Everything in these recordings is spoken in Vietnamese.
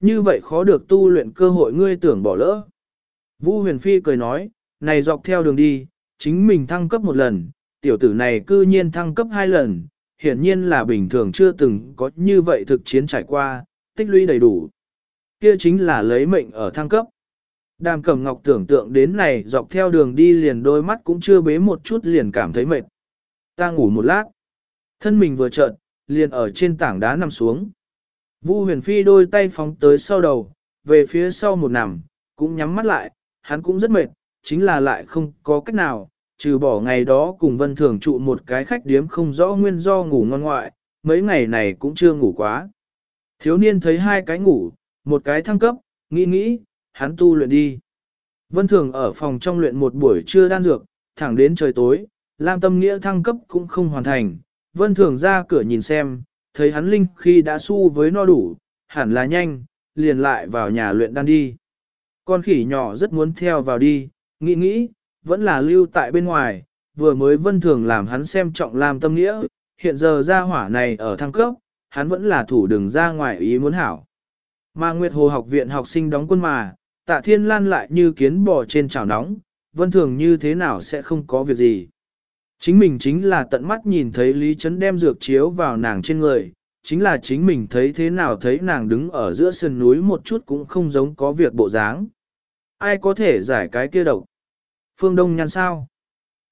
như vậy khó được tu luyện cơ hội ngươi tưởng bỏ lỡ. Vũ huyền phi cười nói, này dọc theo đường đi, chính mình thăng cấp một lần, tiểu tử này cư nhiên thăng cấp hai lần, hiển nhiên là bình thường chưa từng có như vậy thực chiến trải qua, tích lũy đầy đủ. Kia chính là lấy mệnh ở thăng cấp. Đàm cẩm ngọc tưởng tượng đến này dọc theo đường đi liền đôi mắt cũng chưa bế một chút liền cảm thấy mệt. Ta ngủ một lát. Thân mình vừa chợt liền ở trên tảng đá nằm xuống. Vu huyền phi đôi tay phóng tới sau đầu, về phía sau một nằm, cũng nhắm mắt lại, hắn cũng rất mệt, chính là lại không có cách nào, trừ bỏ ngày đó cùng vân thường trụ một cái khách điếm không rõ nguyên do ngủ ngon ngoại, mấy ngày này cũng chưa ngủ quá. Thiếu niên thấy hai cái ngủ, một cái thăng cấp, nghĩ nghĩ, hắn tu luyện đi. Vân thường ở phòng trong luyện một buổi trưa đan dược, thẳng đến trời tối, Lam tâm nghĩa thăng cấp cũng không hoàn thành, vân thường ra cửa nhìn xem, thấy hắn linh khi đã su với no đủ, hẳn là nhanh, liền lại vào nhà luyện đan đi. Con khỉ nhỏ rất muốn theo vào đi, nghĩ nghĩ, vẫn là lưu tại bên ngoài, vừa mới vân thường làm hắn xem trọng làm tâm nghĩa, hiện giờ ra hỏa này ở thăng cấp, hắn vẫn là thủ đường ra ngoài ý muốn hảo. Mà Nguyệt Hồ học viện học sinh đóng quân mà, tạ thiên lan lại như kiến bò trên chảo nóng, vân thường như thế nào sẽ không có việc gì. Chính mình chính là tận mắt nhìn thấy Lý Trấn đem dược chiếu vào nàng trên người, chính là chính mình thấy thế nào thấy nàng đứng ở giữa sườn núi một chút cũng không giống có việc bộ dáng. Ai có thể giải cái kia độc? Phương Đông nhăn sao?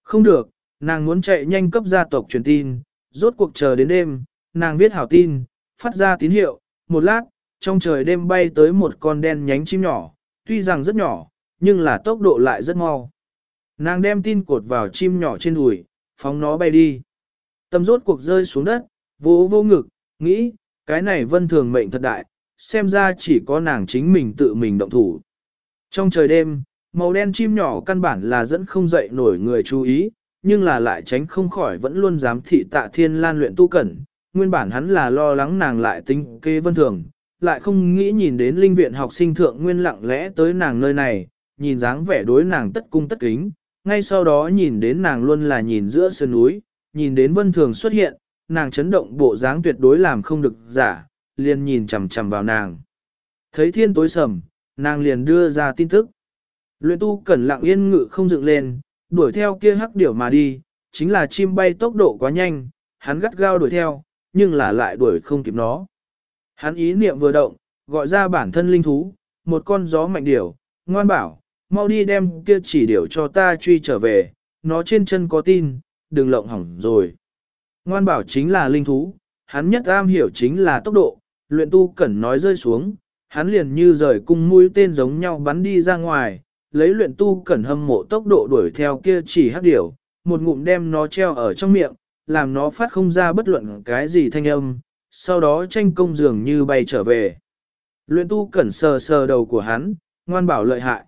Không được, nàng muốn chạy nhanh cấp gia tộc truyền tin, rốt cuộc chờ đến đêm, nàng viết hảo tin, phát ra tín hiệu, một lát, trong trời đêm bay tới một con đen nhánh chim nhỏ, tuy rằng rất nhỏ, nhưng là tốc độ lại rất mau. Nàng đem tin cột vào chim nhỏ trên đùi, phóng nó bay đi. Tâm rốt cuộc rơi xuống đất, vô vô ngực, nghĩ, cái này vân thường mệnh thật đại, xem ra chỉ có nàng chính mình tự mình động thủ. Trong trời đêm, màu đen chim nhỏ căn bản là dẫn không dậy nổi người chú ý, nhưng là lại tránh không khỏi vẫn luôn dám thị tạ thiên lan luyện tu cẩn. Nguyên bản hắn là lo lắng nàng lại tính kê vân thường, lại không nghĩ nhìn đến linh viện học sinh thượng nguyên lặng lẽ tới nàng nơi này, nhìn dáng vẻ đối nàng tất cung tất kính, ngay sau đó nhìn đến nàng luôn là nhìn giữa sơn núi, nhìn đến vân thường xuất hiện, nàng chấn động bộ dáng tuyệt đối làm không được giả, liền nhìn chằm chằm vào nàng. Thấy thiên tối sầm, nàng liền đưa ra tin tức. Luyện tu cẩn lặng yên ngự không dựng lên, đuổi theo kia hắc điểu mà đi, chính là chim bay tốc độ quá nhanh, hắn gắt gao đuổi theo, nhưng là lại đuổi không kịp nó. Hắn ý niệm vừa động, gọi ra bản thân linh thú, một con gió mạnh điểu, ngoan bảo, mau đi đem kia chỉ điều cho ta truy trở về, nó trên chân có tin, đừng lộng hỏng rồi. Ngoan bảo chính là linh thú, hắn nhất am hiểu chính là tốc độ, luyện tu cẩn nói rơi xuống, hắn liền như rời cung mũi tên giống nhau bắn đi ra ngoài, lấy luyện tu cẩn hâm mộ tốc độ đuổi theo kia chỉ hắc điểu, một ngụm đem nó treo ở trong miệng, làm nó phát không ra bất luận cái gì thanh âm, sau đó tranh công dường như bay trở về. Luyện tu cẩn sờ sờ đầu của hắn, ngoan bảo lợi hại.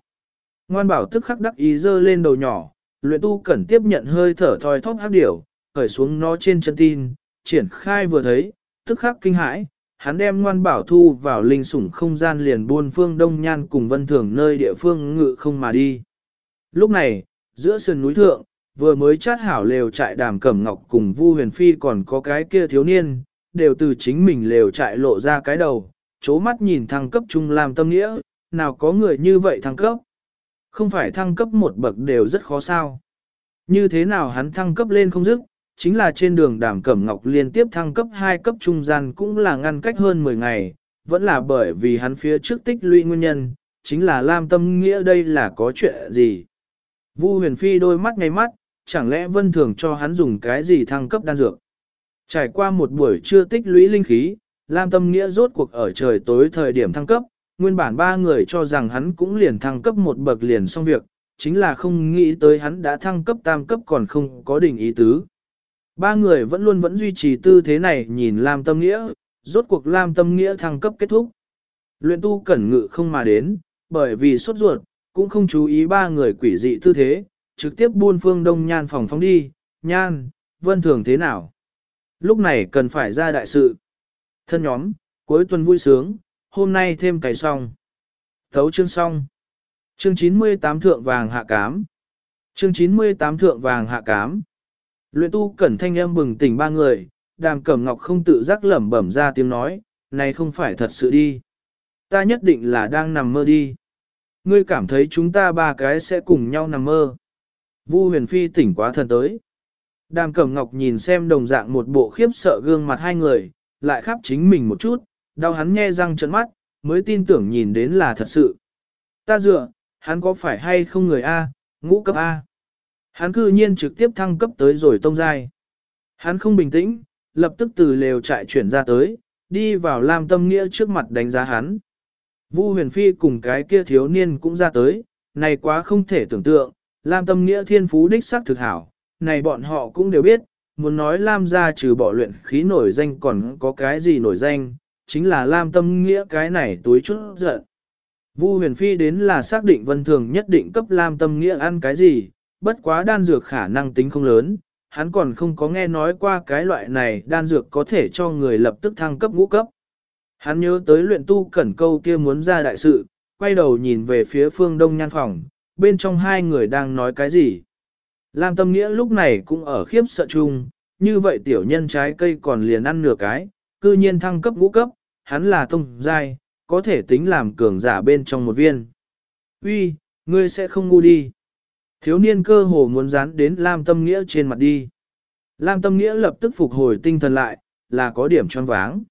Ngoan bảo tức khắc đắc ý dơ lên đầu nhỏ, luyện tu cẩn tiếp nhận hơi thở thoi thóp hắc điểu, khởi xuống nó trên chân tin, triển khai vừa thấy, tức khắc kinh hãi, hắn đem ngoan bảo thu vào linh sủng không gian liền buôn phương đông nhan cùng vân thường nơi địa phương ngự không mà đi. Lúc này, giữa sườn núi thượng, vừa mới chát hảo lều trại đàm cẩm ngọc cùng Vu huyền phi còn có cái kia thiếu niên, đều từ chính mình lều trại lộ ra cái đầu, chố mắt nhìn thăng cấp trung làm tâm nghĩa, nào có người như vậy thăng cấp. Không phải thăng cấp một bậc đều rất khó sao. Như thế nào hắn thăng cấp lên không dứt, chính là trên đường đàm cẩm ngọc liên tiếp thăng cấp 2 cấp trung gian cũng là ngăn cách hơn 10 ngày, vẫn là bởi vì hắn phía trước tích lũy nguyên nhân, chính là Lam Tâm Nghĩa đây là có chuyện gì. Vu huyền phi đôi mắt ngay mắt, chẳng lẽ vân thường cho hắn dùng cái gì thăng cấp đan dược. Trải qua một buổi trưa tích lũy linh khí, Lam Tâm Nghĩa rốt cuộc ở trời tối thời điểm thăng cấp, nguyên bản ba người cho rằng hắn cũng liền thăng cấp một bậc liền xong việc, chính là không nghĩ tới hắn đã thăng cấp tam cấp còn không có đỉnh ý tứ. Ba người vẫn luôn vẫn duy trì tư thế này nhìn Lam Tâm Nghĩa, rốt cuộc Lam Tâm Nghĩa thăng cấp kết thúc. Luyện tu cẩn ngự không mà đến, bởi vì sốt ruột, cũng không chú ý ba người quỷ dị tư thế, trực tiếp buôn phương đông nhan phòng phóng đi, nhan, vân thường thế nào. Lúc này cần phải ra đại sự. Thân nhóm, cuối tuần vui sướng, hôm nay thêm cày xong. Thấu chương xong. Chương 98 thượng vàng hạ cám. Chương 98 thượng vàng hạ cám. Luyện tu cẩn thanh âm bừng tỉnh ba người, đàm cẩm ngọc không tự giác lẩm bẩm ra tiếng nói, này không phải thật sự đi. Ta nhất định là đang nằm mơ đi. Ngươi cảm thấy chúng ta ba cái sẽ cùng nhau nằm mơ. Vu huyền phi tỉnh quá thần tới. Đàm cẩm ngọc nhìn xem đồng dạng một bộ khiếp sợ gương mặt hai người, lại khắp chính mình một chút, đau hắn nghe răng trợn mắt, mới tin tưởng nhìn đến là thật sự. Ta dựa, hắn có phải hay không người A, ngũ cấp A. Hắn cư nhiên trực tiếp thăng cấp tới rồi tông giai. Hắn không bình tĩnh, lập tức từ lều trại chuyển ra tới, đi vào Lam Tâm Nghĩa trước mặt đánh giá hắn. Vu huyền phi cùng cái kia thiếu niên cũng ra tới, này quá không thể tưởng tượng, Lam Tâm Nghĩa thiên phú đích sắc thực hảo, này bọn họ cũng đều biết, muốn nói Lam gia trừ bỏ luyện khí nổi danh còn có cái gì nổi danh, chính là Lam Tâm Nghĩa cái này túi chút giận. Vu huyền phi đến là xác định vân thường nhất định cấp Lam Tâm Nghĩa ăn cái gì, bất quá đan dược khả năng tính không lớn, hắn còn không có nghe nói qua cái loại này đan dược có thể cho người lập tức thăng cấp ngũ cấp. Hắn nhớ tới luyện tu cẩn câu kia muốn ra đại sự, quay đầu nhìn về phía phương đông nhan phòng, bên trong hai người đang nói cái gì. Lam tâm nghĩa lúc này cũng ở khiếp sợ chung, như vậy tiểu nhân trái cây còn liền ăn nửa cái, cư nhiên thăng cấp ngũ cấp, hắn là tông giai, có thể tính làm cường giả bên trong một viên. Uy, ngươi sẽ không ngu đi. Thiếu niên cơ hồ muốn dán đến Lam Tâm Nghĩa trên mặt đi. Lam Tâm Nghĩa lập tức phục hồi tinh thần lại, là có điểm tròn váng.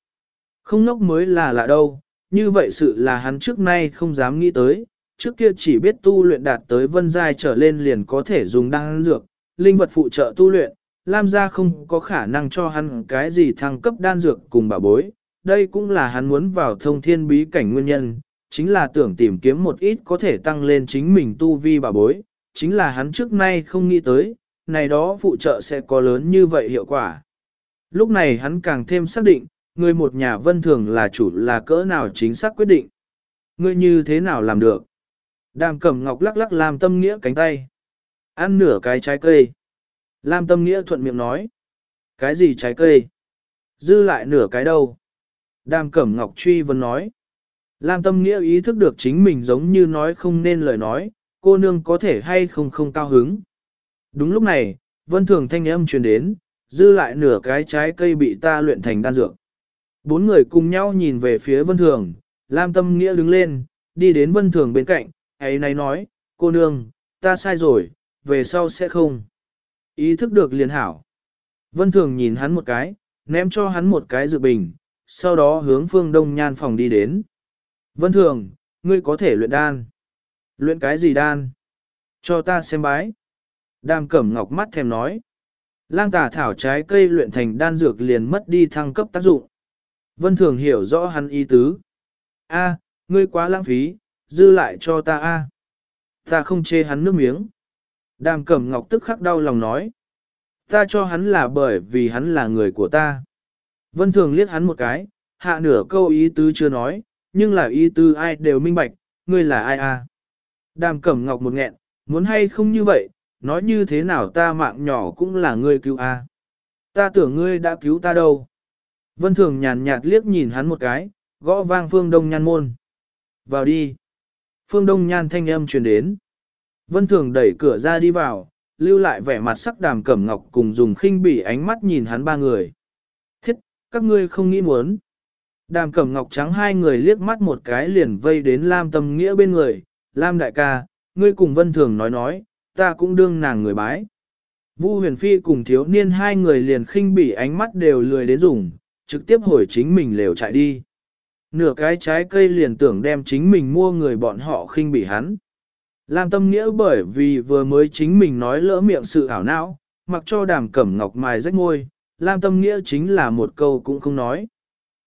Không nốc mới là lạ đâu, như vậy sự là hắn trước nay không dám nghĩ tới, trước kia chỉ biết tu luyện đạt tới vân giai trở lên liền có thể dùng đan dược, linh vật phụ trợ tu luyện, Lam gia không có khả năng cho hắn cái gì thăng cấp đan dược cùng bà bối, đây cũng là hắn muốn vào thông thiên bí cảnh nguyên nhân, chính là tưởng tìm kiếm một ít có thể tăng lên chính mình tu vi bà bối, chính là hắn trước nay không nghĩ tới, này đó phụ trợ sẽ có lớn như vậy hiệu quả. Lúc này hắn càng thêm xác định, người một nhà vân thường là chủ là cỡ nào chính xác quyết định. Ngươi như thế nào làm được? Đàm cẩm ngọc lắc lắc làm tâm nghĩa cánh tay. Ăn nửa cái trái cây. Lam tâm nghĩa thuận miệng nói. Cái gì trái cây? Dư lại nửa cái đâu? Đàm cẩm ngọc truy vấn nói. Lam tâm nghĩa ý thức được chính mình giống như nói không nên lời nói, cô nương có thể hay không không cao hứng. Đúng lúc này, vân thường thanh âm truyền đến, dư lại nửa cái trái cây bị ta luyện thành đan dược. Bốn người cùng nhau nhìn về phía vân thường, Lam tâm nghĩa đứng lên, đi đến vân thường bên cạnh, ấy này nói, cô nương, ta sai rồi, về sau sẽ không. Ý thức được liền hảo. Vân thường nhìn hắn một cái, ném cho hắn một cái dự bình, sau đó hướng phương đông nhan phòng đi đến. Vân thường, ngươi có thể luyện đan. Luyện cái gì đan? Cho ta xem bái. Đàm cẩm ngọc mắt thèm nói. Lang tà thảo trái cây luyện thành đan dược liền mất đi thăng cấp tác dụng. Vân thường hiểu rõ hắn ý tứ. A, ngươi quá lãng phí, dư lại cho ta a. Ta không chê hắn nước miếng. Đàm cẩm ngọc tức khắc đau lòng nói. Ta cho hắn là bởi vì hắn là người của ta. Vân thường liếc hắn một cái, hạ nửa câu ý tứ chưa nói, nhưng là ý tứ ai đều minh bạch, ngươi là ai à? Đàm cẩm ngọc một nghẹn, muốn hay không như vậy, nói như thế nào ta mạng nhỏ cũng là ngươi cứu a. Ta tưởng ngươi đã cứu ta đâu. Vân thường nhàn nhạt liếc nhìn hắn một cái, gõ vang phương đông nhan môn. Vào đi. Phương đông nhan thanh âm truyền đến. Vân thường đẩy cửa ra đi vào, lưu lại vẻ mặt sắc đàm cẩm ngọc cùng dùng khinh bỉ ánh mắt nhìn hắn ba người. Các ngươi không nghĩ muốn. Đàm cẩm ngọc trắng hai người liếc mắt một cái liền vây đến Lam tâm nghĩa bên người, Lam đại ca, ngươi cùng vân thường nói nói, ta cũng đương nàng người bái. Vu huyền phi cùng thiếu niên hai người liền khinh bỉ ánh mắt đều lười đến dùng, trực tiếp hồi chính mình lều chạy đi. Nửa cái trái cây liền tưởng đem chính mình mua người bọn họ khinh bỉ hắn. Lam tâm nghĩa bởi vì vừa mới chính mình nói lỡ miệng sự ảo não, mặc cho đàm cẩm ngọc mài rách ngôi, Lam tâm nghĩa chính là một câu cũng không nói.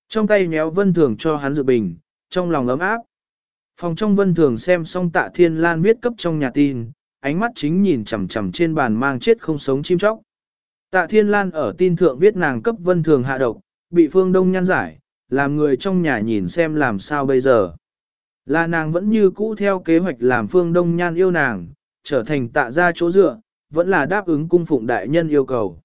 Trong tay nhéo vân thường cho hắn dự bình, trong lòng ấm áp. Phòng trong vân thường xem xong tạ thiên lan viết cấp trong nhà tin, ánh mắt chính nhìn chằm chằm trên bàn mang chết không sống chim chóc. Tạ thiên lan ở tin thượng viết nàng cấp vân thường hạ độc, bị phương đông nhăn giải, làm người trong nhà nhìn xem làm sao bây giờ. Là nàng vẫn như cũ theo kế hoạch làm phương đông nhan yêu nàng, trở thành tạ ra chỗ dựa, vẫn là đáp ứng cung phụng đại nhân yêu cầu.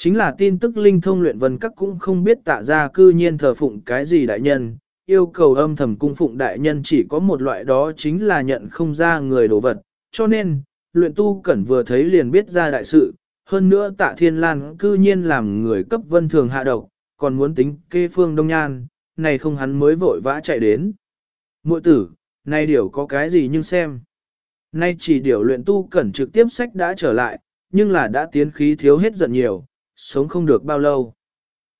Chính là tin tức linh thông luyện vân các cũng không biết tạ ra cư nhiên thờ phụng cái gì đại nhân, yêu cầu âm thầm cung phụng đại nhân chỉ có một loại đó chính là nhận không ra người đồ vật, cho nên, luyện tu cẩn vừa thấy liền biết ra đại sự, hơn nữa tạ thiên lan cư nhiên làm người cấp vân thường hạ độc, còn muốn tính kê phương đông nhan, này không hắn mới vội vã chạy đến. Muội tử, nay điều có cái gì nhưng xem. Nay chỉ điều luyện tu cẩn trực tiếp sách đã trở lại, nhưng là đã tiến khí thiếu hết giận nhiều, sống không được bao lâu.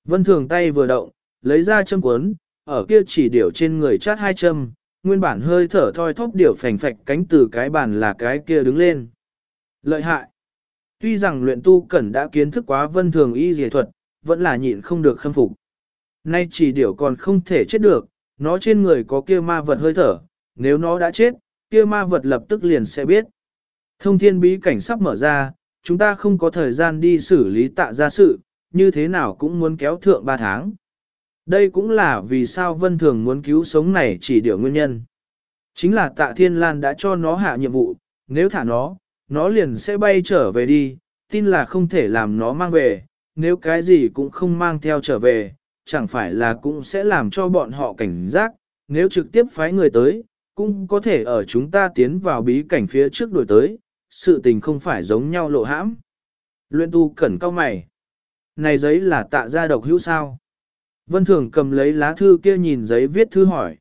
Vân thường tay vừa động, lấy ra châm cuốn, ở kia chỉ điều trên người chát hai châm, nguyên bản hơi thở thoi thóp điều phành phạch cánh từ cái bàn là cái kia đứng lên. Lợi hại. Tuy rằng luyện tu cẩn đã kiến thức quá vân thường y dề thuật, vẫn là nhịn không được khâm phục. Nay chỉ điều còn không thể chết được, nó trên người có kia ma vật hơi thở, nếu nó đã chết, kia ma vật lập tức liền sẽ biết. Thông thiên bí cảnh sắp mở ra, chúng ta không có thời gian đi xử lý tạ gia sự, như thế nào cũng muốn kéo thượng 3 tháng. Đây cũng là vì sao Vân Thường muốn cứu sống này chỉ điều nguyên nhân. Chính là tạ thiên lan đã cho nó hạ nhiệm vụ, nếu thả nó, nó liền sẽ bay trở về đi, tin là không thể làm nó mang về, nếu cái gì cũng không mang theo trở về, chẳng phải là cũng sẽ làm cho bọn họ cảnh giác, nếu trực tiếp phái người tới, cũng có thể ở chúng ta tiến vào bí cảnh phía trước đổi tới, sự tình không phải giống nhau lộ hãm. Luyện tu cẩn cao mày. Này giấy là tạ ra độc hữu sao? Vân Thường cầm lấy lá thư kia nhìn giấy viết thư hỏi.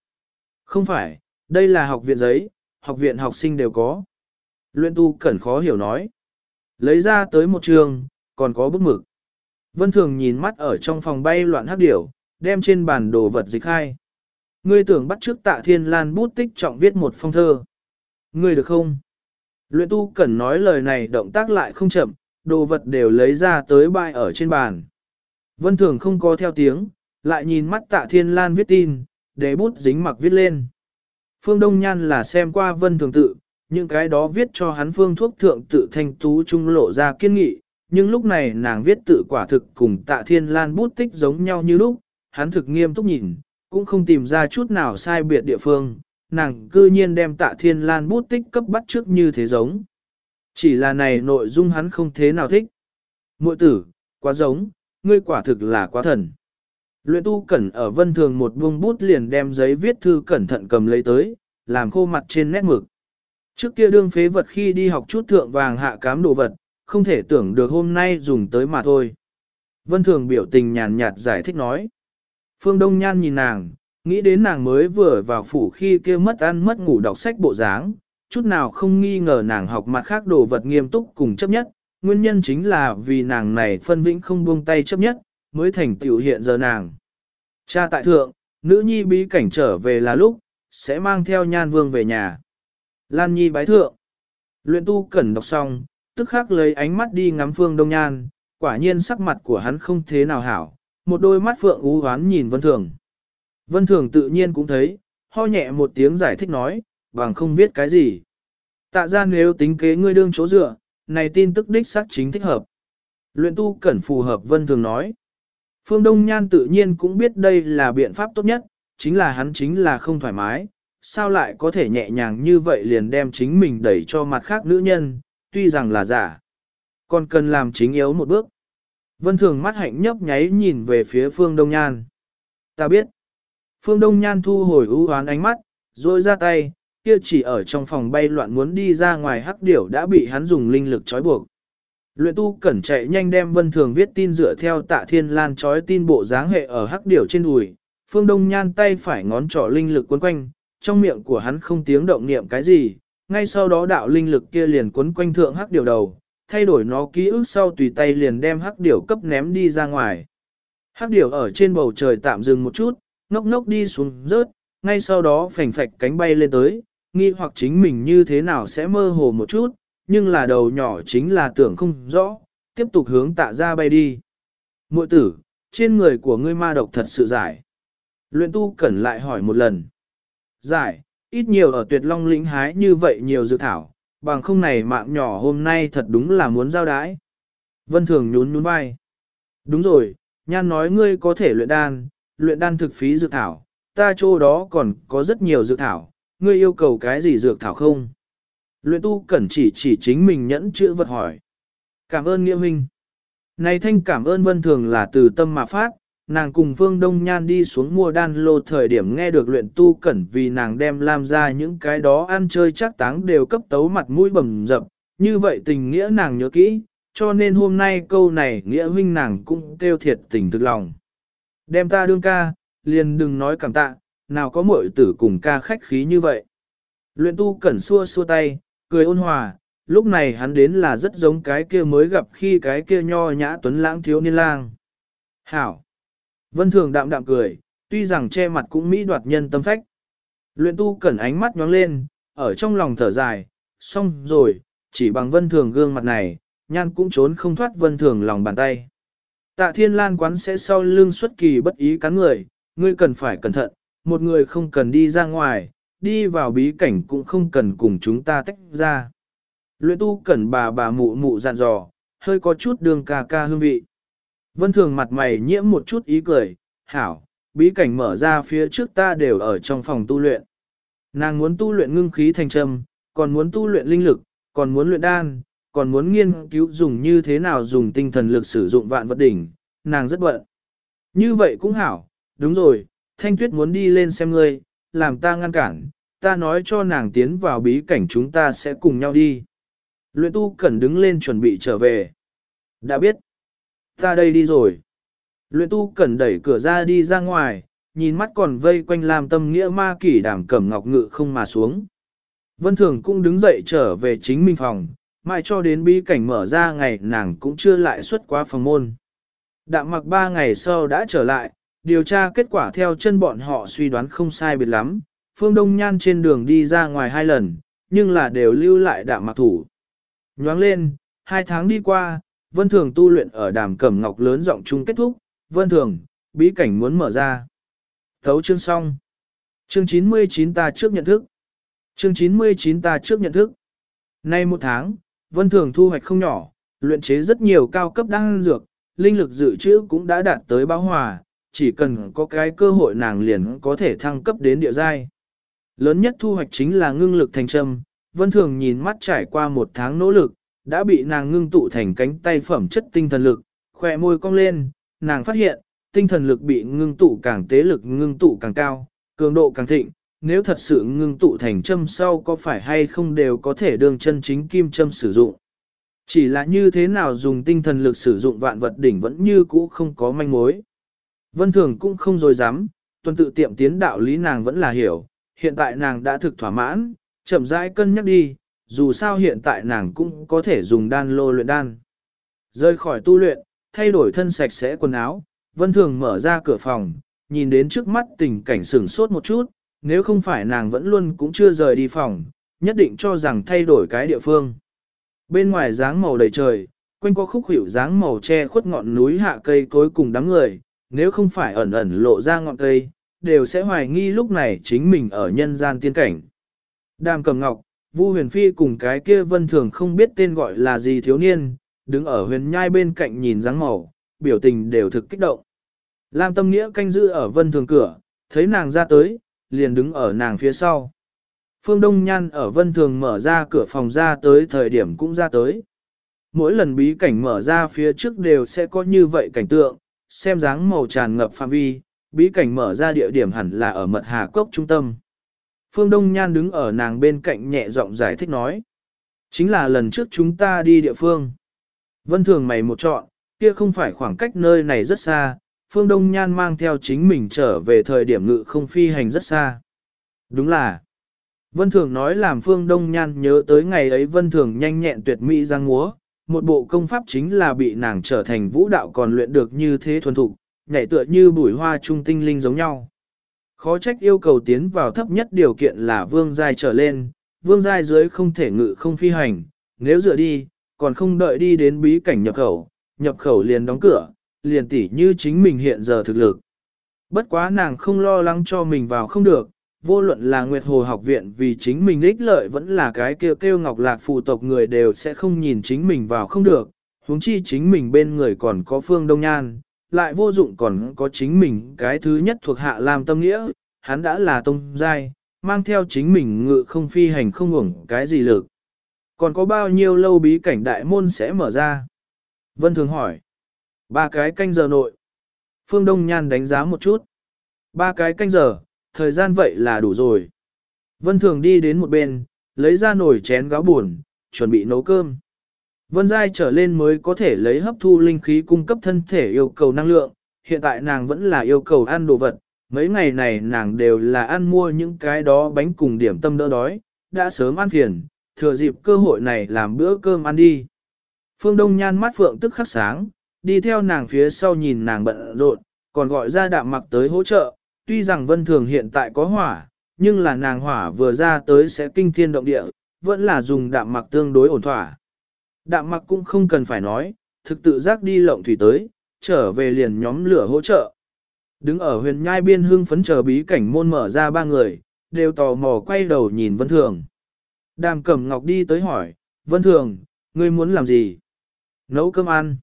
Không phải, đây là học viện giấy, học viện học sinh đều có. Luyện tu cẩn khó hiểu nói. Lấy ra tới một trường, còn có bút mực. Vân Thường nhìn mắt ở trong phòng bay loạn hắc điểu, đem trên bàn đồ vật dịch khai. Ngươi tưởng bắt trước tạ thiên lan bút tích trọng viết một phong thơ. Ngươi được không? Luyện tu cần nói lời này động tác lại không chậm, đồ vật đều lấy ra tới bại ở trên bàn. Vân Thường không có theo tiếng, lại nhìn mắt tạ thiên lan viết tin, để bút dính mặc viết lên. Phương Đông Nhan là xem qua Vân Thường tự, những cái đó viết cho hắn phương thuốc thượng tự thanh tú trung lộ ra kiên nghị, nhưng lúc này nàng viết tự quả thực cùng tạ thiên lan bút tích giống nhau như lúc, hắn thực nghiêm túc nhìn, cũng không tìm ra chút nào sai biệt địa phương, nàng cư nhiên đem tạ thiên lan bút tích cấp bắt trước như thế giống. Chỉ là này nội dung hắn không thế nào thích. Mội tử, quá giống, ngươi quả thực là quá thần. Luyện tu cẩn ở vân thường một buông bút liền đem giấy viết thư cẩn thận cầm lấy tới, làm khô mặt trên nét mực. Trước kia đương phế vật khi đi học chút thượng vàng hạ cám đồ vật, không thể tưởng được hôm nay dùng tới mà thôi. Vân thường biểu tình nhàn nhạt giải thích nói. Phương Đông Nhan nhìn nàng, nghĩ đến nàng mới vừa vào phủ khi kia mất ăn mất ngủ đọc sách bộ dáng, chút nào không nghi ngờ nàng học mặt khác đồ vật nghiêm túc cùng chấp nhất, nguyên nhân chính là vì nàng này phân vĩnh không buông tay chấp nhất, mới thành tiểu hiện giờ nàng. Cha tại thượng, nữ nhi bí cảnh trở về là lúc, sẽ mang theo nhan vương về nhà. Lan nhi bái thượng. Luyện tu cẩn đọc xong, tức khắc lấy ánh mắt đi ngắm phương đông nhan, quả nhiên sắc mặt của hắn không thế nào hảo, một đôi mắt phượng ú hoán nhìn vân thường. Vân thường tự nhiên cũng thấy, ho nhẹ một tiếng giải thích nói, bằng không biết cái gì. Tạ ra nếu tính kế ngươi đương chỗ dựa, này tin tức đích xác chính thích hợp. Luyện tu cẩn phù hợp vân thường nói. Phương Đông Nhan tự nhiên cũng biết đây là biện pháp tốt nhất, chính là hắn chính là không thoải mái, sao lại có thể nhẹ nhàng như vậy liền đem chính mình đẩy cho mặt khác nữ nhân, tuy rằng là giả. Còn cần làm chính yếu một bước. Vân Thường mắt hạnh nhấp nháy nhìn về phía Phương Đông Nhan. Ta biết. Phương Đông Nhan thu hồi ưu hoán ánh mắt, rồi ra tay, kia chỉ ở trong phòng bay loạn muốn đi ra ngoài hắc điểu đã bị hắn dùng linh lực trói buộc. Luyện tu cẩn chạy nhanh đem Vân Thường viết tin dựa theo tạ thiên lan trói tin bộ dáng hệ ở hắc điểu trên đùi. Phương Đông Nhan tay phải ngón trỏ linh lực quấn quanh, trong miệng của hắn không tiếng động niệm cái gì, ngay sau đó đạo linh lực kia liền quấn quanh thượng hắc điểu đầu, thay đổi nó ký ức sau tùy tay liền đem hắc điểu cấp ném đi ra ngoài. Hắc điểu ở trên bầu trời tạm dừng một chút, ngốc ngốc đi xuống rớt, ngay sau đó phành phạch cánh bay lên tới, nghi hoặc chính mình như thế nào sẽ mơ hồ một chút, nhưng là đầu nhỏ chính là tưởng không rõ, tiếp tục hướng tạ ra bay đi. Mội tử, trên người của ngươi ma độc thật sự giải. Luyện tu cẩn lại hỏi một lần. Giải, ít nhiều ở tuyệt long lĩnh hái như vậy nhiều dự thảo, bằng không này mạng nhỏ hôm nay thật đúng là muốn giao đái. Vân Thường nhún nhún vai. Đúng rồi, nhan nói ngươi có thể luyện đan, luyện đan thực phí dược thảo, ta chỗ đó còn có rất nhiều dược thảo, ngươi yêu cầu cái gì dược thảo không? Luyện tu cẩn chỉ chỉ chính mình nhẫn chữ vật hỏi. Cảm ơn nghĩa huynh. Này thanh cảm ơn vân thường là từ tâm mà phát, nàng cùng Phương Đông Nhan đi xuống mua đan lô thời điểm nghe được luyện tu cẩn vì nàng đem làm ra những cái đó ăn chơi chắc táng đều cấp tấu mặt mũi bầm dập, như vậy tình nghĩa nàng nhớ kỹ, cho nên hôm nay câu này nghĩa huynh nàng cũng kêu thiệt tình thực lòng. Đem ta đương ca, liền đừng nói cảm tạ, nào có muội tử cùng ca khách khí như vậy. Luyện tu cẩn xua xua tay, cười ôn hòa, lúc này hắn đến là rất giống cái kia mới gặp khi cái kia nho nhã tuấn lãng thiếu niên lang. Hảo! Vân thường đạm đạm cười, tuy rằng che mặt cũng mỹ đoạt nhân tâm phách. Luyện tu cẩn ánh mắt nhóng lên, ở trong lòng thở dài, xong rồi, chỉ bằng vân thường gương mặt này, nhan cũng trốn không thoát vân thường lòng bàn tay. Tạ thiên lan quán sẽ sau lưng xuất kỳ bất ý cắn người, ngươi cần phải cẩn thận, một người không cần đi ra ngoài, đi vào bí cảnh cũng không cần cùng chúng ta tách ra. Luyện tu cẩn bà bà mụ mụ dặn dò, hơi có chút đường ca ca hương vị. Vân thường mặt mày nhiễm một chút ý cười, hảo, bí cảnh mở ra phía trước ta đều ở trong phòng tu luyện. Nàng muốn tu luyện ngưng khí thành trầm, còn muốn tu luyện linh lực, còn muốn luyện đan, còn muốn nghiên cứu dùng như thế nào dùng tinh thần lực sử dụng vạn vật đỉnh, nàng rất bận. Như vậy cũng hảo, đúng rồi, Thanh Tuyết muốn đi lên xem ngươi, làm ta ngăn cản, ta nói cho nàng tiến vào bí cảnh chúng ta sẽ cùng nhau đi. Luyện tu cần đứng lên chuẩn bị trở về. Đã biết. Ta đây đi rồi. Luyện tu cần đẩy cửa ra đi ra ngoài, nhìn mắt còn vây quanh làm tâm nghĩa ma kỷ đảm cẩm ngọc ngự không mà xuống. Vân Thường cũng đứng dậy trở về chính mình phòng, mãi cho đến bí cảnh mở ra ngày nàng cũng chưa lại xuất qua phòng môn. Đạm mặc ba ngày sau đã trở lại, điều tra kết quả theo chân bọn họ suy đoán không sai biệt lắm, Phương Đông Nhan trên đường đi ra ngoài hai lần, nhưng là đều lưu lại đạm mặc thủ. Nhoáng lên, hai tháng đi qua, Vân Thường tu luyện ở đàm cẩm ngọc lớn giọng chung kết thúc, Vân Thường, bí cảnh muốn mở ra. Thấu chương xong. Chương 99 ta trước nhận thức. Chương 99 ta trước nhận thức. Nay một tháng, Vân Thường thu hoạch không nhỏ, luyện chế rất nhiều cao cấp đan dược, linh lực dự trữ cũng đã đạt tới báo hòa, chỉ cần có cái cơ hội nàng liền có thể thăng cấp đến địa giai. Lớn nhất thu hoạch chính là ngưng lực thành trâm, Vân Thường nhìn mắt trải qua một tháng nỗ lực, đã bị nàng ngưng tụ thành cánh tay phẩm chất tinh thần lực, khỏe môi cong lên, nàng phát hiện, tinh thần lực bị ngưng tụ càng tế lực ngưng tụ càng cao, cường độ càng thịnh, nếu thật sự ngưng tụ thành châm sau có phải hay không đều có thể đương chân chính kim châm sử dụng. Chỉ là như thế nào dùng tinh thần lực sử dụng vạn vật đỉnh vẫn như cũ không có manh mối. Vân Thường cũng không dối dám, tuần tự tiệm tiến đạo lý nàng vẫn là hiểu, hiện tại nàng đã thực thỏa mãn, chậm rãi cân nhắc đi, dù sao hiện tại nàng cũng có thể dùng đan lô luyện đan. Rơi khỏi tu luyện, thay đổi thân sạch sẽ quần áo, Vân Thường mở ra cửa phòng, nhìn đến trước mắt tình cảnh sửng sốt một chút, nếu không phải nàng vẫn luôn cũng chưa rời đi phòng, nhất định cho rằng thay đổi cái địa phương. Bên ngoài dáng màu đầy trời, quanh có khúc hiệu dáng màu che khuất ngọn núi hạ cây cối cùng đám người, nếu không phải ẩn ẩn lộ ra ngọn cây, đều sẽ hoài nghi lúc này chính mình ở nhân gian tiên cảnh. Đàm cầm ngọc, Vu huyền phi cùng cái kia vân thường không biết tên gọi là gì thiếu niên, đứng ở huyền nhai bên cạnh nhìn dáng màu, biểu tình đều thực kích động. Lam tâm nghĩa canh giữ ở vân thường cửa, thấy nàng ra tới, liền đứng ở nàng phía sau. Phương Đông Nhan ở vân thường mở ra cửa phòng ra tới thời điểm cũng ra tới. Mỗi lần bí cảnh mở ra phía trước đều sẽ có như vậy cảnh tượng, xem dáng màu tràn ngập phạm vi, bí cảnh mở ra địa điểm hẳn là ở mật hà cốc trung tâm. Phương Đông Nhan đứng ở nàng bên cạnh nhẹ giọng giải thích nói. Chính là lần trước chúng ta đi địa phương. Vân thường mày một chọn, kia không phải khoảng cách nơi này rất xa, Phương Đông Nhan mang theo chính mình trở về thời điểm ngự không phi hành rất xa. Đúng là, Vân Thường nói làm Phương Đông Nhan nhớ tới ngày ấy Vân Thường nhanh nhẹn tuyệt mỹ giang múa, một bộ công pháp chính là bị nàng trở thành vũ đạo còn luyện được như thế thuần thục, nhảy tựa như bùi hoa trung tinh linh giống nhau. Khó trách yêu cầu tiến vào thấp nhất điều kiện là vương giai trở lên, vương giai dưới không thể ngự không phi hành, nếu dựa đi, còn không đợi đi đến bí cảnh nhập khẩu, nhập khẩu liền đóng cửa, liền tỉ như chính mình hiện giờ thực lực. Bất quá nàng không lo lắng cho mình vào không được, vô luận là Nguyệt Hồ học viện vì chính mình ích lợi vẫn là cái kêu kêu ngọc lạc phù tộc người đều sẽ không nhìn chính mình vào không được, huống chi chính mình bên người còn có phương đông nhan, lại vô dụng còn có chính mình cái thứ nhất thuộc hạ làm tâm nghĩa, hắn đã là tông giai, mang theo chính mình ngự không phi hành không hưởng cái gì lực. Còn có bao nhiêu lâu bí cảnh đại môn sẽ mở ra? Vân Thường hỏi. Ba cái canh giờ nội. Phương Đông Nhan đánh giá một chút. Ba cái canh giờ, thời gian vậy là đủ rồi. Vân Thường đi đến một bên, lấy ra nồi chén gáo buồn, chuẩn bị nấu cơm. Vân Giai trở lên mới có thể lấy hấp thu linh khí cung cấp thân thể yêu cầu năng lượng, hiện tại nàng vẫn là yêu cầu ăn đồ vật, mấy ngày này nàng đều là ăn mua những cái đó bánh cùng điểm tâm đỡ đói, đã sớm ăn phiền, thừa dịp cơ hội này làm bữa cơm ăn đi. Phương Đông Nhan mắt phượng tức khắc sáng, đi theo nàng phía sau nhìn nàng bận rộn, còn gọi ra đạm mặc tới hỗ trợ, tuy rằng vân thường hiện tại có hỏa, nhưng là nàng hỏa vừa ra tới sẽ kinh thiên động địa, vẫn là dùng đạm mặc tương đối ổn thỏa. Đạm mặc cũng không cần phải nói, thực tự giác đi lộng thủy tới, trở về liền nhóm lửa hỗ trợ. Đứng ở huyền nhai biên hương phấn chờ bí cảnh môn mở ra ba người, đều tò mò quay đầu nhìn Vân Thường. Đàm Cẩm Ngọc đi tới hỏi, Vân Thường, ngươi muốn làm gì? Nấu cơm ăn.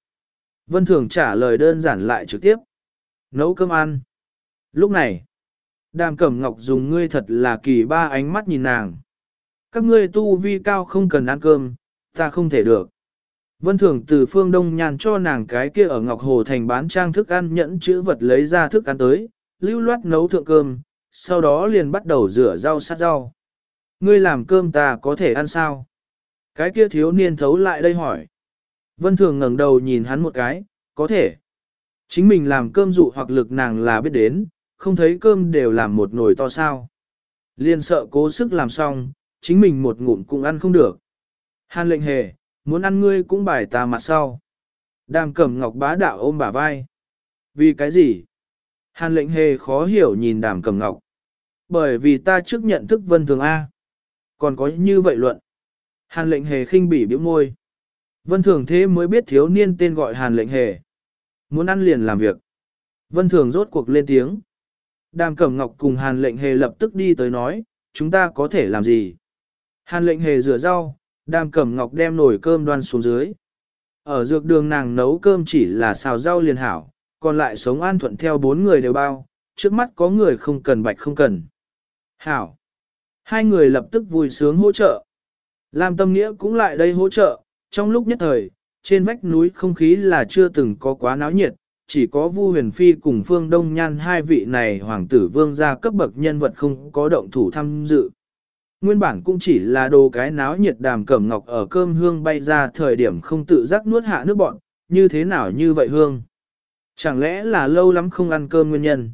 Vân Thường trả lời đơn giản lại trực tiếp. Nấu cơm ăn. Lúc này, Đàm Cẩm Ngọc dùng ngươi thật là kỳ ba ánh mắt nhìn nàng. Các ngươi tu vi cao không cần ăn cơm, ta không thể được. Vân Thường từ phương Đông nhàn cho nàng cái kia ở Ngọc Hồ Thành bán trang thức ăn nhẫn chữ vật lấy ra thức ăn tới, lưu loát nấu thượng cơm, sau đó liền bắt đầu rửa rau sát rau. Ngươi làm cơm ta có thể ăn sao? Cái kia thiếu niên thấu lại đây hỏi. Vân Thường ngẩng đầu nhìn hắn một cái, có thể. Chính mình làm cơm dụ hoặc lực nàng là biết đến, không thấy cơm đều làm một nồi to sao. Liên sợ cố sức làm xong, chính mình một ngụm cũng ăn không được. Hàn lệnh hề, muốn ăn ngươi cũng bài ta mặt sau. Đàm cẩm ngọc bá đạo ôm bả vai. Vì cái gì? Hàn lệnh hề khó hiểu nhìn đàm cẩm ngọc. Bởi vì ta trước nhận thức vân thường A. Còn có như vậy luận. Hàn lệnh hề khinh bỉ biểu môi. Vân thường thế mới biết thiếu niên tên gọi hàn lệnh hề. Muốn ăn liền làm việc. Vân thường rốt cuộc lên tiếng. Đàm cẩm ngọc cùng hàn lệnh hề lập tức đi tới nói, chúng ta có thể làm gì? Hàn lệnh hề rửa rau, đàm cẩm ngọc đem nồi cơm đoan xuống dưới. Ở dược đường nàng nấu cơm chỉ là xào rau liền hảo, còn lại sống an thuận theo bốn người đều bao, trước mắt có người không cần bạch không cần. Hảo. Hai người lập tức vui sướng hỗ trợ. Lam Tâm Nghĩa cũng lại đây hỗ trợ, trong lúc nhất thời, trên vách núi không khí là chưa từng có quá náo nhiệt, chỉ có Vu Huyền Phi cùng Phương Đông Nhan hai vị này hoàng tử vương gia cấp bậc nhân vật không có động thủ tham dự. Nguyên bản cũng chỉ là đồ cái náo nhiệt đàm cẩm ngọc ở cơm hương bay ra thời điểm không tự giác nuốt hạ nước bọn, như thế nào như vậy hương? Chẳng lẽ là lâu lắm không ăn cơm nguyên nhân?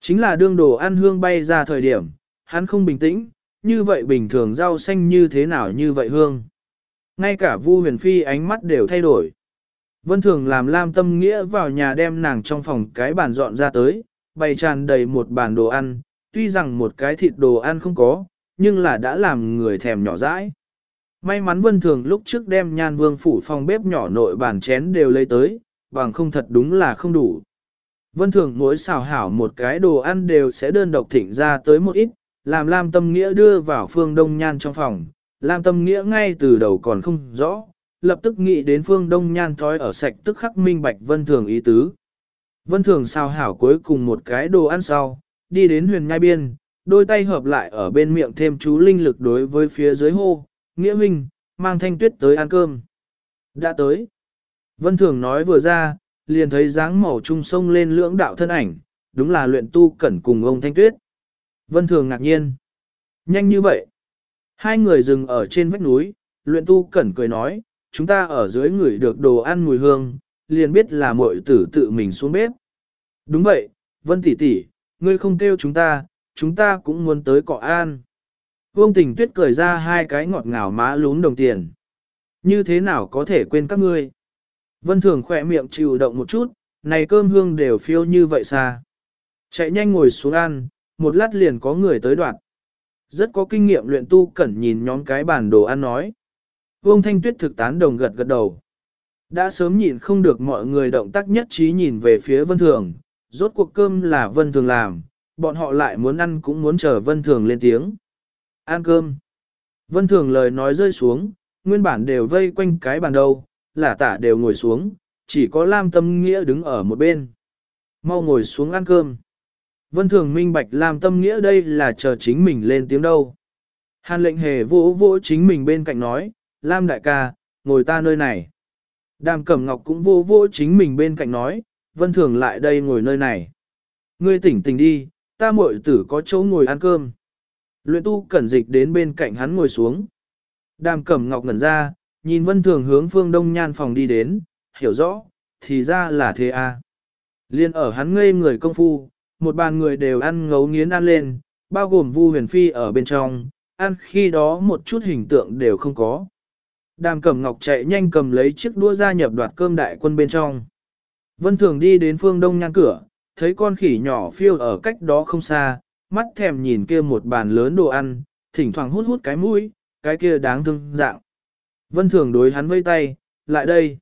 Chính là đương đồ ăn hương bay ra thời điểm, hắn không bình tĩnh, như vậy bình thường rau xanh như thế nào như vậy hương? Ngay cả Vu Huyền Phi ánh mắt đều thay đổi. Vân Thường làm Lam Tâm Nghĩa vào nhà đem nàng trong phòng cái bàn dọn ra tới, bày tràn đầy một bàn đồ ăn, tuy rằng một cái thịt đồ ăn không có, nhưng là đã làm người thèm nhỏ dãi. May mắn Vân Thường lúc trước đem nhan vương phủ phòng bếp nhỏ nội bàn chén đều lấy tới, bằng không thật đúng là không đủ. Vân Thường mỗi xào hảo một cái đồ ăn đều sẽ đơn độc thỉnh ra tới một ít, làm Lam Tâm Nghĩa đưa vào phương đông nhan trong phòng. Lam Tâm Nghĩa ngay từ đầu còn không rõ, lập tức nghĩ đến phương đông nhan thói ở sạch tức khắc minh bạch Vân Thường ý tứ. Vân Thường sao hảo cuối cùng một cái đồ ăn sau, đi đến huyền ngai biên, đôi tay hợp lại ở bên miệng thêm chú linh lực đối với phía dưới hô, nghĩa minh, mang thanh tuyết tới ăn cơm. Đã tới. Vân Thường nói vừa ra, liền thấy dáng màu trung sông lên lưỡng đạo thân ảnh, đúng là luyện tu cẩn cùng ông thanh tuyết. Vân Thường ngạc nhiên. Nhanh như vậy. Hai người dừng ở trên vách núi, luyện tu cẩn cười nói, chúng ta ở dưới người được đồ ăn mùi hương, liền biết là muội tử tự mình xuống bếp. Đúng vậy, Vân tỷ tỷ, ngươi không kêu chúng ta, chúng ta cũng muốn tới cọ an. Vương tình tuyết cười ra hai cái ngọt ngào má lún đồng tiền. Như thế nào có thể quên các ngươi? Vân thường khỏe miệng chịu động một chút, này cơm hương đều phiêu như vậy xa. Chạy nhanh ngồi xuống ăn, một lát liền có người tới đoạn. Rất có kinh nghiệm luyện tu cẩn nhìn nhóm cái bản đồ ăn nói. Vương Thanh Tuyết thực tán đồng gật gật đầu. Đã sớm nhịn không được mọi người động tác nhất trí nhìn về phía Vân Thường, rốt cuộc cơm là Vân Thường làm, bọn họ lại muốn ăn cũng muốn chờ Vân Thường lên tiếng. Ăn cơm. Vân Thường lời nói rơi xuống, nguyên bản đều vây quanh cái bàn đầu, là tả đều ngồi xuống, chỉ có Lam Tâm Nghĩa đứng ở một bên. Mau ngồi xuống ăn cơm. Vân Thường minh bạch làm Tâm Nghĩa đây là chờ chính mình lên tiếng đâu. Hàn lệnh hề vỗ vỗ chính mình bên cạnh nói, Lam đại ca, ngồi ta nơi này. Đàm Cẩm Ngọc cũng vô vô chính mình bên cạnh nói, Vân Thường lại đây ngồi nơi này. Ngươi tỉnh tỉnh đi, ta muội tử có chỗ ngồi ăn cơm. Luyện tu cẩn dịch đến bên cạnh hắn ngồi xuống. Đàm Cẩm Ngọc ngẩn ra, nhìn Vân Thường hướng phương đông nhan phòng đi đến, hiểu rõ, thì ra là thế a. Liên ở hắn ngây người công phu, một bàn người đều ăn ngấu nghiến ăn lên, bao gồm Vu Huyền Phi ở bên trong, ăn khi đó một chút hình tượng đều không có. Đàm Cẩm Ngọc chạy nhanh cầm lấy chiếc đũa ra nhập đoạt cơm đại quân bên trong. Vân Thường đi đến phương đông nhan cửa, thấy con khỉ nhỏ phiêu ở cách đó không xa, mắt thèm nhìn kia một bàn lớn đồ ăn, thỉnh thoảng hút hút cái mũi, cái kia đáng thương dạng. Vân Thường đối hắn vây tay, lại đây.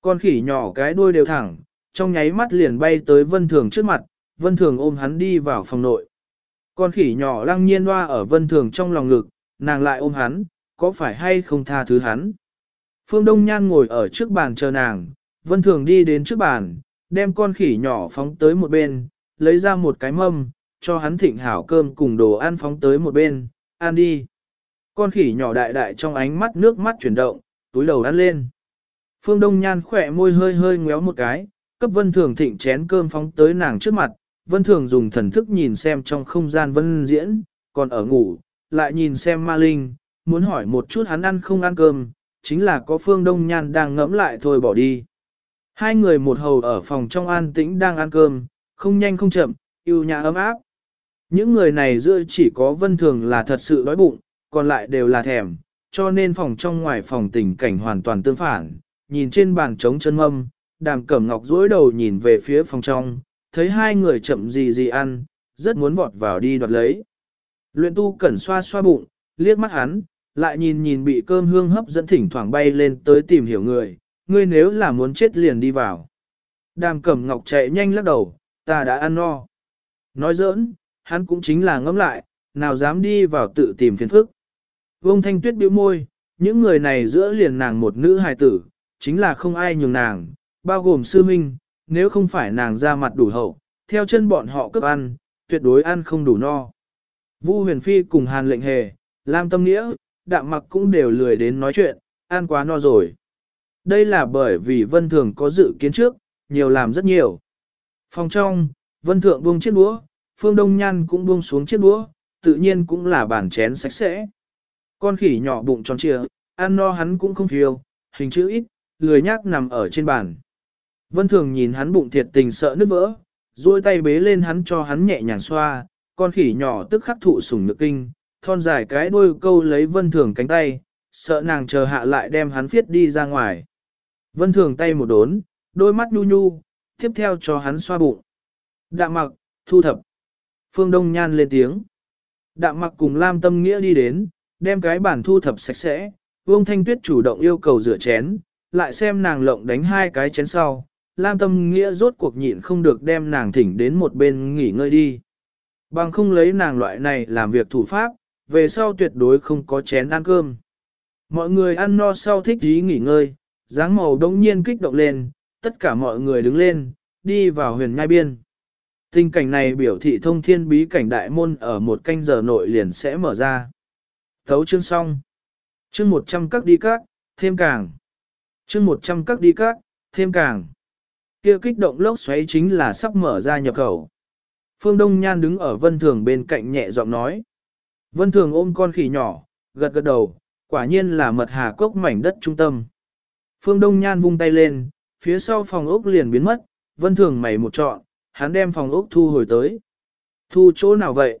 Con khỉ nhỏ cái đuôi đều thẳng, trong nháy mắt liền bay tới Vân Thường trước mặt, Vân Thường ôm hắn đi vào phòng nội. Con khỉ nhỏ lăng nhiên loa ở Vân Thường trong lòng ngực, nàng lại ôm hắn, có phải hay không tha thứ hắn. Phương Đông Nhan ngồi ở trước bàn chờ nàng, Vân Thường đi đến trước bàn, đem con khỉ nhỏ phóng tới một bên, lấy ra một cái mâm, cho hắn thịnh hảo cơm cùng đồ ăn phóng tới một bên, ăn đi. Con khỉ nhỏ đại đại trong ánh mắt nước mắt chuyển động, túi đầu ăn lên. Phương Đông Nhan khỏe môi hơi hơi ngéo một cái, cấp Vân Thường thịnh chén cơm phóng tới nàng trước mặt, Vân Thường dùng thần thức nhìn xem trong không gian Vân diễn, còn ở ngủ, lại nhìn xem Ma Linh, muốn hỏi một chút hắn ăn không ăn cơm, chính là có Phương Đông Nhan đang ngẫm lại thôi bỏ đi. Hai người một hầu ở phòng trong an tĩnh đang ăn cơm, không nhanh không chậm, yêu nhã ấm áp. Những người này giữa chỉ có Vân Thường là thật sự đói bụng, còn lại đều là thèm, cho nên phòng trong ngoài phòng tình cảnh hoàn toàn tương phản. Nhìn trên bàn trống chân mâm, đàm cẩm ngọc dối đầu nhìn về phía phòng trong, thấy hai người chậm gì gì ăn, rất muốn vọt vào đi đoạt lấy. Luyện tu cẩn xoa xoa bụng, liếc mắt hắn, lại nhìn nhìn bị cơm hương hấp dẫn thỉnh thoảng bay lên tới tìm hiểu người, ngươi nếu là muốn chết liền đi vào. Đàm cẩm ngọc chạy nhanh lắc đầu, ta đã ăn no. Nói giỡn, hắn cũng chính là ngẫm lại, nào dám đi vào tự tìm phiền phức. Vông thanh tuyết bĩu môi, những người này giữa liền nàng một nữ hài tử, chính là không ai nhường nàng, bao gồm sư minh, nếu không phải nàng ra mặt đủ hậu, theo chân bọn họ cướp ăn, tuyệt đối ăn không đủ no. Vu huyền phi cùng hàn lệnh hề, Lam tâm nghĩa, đạm mặc cũng đều lười đến nói chuyện, ăn quá no rồi. Đây là bởi vì vân thường có dự kiến trước, nhiều làm rất nhiều. Phòng trong, vân thượng buông chiếc đũa, phương đông nhan cũng buông xuống chiếc đũa, tự nhiên cũng là bàn chén sạch sẽ. Con khỉ nhỏ bụng tròn trịa, ăn no hắn cũng không phiêu, hình chữ ít, lười nhác nằm ở trên bàn. Vân thường nhìn hắn bụng thiệt tình sợ nứt vỡ, duỗi tay bế lên hắn cho hắn nhẹ nhàng xoa, con khỉ nhỏ tức khắc thụ sủng nhược kinh, thon dài cái đuôi câu lấy vân thường cánh tay, sợ nàng chờ hạ lại đem hắn phiết đi ra ngoài. Vân thường tay một đốn, đôi mắt nhu nhu, tiếp theo cho hắn xoa bụng. Đạm mặc, thu thập. Phương Đông Nhan lên tiếng. Đạm mặc cùng Lam Tâm Nghĩa đi đến, đem cái bản thu thập sạch sẽ. Vương Thanh Tuyết chủ động yêu cầu rửa chén, lại xem nàng lộng đánh hai cái chén sau. Lam Tâm Nghĩa rốt cuộc nhịn không được đem nàng thỉnh đến một bên nghỉ ngơi đi. Bằng không lấy nàng loại này làm việc thủ pháp, về sau tuyệt đối không có chén ăn cơm. Mọi người ăn no sau thích ý nghỉ ngơi, dáng màu đông nhiên kích động lên, tất cả mọi người đứng lên, đi vào huyền ngai biên. Tình cảnh này biểu thị thông thiên bí cảnh đại môn ở một canh giờ nội liền sẽ mở ra. Thấu chương xong. Chương 100 các đi các, thêm càng. Chương 100 các đi các, thêm càng. Kia kích động lốc xoáy chính là sắp mở ra nhập khẩu. Phương Đông Nhan đứng ở Vân Thường bên cạnh nhẹ giọng nói. Vân Thường ôm con khỉ nhỏ, gật gật đầu, quả nhiên là mật hà cốc mảnh đất trung tâm. Phương Đông Nhan vung tay lên, phía sau phòng ốc liền biến mất, Vân Thường mày một trọn, hắn đem phòng ốc thu hồi tới. Thu chỗ nào vậy?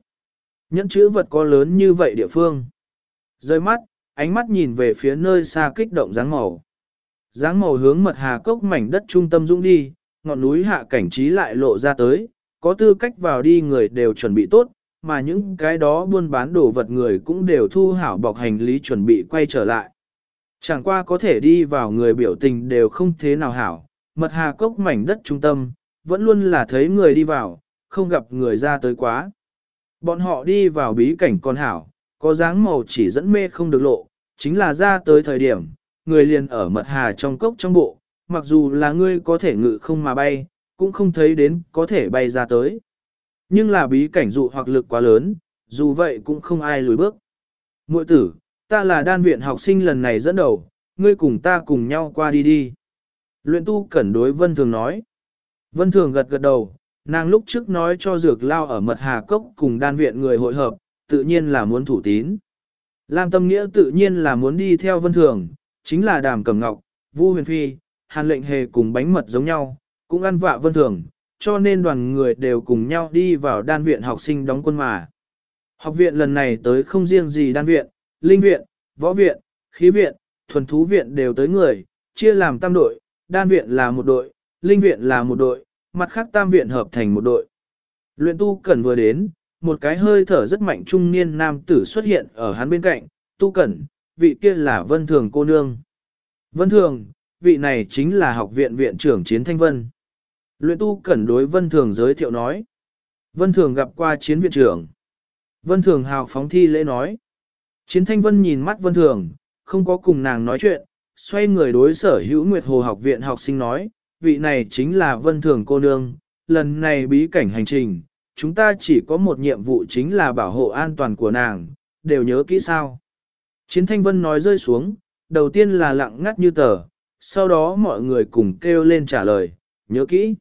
Nhẫn chữ vật có lớn như vậy địa phương. Rơi mắt, ánh mắt nhìn về phía nơi xa kích động dáng màu. Dáng màu hướng mật hà cốc mảnh đất trung tâm dũng đi, ngọn núi hạ cảnh trí lại lộ ra tới, có tư cách vào đi người đều chuẩn bị tốt, mà những cái đó buôn bán đồ vật người cũng đều thu hảo bọc hành lý chuẩn bị quay trở lại. Chẳng qua có thể đi vào người biểu tình đều không thế nào hảo, mật hà cốc mảnh đất trung tâm, vẫn luôn là thấy người đi vào, không gặp người ra tới quá. Bọn họ đi vào bí cảnh con hảo, có dáng màu chỉ dẫn mê không được lộ, chính là ra tới thời điểm, người liền ở mật hà trong cốc trong bộ, mặc dù là ngươi có thể ngự không mà bay, cũng không thấy đến có thể bay ra tới. Nhưng là bí cảnh dụ hoặc lực quá lớn, dù vậy cũng không ai lùi bước. Muội tử, ta là đan viện học sinh lần này dẫn đầu, ngươi cùng ta cùng nhau qua đi đi. Luyện tu cẩn đối Vân Thường nói. Vân Thường gật gật đầu, nàng lúc trước nói cho dược lao ở mật hà cốc cùng đan viện người hội hợp, tự nhiên là muốn thủ tín. Lam Tâm Nghĩa tự nhiên là muốn đi theo Vân Thường, chính là Đàm Cẩm Ngọc, Vu Huyền Phi, Hàn Lệnh Hề cùng bánh mật giống nhau, cũng ăn vạ Vân Thường, cho nên đoàn người đều cùng nhau đi vào đan viện học sinh đóng quân mà. Học viện lần này tới không riêng gì đan viện, linh viện, võ viện, khí viện, thuần thú viện đều tới người, chia làm tam đội, đan viện là một đội, linh viện là một đội, mặt khác tam viện hợp thành một đội. Luyện tu cẩn vừa đến, một cái hơi thở rất mạnh trung niên nam tử xuất hiện ở hắn bên cạnh, tu cẩn, vị kia là vân thường cô nương. Vân thường, vị này chính là học viện viện trưởng Chiến Thanh Vân. Luyện tu cẩn đối Vân Thường giới thiệu nói. Vân Thường gặp qua chiến viện trưởng. Vân Thường hào phóng thi lễ nói. Chiến Thanh Vân nhìn mắt Vân Thường, không có cùng nàng nói chuyện, xoay người đối sở hữu Nguyệt Hồ học viện học sinh nói, vị này chính là Vân Thường cô nương, lần này bí cảnh hành trình, chúng ta chỉ có một nhiệm vụ chính là bảo hộ an toàn của nàng, đều nhớ kỹ sao. Chiến Thanh Vân nói rơi xuống, đầu tiên là lặng ngắt như tờ, sau đó mọi người cùng kêu lên trả lời, nhớ kỹ.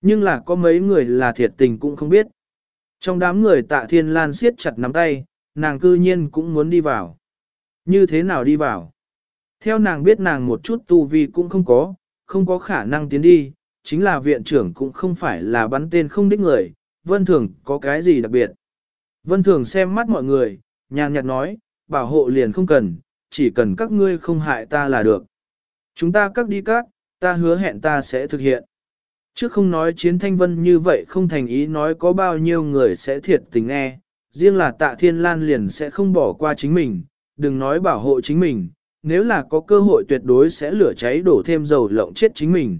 Nhưng là có mấy người là thiệt tình cũng không biết. Trong đám người tạ thiên lan siết chặt nắm tay, nàng cư nhiên cũng muốn đi vào. Như thế nào đi vào? Theo nàng biết nàng một chút tu vi cũng không có, không có khả năng tiến đi, chính là viện trưởng cũng không phải là bắn tên không đích người, vân thường có cái gì đặc biệt. Vân thường xem mắt mọi người, nhàn nhạt nói, bảo hộ liền không cần, chỉ cần các ngươi không hại ta là được. Chúng ta các đi các, ta hứa hẹn ta sẽ thực hiện. Trước không nói chiến thanh vân như vậy không thành ý nói có bao nhiêu người sẽ thiệt tình nghe, riêng là tạ thiên lan liền sẽ không bỏ qua chính mình, đừng nói bảo hộ chính mình, nếu là có cơ hội tuyệt đối sẽ lửa cháy đổ thêm dầu lộng chết chính mình.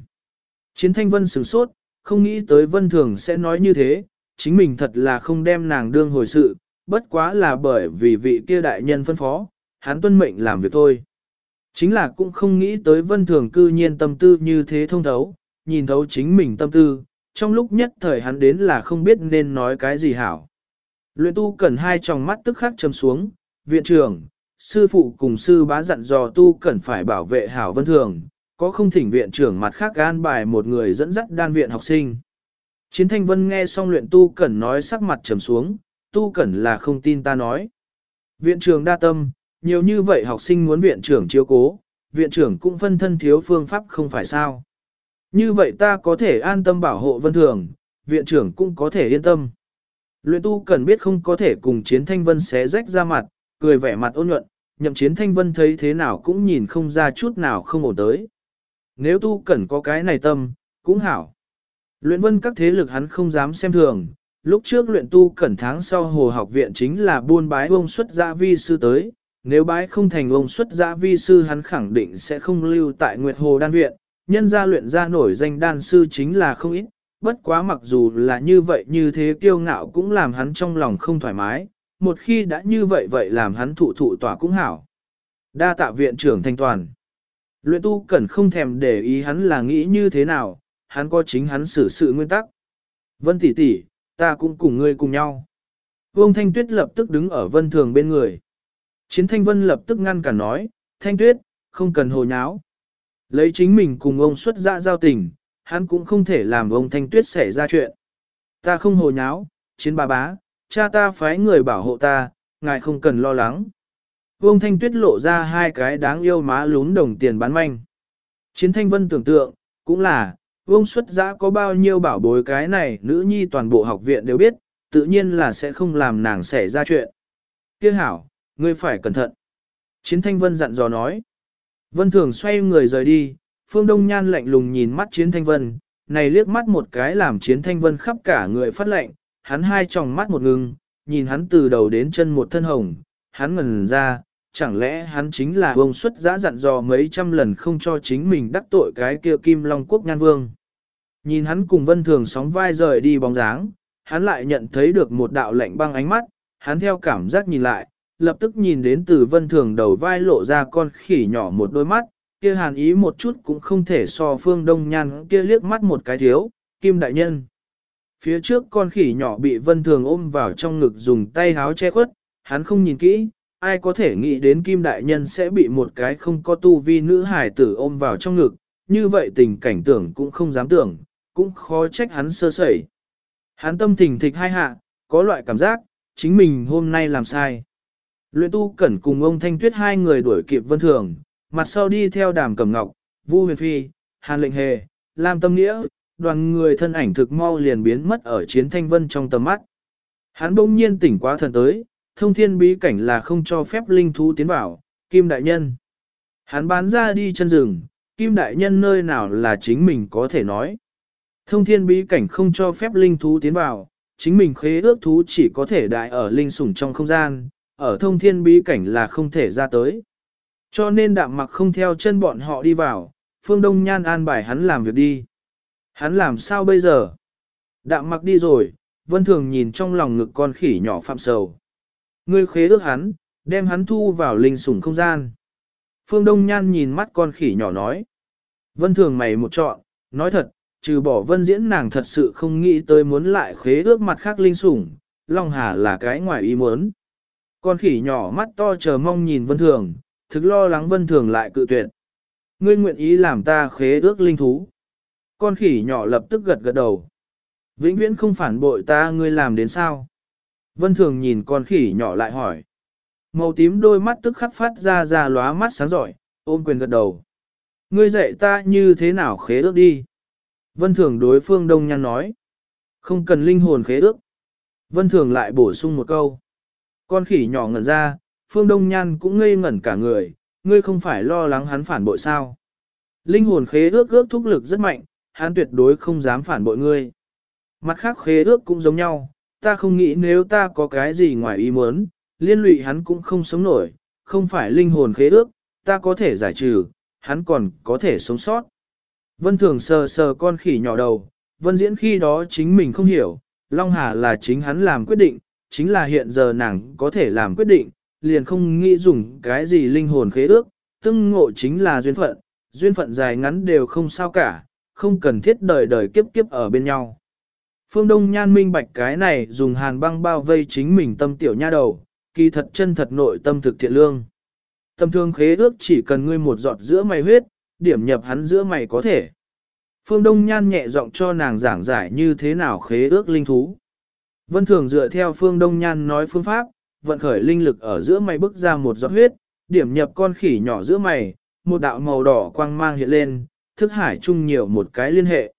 Chiến thanh vân sửng sốt, không nghĩ tới vân thường sẽ nói như thế, chính mình thật là không đem nàng đương hồi sự, bất quá là bởi vì vị kia đại nhân phân phó, hắn tuân mệnh làm việc thôi. Chính là cũng không nghĩ tới vân thường cư nhiên tâm tư như thế thông thấu, nhìn thấu chính mình tâm tư, trong lúc nhất thời hắn đến là không biết nên nói cái gì hảo. Luyện tu cần hai tròng mắt tức khắc chầm xuống, viện trưởng, sư phụ cùng sư bá dặn dò tu cần phải bảo vệ hảo vân thường, có không thỉnh viện trưởng mặt khác gan bài một người dẫn dắt đan viện học sinh. Chiến thanh vân nghe xong luyện tu cẩn nói sắc mặt trầm xuống, tu cẩn là không tin ta nói. Viện trưởng đa tâm, nhiều như vậy học sinh muốn viện trưởng chiếu cố, viện trưởng cũng phân thân thiếu phương pháp không phải sao. Như vậy ta có thể an tâm bảo hộ vân thường, viện trưởng cũng có thể yên tâm. Luyện tu cần biết không có thể cùng chiến thanh vân xé rách ra mặt, cười vẻ mặt ôn nhuận, nhậm chiến thanh vân thấy thế nào cũng nhìn không ra chút nào không ổn tới. Nếu tu cần có cái này tâm, cũng hảo. Luyện vân các thế lực hắn không dám xem thường, lúc trước luyện tu cẩn tháng sau hồ học viện chính là buôn bái ông xuất gia vi sư tới, nếu bái không thành ông xuất gia vi sư hắn khẳng định sẽ không lưu tại Nguyệt Hồ Đan Viện, nhân gia luyện ra nổi danh đan sư chính là không ít, bất quá mặc dù là như vậy như thế kiêu ngạo cũng làm hắn trong lòng không thoải mái, một khi đã như vậy vậy làm hắn thụ thụ tỏa cũng hảo. Đa tạ viện trưởng thanh toàn. Luyện tu cần không thèm để ý hắn là nghĩ như thế nào, hắn có chính hắn xử sự nguyên tắc. Vân tỷ tỷ, ta cũng cùng ngươi cùng nhau. Vương Thanh Tuyết lập tức đứng ở Vân Thường bên người. Chiến Thanh Vân lập tức ngăn cả nói, Thanh Tuyết, không cần hồ nháo. Lấy chính mình cùng ông xuất dạ giao tình, hắn cũng không thể làm ông Thanh Tuyết xảy ra chuyện. Ta không hồ nháo, chiến bà bá, cha ta phái người bảo hộ ta, ngài không cần lo lắng. Ông Thanh Tuyết lộ ra hai cái đáng yêu má lún đồng tiền bán manh. Chiến Thanh Vân tưởng tượng, cũng là, ông xuất giã có bao nhiêu bảo bối cái này nữ nhi toàn bộ học viện đều biết, tự nhiên là sẽ không làm nàng xảy ra chuyện. Kiếc hảo, ngươi phải cẩn thận. Chiến Thanh Vân dặn dò nói. Vân Thường xoay người rời đi, Phương Đông Nhan lạnh lùng nhìn mắt Chiến Thanh Vân, này liếc mắt một cái làm Chiến Thanh Vân khắp cả người phát lạnh, hắn hai tròng mắt một ngưng, nhìn hắn từ đầu đến chân một thân hồng, hắn ngần ra, chẳng lẽ hắn chính là ông xuất giã dặn dò mấy trăm lần không cho chính mình đắc tội cái kia Kim Long Quốc Nhan Vương. Nhìn hắn cùng Vân Thường sóng vai rời đi bóng dáng, hắn lại nhận thấy được một đạo lạnh băng ánh mắt, hắn theo cảm giác nhìn lại, lập tức nhìn đến từ vân thường đầu vai lộ ra con khỉ nhỏ một đôi mắt, kia hàn ý một chút cũng không thể so phương đông nhan kia liếc mắt một cái thiếu, kim đại nhân. Phía trước con khỉ nhỏ bị vân thường ôm vào trong ngực dùng tay háo che khuất, hắn không nhìn kỹ, ai có thể nghĩ đến kim đại nhân sẽ bị một cái không có tu vi nữ hải tử ôm vào trong ngực, như vậy tình cảnh tưởng cũng không dám tưởng, cũng khó trách hắn sơ sẩy. Hắn tâm thình thịch hai hạ, có loại cảm giác, chính mình hôm nay làm sai. Luyện tu cẩn cùng ông Thanh Tuyết hai người đuổi kịp vân thường, mặt sau đi theo đàm cẩm ngọc, Vu huyền phi, hàn lệnh hề, lam tâm nghĩa, đoàn người thân ảnh thực mau liền biến mất ở chiến thanh vân trong tầm mắt. Hắn bỗng nhiên tỉnh quá thần tới, thông thiên bí cảnh là không cho phép linh thú tiến vào, kim đại nhân. Hắn bán ra đi chân rừng, kim đại nhân nơi nào là chính mình có thể nói. Thông thiên bí cảnh không cho phép linh thú tiến vào, chính mình khế ước thú chỉ có thể đại ở linh sủng trong không gian, ở thông thiên bí cảnh là không thể ra tới. Cho nên đạm mặc không theo chân bọn họ đi vào, phương đông nhan an bài hắn làm việc đi. Hắn làm sao bây giờ? Đạm mặc đi rồi, vân thường nhìn trong lòng ngực con khỉ nhỏ phạm sầu. Ngươi khế ước hắn, đem hắn thu vào linh sủng không gian. Phương Đông Nhan nhìn mắt con khỉ nhỏ nói. Vân thường mày một trọn, nói thật, trừ bỏ vân diễn nàng thật sự không nghĩ tới muốn lại khế ước mặt khác linh sủng, Long Hà là cái ngoài ý muốn. Con khỉ nhỏ mắt to chờ mong nhìn vân thường, thực lo lắng vân thường lại cự tuyệt. Ngươi nguyện ý làm ta khế ước linh thú. Con khỉ nhỏ lập tức gật gật đầu. Vĩnh viễn không phản bội ta ngươi làm đến sao? Vân thường nhìn con khỉ nhỏ lại hỏi. Màu tím đôi mắt tức khắc phát ra ra lóa mắt sáng giỏi, ôm quyền gật đầu. Ngươi dạy ta như thế nào khế ước đi? Vân thường đối phương đông nhan nói. Không cần linh hồn khế ước. Vân thường lại bổ sung một câu. Con khỉ nhỏ ngẩn ra, phương đông nhan cũng ngây ngẩn cả người, ngươi không phải lo lắng hắn phản bội sao. Linh hồn khế ước ước thúc lực rất mạnh, hắn tuyệt đối không dám phản bội ngươi. Mặt khác khế ước cũng giống nhau, ta không nghĩ nếu ta có cái gì ngoài ý muốn, liên lụy hắn cũng không sống nổi, không phải linh hồn khế ước, ta có thể giải trừ, hắn còn có thể sống sót. Vân Thường sờ sờ con khỉ nhỏ đầu, Vân Diễn khi đó chính mình không hiểu, Long Hà là chính hắn làm quyết định, chính là hiện giờ nàng có thể làm quyết định, liền không nghĩ dùng cái gì linh hồn khế ước, tương ngộ chính là duyên phận, duyên phận dài ngắn đều không sao cả, không cần thiết đời đời kiếp kiếp ở bên nhau. Phương Đông Nhan minh bạch cái này dùng hàn băng bao vây chính mình tâm tiểu nha đầu, kỳ thật chân thật nội tâm thực thiện lương. Tâm thương khế ước chỉ cần ngươi một giọt giữa mày huyết, điểm nhập hắn giữa mày có thể. Phương Đông Nhan nhẹ giọng cho nàng giảng giải như thế nào khế ước linh thú. Vân Thường dựa theo Phương Đông Nhan nói phương pháp, vận khởi linh lực ở giữa mày bức ra một giọt huyết, điểm nhập con khỉ nhỏ giữa mày, một đạo màu đỏ quang mang hiện lên, thức hải chung nhiều một cái liên hệ.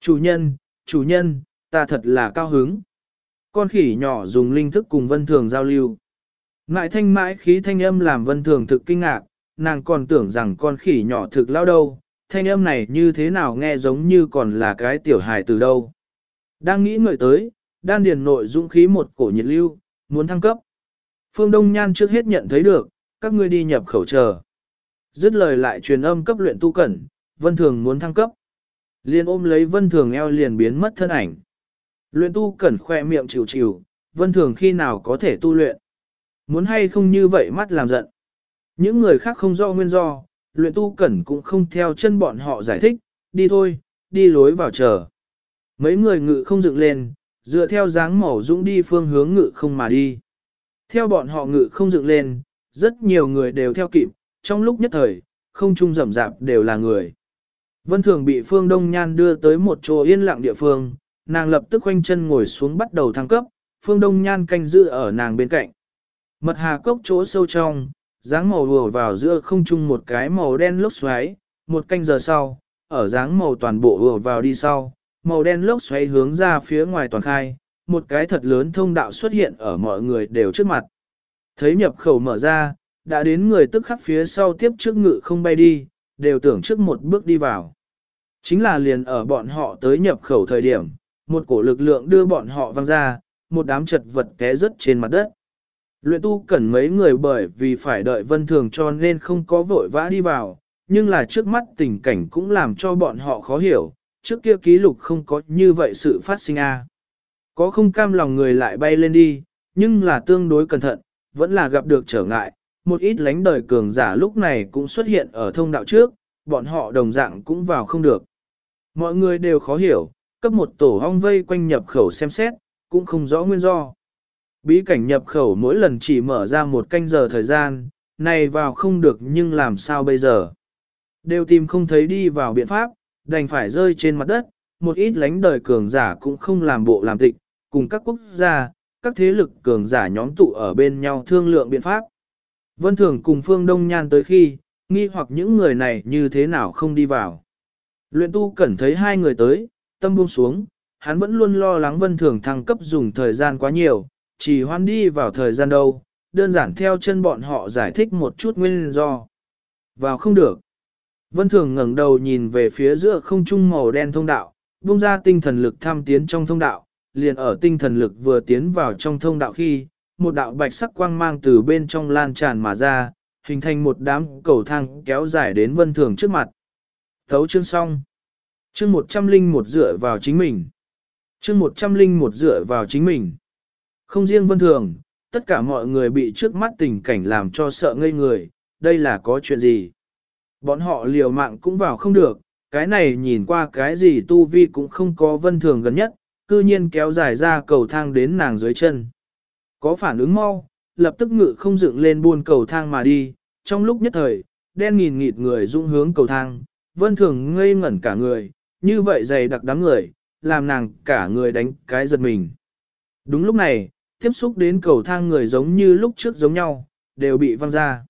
Chủ nhân, chủ nhân, ta thật là cao hứng. Con khỉ nhỏ dùng linh thức cùng Vân Thường giao lưu. Ngại thanh mãi khí thanh âm làm Vân Thường thực kinh ngạc, nàng còn tưởng rằng con khỉ nhỏ thực lao đâu, thanh âm này như thế nào nghe giống như còn là cái tiểu hài từ đâu. Đang nghĩ ngợi tới, đan điền nội dũng khí một cổ nhiệt lưu, muốn thăng cấp. Phương Đông Nhan trước hết nhận thấy được, các ngươi đi nhập khẩu chờ. Dứt lời lại truyền âm cấp luyện tu cẩn, Vân Thường muốn thăng cấp. Liên ôm lấy Vân Thường eo liền biến mất thân ảnh. Luyện tu cẩn khoe miệng chịu chịu, Vân Thường khi nào có thể tu luyện. Muốn hay không như vậy mắt làm giận. Những người khác không do nguyên do, luyện tu cẩn cũng không theo chân bọn họ giải thích, đi thôi, đi lối vào chờ. Mấy người ngự không dựng lên, dựa theo dáng màu dũng đi phương hướng ngự không mà đi. Theo bọn họ ngự không dựng lên, rất nhiều người đều theo kịp, trong lúc nhất thời, không trung rầm rạp đều là người. Vân Thường bị Phương Đông Nhan đưa tới một chỗ yên lặng địa phương, nàng lập tức khoanh chân ngồi xuống bắt đầu thăng cấp, Phương Đông Nhan canh giữ ở nàng bên cạnh. Mật hà cốc chỗ sâu trong, dáng màu vừa vào giữa không trung một cái màu đen lốc xoáy, một canh giờ sau, ở dáng màu toàn bộ vừa vào đi sau, màu đen lốc xoáy hướng ra phía ngoài toàn khai, một cái thật lớn thông đạo xuất hiện ở mọi người đều trước mặt. Thấy nhập khẩu mở ra, đã đến người tức khắc phía sau tiếp trước ngự không bay đi, đều tưởng trước một bước đi vào. Chính là liền ở bọn họ tới nhập khẩu thời điểm, một cổ lực lượng đưa bọn họ văng ra, một đám chật vật té rớt trên mặt đất. Luyện tu cần mấy người bởi vì phải đợi vân thường cho nên không có vội vã đi vào, nhưng là trước mắt tình cảnh cũng làm cho bọn họ khó hiểu, trước kia ký lục không có như vậy sự phát sinh a. Có không cam lòng người lại bay lên đi, nhưng là tương đối cẩn thận, vẫn là gặp được trở ngại, một ít lánh đời cường giả lúc này cũng xuất hiện ở thông đạo trước, bọn họ đồng dạng cũng vào không được. Mọi người đều khó hiểu, cấp một tổ hong vây quanh nhập khẩu xem xét, cũng không rõ nguyên do. Bí cảnh nhập khẩu mỗi lần chỉ mở ra một canh giờ thời gian, này vào không được nhưng làm sao bây giờ. Đều tìm không thấy đi vào biện pháp, đành phải rơi trên mặt đất, một ít lánh đời cường giả cũng không làm bộ làm tịch, cùng các quốc gia, các thế lực cường giả nhóm tụ ở bên nhau thương lượng biện pháp. Vân Thường cùng Phương Đông Nhan tới khi, nghi hoặc những người này như thế nào không đi vào. Luyện tu cẩn thấy hai người tới, tâm buông xuống, hắn vẫn luôn lo lắng vân thường thăng cấp dùng thời gian quá nhiều, chỉ hoan đi vào thời gian đâu, đơn giản theo chân bọn họ giải thích một chút nguyên do. Vào không được. Vân thường ngẩng đầu nhìn về phía giữa không trung màu đen thông đạo, buông ra tinh thần lực tham tiến trong thông đạo, liền ở tinh thần lực vừa tiến vào trong thông đạo khi, một đạo bạch sắc quang mang từ bên trong lan tràn mà ra, hình thành một đám cầu thang kéo dài đến vân thường trước mặt. Thấu chương xong. Chương một trăm linh một dựa vào chính mình. Chương một trăm linh một dựa vào chính mình. Không riêng vân thường, tất cả mọi người bị trước mắt tình cảnh làm cho sợ ngây người, đây là có chuyện gì? Bọn họ liều mạng cũng vào không được, cái này nhìn qua cái gì tu vi cũng không có vân thường gần nhất, cư nhiên kéo dài ra cầu thang đến nàng dưới chân. Có phản ứng mau, lập tức ngự không dựng lên buôn cầu thang mà đi, trong lúc nhất thời, đen nghìn nghịt người dũng hướng cầu thang, vân thường ngây ngẩn cả người, như vậy dày đặc đám người, làm nàng cả người đánh cái giật mình. Đúng lúc này, tiếp xúc đến cầu thang người giống như lúc trước giống nhau, đều bị văng ra.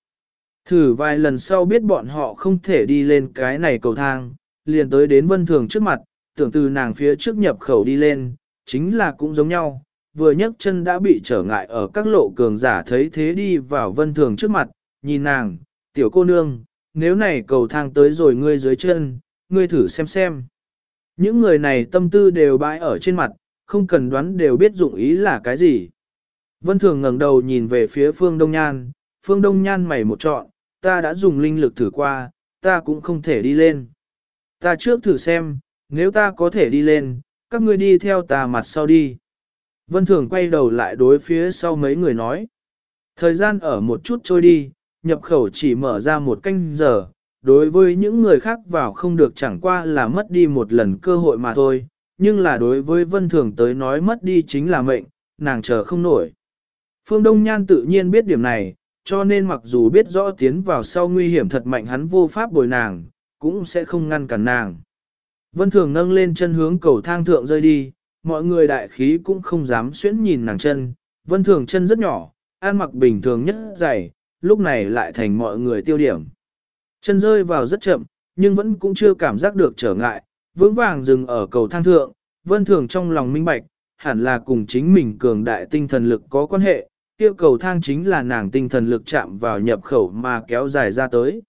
Thử vài lần sau biết bọn họ không thể đi lên cái này cầu thang, liền tới đến vân thường trước mặt, tưởng từ nàng phía trước nhập khẩu đi lên, chính là cũng giống nhau, vừa nhấc chân đã bị trở ngại ở các lộ cường giả thấy thế đi vào vân thường trước mặt, nhìn nàng, tiểu cô nương, nếu này cầu thang tới rồi ngươi dưới chân, ngươi thử xem xem. Những người này tâm tư đều bãi ở trên mặt, không cần đoán đều biết dụng ý là cái gì. Vân thường ngẩng đầu nhìn về phía phương Đông Nhan, phương Đông Nhan mày một trọn, ta đã dùng linh lực thử qua, ta cũng không thể đi lên. Ta trước thử xem, nếu ta có thể đi lên, các ngươi đi theo ta mặt sau đi. Vân Thường quay đầu lại đối phía sau mấy người nói. Thời gian ở một chút trôi đi, nhập khẩu chỉ mở ra một canh giờ, đối với những người khác vào không được chẳng qua là mất đi một lần cơ hội mà thôi, nhưng là đối với Vân Thường tới nói mất đi chính là mệnh, nàng chờ không nổi. Phương Đông Nhan tự nhiên biết điểm này, cho nên mặc dù biết rõ tiến vào sau nguy hiểm thật mạnh hắn vô pháp bồi nàng, cũng sẽ không ngăn cản nàng. Vân Thường nâng lên chân hướng cầu thang thượng rơi đi, mọi người đại khí cũng không dám xuyễn nhìn nàng chân. Vân Thường chân rất nhỏ, an mặc bình thường nhất dày, lúc này lại thành mọi người tiêu điểm. Chân rơi vào rất chậm, nhưng vẫn cũng chưa cảm giác được trở ngại, vững vàng dừng ở cầu thang thượng. Vân Thường trong lòng minh bạch, hẳn là cùng chính mình cường đại tinh thần lực có quan hệ, kia cầu thang chính là nàng tinh thần lực chạm vào nhập khẩu mà kéo dài ra tới.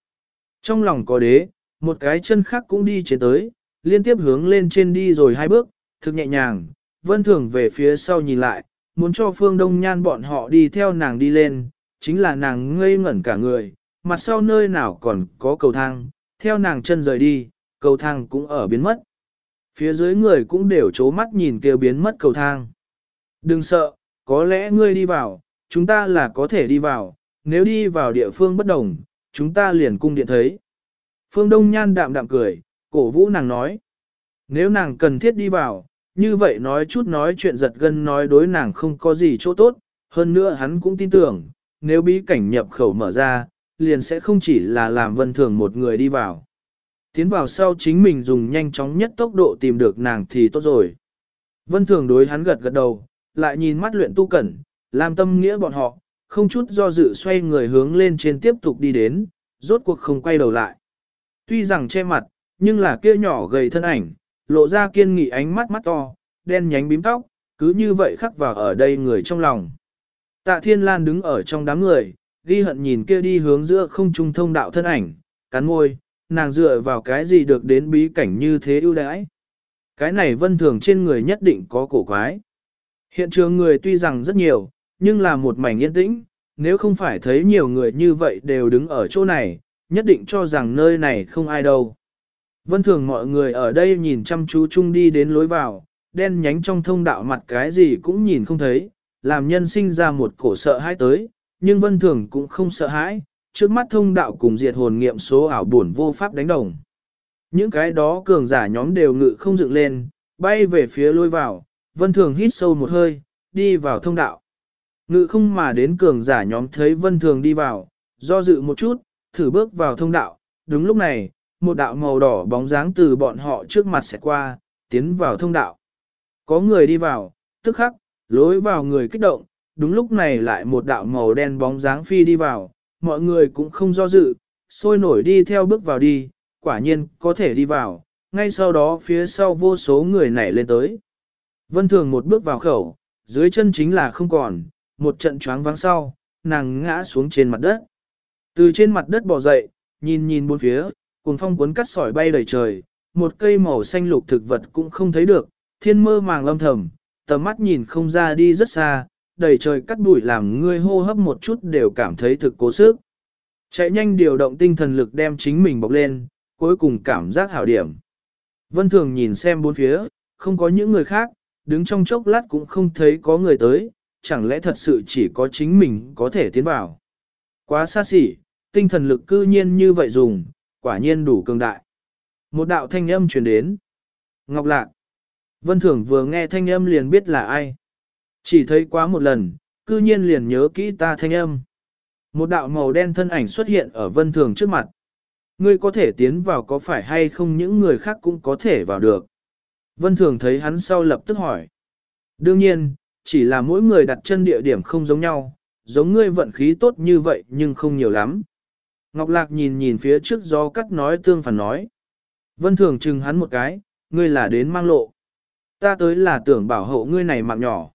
Trong lòng có đế, một cái chân khác cũng đi trên tới, liên tiếp hướng lên trên đi rồi hai bước, thực nhẹ nhàng, vân thường về phía sau nhìn lại, muốn cho phương đông nhan bọn họ đi theo nàng đi lên, chính là nàng ngây ngẩn cả người, mặt sau nơi nào còn có cầu thang, theo nàng chân rời đi, cầu thang cũng ở biến mất. Phía dưới người cũng đều chố mắt nhìn kêu biến mất cầu thang. Đừng sợ, có lẽ ngươi đi vào, chúng ta là có thể đi vào, nếu đi vào địa phương bất đồng, chúng ta liền cung điện thấy. Phương Đông Nhan đạm đạm cười, cổ vũ nàng nói. Nếu nàng cần thiết đi vào, như vậy nói chút nói chuyện giật gân nói đối nàng không có gì chỗ tốt, hơn nữa hắn cũng tin tưởng, nếu bí cảnh nhập khẩu mở ra, liền sẽ không chỉ là làm vân thường một người đi vào. Tiến vào sau chính mình dùng nhanh chóng nhất tốc độ tìm được nàng thì tốt rồi. Vân thường đối hắn gật gật đầu, lại nhìn mắt luyện tu cẩn, Lam tâm nghĩa bọn họ, không chút do dự xoay người hướng lên trên tiếp tục đi đến, rốt cuộc không quay đầu lại. Tuy rằng che mặt, nhưng là kia nhỏ gầy thân ảnh, lộ ra kiên nghị ánh mắt mắt to, đen nhánh bím tóc, cứ như vậy khắc vào ở đây người trong lòng. Tạ Thiên Lan đứng ở trong đám người, ghi hận nhìn kia đi hướng giữa không trung thông đạo thân ảnh, cắn môi, nàng dựa vào cái gì được đến bí cảnh như thế ưu đãi. Cái này vân thường trên người nhất định có cổ quái. Hiện trường người tuy rằng rất nhiều, nhưng là một mảnh yên tĩnh, nếu không phải thấy nhiều người như vậy đều đứng ở chỗ này, nhất định cho rằng nơi này không ai đâu. Vân thường mọi người ở đây nhìn chăm chú chung đi đến lối vào, đen nhánh trong thông đạo mặt cái gì cũng nhìn không thấy, làm nhân sinh ra một cổ sợ hãi tới, nhưng vân thường cũng không sợ hãi, trước mắt thông đạo cùng diệt hồn nghiệm số ảo buồn vô pháp đánh đồng. Những cái đó cường giả nhóm đều ngự không dựng lên, bay về phía lối vào, vân thường hít sâu một hơi, đi vào thông đạo. Ngự không mà đến cường giả nhóm thấy vân thường đi vào, do dự một chút, thử bước vào thông đạo, đúng lúc này, một đạo màu đỏ bóng dáng từ bọn họ trước mặt sẽ qua, tiến vào thông đạo. Có người đi vào, tức khắc, lối vào người kích động, đúng lúc này lại một đạo màu đen bóng dáng phi đi vào, mọi người cũng không do dự, sôi nổi đi theo bước vào đi, quả nhiên có thể đi vào, ngay sau đó phía sau vô số người nảy lên tới. Vân Thường một bước vào khẩu, dưới chân chính là không còn, một trận choáng vắng sau, nàng ngã xuống trên mặt đất. Từ trên mặt đất bò dậy, nhìn nhìn bốn phía, cuồng phong cuốn cắt sỏi bay đầy trời, một cây màu xanh lục thực vật cũng không thấy được, thiên mơ màng lâm thầm, tầm mắt nhìn không ra đi rất xa, đầy trời cắt bụi làm ngươi hô hấp một chút đều cảm thấy thực cố sức. Chạy nhanh điều động tinh thần lực đem chính mình bọc lên, cuối cùng cảm giác hảo điểm. Vân Thường nhìn xem bốn phía, không có những người khác, đứng trong chốc lát cũng không thấy có người tới, chẳng lẽ thật sự chỉ có chính mình có thể tiến vào. Quá xa xỉ, tinh thần lực cư nhiên như vậy dùng, quả nhiên đủ cường đại. Một đạo thanh âm truyền đến. Ngọc Lạc. Vân Thường vừa nghe thanh âm liền biết là ai. Chỉ thấy quá một lần, cư nhiên liền nhớ kỹ ta thanh âm. Một đạo màu đen thân ảnh xuất hiện ở Vân Thường trước mặt. Ngươi có thể tiến vào có phải hay không những người khác cũng có thể vào được. Vân Thường thấy hắn sau lập tức hỏi. Đương nhiên, chỉ là mỗi người đặt chân địa điểm không giống nhau, giống ngươi vận khí tốt như vậy nhưng không nhiều lắm. Ngọc Lạc nhìn nhìn phía trước gió cắt nói tương phản nói. Vân Thường chừng hắn một cái, ngươi là đến mang lộ. Ta tới là tưởng bảo hộ ngươi này mạng nhỏ.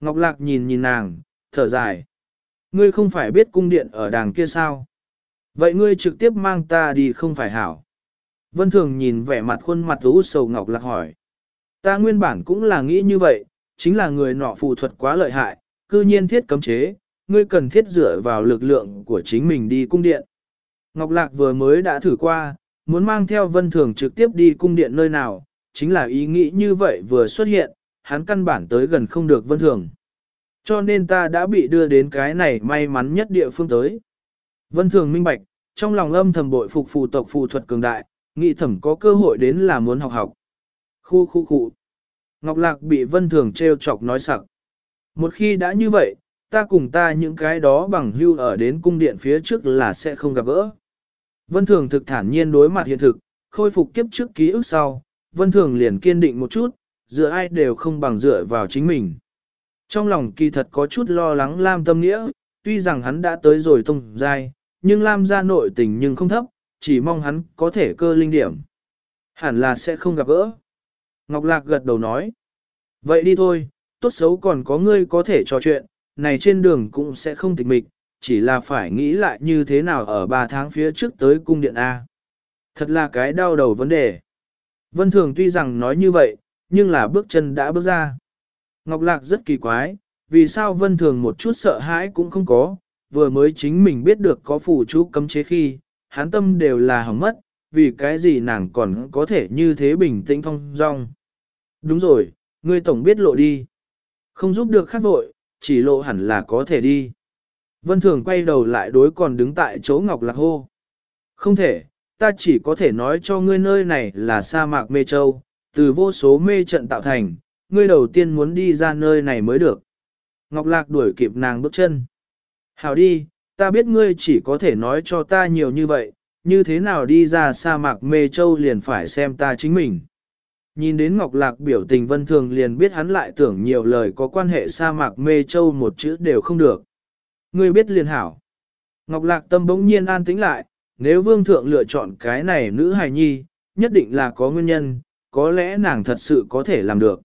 Ngọc Lạc nhìn nhìn nàng, thở dài. Ngươi không phải biết cung điện ở đàng kia sao? Vậy ngươi trực tiếp mang ta đi không phải hảo. Vân Thường nhìn vẻ mặt khuôn mặt u sầu Ngọc Lạc hỏi. Ta nguyên bản cũng là nghĩ như vậy, chính là người nọ phù thuật quá lợi hại, cư nhiên thiết cấm chế, ngươi cần thiết dựa vào lực lượng của chính mình đi cung điện. Ngọc Lạc vừa mới đã thử qua, muốn mang theo Vân Thường trực tiếp đi cung điện nơi nào, chính là ý nghĩ như vậy vừa xuất hiện, hắn căn bản tới gần không được Vân Thường. Cho nên ta đã bị đưa đến cái này may mắn nhất địa phương tới. Vân Thường minh bạch, trong lòng âm thầm bội phục phù tộc phù thuật cường đại, nghĩ thẩm có cơ hội đến là muốn học học. Khu khu khu. Ngọc Lạc bị Vân Thường treo chọc nói sặc. Một khi đã như vậy, ta cùng ta những cái đó bằng hưu ở đến cung điện phía trước là sẽ không gặp gỡ. Vân Thường thực thản nhiên đối mặt hiện thực, khôi phục kiếp trước ký ức sau, Vân Thường liền kiên định một chút, dựa ai đều không bằng dựa vào chính mình. Trong lòng kỳ thật có chút lo lắng Lam tâm nghĩa, tuy rằng hắn đã tới rồi tông dai, nhưng Lam ra nội tình nhưng không thấp, chỉ mong hắn có thể cơ linh điểm. Hẳn là sẽ không gặp gỡ. Ngọc Lạc gật đầu nói. Vậy đi thôi, tốt xấu còn có ngươi có thể trò chuyện, này trên đường cũng sẽ không tịch mịch, chỉ là phải nghĩ lại như thế nào ở 3 tháng phía trước tới cung điện A. Thật là cái đau đầu vấn đề. Vân Thường tuy rằng nói như vậy, nhưng là bước chân đã bước ra. Ngọc Lạc rất kỳ quái, vì sao Vân Thường một chút sợ hãi cũng không có, vừa mới chính mình biết được có phủ chú cấm chế khi, hán tâm đều là hỏng mất, vì cái gì nàng còn có thể như thế bình tĩnh phong dong. Đúng rồi, ngươi tổng biết lộ đi. Không giúp được khắc vội, chỉ lộ hẳn là có thể đi. Vân Thường quay đầu lại đối còn đứng tại chỗ Ngọc Lạc hô. Không thể, ta chỉ có thể nói cho ngươi nơi này là sa mạc mê châu, từ vô số mê trận tạo thành, ngươi đầu tiên muốn đi ra nơi này mới được. Ngọc Lạc đuổi kịp nàng bước chân. Hảo đi, ta biết ngươi chỉ có thể nói cho ta nhiều như vậy, như thế nào đi ra sa mạc mê châu liền phải xem ta chính mình. Nhìn đến Ngọc Lạc biểu tình vân thường liền biết hắn lại tưởng nhiều lời có quan hệ sa mạc mê châu một chữ đều không được. Ngươi biết liền hảo. Ngọc Lạc tâm bỗng nhiên an tĩnh lại, nếu vương thượng lựa chọn cái này nữ hài nhi, nhất định là có nguyên nhân, có lẽ nàng thật sự có thể làm được.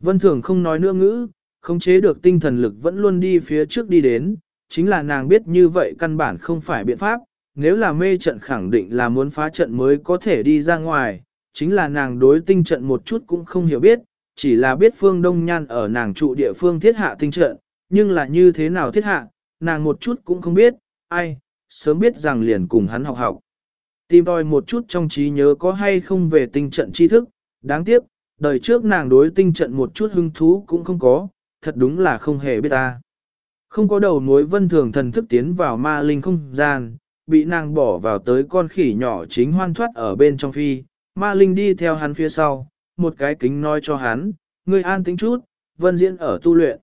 Vân thường không nói nữa ngữ, không chế được tinh thần lực vẫn luôn đi phía trước đi đến, chính là nàng biết như vậy căn bản không phải biện pháp, nếu là mê trận khẳng định là muốn phá trận mới có thể đi ra ngoài, chính là nàng đối tinh trận một chút cũng không hiểu biết, chỉ là biết phương Đông Nhan ở nàng trụ địa phương thiết hạ tinh trận, nhưng là như thế nào thiết hạ, nàng một chút cũng không biết, ai, sớm biết rằng liền cùng hắn học học. Tìm tòi một chút trong trí nhớ có hay không về tinh trận tri thức, đáng tiếc, đời trước nàng đối tinh trận một chút hứng thú cũng không có, thật đúng là không hề biết ta. Không có đầu mối vân thường thần thức tiến vào ma linh không gian, bị nàng bỏ vào tới con khỉ nhỏ chính hoan thoát ở bên trong phi, ma linh đi theo hắn phía sau, một cái kính nói cho hắn, ngươi an tính chút, vân diễn ở tu luyện.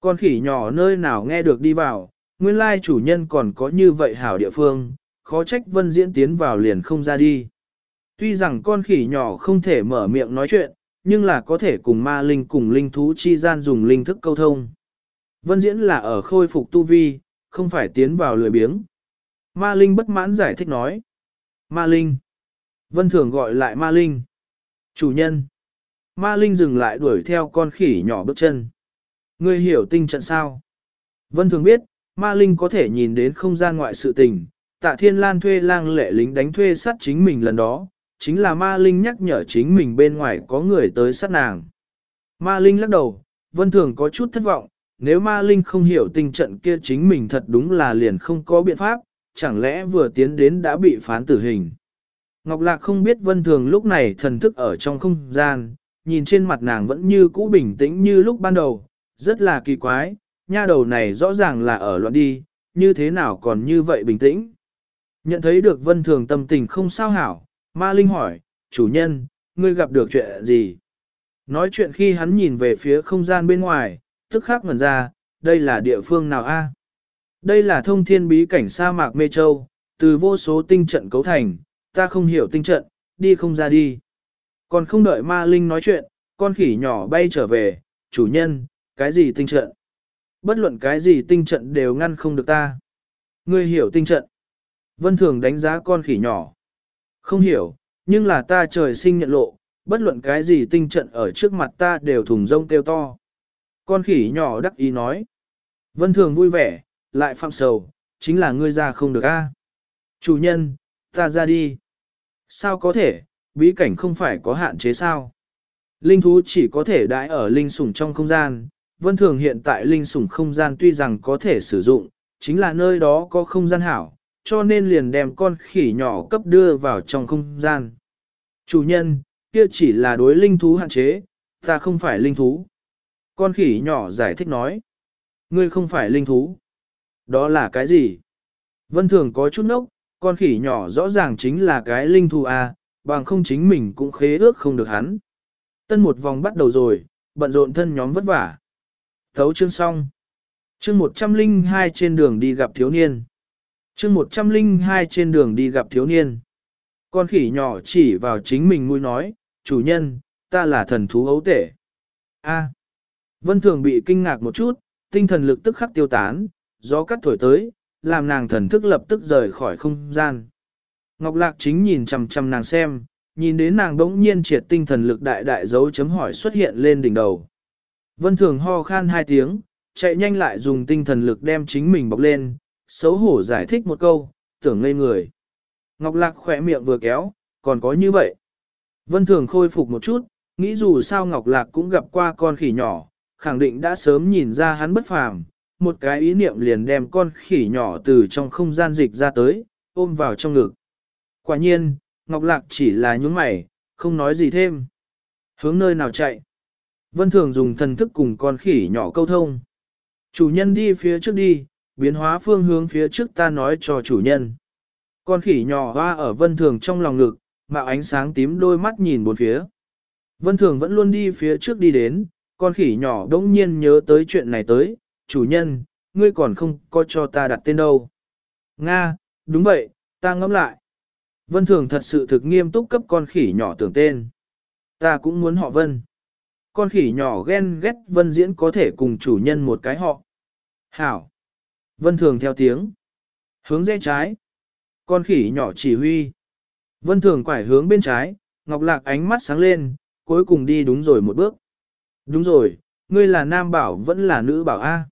Con khỉ nhỏ nơi nào nghe được đi vào, nguyên lai chủ nhân còn có như vậy hảo địa phương, khó trách vân diễn tiến vào liền không ra đi. Tuy rằng con khỉ nhỏ không thể mở miệng nói chuyện, nhưng là có thể cùng ma linh cùng linh thú chi gian dùng linh thức câu thông. Vân diễn là ở khôi phục tu vi, không phải tiến vào lười biếng. Ma linh bất mãn giải thích nói. Ma linh. Vân Thường gọi lại Ma Linh. Chủ nhân. Ma Linh dừng lại đuổi theo con khỉ nhỏ bước chân. Ngươi hiểu tinh trận sao? Vân Thường biết, Ma Linh có thể nhìn đến không gian ngoại sự tình. Tạ Thiên Lan thuê lang lệ lính đánh thuê sát chính mình lần đó, chính là Ma Linh nhắc nhở chính mình bên ngoài có người tới sát nàng. Ma Linh lắc đầu, Vân Thường có chút thất vọng, nếu Ma Linh không hiểu tinh trận kia chính mình thật đúng là liền không có biện pháp, chẳng lẽ vừa tiến đến đã bị phán tử hình. Ngọc Lạc không biết Vân Thường lúc này thần thức ở trong không gian, nhìn trên mặt nàng vẫn như cũ bình tĩnh như lúc ban đầu, rất là kỳ quái, nha đầu này rõ ràng là ở loạn đi, như thế nào còn như vậy bình tĩnh. Nhận thấy được Vân Thường tâm tình không sao hảo, Ma Linh hỏi, chủ nhân, ngươi gặp được chuyện gì? Nói chuyện khi hắn nhìn về phía không gian bên ngoài, tức khắc ngẩn ra, đây là địa phương nào a? Đây là thông thiên bí cảnh sa mạc Mê Châu, từ vô số tinh trận cấu thành, ta không hiểu tinh trận, đi không ra đi. Còn không đợi ma linh nói chuyện, con khỉ nhỏ bay trở về, chủ nhân, cái gì tinh trận? Bất luận cái gì tinh trận đều ngăn không được ta. Ngươi hiểu tinh trận. Vân Thường đánh giá con khỉ nhỏ. Không hiểu, nhưng là ta trời sinh nhận lộ, bất luận cái gì tinh trận ở trước mặt ta đều thùng rông kêu to. Con khỉ nhỏ đắc ý nói. Vân Thường vui vẻ, lại phạm sầu, chính là ngươi ra không được a. Chủ nhân, ta ra đi. Sao có thể, bí cảnh không phải có hạn chế sao? Linh thú chỉ có thể đãi ở linh sủng trong không gian. Vân thường hiện tại linh sủng không gian tuy rằng có thể sử dụng, chính là nơi đó có không gian hảo, cho nên liền đem con khỉ nhỏ cấp đưa vào trong không gian. Chủ nhân, kia chỉ là đối linh thú hạn chế, ta không phải linh thú. Con khỉ nhỏ giải thích nói. Ngươi không phải linh thú. Đó là cái gì? Vân thường có chút nốc, con khỉ nhỏ rõ ràng chính là cái linh thú A, bằng không chính mình cũng khế ước không được hắn. Tân một vòng bắt đầu rồi, bận rộn thân nhóm vất vả. Thấu chương xong. Chương 102 trên đường đi gặp thiếu niên. Chương 102 trên đường đi gặp thiếu niên. Con khỉ nhỏ chỉ vào chính mình mũi nói, chủ nhân, ta là thần thú ấu tể. A. Vân Thường bị kinh ngạc một chút, tinh thần lực tức khắc tiêu tán, gió cắt thổi tới, làm nàng thần thức lập tức rời khỏi không gian. Ngọc Lạc chính nhìn chằm chằm nàng xem, nhìn đến nàng đống nhiên triệt tinh thần lực đại đại dấu chấm hỏi xuất hiện lên đỉnh đầu. Vân Thường ho khan hai tiếng, chạy nhanh lại dùng tinh thần lực đem chính mình bọc lên, xấu hổ giải thích một câu, tưởng ngây người. Ngọc Lạc khỏe miệng vừa kéo, còn có như vậy. Vân Thường khôi phục một chút, nghĩ dù sao Ngọc Lạc cũng gặp qua con khỉ nhỏ, khẳng định đã sớm nhìn ra hắn bất phàm, một cái ý niệm liền đem con khỉ nhỏ từ trong không gian dịch ra tới, ôm vào trong ngực. Quả nhiên, Ngọc Lạc chỉ là nhúng mày, không nói gì thêm. Hướng nơi nào chạy? Vân Thường dùng thần thức cùng con khỉ nhỏ câu thông. Chủ nhân đi phía trước đi, biến hóa phương hướng phía trước ta nói cho chủ nhân. Con khỉ nhỏ hoa ở Vân Thường trong lòng ngực, mạo ánh sáng tím đôi mắt nhìn bốn phía. Vân Thường vẫn luôn đi phía trước đi đến, con khỉ nhỏ đống nhiên nhớ tới chuyện này tới, chủ nhân, ngươi còn không có cho ta đặt tên đâu. Nga, đúng vậy, ta ngẫm lại. Vân Thường thật sự thực nghiêm túc cấp con khỉ nhỏ tưởng tên. Ta cũng muốn họ Vân. Con khỉ nhỏ ghen ghét Vân Diễn có thể cùng chủ nhân một cái họ. Hảo. Vân Thường theo tiếng. Hướng rẽ trái. Con khỉ nhỏ chỉ huy. Vân Thường quải hướng bên trái, Ngọc Lạc ánh mắt sáng lên, cuối cùng đi đúng rồi một bước. Đúng rồi, ngươi là nam bảo vẫn là nữ bảo A.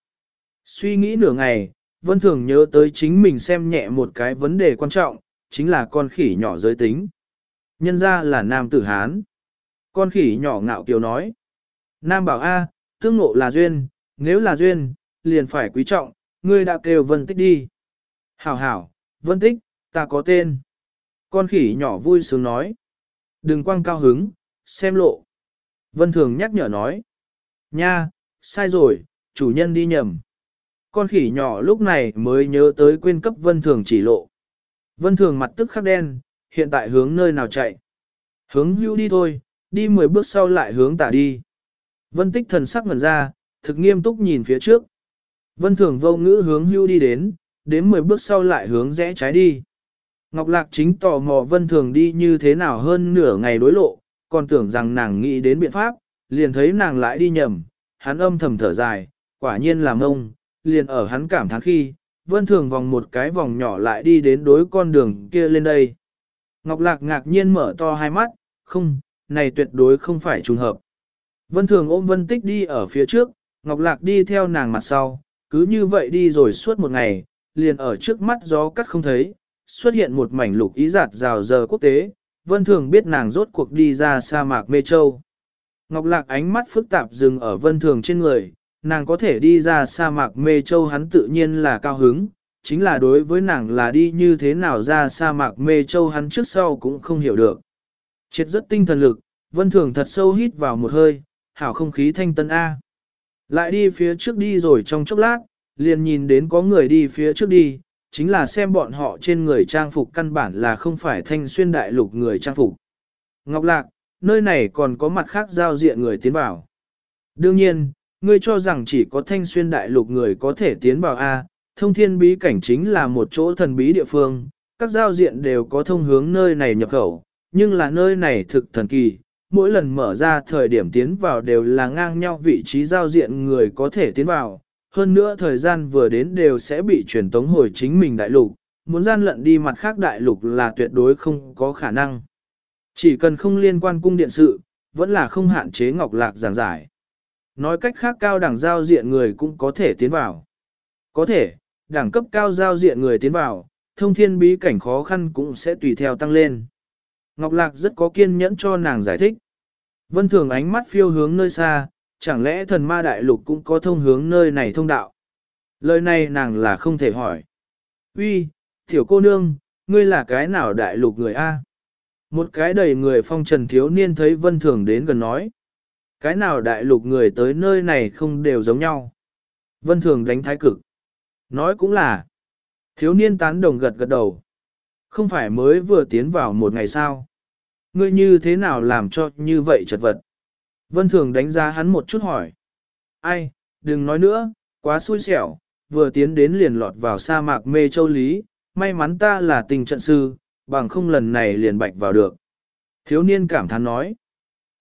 Suy nghĩ nửa ngày, Vân Thường nhớ tới chính mình xem nhẹ một cái vấn đề quan trọng, chính là con khỉ nhỏ giới tính. Nhân ra là nam tử Hán. Con khỉ nhỏ ngạo kiều nói. Nam bảo A, tương ngộ là duyên, nếu là duyên, liền phải quý trọng, ngươi đã kêu Vân Tích đi. Hảo hảo, Vân Tích, ta có tên. Con khỉ nhỏ vui sướng nói. Đừng quăng cao hứng, xem lộ. Vân Thường nhắc nhở nói. Nha, sai rồi, chủ nhân đi nhầm. Con khỉ nhỏ lúc này mới nhớ tới quên cấp Vân Thường chỉ lộ. Vân Thường mặt tức khắc đen, hiện tại hướng nơi nào chạy. Hướng hưu đi thôi, đi 10 bước sau lại hướng tả đi. Vân Tích thần sắc ngẩn ra, thực nghiêm túc nhìn phía trước. Vân Thường vô ngữ hướng hưu đi đến, đến 10 bước sau lại hướng rẽ trái đi. Ngọc Lạc chính tò mò Vân Thường đi như thế nào hơn nửa ngày đối lộ, còn tưởng rằng nàng nghĩ đến biện pháp, liền thấy nàng lại đi nhầm, hắn âm thầm thở dài, quả nhiên là mông, liền ở hắn cảm thán khi, vân thường vòng một cái vòng nhỏ lại đi đến đối con đường kia lên đây. Ngọc Lạc ngạc nhiên mở to hai mắt, không, này tuyệt đối không phải trùng hợp. Vân Thường ôm Vân Tích đi ở phía trước, Ngọc Lạc đi theo nàng mặt sau, cứ như vậy đi rồi suốt một ngày, liền ở trước mắt gió cắt không thấy, xuất hiện một mảnh lục ý giạt rào giờ quốc tế, Vân Thường biết nàng rốt cuộc đi ra sa mạc Mê Châu. Ngọc Lạc ánh mắt phức tạp dừng ở Vân Thường trên người, nàng có thể đi ra sa mạc Mê Châu hắn tự nhiên là cao hứng, chính là đối với nàng là đi như thế nào ra sa mạc Mê Châu hắn trước sau cũng không hiểu được. Triệt rất tinh thần lực, Vân Thường thật sâu hít vào một hơi, hảo không khí thanh tân A. Lại đi phía trước đi rồi trong chốc lát, liền nhìn đến có người đi phía trước đi, chính là xem bọn họ trên người trang phục căn bản là không phải thanh xuyên đại lục người trang phục. Ngọc Lạc, nơi này còn có mặt khác giao diện người tiến vào. Đương nhiên, ngươi cho rằng chỉ có thanh xuyên đại lục người có thể tiến vào A, thông thiên bí cảnh chính là một chỗ thần bí địa phương, các giao diện đều có thông hướng nơi này nhập khẩu, nhưng là nơi này thực thần kỳ, mỗi lần mở ra thời điểm tiến vào đều là ngang nhau vị trí giao diện người có thể tiến vào, hơn nữa thời gian vừa đến đều sẽ bị truyền tống hồi chính mình đại lục, muốn gian lận đi mặt khác đại lục là tuyệt đối không có khả năng. Chỉ cần không liên quan cung điện sự, vẫn là không hạn chế ngọc lạc giảng giải. Nói cách khác cao đẳng giao diện người cũng có thể tiến vào. Có thể, đẳng cấp cao giao diện người tiến vào, thông thiên bí cảnh khó khăn cũng sẽ tùy theo tăng lên. Ngọc Lạc rất có kiên nhẫn cho nàng giải thích. Vân Thường ánh mắt phiêu hướng nơi xa, chẳng lẽ thần ma đại lục cũng có thông hướng nơi này thông đạo? Lời này nàng là không thể hỏi. Uy, tiểu cô nương, ngươi là cái nào đại lục người A? Một cái đầy người phong trần thiếu niên thấy Vân Thường đến gần nói. Cái nào đại lục người tới nơi này không đều giống nhau. Vân Thường đánh thái cực. Nói cũng là. Thiếu niên tán đồng gật gật đầu. Không phải mới vừa tiến vào một ngày sao. Ngươi như thế nào làm cho như vậy chật vật? Vân Thường đánh giá hắn một chút hỏi. Ai, đừng nói nữa, quá xui xẻo, vừa tiến đến liền lọt vào sa mạc mê châu lý, may mắn ta là tình trận sư, bằng không lần này liền bạch vào được. Thiếu niên cảm thán nói.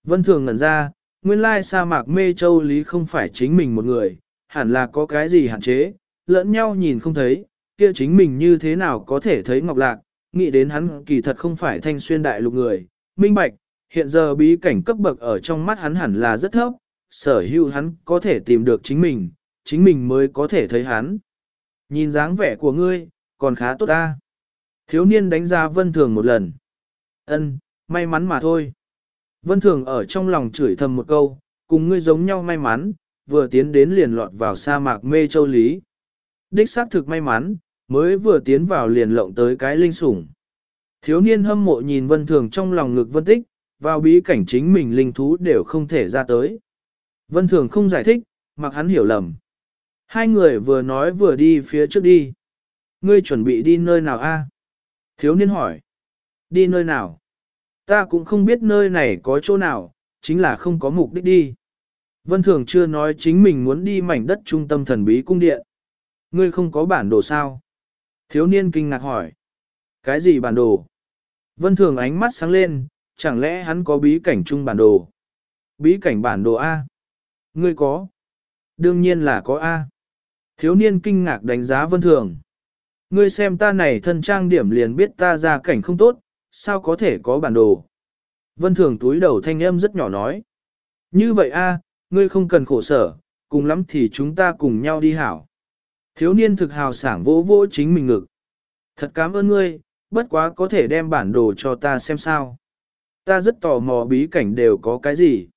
Vân Thường ngẩn ra, nguyên lai sa mạc mê châu lý không phải chính mình một người, hẳn là có cái gì hạn chế, lẫn nhau nhìn không thấy, kia chính mình như thế nào có thể thấy ngọc lạc, nghĩ đến hắn kỳ thật không phải thanh xuyên đại lục người, minh bạch, hiện giờ bí cảnh cấp bậc ở trong mắt hắn hẳn là rất thấp, sở hữu hắn có thể tìm được chính mình, chính mình mới có thể thấy hắn. Nhìn dáng vẻ của ngươi, còn khá tốt ta. Thiếu niên đánh giá vân thường một lần. Ân, may mắn mà thôi. Vân thường ở trong lòng chửi thầm một câu, cùng ngươi giống nhau may mắn, vừa tiến đến liền lọt vào sa mạc mê châu lý. Đích xác thực may mắn, mới vừa tiến vào liền lộng tới cái linh sủng. Thiếu niên hâm mộ nhìn vân thường trong lòng ngực vân tích, vào bí cảnh chính mình linh thú đều không thể ra tới. Vân thường không giải thích, mặc hắn hiểu lầm. Hai người vừa nói vừa đi phía trước đi. Ngươi chuẩn bị đi nơi nào a? Thiếu niên hỏi. Đi nơi nào? Ta cũng không biết nơi này có chỗ nào, chính là không có mục đích đi. Vân Thường chưa nói chính mình muốn đi mảnh đất trung tâm thần bí cung điện. Ngươi không có bản đồ sao? Thiếu niên kinh ngạc hỏi. Cái gì bản đồ? Vân Thường ánh mắt sáng lên, chẳng lẽ hắn có bí cảnh chung bản đồ? Bí cảnh bản đồ A? Ngươi có? Đương nhiên là có A. Thiếu niên kinh ngạc đánh giá Vân Thường. Ngươi xem ta này thân trang điểm liền biết ta ra cảnh không tốt, sao có thể có bản đồ? Vân Thường túi đầu thanh âm rất nhỏ nói. Như vậy A, ngươi không cần khổ sở, cùng lắm thì chúng ta cùng nhau đi hảo. Thiếu niên thực hào sảng vỗ vỗ chính mình ngực. Thật cảm ơn ngươi, bất quá có thể đem bản đồ cho ta xem sao. Ta rất tò mò bí cảnh đều có cái gì.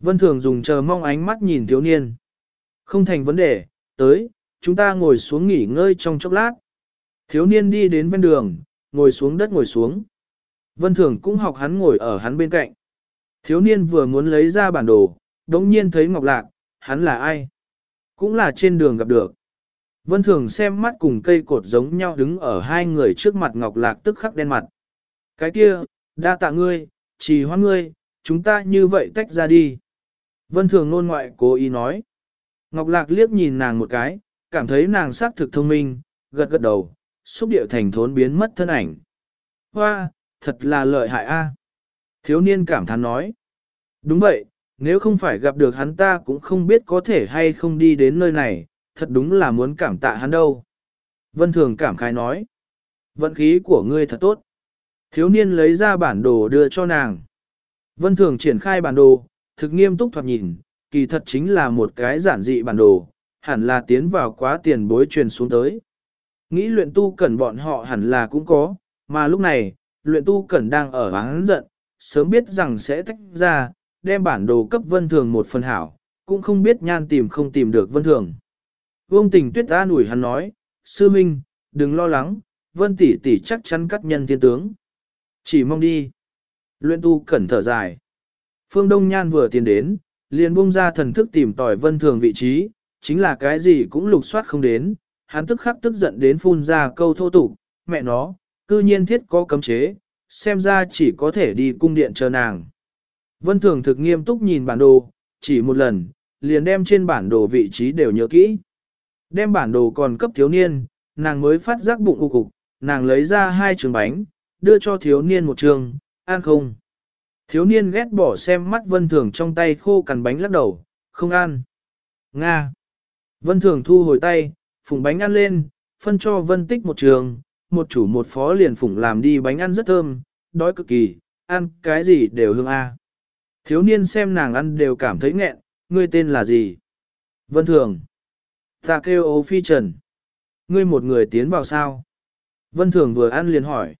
Vân Thường dùng chờ mong ánh mắt nhìn thiếu niên. Không thành vấn đề, tới, chúng ta ngồi xuống nghỉ ngơi trong chốc lát. Thiếu niên đi đến ven đường, ngồi xuống đất ngồi xuống. Vân Thường cũng học hắn ngồi ở hắn bên cạnh. Thiếu niên vừa muốn lấy ra bản đồ, đống nhiên thấy Ngọc Lạc, hắn là ai? Cũng là trên đường gặp được. Vân Thường xem mắt cùng cây cột giống nhau đứng ở hai người trước mặt Ngọc Lạc tức khắc đen mặt. Cái kia, đa tạ ngươi, chỉ hoan ngươi, chúng ta như vậy tách ra đi. Vân Thường nôn ngoại cố ý nói. Ngọc Lạc liếc nhìn nàng một cái, cảm thấy nàng xác thực thông minh, gật gật đầu, xúc điệu thành thốn biến mất thân ảnh. Hoa, thật là lợi hại a. Thiếu niên cảm thán nói. Đúng vậy, nếu không phải gặp được hắn ta cũng không biết có thể hay không đi đến nơi này, thật đúng là muốn cảm tạ hắn đâu. Vân Thường cảm khái nói. Vận khí của ngươi thật tốt. Thiếu niên lấy ra bản đồ đưa cho nàng. Vân Thường triển khai bản đồ, thực nghiêm túc thoạt nhìn, kỳ thật chính là một cái giản dị bản đồ, hẳn là tiến vào quá tiền bối truyền xuống tới. Nghĩ luyện tu cần bọn họ hẳn là cũng có, mà lúc này, luyện tu cẩn đang ở hắn giận, sớm biết rằng sẽ tách ra, đem bản đồ cấp vân thường một phần hảo, cũng không biết nhan tìm không tìm được vân thường. Vương tình tuyết an ủi hắn nói, sư minh, đừng lo lắng, vân tỷ tỷ chắc chắn cắt nhân thiên tướng. Chỉ mong đi. Luyện tu cẩn thở dài. Phương Đông Nhan vừa tiến đến, liền bung ra thần thức tìm tỏi vân thường vị trí, chính là cái gì cũng lục soát không đến, hắn tức khắc tức giận đến phun ra câu thô tục, mẹ nó, cư nhiên thiết có cấm chế, xem ra chỉ có thể đi cung điện chờ nàng. Vân thường thực nghiêm túc nhìn bản đồ, chỉ một lần, liền đem trên bản đồ vị trí đều nhớ kỹ. Đem bản đồ còn cấp thiếu niên, nàng mới phát giác bụng u cục, nàng lấy ra hai trường bánh, đưa cho thiếu niên một trường, ăn không. Thiếu niên ghét bỏ xem mắt vân thường trong tay khô cằn bánh lắc đầu, không ăn. Nga. Vân thường thu hồi tay, phùng bánh ăn lên, phân cho vân tích một trường, một chủ một phó liền phủng làm đi bánh ăn rất thơm, đói cực kỳ, ăn cái gì đều hương a. Thiếu niên xem nàng ăn đều cảm thấy nghẹn, ngươi tên là gì? Vân thường. Ta kêu ô phi trần. Ngươi một người tiến vào sao? Vân thường vừa ăn liền hỏi.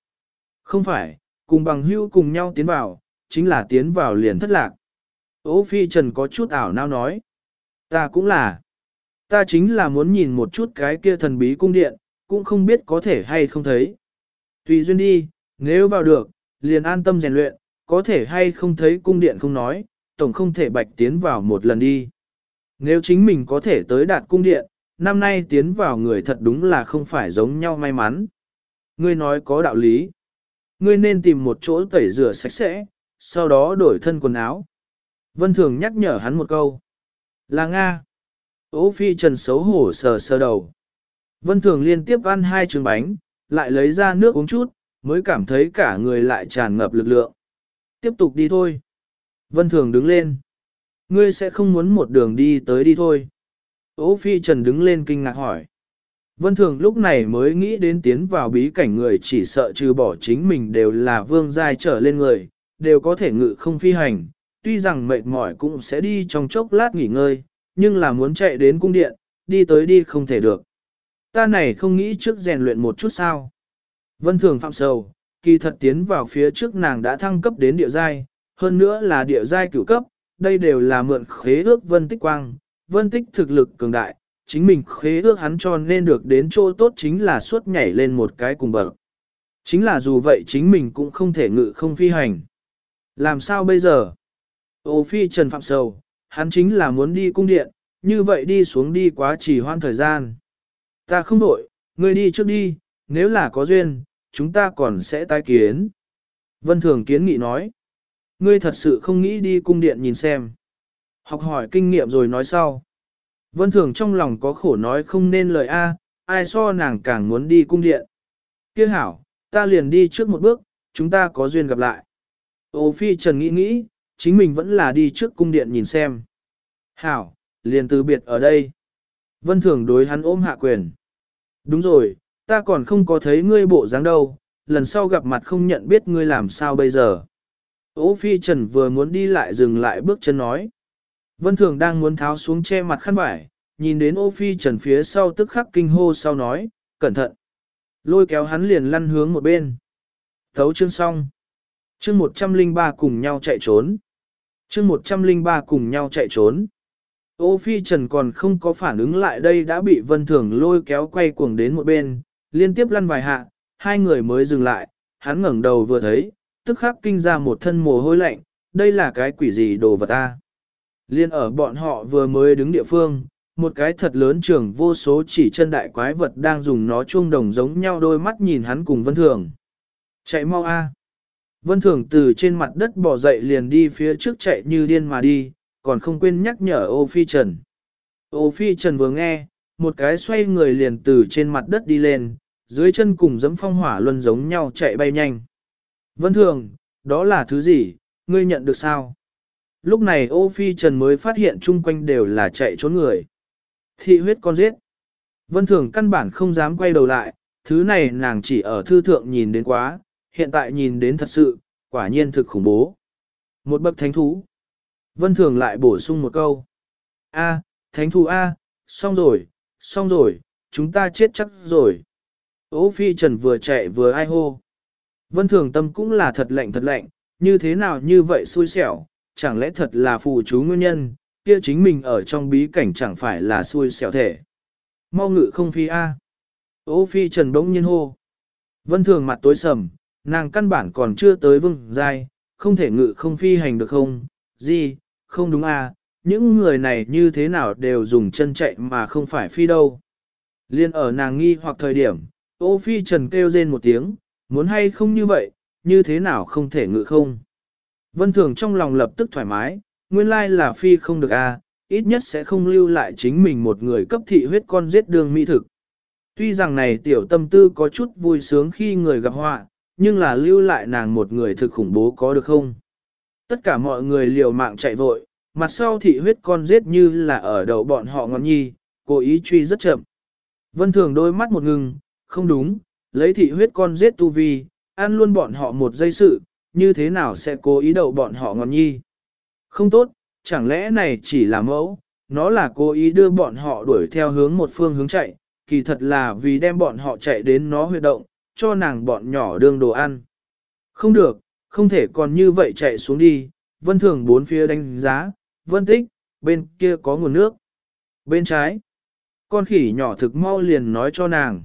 Không phải, cùng bằng hữu cùng nhau tiến vào, chính là tiến vào liền thất lạc. Ô phi trần có chút ảo nao nói. Ta cũng là. Ta chính là muốn nhìn một chút cái kia thần bí cung điện, cũng không biết có thể hay không thấy. Tùy duyên đi, nếu vào được, liền an tâm rèn luyện, có thể hay không thấy cung điện không nói, tổng không thể bạch tiến vào một lần đi. Nếu chính mình có thể tới đạt cung điện, năm nay tiến vào người thật đúng là không phải giống nhau may mắn. Ngươi nói có đạo lý. Ngươi nên tìm một chỗ tẩy rửa sạch sẽ, sau đó đổi thân quần áo. Vân Thường nhắc nhở hắn một câu. Là Nga. Ô phi trần xấu hổ sờ sờ đầu. Vân Thường liên tiếp ăn hai trứng bánh, lại lấy ra nước uống chút, mới cảm thấy cả người lại tràn ngập lực lượng. Tiếp tục đi thôi. Vân Thường đứng lên. Ngươi sẽ không muốn một đường đi tới đi thôi. Ô phi trần đứng lên kinh ngạc hỏi. Vân Thường lúc này mới nghĩ đến tiến vào bí cảnh người chỉ sợ trừ bỏ chính mình đều là vương giai trở lên người, đều có thể ngự không phi hành, tuy rằng mệt mỏi cũng sẽ đi trong chốc lát nghỉ ngơi, nhưng là muốn chạy đến cung điện, đi tới đi không thể được. Ta này không nghĩ trước rèn luyện một chút sao. Vân Thường phạm sầu, kỳ thật tiến vào phía trước nàng đã thăng cấp đến địa giai, hơn nữa là địa giai cửu cấp, đây đều là mượn khế ước vân tích quang, vân tích thực lực cường đại, chính mình khế ước hắn cho nên được đến chỗ tốt chính là suốt nhảy lên một cái cùng bậc. Chính là dù vậy chính mình cũng không thể ngự không phi hành. Làm sao bây giờ? Ô phi trần phạm sầu, hắn chính là muốn đi cung điện, như vậy đi xuống đi quá chỉ hoan thời gian. Ta không đổi, ngươi đi trước đi, nếu là có duyên, chúng ta còn sẽ tái kiến. Vân Thường kiến nghị nói. Ngươi thật sự không nghĩ đi cung điện nhìn xem. Học hỏi kinh nghiệm rồi nói sau. Vân Thường trong lòng có khổ nói không nên lời A, ai so nàng càng muốn đi cung điện. Kia hảo, ta liền đi trước một bước, chúng ta có duyên gặp lại. Ô Phi Trần nghĩ nghĩ, chính mình vẫn là đi trước cung điện nhìn xem. Hảo, liền từ biệt ở đây. Vân Thường đối hắn ôm hạ quyền. Đúng rồi, ta còn không có thấy ngươi bộ dáng đâu, lần sau gặp mặt không nhận biết ngươi làm sao bây giờ. Ô Phi Trần vừa muốn đi lại dừng lại bước chân nói. Vân Thường đang muốn tháo xuống che mặt khăn vải, nhìn đến ô Phi Trần phía sau tức khắc kinh hô sau nói, cẩn thận. Lôi kéo hắn liền lăn hướng một bên. Thấu chương xong. Chương 103 cùng nhau chạy trốn. Chương 103 cùng nhau chạy trốn. Ô Phi Trần còn không có phản ứng lại đây đã bị Vân Thường lôi kéo quay cuồng đến một bên, liên tiếp lăn vài hạ, hai người mới dừng lại, hắn ngẩng đầu vừa thấy, tức khắc kinh ra một thân mồ hôi lạnh, đây là cái quỷ gì đồ vật ta. Liên ở bọn họ vừa mới đứng địa phương, một cái thật lớn trường vô số chỉ chân đại quái vật đang dùng nó chuông đồng giống nhau đôi mắt nhìn hắn cùng Vân Thường. Chạy mau a! Vân Thường từ trên mặt đất bỏ dậy liền đi phía trước chạy như điên mà đi, còn không quên nhắc nhở ô phi trần. Ô phi trần vừa nghe, một cái xoay người liền từ trên mặt đất đi lên, dưới chân cùng dẫm phong hỏa luân giống nhau chạy bay nhanh. Vân thường, đó là thứ gì, ngươi nhận được sao? Lúc này ô phi trần mới phát hiện chung quanh đều là chạy trốn người. Thị huyết con giết. Vân thường căn bản không dám quay đầu lại, thứ này nàng chỉ ở thư thượng nhìn đến quá, hiện tại nhìn đến thật sự, quả nhiên thực khủng bố. Một bậc thánh thú. Vân Thường lại bổ sung một câu. A, thánh thú A, xong rồi, xong rồi, chúng ta chết chắc rồi. Ô phi trần vừa chạy vừa ai hô. Vân Thường tâm cũng là thật lạnh thật lạnh, như thế nào như vậy xui xẻo, chẳng lẽ thật là phù chú nguyên nhân, kia chính mình ở trong bí cảnh chẳng phải là xui xẻo thể. Mau ngự không phi A. Ô phi trần bỗng nhiên hô. Vân Thường mặt tối sầm, nàng căn bản còn chưa tới vương giai, không thể ngự không phi hành được không, gì, không đúng à, những người này như thế nào đều dùng chân chạy mà không phải phi đâu. Liên ở nàng nghi hoặc thời điểm, ô phi trần kêu rên một tiếng, muốn hay không như vậy, như thế nào không thể ngự không. Vân Thường trong lòng lập tức thoải mái, nguyên lai là phi không được à, ít nhất sẽ không lưu lại chính mình một người cấp thị huyết con giết đường mỹ thực. Tuy rằng này tiểu tâm tư có chút vui sướng khi người gặp họa, nhưng là lưu lại nàng một người thực khủng bố có được không? Tất cả mọi người liều mạng chạy vội, mặt sau thị huyết con giết như là ở đầu bọn họ ngọn nhi, cố ý truy rất chậm. Vân thường đôi mắt một ngừng, không đúng, lấy thị huyết con giết tu vi, ăn luôn bọn họ một giây sự, như thế nào sẽ cố ý đậu bọn họ ngọn nhi? Không tốt, chẳng lẽ này chỉ là mẫu, nó là cố ý đưa bọn họ đuổi theo hướng một phương hướng chạy, kỳ thật là vì đem bọn họ chạy đến nó huyệt động, cho nàng bọn nhỏ đương đồ ăn. Không được, không thể còn như vậy chạy xuống đi, vân thường bốn phía đánh giá, vân tích, bên kia có nguồn nước. Bên trái, con khỉ nhỏ thực mau liền nói cho nàng.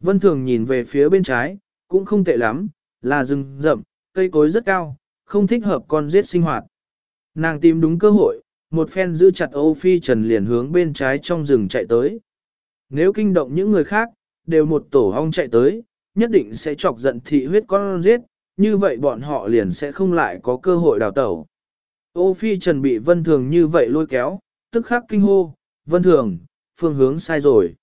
Vân thường nhìn về phía bên trái, cũng không tệ lắm, là rừng rậm, cây cối rất cao, không thích hợp con giết sinh hoạt. Nàng tìm đúng cơ hội, một phen giữ chặt Âu Phi Trần liền hướng bên trái trong rừng chạy tới. Nếu kinh động những người khác, đều một tổ hong chạy tới, nhất định sẽ chọc giận thị huyết con giết, như vậy bọn họ liền sẽ không lại có cơ hội đào tẩu. Ô Phi Trần bị Vân Thường như vậy lôi kéo, tức khắc kinh hô, Vân Thường, phương hướng sai rồi.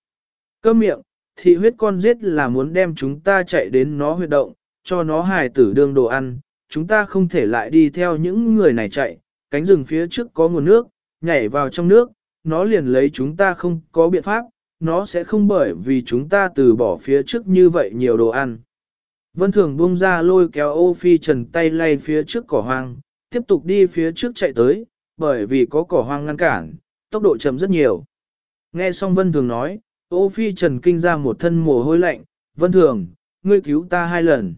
Câm miệng, thị huyết con giết là muốn đem chúng ta chạy đến nó huyệt động, cho nó hài tử đương đồ ăn, chúng ta không thể lại đi theo những người này chạy, cánh rừng phía trước có nguồn nước, nhảy vào trong nước, nó liền lấy chúng ta không có biện pháp, nó sẽ không bởi vì chúng ta từ bỏ phía trước như vậy nhiều đồ ăn. Vân Thường buông ra lôi kéo ô phi trần tay lay phía trước cỏ hoang, tiếp tục đi phía trước chạy tới, bởi vì có cỏ hoang ngăn cản, tốc độ chậm rất nhiều. Nghe xong Vân Thường nói, ô phi trần kinh ra một thân mồ hôi lạnh, Vân Thường, ngươi cứu ta hai lần.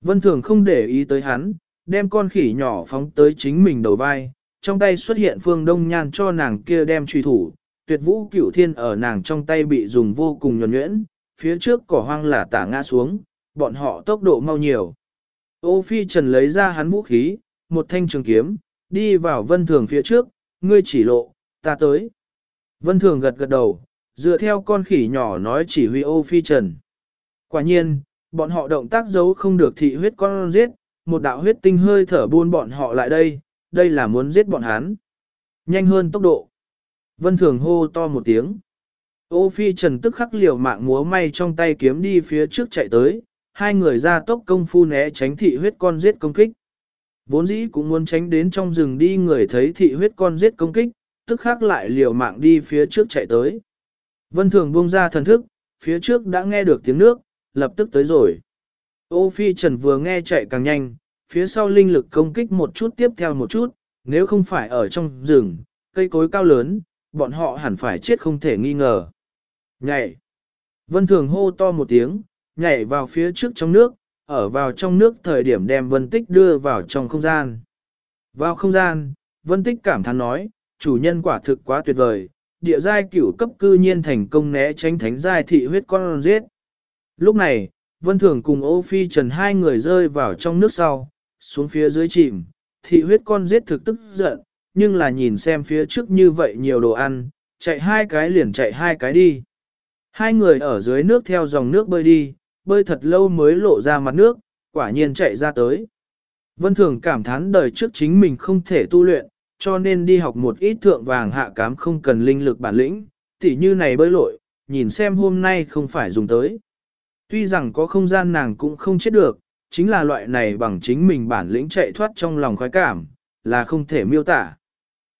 Vân Thường không để ý tới hắn, đem con khỉ nhỏ phóng tới chính mình đầu vai, trong tay xuất hiện phương đông nhan cho nàng kia đem truy thủ, tuyệt vũ cửu thiên ở nàng trong tay bị dùng vô cùng nhuẩn nhuyễn, phía trước cỏ hoang là tả ngã xuống, bọn họ tốc độ mau nhiều. Ô phi trần lấy ra hắn vũ khí, một thanh trường kiếm, đi vào vân thường phía trước, ngươi chỉ lộ, ta tới. Vân thường gật gật đầu, dựa theo con khỉ nhỏ nói chỉ huy ô phi trần. Quả nhiên, bọn họ động tác giấu không được thị huyết con giết, một đạo huyết tinh hơi thở buôn bọn họ lại đây, đây là muốn giết bọn hắn. Nhanh hơn tốc độ. Vân Thường hô to một tiếng. Ô Phi Trần tức khắc liều mạng múa may trong tay kiếm đi phía trước chạy tới, hai người ra tốc công phu né tránh thị huyết con giết công kích. Vốn dĩ cũng muốn tránh đến trong rừng đi người thấy thị huyết con giết công kích, tức khắc lại liều mạng đi phía trước chạy tới. Vân Thường buông ra thần thức, phía trước đã nghe được tiếng nước, lập tức tới rồi. Ô Phi Trần vừa nghe chạy càng nhanh, phía sau linh lực công kích một chút tiếp theo một chút, nếu không phải ở trong rừng, cây cối cao lớn, bọn họ hẳn phải chết không thể nghi ngờ. Nhảy! Vân Thường hô to một tiếng, nhảy vào phía trước trong nước, ở vào trong nước thời điểm đem Vân Tích đưa vào trong không gian. Vào không gian, Vân Tích cảm thán nói, chủ nhân quả thực quá tuyệt vời, địa giai cửu cấp cư nhiên thành công né tránh thánh giai thị huyết con giết. Lúc này, Vân Thường cùng Ô Phi Trần hai người rơi vào trong nước sau, xuống phía dưới chìm, thị huyết con giết thực tức giận, nhưng là nhìn xem phía trước như vậy nhiều đồ ăn, chạy hai cái liền chạy hai cái đi. Hai người ở dưới nước theo dòng nước bơi đi, bơi thật lâu mới lộ ra mặt nước, quả nhiên chạy ra tới. Vân Thường cảm thán đời trước chính mình không thể tu luyện, cho nên đi học một ít thượng vàng hạ cám không cần linh lực bản lĩnh, tỉ như này bơi lội, nhìn xem hôm nay không phải dùng tới. Tuy rằng có không gian nàng cũng không chết được, chính là loại này bằng chính mình bản lĩnh chạy thoát trong lòng khoái cảm, là không thể miêu tả.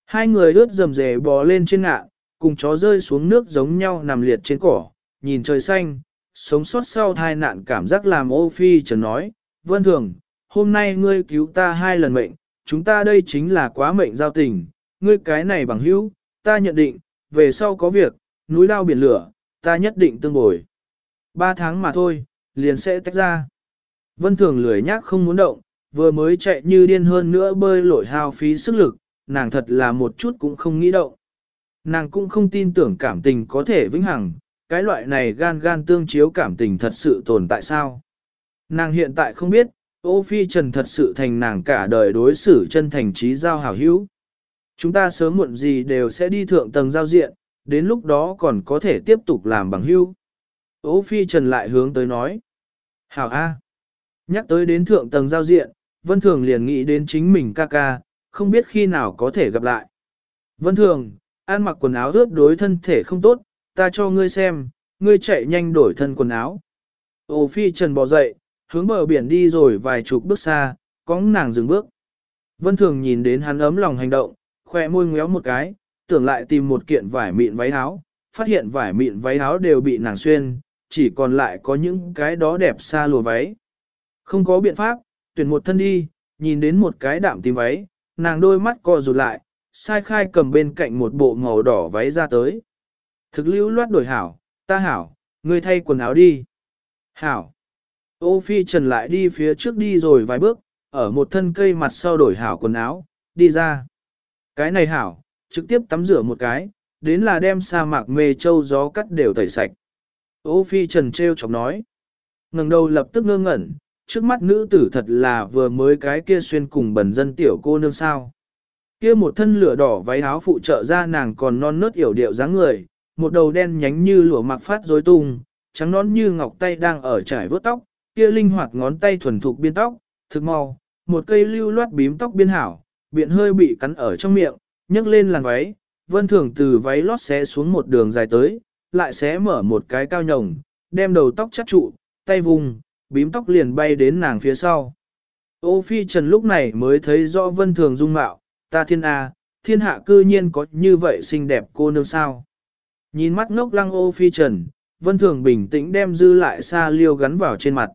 Hai người ướt rầm rề bò lên trên ngạ, cùng chó rơi xuống nước giống nhau nằm liệt trên cỏ, nhìn trời xanh, sống sót sau thai nạn cảm giác làm ô phi trần nói, Vân Thường, hôm nay ngươi cứu ta hai lần mệnh, chúng ta đây chính là quá mệnh giao tình, ngươi cái này bằng hữu, ta nhận định, về sau có việc, núi lao biển lửa, ta nhất định tương bồi. Ba tháng mà thôi, liền sẽ tách ra. Vân Thường lười nhác không muốn động, vừa mới chạy như điên hơn nữa bơi lội hao phí sức lực, nàng thật là một chút cũng không nghĩ động. Nàng cũng không tin tưởng cảm tình có thể vĩnh hằng, cái loại này gan gan tương chiếu cảm tình thật sự tồn tại sao. Nàng hiện tại không biết, ô phi trần thật sự thành nàng cả đời đối xử chân thành trí giao hảo hữu. Chúng ta sớm muộn gì đều sẽ đi thượng tầng giao diện, đến lúc đó còn có thể tiếp tục làm bằng hữu. Ô phi trần lại hướng tới nói. Hảo A. Nhắc tới đến thượng tầng giao diện, Vân Thường liền nghĩ đến chính mình ca ca, không biết khi nào có thể gặp lại. Vân Thường, ăn mặc quần áo ướt đối thân thể không tốt, ta cho ngươi xem, ngươi chạy nhanh đổi thân quần áo. Ô phi trần bò dậy, hướng bờ biển đi rồi vài chục bước xa, có nàng dừng bước. Vân Thường nhìn đến hắn ấm lòng hành động, khoe môi ngéo một cái, tưởng lại tìm một kiện vải mịn váy áo, phát hiện vải mịn váy áo đều bị nàng xuyên, chỉ còn lại có những cái đó đẹp xa lùa váy. Không có biện pháp, tuyển một thân đi, nhìn đến một cái đạm tím váy, nàng đôi mắt co rụt lại, sai khai cầm bên cạnh một bộ màu đỏ váy ra tới. Thực lưu loát đổi hảo, ta hảo, ngươi thay quần áo đi. Hảo. Ô phi trần lại đi phía trước đi rồi vài bước, ở một thân cây mặt sau đổi hảo quần áo, đi ra. Cái này hảo, trực tiếp tắm rửa một cái, đến là đem sa mạc mê châu gió cắt đều tẩy sạch. Ô phi trần treo chọc nói. ngẩng đầu lập tức ngơ ngẩn, trước mắt nữ tử thật là vừa mới cái kia xuyên cùng bẩn dân tiểu cô nương sao. Kia một thân lửa đỏ váy áo phụ trợ ra nàng còn non nớt yểu điệu dáng người, một đầu đen nhánh như lụa mặc phát rối tung, trắng nón như ngọc tay đang ở trải vớt tóc, kia linh hoạt ngón tay thuần thục biên tóc, thực mau, một cây lưu loát bím tóc biên hảo, biện hơi bị cắn ở trong miệng, nhấc lên làn váy, vân thường từ váy lót xé xuống một đường dài tới, lại xé mở một cái cao nhồng, đem đầu tóc chắt trụ, tay vùng, bím tóc liền bay đến nàng phía sau. Ô phi trần lúc này mới thấy rõ vân thường dung mạo, ta thiên A, thiên hạ cư nhiên có như vậy xinh đẹp cô nương sao. Nhìn mắt ngốc lăng ô phi trần, vân thường bình tĩnh đem dư lại xa liêu gắn vào trên mặt.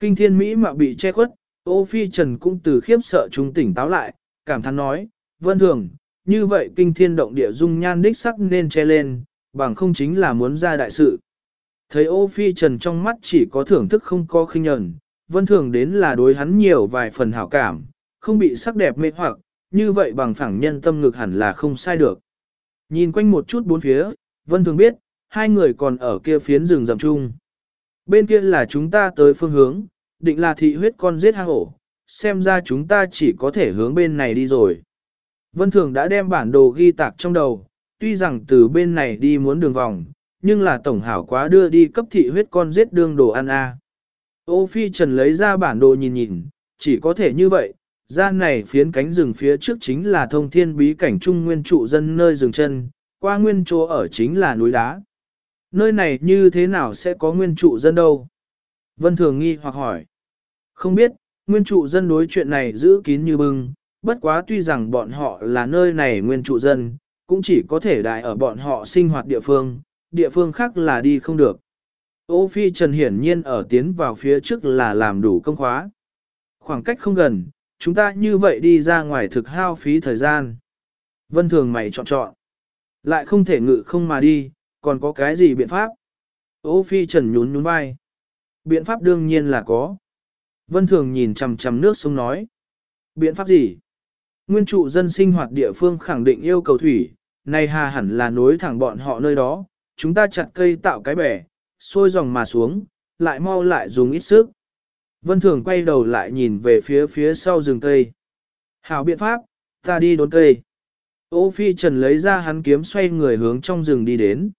Kinh thiên Mỹ mà bị che khuất, ô phi trần cũng từ khiếp sợ chúng tỉnh táo lại, cảm thán nói, vân thường, như vậy kinh thiên động địa dung nhan đích sắc nên che lên, bằng không chính là muốn ra đại sự. Thấy ô phi trần trong mắt chỉ có thưởng thức không có khinh nhẫn, vân thường đến là đối hắn nhiều vài phần hảo cảm, không bị sắc đẹp mê hoặc, như vậy bằng phẳng nhân tâm ngực hẳn là không sai được. Nhìn quanh một chút bốn phía, vân thường biết, hai người còn ở kia phiến rừng rậm chung. Bên kia là chúng ta tới phương hướng, định là thị huyết con giết hang ổ, xem ra chúng ta chỉ có thể hướng bên này đi rồi. Vân Thường đã đem bản đồ ghi tạc trong đầu, tuy rằng từ bên này đi muốn đường vòng, nhưng là tổng hảo quá đưa đi cấp thị huyết con giết đương đồ ăn a. Ô Phi Trần lấy ra bản đồ nhìn nhìn, chỉ có thể như vậy, ra này phiến cánh rừng phía trước chính là thông thiên bí cảnh trung nguyên trụ dân nơi rừng chân, qua nguyên chỗ ở chính là núi đá. Nơi này như thế nào sẽ có nguyên trụ dân đâu? Vân Thường nghi hoặc hỏi. Không biết, nguyên trụ dân đối chuyện này giữ kín như bưng, bất quá tuy rằng bọn họ là nơi này nguyên trụ dân, cũng chỉ có thể đại ở bọn họ sinh hoạt địa phương, địa phương khác là đi không được. Ô Phi Trần hiển nhiên ở tiến vào phía trước là làm đủ công khóa. Khoảng cách không gần, chúng ta như vậy đi ra ngoài thực hao phí thời gian. Vân Thường mày chọn chọn. Lại không thể ngự không mà đi, còn có cái gì biện pháp? Ô Phi Trần nhún nhún vai. Biện pháp đương nhiên là có. Vân Thường nhìn chằm chằm nước sông nói. Biện pháp gì? Nguyên trụ dân sinh hoạt địa phương khẳng định yêu cầu thủy, này hà hẳn là nối thẳng bọn họ nơi đó, chúng ta chặt cây tạo cái bể, xôi dòng mà xuống, lại mau lại dùng ít sức. Vân Thường quay đầu lại nhìn về phía phía sau rừng cây. Hảo biện pháp, ta đi đốn cây. Ô Phi Trần lấy ra hắn kiếm xoay người hướng trong rừng đi đến.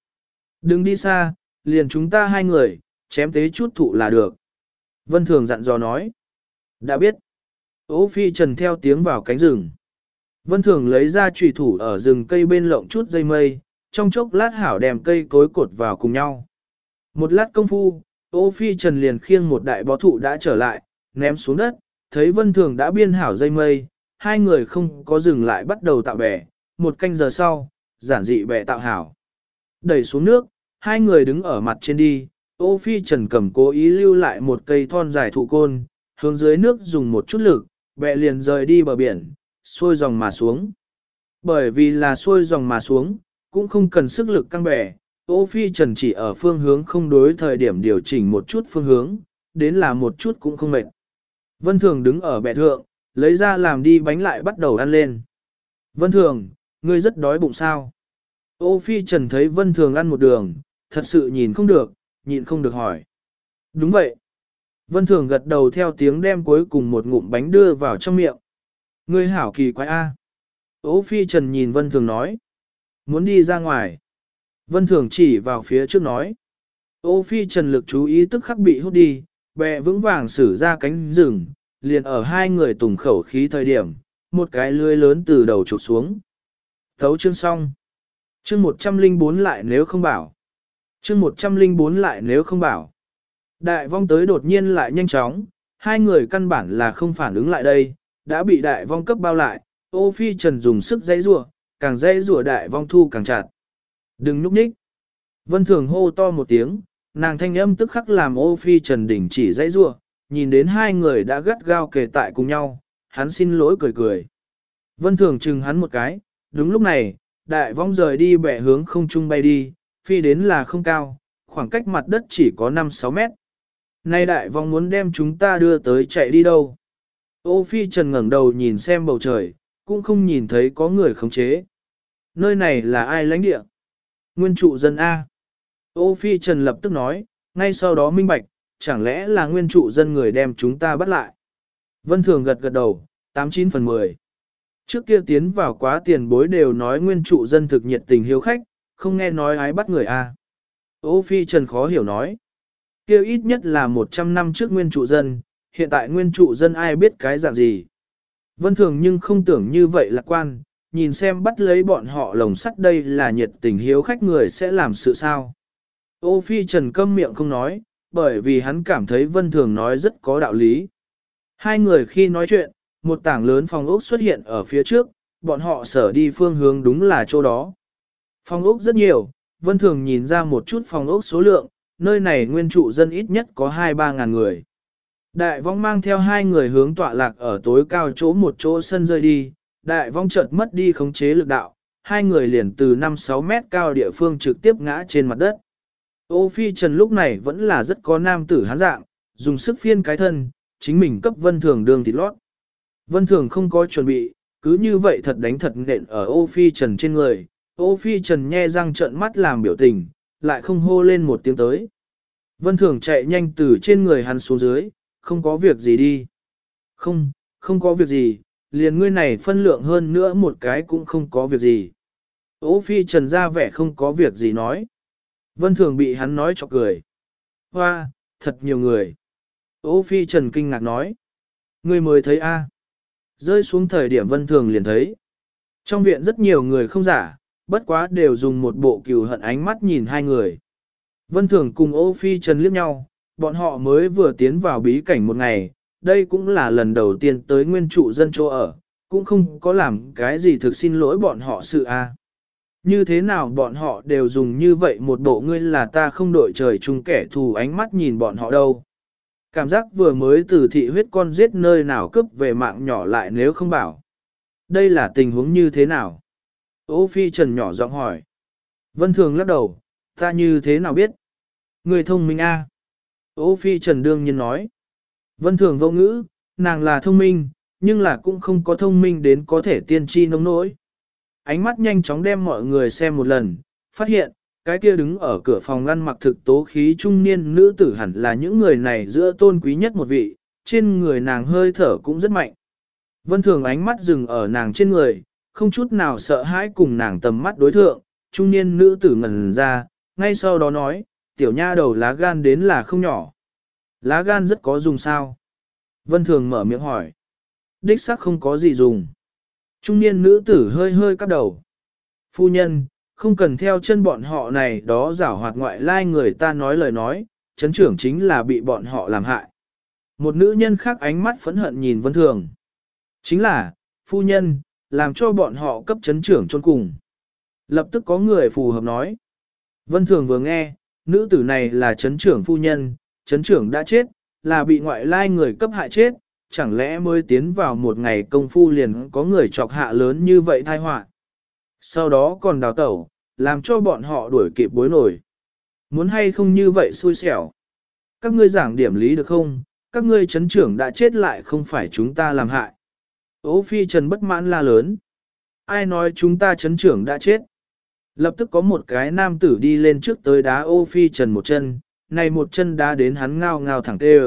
Đừng đi xa, liền chúng ta hai người, chém tế chút thụ là được. Vân Thường dặn dò nói. Đã biết. Ô Phi Trần theo tiếng vào cánh rừng. Vân Thường lấy ra trùy thủ ở rừng cây bên lộng chút dây mây, trong chốc lát hảo đem cây cối cột vào cùng nhau. Một lát công phu, Ô Phi Trần liền khiêng một đại bó thụ đã trở lại, ném xuống đất, thấy Vân Thường đã biên hảo dây mây, hai người không có dừng lại bắt đầu tạo bè, một canh giờ sau, giản dị bẻ tạo hảo. Đẩy xuống nước, hai người đứng ở mặt trên đi, Ô Phi Trần cầm cố ý lưu lại một cây thon dài thụ côn, hướng dưới nước dùng một chút lực, bẹ liền rời đi bờ biển, xuôi dòng mà xuống. Bởi vì là xuôi dòng mà xuống, cũng không cần sức lực căng bè, Ô Phi Trần chỉ ở phương hướng không đối thời điểm điều chỉnh một chút phương hướng, đến là một chút cũng không mệt. Vân Thường đứng ở bệ thượng, lấy ra làm đi bánh lại bắt đầu ăn lên. Vân Thường, ngươi rất đói bụng sao? Ô Phi Trần thấy Vân Thường ăn một đường, thật sự nhìn không được, nhịn không được hỏi. Đúng vậy. Vân Thường gật đầu theo tiếng đem cuối cùng một ngụm bánh đưa vào trong miệng. Ngươi hảo kỳ quái A. Ô Phi Trần nhìn Vân Thường nói. Muốn đi ra ngoài. Vân Thường chỉ vào phía trước nói. Ô Phi Trần lực chú ý tức khắc bị hút đi, bè vững vàng xử ra cánh rừng, liền ở hai người tùng khẩu khí thời điểm, một cái lưới lớn từ đầu chụp xuống. Thấu chương xong. Chương 104 lại nếu không bảo. Chương 104 lại nếu không bảo. Đại vong tới đột nhiên lại nhanh chóng, hai người căn bản là không phản ứng lại đây, đã bị đại vong cấp bao lại, ô phi trần dùng sức dây rủa càng dây rủa đại vong thu càng chặt. Đừng núp nhích. Vân thường hô to một tiếng, nàng thanh âm tức khắc làm ô phi trần đỉnh chỉ dây rủa nhìn đến hai người đã gắt gao kề tại cùng nhau, hắn xin lỗi cười cười. Vân thường chừng hắn một cái, đúng lúc này, đại vong rời đi bẻ hướng không trung bay đi, phi đến là không cao, khoảng cách mặt đất chỉ có 5-6 mét. Nay đại vong muốn đem chúng ta đưa tới chạy đi đâu? Ô phi trần ngẩng đầu nhìn xem bầu trời, cũng không nhìn thấy có người khống chế. Nơi này là ai lãnh địa? Nguyên trụ dân A. Ô phi trần lập tức nói, ngay sau đó minh bạch, chẳng lẽ là nguyên trụ dân người đem chúng ta bắt lại? Vân thường gật gật đầu, 89 phần 10. Trước kia tiến vào quá tiền bối đều nói nguyên trụ dân thực nhiệt tình hiếu khách, không nghe nói ái bắt người a. Ô Phi Trần khó hiểu nói. kia ít nhất là 100 năm trước nguyên trụ dân, hiện tại nguyên trụ dân ai biết cái dạng gì. Vân Thường nhưng không tưởng như vậy lạc quan, nhìn xem bắt lấy bọn họ lồng sắt đây là nhiệt tình hiếu khách người sẽ làm sự sao. Ô Phi Trần câm miệng không nói, bởi vì hắn cảm thấy Vân Thường nói rất có đạo lý. Hai người khi nói chuyện, một tảng lớn phòng ốc xuất hiện ở phía trước, bọn họ sở đi phương hướng đúng là chỗ đó. Phòng ốc rất nhiều, Vân Thường nhìn ra một chút phòng ốc số lượng, nơi này nguyên trụ dân ít nhất có 2-3 ngàn người. Đại vong mang theo hai người hướng tọa lạc ở tối cao chỗ một chỗ sân rơi đi, đại vong chợt mất đi khống chế lực đạo, hai người liền từ 5-6 mét cao địa phương trực tiếp ngã trên mặt đất. Ô Phi Trần lúc này vẫn là rất có nam tử hán dạng, dùng sức phiên cái thân, chính mình cấp Vân Thường đường thịt lót. Vân Thường không có chuẩn bị, cứ như vậy thật đánh thật nện ở ô phi trần trên người, ô phi trần nhe răng trợn mắt làm biểu tình, lại không hô lên một tiếng tới. Vân Thường chạy nhanh từ trên người hắn xuống dưới, không có việc gì đi. Không, không có việc gì, liền ngươi này phân lượng hơn nữa một cái cũng không có việc gì. Ô phi trần ra vẻ không có việc gì nói. Vân Thường bị hắn nói cho cười. Hoa, thật nhiều người. Ô phi trần kinh ngạc nói. Ngươi mới thấy a Rơi xuống thời điểm vân thường liền thấy. Trong viện rất nhiều người không giả, bất quá đều dùng một bộ cừu hận ánh mắt nhìn hai người. Vân thường cùng ô phi trần liếc nhau, bọn họ mới vừa tiến vào bí cảnh một ngày, đây cũng là lần đầu tiên tới nguyên trụ dân chỗ ở, cũng không có làm cái gì thực xin lỗi bọn họ sự a. Như thế nào bọn họ đều dùng như vậy một bộ ngươi là ta không đội trời chung kẻ thù ánh mắt nhìn bọn họ đâu. Cảm giác vừa mới từ thị huyết con giết nơi nào cướp về mạng nhỏ lại nếu không bảo. Đây là tình huống như thế nào? Ô Phi Trần nhỏ giọng hỏi. Vân Thường lắc đầu, ta như thế nào biết? Người thông minh a. À? Ô Phi Trần đương nhiên nói. Vân Thường vô ngữ, nàng là thông minh, nhưng là cũng không có thông minh đến có thể tiên tri nông nỗi. Ánh mắt nhanh chóng đem mọi người xem một lần, phát hiện, cái kia đứng ở cửa phòng ngăn mặc thực tố khí trung niên nữ tử hẳn là những người này giữa tôn quý nhất một vị, trên người nàng hơi thở cũng rất mạnh. Vân thường ánh mắt dừng ở nàng trên người, không chút nào sợ hãi cùng nàng tầm mắt đối thượng, trung niên nữ tử ngẩn ra, ngay sau đó nói, tiểu nha đầu lá gan đến là không nhỏ. Lá gan rất có dùng sao? Vân thường mở miệng hỏi. Đích xác không có gì dùng. Trung niên nữ tử hơi hơi cắp đầu. Phu nhân, không cần theo chân bọn họ này đó giảo hoạt ngoại lai người ta nói lời nói, chấn trưởng chính là bị bọn họ làm hại. Một nữ nhân khác ánh mắt phẫn hận nhìn Vân Thường. Chính là, phu nhân, làm cho bọn họ cấp chấn trưởng chôn cùng. Lập tức có người phù hợp nói. Vân Thường vừa nghe, nữ tử này là chấn trưởng phu nhân, chấn trưởng đã chết, là bị ngoại lai người cấp hại chết, chẳng lẽ mới tiến vào một ngày công phu liền có người chọc hạ lớn như vậy thai họa sau đó còn đào tẩu, làm cho bọn họ đuổi kịp bối nổi. Muốn hay không như vậy xui xẻo. Các ngươi giảng điểm lý được không? Các ngươi chấn trưởng đã chết lại không phải chúng ta làm hại. Ô phi trần bất mãn la lớn. Ai nói chúng ta chấn trưởng đã chết? Lập tức có một cái nam tử đi lên trước tới đá ô phi trần một chân, này một chân đá đến hắn ngao ngao thẳng tê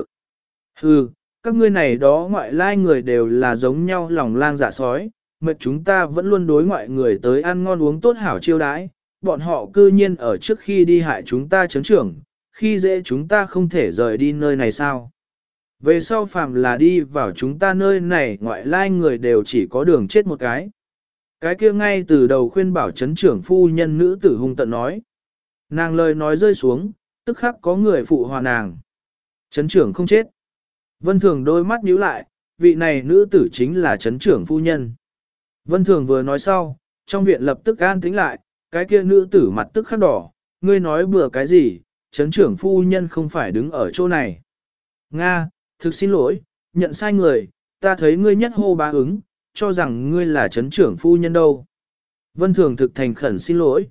Hừ, các ngươi này đó ngoại lai người đều là giống nhau lòng lang dạ sói, mệt chúng ta vẫn luôn đối ngoại người tới ăn ngon uống tốt hảo chiêu đãi, bọn họ cư nhiên ở trước khi đi hại chúng ta chấn trưởng, khi dễ chúng ta không thể rời đi nơi này sao. Về sau phạm là đi vào chúng ta nơi này ngoại lai người đều chỉ có đường chết một cái. Cái kia ngay từ đầu khuyên bảo chấn trưởng phu nhân nữ tử hung tận nói. Nàng lời nói rơi xuống, tức khắc có người phụ hòa nàng. Chấn trưởng không chết. Vân Thường đôi mắt nhíu lại, vị này nữ tử chính là chấn trưởng phu nhân. Vân Thường vừa nói sau, trong viện lập tức an tĩnh lại, cái kia nữ tử mặt tức khắc đỏ, ngươi nói bừa cái gì, chấn trưởng phu nhân không phải đứng ở chỗ này. Nga, thực xin lỗi, nhận sai người, ta thấy ngươi nhất hô bá ứng, cho rằng ngươi là chấn trưởng phu nhân đâu. Vân Thường thực thành khẩn xin lỗi.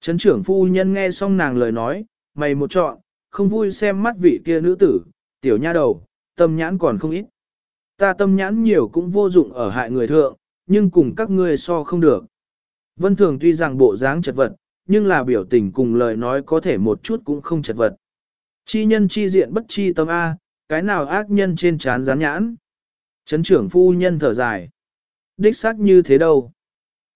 Chấn trưởng phu nhân nghe xong nàng lời nói, mày một chọn, không vui xem mắt vị kia nữ tử, tiểu nha đầu, tâm nhãn còn không ít. Ta tâm nhãn nhiều cũng vô dụng ở hại người thượng, nhưng cùng các ngươi so không được. Vân Thường tuy rằng bộ dáng chật vật, nhưng là biểu tình cùng lời nói có thể một chút cũng không chật vật. Chi nhân chi diện bất chi tâm A, cái nào ác nhân trên trán rán nhãn. Chấn trưởng phu nhân thở dài. Đích xác như thế đâu.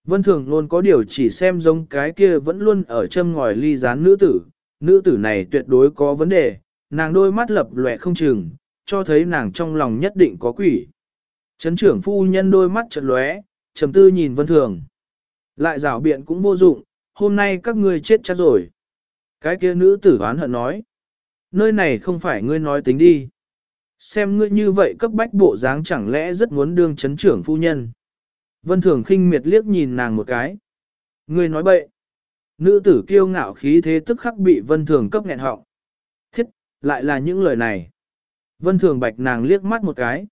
Vân Thường luôn có điều chỉ xem giống cái kia vẫn luôn ở châm ngòi ly rán nữ tử. Nữ tử này tuyệt đối có vấn đề, nàng đôi mắt lập lòe không chừng, cho thấy nàng trong lòng nhất định có quỷ. Chấn trưởng phu nhân đôi mắt chợt lóe, trầm tư nhìn Vân Thường. Lại rảo biện cũng vô dụng, hôm nay các ngươi chết chắc rồi. Cái kia nữ tử oán hận nói. Nơi này không phải ngươi nói tính đi. Xem ngươi như vậy cấp bách bộ dáng chẳng lẽ rất muốn đương chấn trưởng phu nhân. Vân Thường khinh miệt liếc nhìn nàng một cái. Ngươi nói bậy. Nữ tử kiêu ngạo khí thế tức khắc bị Vân Thường cấp nghẹn họng. Thiết, lại là những lời này. Vân Thường bạch nàng liếc mắt một cái.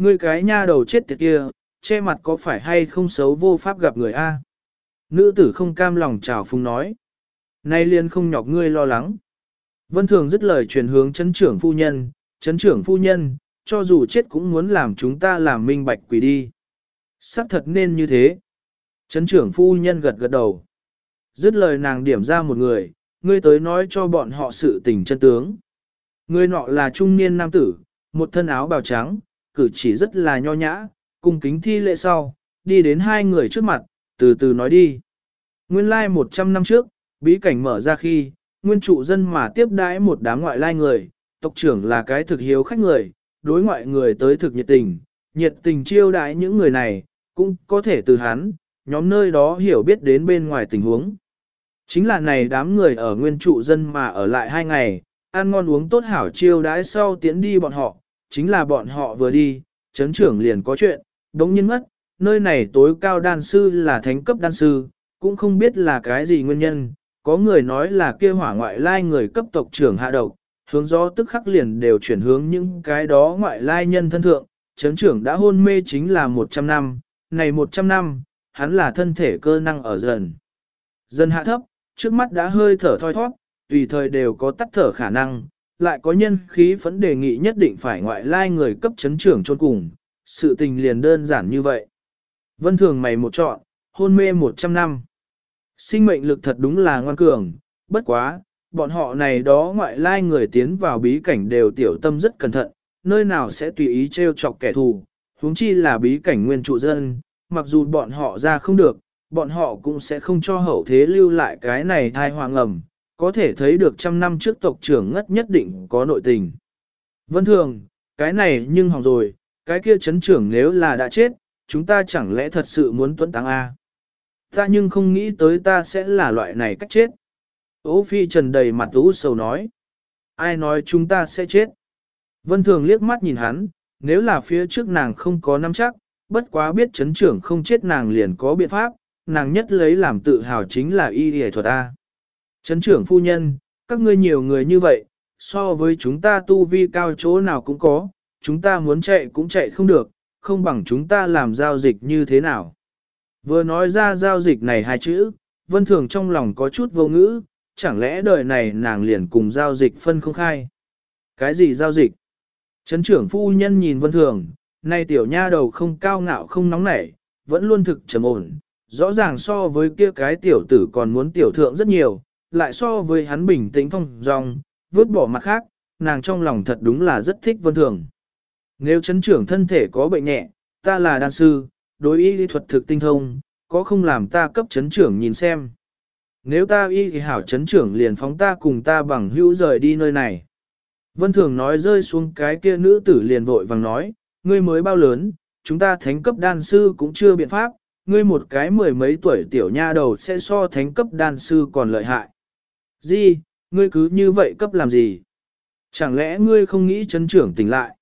Ngươi cái nha đầu chết tiệt kia, che mặt có phải hay không xấu vô pháp gặp người A. Nữ tử không cam lòng chào phung nói. Nay liền không nhọc ngươi lo lắng. Vân Thường dứt lời truyền hướng chấn trưởng phu nhân, chấn trưởng phu nhân, cho dù chết cũng muốn làm chúng ta làm minh bạch quỷ đi. Sắc thật nên như thế. Chấn trưởng phu nhân gật gật đầu. Dứt lời nàng điểm ra một người, ngươi tới nói cho bọn họ sự tình chân tướng. Người nọ là trung niên nam tử, một thân áo bào trắng, cử chỉ rất là nho nhã, cung kính thi lễ sau, đi đến hai người trước mặt, từ từ nói đi. Nguyên lai 100 năm trước, bí cảnh mở ra khi, nguyên trụ dân mà tiếp đãi một đám ngoại lai người, tộc trưởng là cái thực hiếu khách người, đối ngoại người tới thực nhiệt tình, nhiệt tình chiêu đãi những người này, cũng có thể từ hắn, nhóm nơi đó hiểu biết đến bên ngoài tình huống. Chính là này đám người ở nguyên trụ dân mà ở lại hai ngày, ăn ngon uống tốt hảo chiêu đãi sau tiến đi bọn họ, chính là bọn họ vừa đi, chấn trưởng liền có chuyện, đống nhiên mất, nơi này tối cao đan sư là thánh cấp đan sư, cũng không biết là cái gì nguyên nhân, có người nói là kia hỏa ngoại lai người cấp tộc trưởng hạ độc, hướng gió tức khắc liền đều chuyển hướng những cái đó ngoại lai nhân thân thượng, chấn trưởng đã hôn mê chính là 100 năm, này 100 năm, hắn là thân thể cơ năng ở dần. Dần hạ thấp, trước mắt đã hơi thở thoi thoát, tùy thời đều có tắt thở khả năng, lại có nhân khí phấn đề nghị nhất định phải ngoại lai người cấp chấn trưởng chôn cùng, sự tình liền đơn giản như vậy. Vân thường mày một chọn, hôn mê 100 năm. Sinh mệnh lực thật đúng là ngoan cường, bất quá, bọn họ này đó ngoại lai người tiến vào bí cảnh đều tiểu tâm rất cẩn thận, nơi nào sẽ tùy ý trêu chọc kẻ thù, huống chi là bí cảnh nguyên trụ dân, mặc dù bọn họ ra không được, bọn họ cũng sẽ không cho hậu thế lưu lại cái này thai hoàng ẩm, có thể thấy được trăm năm trước tộc trưởng ngất nhất định có nội tình. Vân thường, cái này nhưng hỏng rồi, cái kia chấn trưởng nếu là đã chết, chúng ta chẳng lẽ thật sự muốn tuấn tăng A. Ta nhưng không nghĩ tới ta sẽ là loại này cách chết. Ô phi trần đầy mặt ú sầu nói. Ai nói chúng ta sẽ chết? Vân thường liếc mắt nhìn hắn, nếu là phía trước nàng không có nắm chắc, bất quá biết chấn trưởng không chết nàng liền có biện pháp, nàng nhất lấy làm tự hào chính là y y thuật A. Chấn trưởng phu nhân, các ngươi nhiều người như vậy, so với chúng ta tu vi cao chỗ nào cũng có, chúng ta muốn chạy cũng chạy không được, không bằng chúng ta làm giao dịch như thế nào. Vừa nói ra giao dịch này hai chữ, vân thường trong lòng có chút vô ngữ, chẳng lẽ đời này nàng liền cùng giao dịch phân không khai. Cái gì giao dịch? Trấn trưởng phu nhân nhìn vân thường, nay tiểu nha đầu không cao ngạo không nóng nảy, vẫn luôn thực trầm ổn, rõ ràng so với kia cái tiểu tử còn muốn tiểu thượng rất nhiều, lại so với hắn bình tĩnh phong dong, vứt bỏ mặt khác, nàng trong lòng thật đúng là rất thích vân thường. Nếu chấn trưởng thân thể có bệnh nhẹ, ta là đan sư, đối y lý thuật thực tinh thông, có không làm ta cấp chấn trưởng nhìn xem. Nếu ta y thì hảo chấn trưởng liền phóng ta cùng ta bằng hữu rời đi nơi này. Vân Thường nói rơi xuống cái kia nữ tử liền vội vàng nói, ngươi mới bao lớn, chúng ta thánh cấp đan sư cũng chưa biện pháp, ngươi một cái mười mấy tuổi tiểu nha đầu sẽ so thánh cấp đan sư còn lợi hại. Gì, ngươi cứ như vậy cấp làm gì? Chẳng lẽ ngươi không nghĩ chấn trưởng tỉnh lại?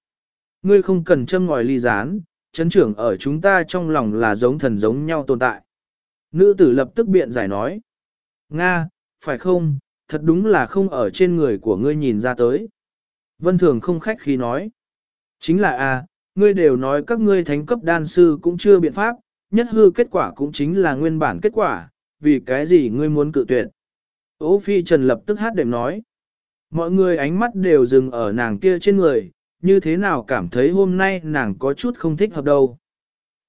Ngươi không cần châm ngòi ly gián, chấn trưởng ở chúng ta trong lòng là giống thần giống nhau tồn tại. Nữ tử lập tức biện giải nói. Nga, phải không, thật đúng là không ở trên người của ngươi nhìn ra tới. Vân Thường không khách khí nói. Chính là a, à, ngươi đều nói các ngươi thánh cấp đan sư cũng chưa biện pháp, nhất hư kết quả cũng chính là nguyên bản kết quả, vì cái gì ngươi muốn cự tuyệt. Ô Phi Trần lập tức hát đệm nói. Mọi người ánh mắt đều dừng ở nàng kia trên người, như thế nào cảm thấy hôm nay nàng có chút không thích hợp đâu.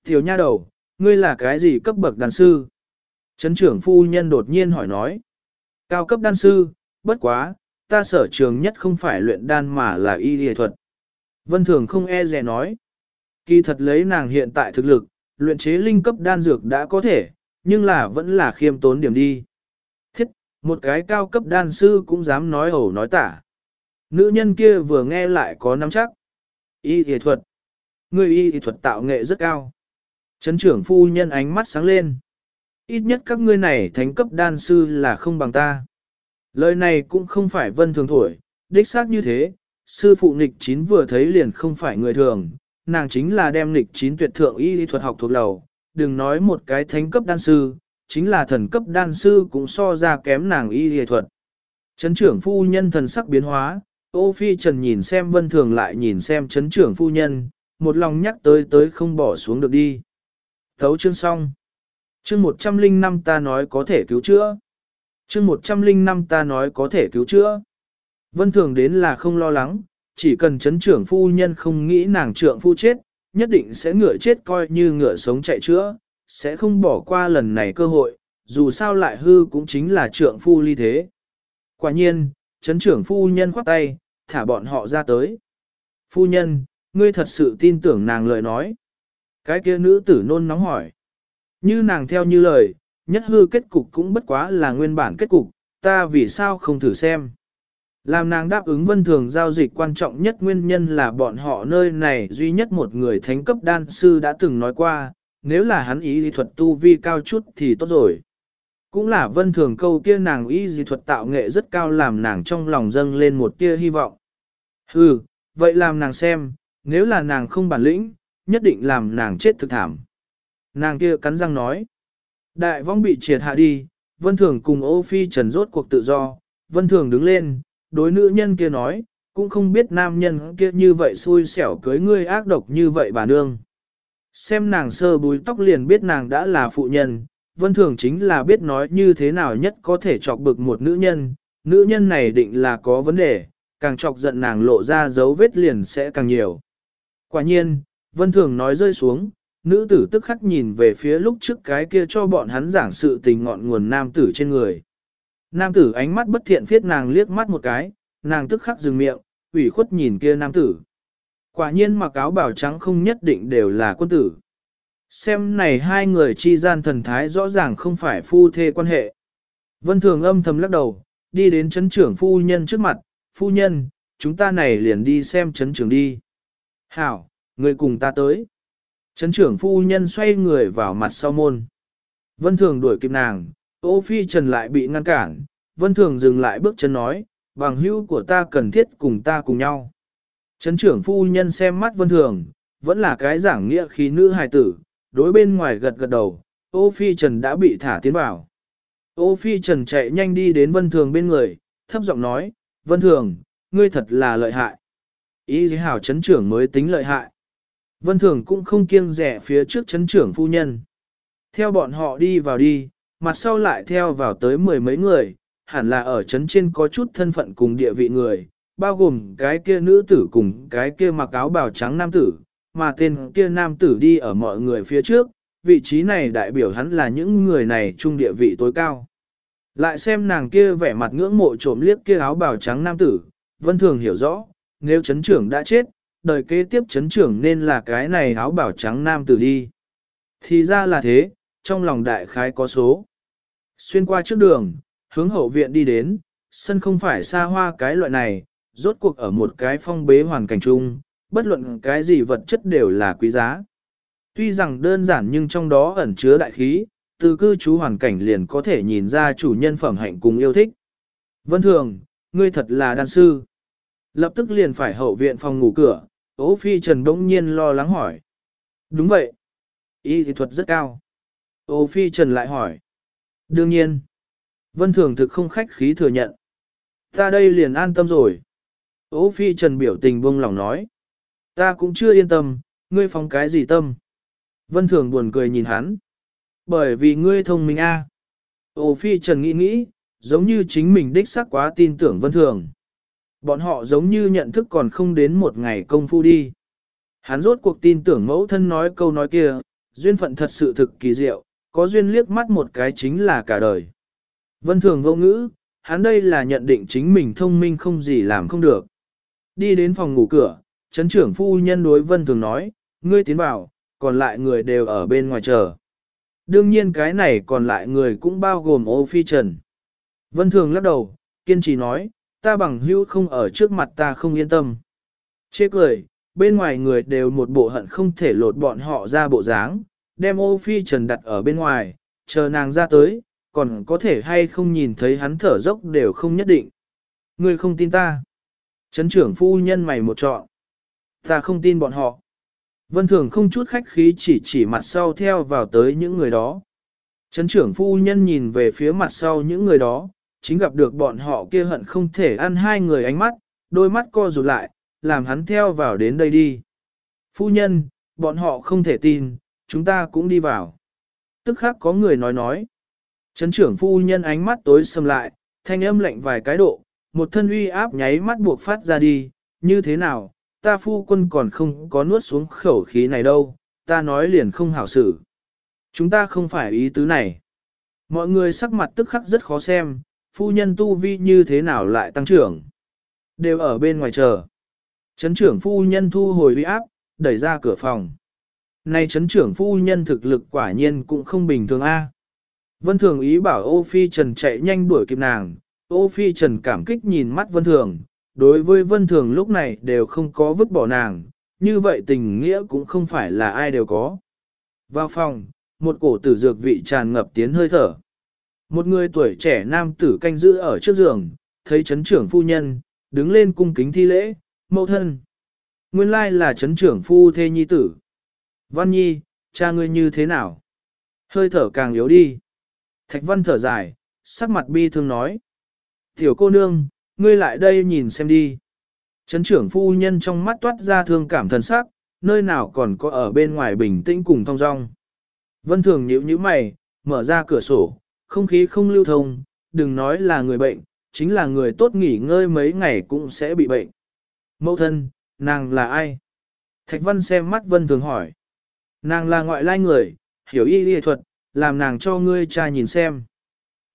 Tiểu nha đầu, ngươi là cái gì cấp bậc đàn sư? Trấn trưởng phu nhân đột nhiên hỏi nói. Cao cấp đan sư, bất quá, ta sở trường nhất không phải luyện đan mà là y y thuật. Vân Thường không e dè nói. Kỳ thật lấy nàng hiện tại thực lực, luyện chế linh cấp đan dược đã có thể, nhưng là vẫn là khiêm tốn điểm đi. Một cái cao cấp đan sư cũng dám nói ẩu nói tả. Nữ nhân kia vừa nghe lại có nắm chắc. Y y thuật. Người y y thuật tạo nghệ rất cao. Trấn trưởng phu nhân ánh mắt sáng lên. Ít nhất các ngươi này thánh cấp đan sư là không bằng ta. Lời này cũng không phải vân thường thổi, đích xác như thế, sư phụ nghịch chín vừa thấy liền không phải người thường, nàng chính là đem nghịch chín tuyệt thượng y y thuật học thuộc lầu, đừng nói một cái thánh cấp đan sư, chính là thần cấp đan sư cũng so ra kém nàng y lý thuật. chấn trưởng phu nhân thần sắc biến hóa, ô phi trần nhìn xem vân thường lại nhìn xem chấn trưởng phu nhân, một lòng nhắc tới tới không bỏ xuống được đi. Thấu chương xong. Chương 105 ta nói có thể cứu chữa. Chương 105 ta nói có thể cứu chữa. Vân thường đến là không lo lắng, chỉ cần chấn trưởng phu nhân không nghĩ nàng trượng phu chết, nhất định sẽ ngựa chết coi như ngựa sống chạy chữa, sẽ không bỏ qua lần này cơ hội, dù sao lại hư cũng chính là trượng phu ly thế. Quả nhiên, chấn trưởng phu nhân khoát tay, thả bọn họ ra tới. Phu nhân, ngươi thật sự tin tưởng nàng lời nói. Cái kia nữ tử nôn nóng hỏi. Như nàng theo như lời, nhất hư kết cục cũng bất quá là nguyên bản kết cục, ta vì sao không thử xem. Làm nàng đáp ứng vân thường giao dịch quan trọng nhất nguyên nhân là bọn họ nơi này duy nhất một người thánh cấp đan sư đã từng nói qua, nếu là hắn ý dị thuật tu vi cao chút thì tốt rồi. Cũng là vân thường câu kia nàng ý dị thuật tạo nghệ rất cao làm nàng trong lòng dâng lên một tia hy vọng. Hừ, vậy làm nàng xem, nếu là nàng không bản lĩnh, nhất định làm nàng chết thực thảm. Nàng kia cắn răng nói. Đại vong bị triệt hạ đi, vân thường cùng ô phi trần rốt cuộc tự do, vân thường đứng lên, đối nữ nhân kia nói, cũng không biết nam nhân kia như vậy xui xẻo cưới ngươi ác độc như vậy bà nương. Xem nàng sơ búi tóc liền biết nàng đã là phụ nhân, vân thường chính là biết nói như thế nào nhất có thể chọc bực một nữ nhân, nữ nhân này định là có vấn đề, càng chọc giận nàng lộ ra dấu vết liền sẽ càng nhiều. Quả nhiên, vân thường nói rơi xuống, nữ tử tức khắc nhìn về phía lúc trước cái kia cho bọn hắn giảng sự tình ngọn nguồn nam tử trên người. Nam tử ánh mắt bất thiện phiết nàng liếc mắt một cái, nàng tức khắc dừng miệng, ủy khuất nhìn kia nam tử. Quả nhiên mặc áo bảo trắng không nhất định đều là quân tử. Xem này hai người chi gian thần thái rõ ràng không phải phu thê quan hệ. Vân Thường âm thầm lắc đầu, đi đến chấn trưởng phu nhân trước mặt, phu nhân, chúng ta này liền đi xem chấn trưởng đi. Hảo, người cùng ta tới. Chấn trưởng phu nhân xoay người vào mặt sau môn. Vân Thường đuổi kịp nàng, Ô Phi Trần lại bị ngăn cản, Vân Thường dừng lại bước chân nói, bằng hữu của ta cần thiết cùng ta cùng nhau. Chấn trưởng phu nhân xem mắt Vân Thường, vẫn là cái giảng nghĩa khí nữ hài tử, đối bên ngoài gật gật đầu, Ô Phi Trần đã bị thả tiến vào. Ô Phi Trần chạy nhanh đi đến Vân Thường bên người, thấp giọng nói, Vân Thường, ngươi thật là lợi hại. Ý giới hảo chấn trưởng mới tính lợi hại. Vân Thường cũng không kiêng rẻ phía trước chấn trưởng phu nhân. Theo bọn họ đi vào đi, mặt sau lại theo vào tới mười mấy người, hẳn là ở chấn trên có chút thân phận cùng địa vị người, bao gồm cái kia nữ tử cùng cái kia mặc áo bào trắng nam tử, mà tên kia nam tử đi ở mọi người phía trước, vị trí này đại biểu hắn là những người này trung địa vị tối cao. Lại xem nàng kia vẻ mặt ngưỡng mộ trộm liếc kia áo bào trắng nam tử, vân thường hiểu rõ, nếu chấn trưởng đã chết, đời kế tiếp chấn trưởng nên là cái này áo bào trắng nam tử đi. Thì ra là thế, trong lòng đại khái có số. Xuyên qua trước đường, hướng hậu viện đi đến, sân không phải xa hoa cái loại này, rốt cuộc ở một cái phong bế hoàn cảnh chung, bất luận cái gì vật chất đều là quý giá. Tuy rằng đơn giản nhưng trong đó ẩn chứa đại khí, từ cư trú hoàn cảnh liền có thể nhìn ra chủ nhân phẩm hạnh cùng yêu thích. Vân Thường, ngươi thật là đan sư. Lập tức liền phải hậu viện phòng ngủ cửa, Ô Phi Trần bỗng nhiên lo lắng hỏi. Đúng vậy. Y thì thuật rất cao. Ô Phi Trần lại hỏi. Đương nhiên. Vân Thường thực không khách khí thừa nhận. Ta đây liền an tâm rồi. Ô Phi Trần biểu tình buông lòng nói. Ta cũng chưa yên tâm, ngươi phóng cái gì tâm. Vân Thường buồn cười nhìn hắn. Bởi vì ngươi thông minh a. À. Ô Phi Trần nghĩ nghĩ, giống như chính mình đích xác quá tin tưởng Vân Thường. Bọn họ giống như nhận thức còn không đến một ngày công phu đi. Hắn rốt cuộc tin tưởng mẫu thân nói câu nói kia, duyên phận thật sự thực kỳ diệu, có duyên liếc mắt một cái chính là cả đời. Vân Thường vô ngữ, hắn đây là nhận định chính mình thông minh không gì làm không được. Đi đến phòng ngủ cửa, chấn trưởng phu nhân đối Vân Thường nói, ngươi tiến vào, còn lại người đều ở bên ngoài chờ. Đương nhiên cái này còn lại người cũng bao gồm ô phi trần. Vân Thường lắc đầu, kiên trì nói, ta bằng hữu không ở trước mặt ta không yên tâm. Chê cười, bên ngoài người đều một bộ hận không thể lột bọn họ ra bộ dáng, đem ô phi trần đặt ở bên ngoài, chờ nàng ra tới, còn có thể hay không nhìn thấy hắn thở dốc đều không nhất định. Ngươi không tin ta. Trấn trưởng phu nhân mày một trọn. Ta không tin bọn họ. Vân Thường không chút khách khí chỉ chỉ mặt sau theo vào tới những người đó. Trấn trưởng phu nhân nhìn về phía mặt sau những người đó, chính gặp được bọn họ kia hận không thể ăn hai người ánh mắt, đôi mắt co rụt lại, làm hắn theo vào đến đây đi. Phu nhân, bọn họ không thể tin, chúng ta cũng đi vào. Tức khác có người nói nói. Trấn trưởng phu nhân ánh mắt tối sầm lại, thanh âm lạnh vài cái độ, một thân uy áp nháy mắt buộc phát ra đi, như thế nào, ta phu quân còn không có nuốt xuống khẩu khí này đâu, ta nói liền không hảo xử. Chúng ta không phải ý tứ này. Mọi người sắc mặt tức khắc rất khó xem, phu nhân tu vi như thế nào lại tăng trưởng. Đều ở bên ngoài chờ. chấn trưởng phu nhân thu hồi uy áp, đẩy ra cửa phòng. Nay chấn trưởng phu nhân thực lực quả nhiên cũng không bình thường a. Vân Thường ý bảo Ô Phi Trần chạy nhanh đuổi kịp nàng, Ô Phi Trần cảm kích nhìn mắt Vân Thường, đối với Vân Thường lúc này đều không có vứt bỏ nàng, như vậy tình nghĩa cũng không phải là ai đều có. Vào phòng, một cổ tử dược vị tràn ngập tiến hơi thở. Một người tuổi trẻ nam tử canh giữ ở trước giường, thấy chấn trưởng phu nhân, đứng lên cung kính thi lễ, mẫu thân. Nguyên lai là chấn trưởng phu thê nhi tử. Văn nhi, cha ngươi như thế nào? Hơi thở càng yếu đi. Thạch văn thở dài, sắc mặt bi thương nói. Tiểu cô nương, ngươi lại đây nhìn xem đi. Trấn trưởng phu nhân trong mắt toát ra thương cảm thần sắc, nơi nào còn có ở bên ngoài bình tĩnh cùng thong dong. Vân thường nhíu nhíu mày, mở ra cửa sổ, không khí không lưu thông, đừng nói là người bệnh, chính là người tốt nghỉ ngơi mấy ngày cũng sẽ bị bệnh. Mẫu thân, nàng là ai? Thạch Văn xem mắt Vân thường hỏi. Nàng là ngoại lai người, hiểu y y thuật, làm nàng cho ngươi cha nhìn xem.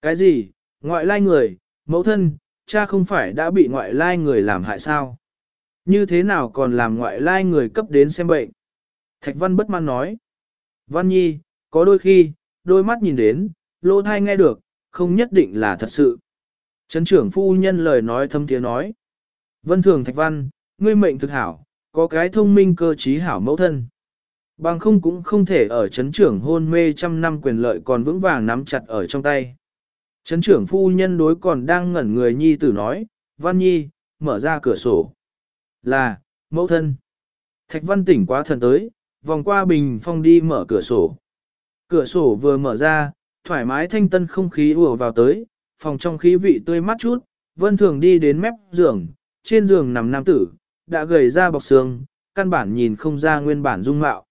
Cái gì, ngoại lai người, mẫu thân, cha không phải đã bị ngoại lai người làm hại sao? Như thế nào còn làm ngoại lai người cấp đến xem bệnh? Thạch Văn bất mãn nói. Văn Nhi, có đôi khi, đôi mắt nhìn đến, lỗ thai nghe được, không nhất định là thật sự. Trấn trưởng phu nhân lời nói thâm tiếng nói. Vân thường Thạch Văn, ngươi mệnh thực hảo, có cái thông minh cơ trí hảo mẫu thân. Bằng không cũng không thể ở chấn trưởng hôn mê trăm năm quyền lợi còn vững vàng nắm chặt ở trong tay. Chấn trưởng phu nhân đối còn đang ngẩn người nhi tử nói, Văn Nhi, mở ra cửa sổ. Là, mẫu thân. Thạch Văn tỉnh quá thần tới, vòng qua bình phong đi mở cửa sổ. Cửa sổ vừa mở ra, thoải mái thanh tân không khí ùa vào tới, phòng trong khí vị tươi mát chút, Vân Thường đi đến mép giường, trên giường nằm nam tử, đã gầy ra bọc xương, căn bản nhìn không ra nguyên bản dung mạo.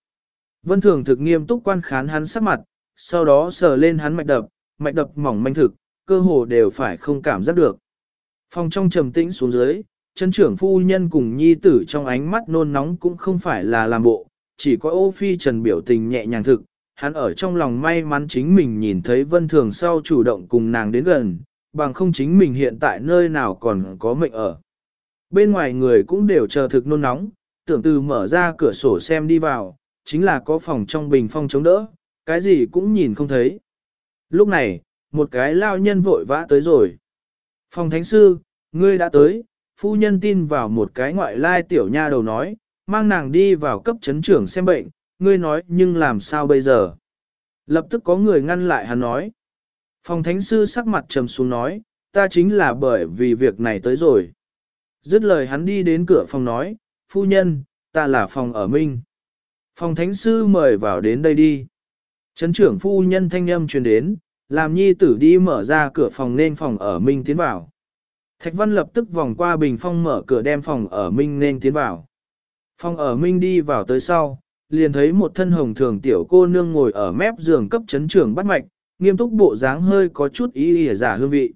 Vân Thường thực nghiêm túc quan khán hắn sắc mặt, sau đó sờ lên hắn mạch đập, mạch đập mỏng manh thực, cơ hồ đều phải không cảm giác được. Phòng trong trầm tĩnh xuống dưới, chân trưởng phu nhân cùng nhi tử trong ánh mắt nôn nóng cũng không phải là làm bộ, chỉ có ô phi trần biểu tình nhẹ nhàng thực, hắn ở trong lòng may mắn chính mình nhìn thấy vân thường sau chủ động cùng nàng đến gần, bằng không chính mình hiện tại nơi nào còn có mệnh ở. Bên ngoài người cũng đều chờ thực nôn nóng, tưởng từ mở ra cửa sổ xem đi vào, chính là có phòng trong bình phong chống đỡ, cái gì cũng nhìn không thấy. Lúc này, một cái lao nhân vội vã tới rồi. Phòng thánh sư, ngươi đã tới, phu nhân tin vào một cái ngoại lai tiểu nha đầu nói, mang nàng đi vào cấp chấn trưởng xem bệnh, ngươi nói nhưng làm sao bây giờ? Lập tức có người ngăn lại hắn nói. Phòng thánh sư sắc mặt trầm xuống nói, ta chính là bởi vì việc này tới rồi. Dứt lời hắn đi đến cửa phòng nói, phu nhân, ta là phòng ở Minh. Phòng thánh sư mời vào đến đây đi. chấn trưởng phu nhân thanh âm truyền đến, làm nhi tử đi mở ra cửa phòng nên phòng ở Minh tiến vào. Thạch văn lập tức vòng qua bình phong mở cửa đem phòng ở Minh nên tiến vào. Phòng ở Minh đi vào tới sau, liền thấy một thân hồng thường tiểu cô nương ngồi ở mép giường cấp chấn trưởng bắt mạch, nghiêm túc bộ dáng hơi có chút ý ỉa giả hương vị.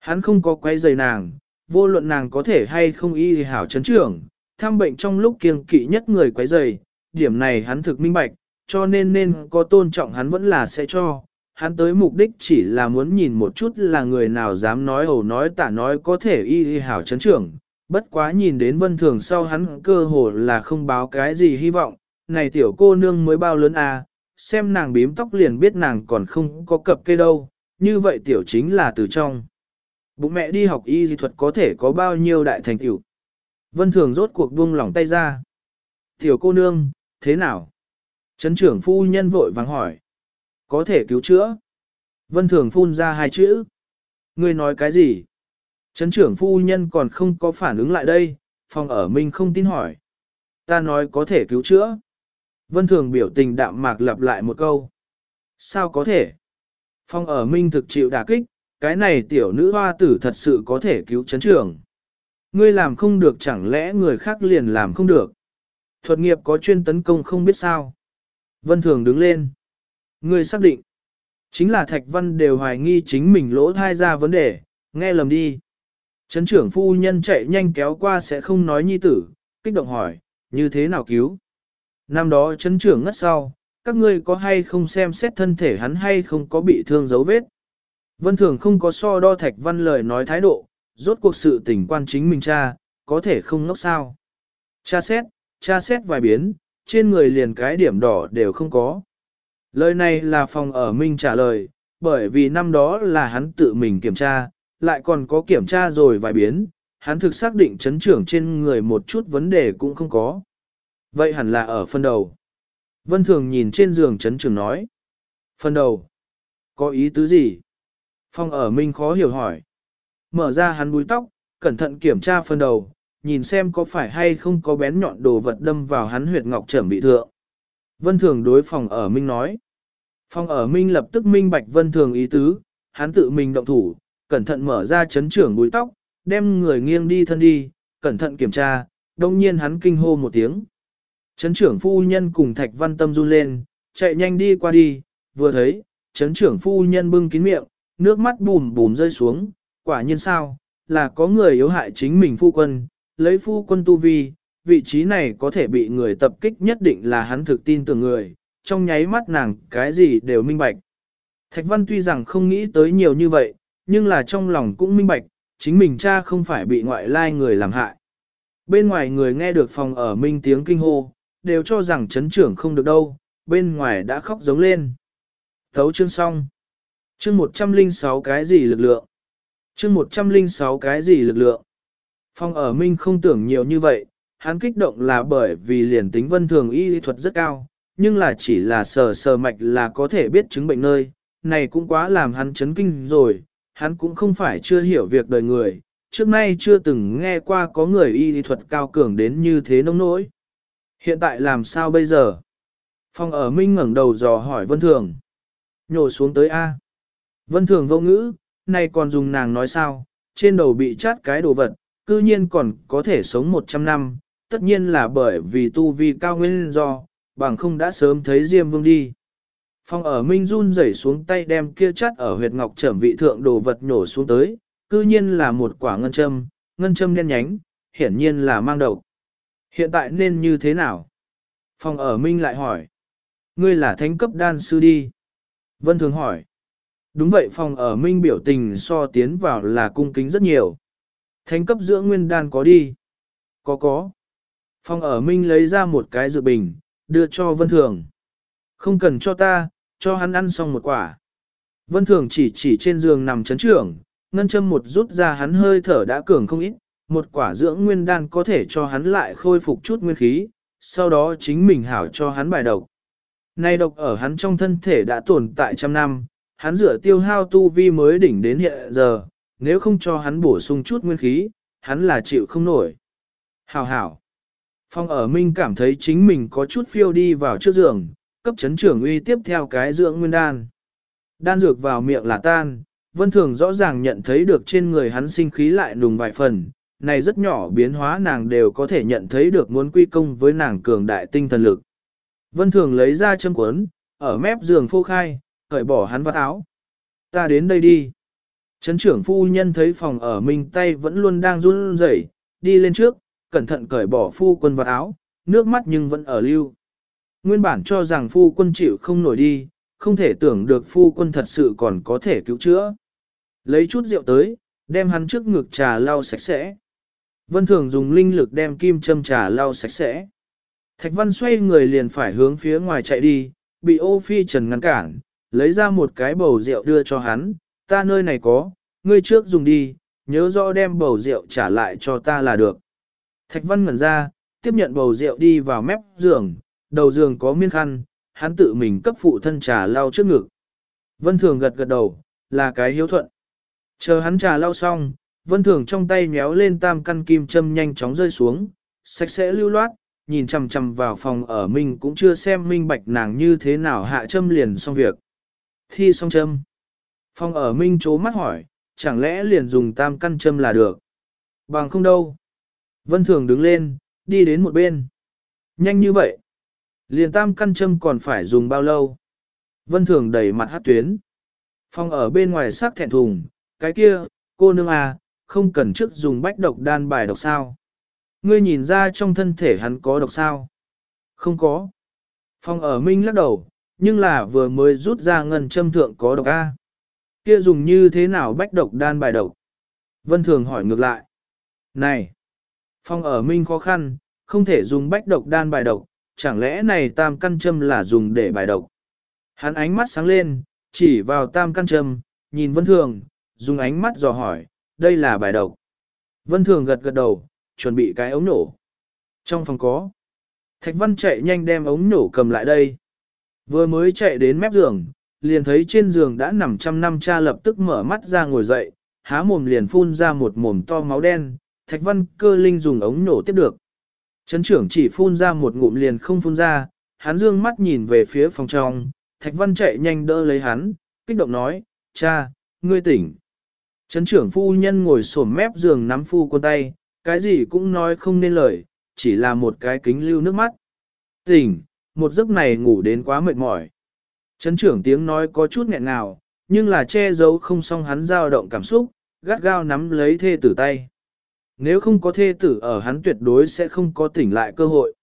Hắn không có quay giày nàng, vô luận nàng có thể hay không y hảo chấn trưởng, thăm bệnh trong lúc kiêng kỵ nhất người quấy giày, điểm này hắn thực minh bạch, cho nên nên có tôn trọng hắn vẫn là sẽ cho. Hắn tới mục đích chỉ là muốn nhìn một chút là người nào dám nói ẩu nói tả nói có thể y y hảo chấn trưởng. Bất quá nhìn đến vân thường sau hắn cơ hồ là không báo cái gì hy vọng, này tiểu cô nương mới bao lớn à, xem nàng bím tóc liền biết nàng còn không có cập cây đâu, như vậy tiểu chính là từ trong. Bụng mẹ đi học y dị thuật có thể có bao nhiêu đại thành tiểu. Vân thường rốt cuộc buông lỏng tay ra. Tiểu cô nương, thế nào? Trấn trưởng phu nhân vội vắng hỏi. Có thể cứu chữa. Vân thường phun ra hai chữ. Ngươi nói cái gì? Trấn trưởng phu nhân còn không có phản ứng lại đây, phòng ở mình không tin hỏi. Ta nói có thể cứu chữa. Vân thường biểu tình đạm mạc lặp lại một câu. Sao có thể? Phong ở minh thực chịu đả kích, cái này tiểu nữ hoa tử thật sự có thể cứu chấn trưởng. Ngươi làm không được chẳng lẽ người khác liền làm không được. Thuật nghiệp có chuyên tấn công không biết sao. Vân thường đứng lên. Ngươi xác định. Chính là Thạch Văn đều hoài nghi chính mình lỗ thai ra vấn đề, nghe lầm đi. Trấn trưởng phu nhân chạy nhanh kéo qua sẽ không nói nhi tử, kích động hỏi, như thế nào cứu? Năm đó chấn trưởng ngất sau, các ngươi có hay không xem xét thân thể hắn hay không có bị thương dấu vết. Vân Thường không có so đo Thạch Văn lời nói thái độ, rốt cuộc sự tình quan chính mình cha, có thể không ngốc sao. Cha xét, cha xét vài biến, trên người liền cái điểm đỏ đều không có. Lời này là phòng ở Minh trả lời, bởi vì năm đó là hắn tự mình kiểm tra, lại còn có kiểm tra rồi vài biến, hắn thực xác định chấn trưởng trên người một chút vấn đề cũng không có. Vậy hẳn là ở phần đầu. Vân Thường nhìn trên giường chấn trường nói. Phần đầu. Có ý tứ gì? Phong ở Minh khó hiểu hỏi. Mở ra hắn búi tóc, cẩn thận kiểm tra phần đầu, nhìn xem có phải hay không có bén nhọn đồ vật đâm vào hắn huyệt ngọc trẩm bị thượng. Vân Thường đối phòng ở Minh nói. Phòng ở Minh lập tức minh bạch Vân Thường ý tứ, hắn tự mình động thủ, cẩn thận mở ra chấn trưởng búi tóc, đem người nghiêng đi thân đi, cẩn thận kiểm tra, đồng nhiên hắn kinh hô một tiếng. chấn trưởng phu nhân cùng Thạch Văn Tâm run lên, chạy nhanh đi qua đi, vừa thấy, chấn trưởng phu nhân bưng kín miệng, nước mắt bùm bùm rơi xuống, quả nhiên sao, là có người yếu hại chính mình phu quân, lấy phu quân tu vi, vị trí này có thể bị người tập kích nhất định là hắn thực tin tưởng người, trong nháy mắt nàng cái gì đều minh bạch. Thạch Văn tuy rằng không nghĩ tới nhiều như vậy, nhưng là trong lòng cũng minh bạch, chính mình cha không phải bị ngoại lai người làm hại. Bên ngoài người nghe được phòng ở minh tiếng kinh hô, đều cho rằng chấn trưởng không được đâu, bên ngoài đã khóc giống lên. Thấu chương xong. Chương 106 cái gì lực lượng? Chương 106 cái gì lực lượng? Phong ở Minh không tưởng nhiều như vậy, hắn kích động là bởi vì liền tính vân thường y thuật rất cao, nhưng là chỉ là sờ sờ mạch là có thể biết chứng bệnh nơi, này cũng quá làm hắn chấn kinh rồi, hắn cũng không phải chưa hiểu việc đời người, trước nay chưa từng nghe qua có người y thuật cao cường đến như thế nông nỗi. Hiện tại làm sao bây giờ? Phong ở Minh ngẩng đầu dò hỏi Vân Thường. Nhổ xuống tới A. Vân Thường vô ngữ, này còn dùng nàng nói sao, trên đầu bị chát cái đồ vật, cư nhiên còn có thể sống 100 năm, tất nhiên là bởi vì tu vi cao nguyên do, bằng không đã sớm thấy Diêm Vương đi. Phong ở Minh run rẩy xuống tay đem kia chắt ở huyệt ngọc trầm vị thượng đồ vật nhổ xuống tới, cư nhiên là một quả ngân châm, ngân châm đen nhánh, hiển nhiên là mang độc. Hiện tại nên như thế nào? Phong ở Minh lại hỏi. Ngươi là thánh cấp đan sư đi. Vân Thường hỏi. Đúng vậy Phong ở Minh biểu tình so tiến vào là cung kính rất nhiều. Thánh cấp dưỡng nguyên đan có đi. Có có. Phong ở Minh lấy ra một cái dự bình, đưa cho Vân Thường. Không cần cho ta, cho hắn ăn xong một quả. Vân Thường chỉ chỉ trên giường nằm chấn trưởng, ngân châm một rút ra hắn hơi thở đã cường không ít, một quả dưỡng nguyên đan có thể cho hắn lại khôi phục chút nguyên khí, sau đó chính mình hảo cho hắn bài độc. Nay độc ở hắn trong thân thể đã tồn tại trăm năm, hắn rửa tiêu hao tu vi mới đỉnh đến hiện giờ, nếu không cho hắn bổ sung chút nguyên khí, hắn là chịu không nổi. Hảo hảo. Phong ở Minh cảm thấy chính mình có chút phiêu đi vào trước giường, cấp chấn trưởng uy tiếp theo cái dưỡng nguyên đan. Đan dược vào miệng là tan, vân thường rõ ràng nhận thấy được trên người hắn sinh khí lại nùng vài phần, này rất nhỏ biến hóa nàng đều có thể nhận thấy được muốn quy công với nàng cường đại tinh thần lực. Vân thường lấy ra châm cuốn, ở mép giường phô khai, cởi bỏ hắn vắt áo. Ta đến đây đi. Chấn trưởng phu nhân thấy phòng ở mình tay vẫn luôn đang run rẩy, đi lên trước, cẩn thận cởi bỏ phu quân vào áo, nước mắt nhưng vẫn ở lưu. Nguyên bản cho rằng phu quân chịu không nổi đi, không thể tưởng được phu quân thật sự còn có thể cứu chữa. Lấy chút rượu tới, đem hắn trước ngực trà lau sạch sẽ. Vân Thường dùng linh lực đem kim châm trà lau sạch sẽ. Thạch Văn xoay người liền phải hướng phía ngoài chạy đi, bị ô phi trần ngăn cản, lấy ra một cái bầu rượu đưa cho hắn, ta nơi này có, ngươi trước dùng đi, nhớ rõ đem bầu rượu trả lại cho ta là được. Thạch Văn ngẩn ra, tiếp nhận bầu rượu đi vào mép giường, đầu giường có miên khăn, hắn tự mình cấp phụ thân trà lau trước ngực. Vân Thường gật gật đầu, là cái hiếu thuận. Chờ hắn trà lau xong, Vân Thường trong tay méo lên tam căn kim châm nhanh chóng rơi xuống, sạch sẽ lưu loát, nhìn chằm chằm vào phòng ở mình cũng chưa xem minh bạch nàng như thế nào hạ châm liền xong việc. Thi xong châm. Phòng ở minh chố mắt hỏi, chẳng lẽ liền dùng tam căn châm là được? Bằng không đâu. Vân Thường đứng lên, đi đến một bên. Nhanh như vậy. Liền tam căn châm còn phải dùng bao lâu? Vân Thường đẩy mặt hát tuyến. Phong ở bên ngoài sắc thẹn thùng, cái kia, cô nương à, không cần trước dùng bách độc đan bài độc sao. Ngươi nhìn ra trong thân thể hắn có độc sao? Không có. Phong ở minh lắc đầu, nhưng là vừa mới rút ra ngân châm thượng có độc A. Kia dùng như thế nào bách độc đan bài độc? Vân Thường hỏi ngược lại. Này! Phong ở minh khó khăn, không thể dùng bách độc đan bài độc, chẳng lẽ này tam căn châm là dùng để bài độc. Hắn ánh mắt sáng lên, chỉ vào tam căn châm, nhìn Vân Thường, dùng ánh mắt dò hỏi, đây là bài độc. Vân Thường gật gật đầu, chuẩn bị cái ống nổ. Trong phòng có. Thạch Văn chạy nhanh đem ống nổ cầm lại đây. Vừa mới chạy đến mép giường, liền thấy trên giường đã nằm trăm năm cha lập tức mở mắt ra ngồi dậy, há mồm liền phun ra một mồm to máu đen, Thạch Văn cơ linh dùng ống nổ tiếp được. Trấn trưởng chỉ phun ra một ngụm liền không phun ra, hắn dương mắt nhìn về phía phòng trong, Thạch Văn chạy nhanh đỡ lấy hắn, kích động nói, cha, ngươi tỉnh. Trấn trưởng phu nhân ngồi xổm mép giường nắm phu quân tay, cái gì cũng nói không nên lời, chỉ là một cái kính lưu nước mắt. Tỉnh, một giấc này ngủ đến quá mệt mỏi. Trấn trưởng tiếng nói có chút nghẹn ngào, nhưng là che giấu không xong hắn dao động cảm xúc, gắt gao nắm lấy thê tử tay. Nếu không có thê tử ở hắn tuyệt đối sẽ không có tỉnh lại cơ hội.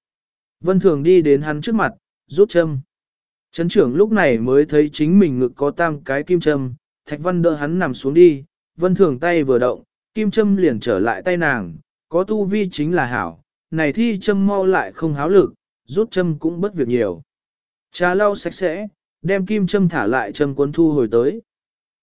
Vân Thường đi đến hắn trước mặt, rút châm. Trấn trưởng lúc này mới thấy chính mình ngực có tam cái kim châm, Thạch Văn đỡ hắn nằm xuống đi, Vân Thường tay vừa động, kim châm liền trở lại tay nàng, có tu vi chính là hảo, này thi châm mau lại không háo lực, rút châm cũng bất việc nhiều. Trà lau sạch sẽ, đem kim châm thả lại châm cuốn thu hồi tới.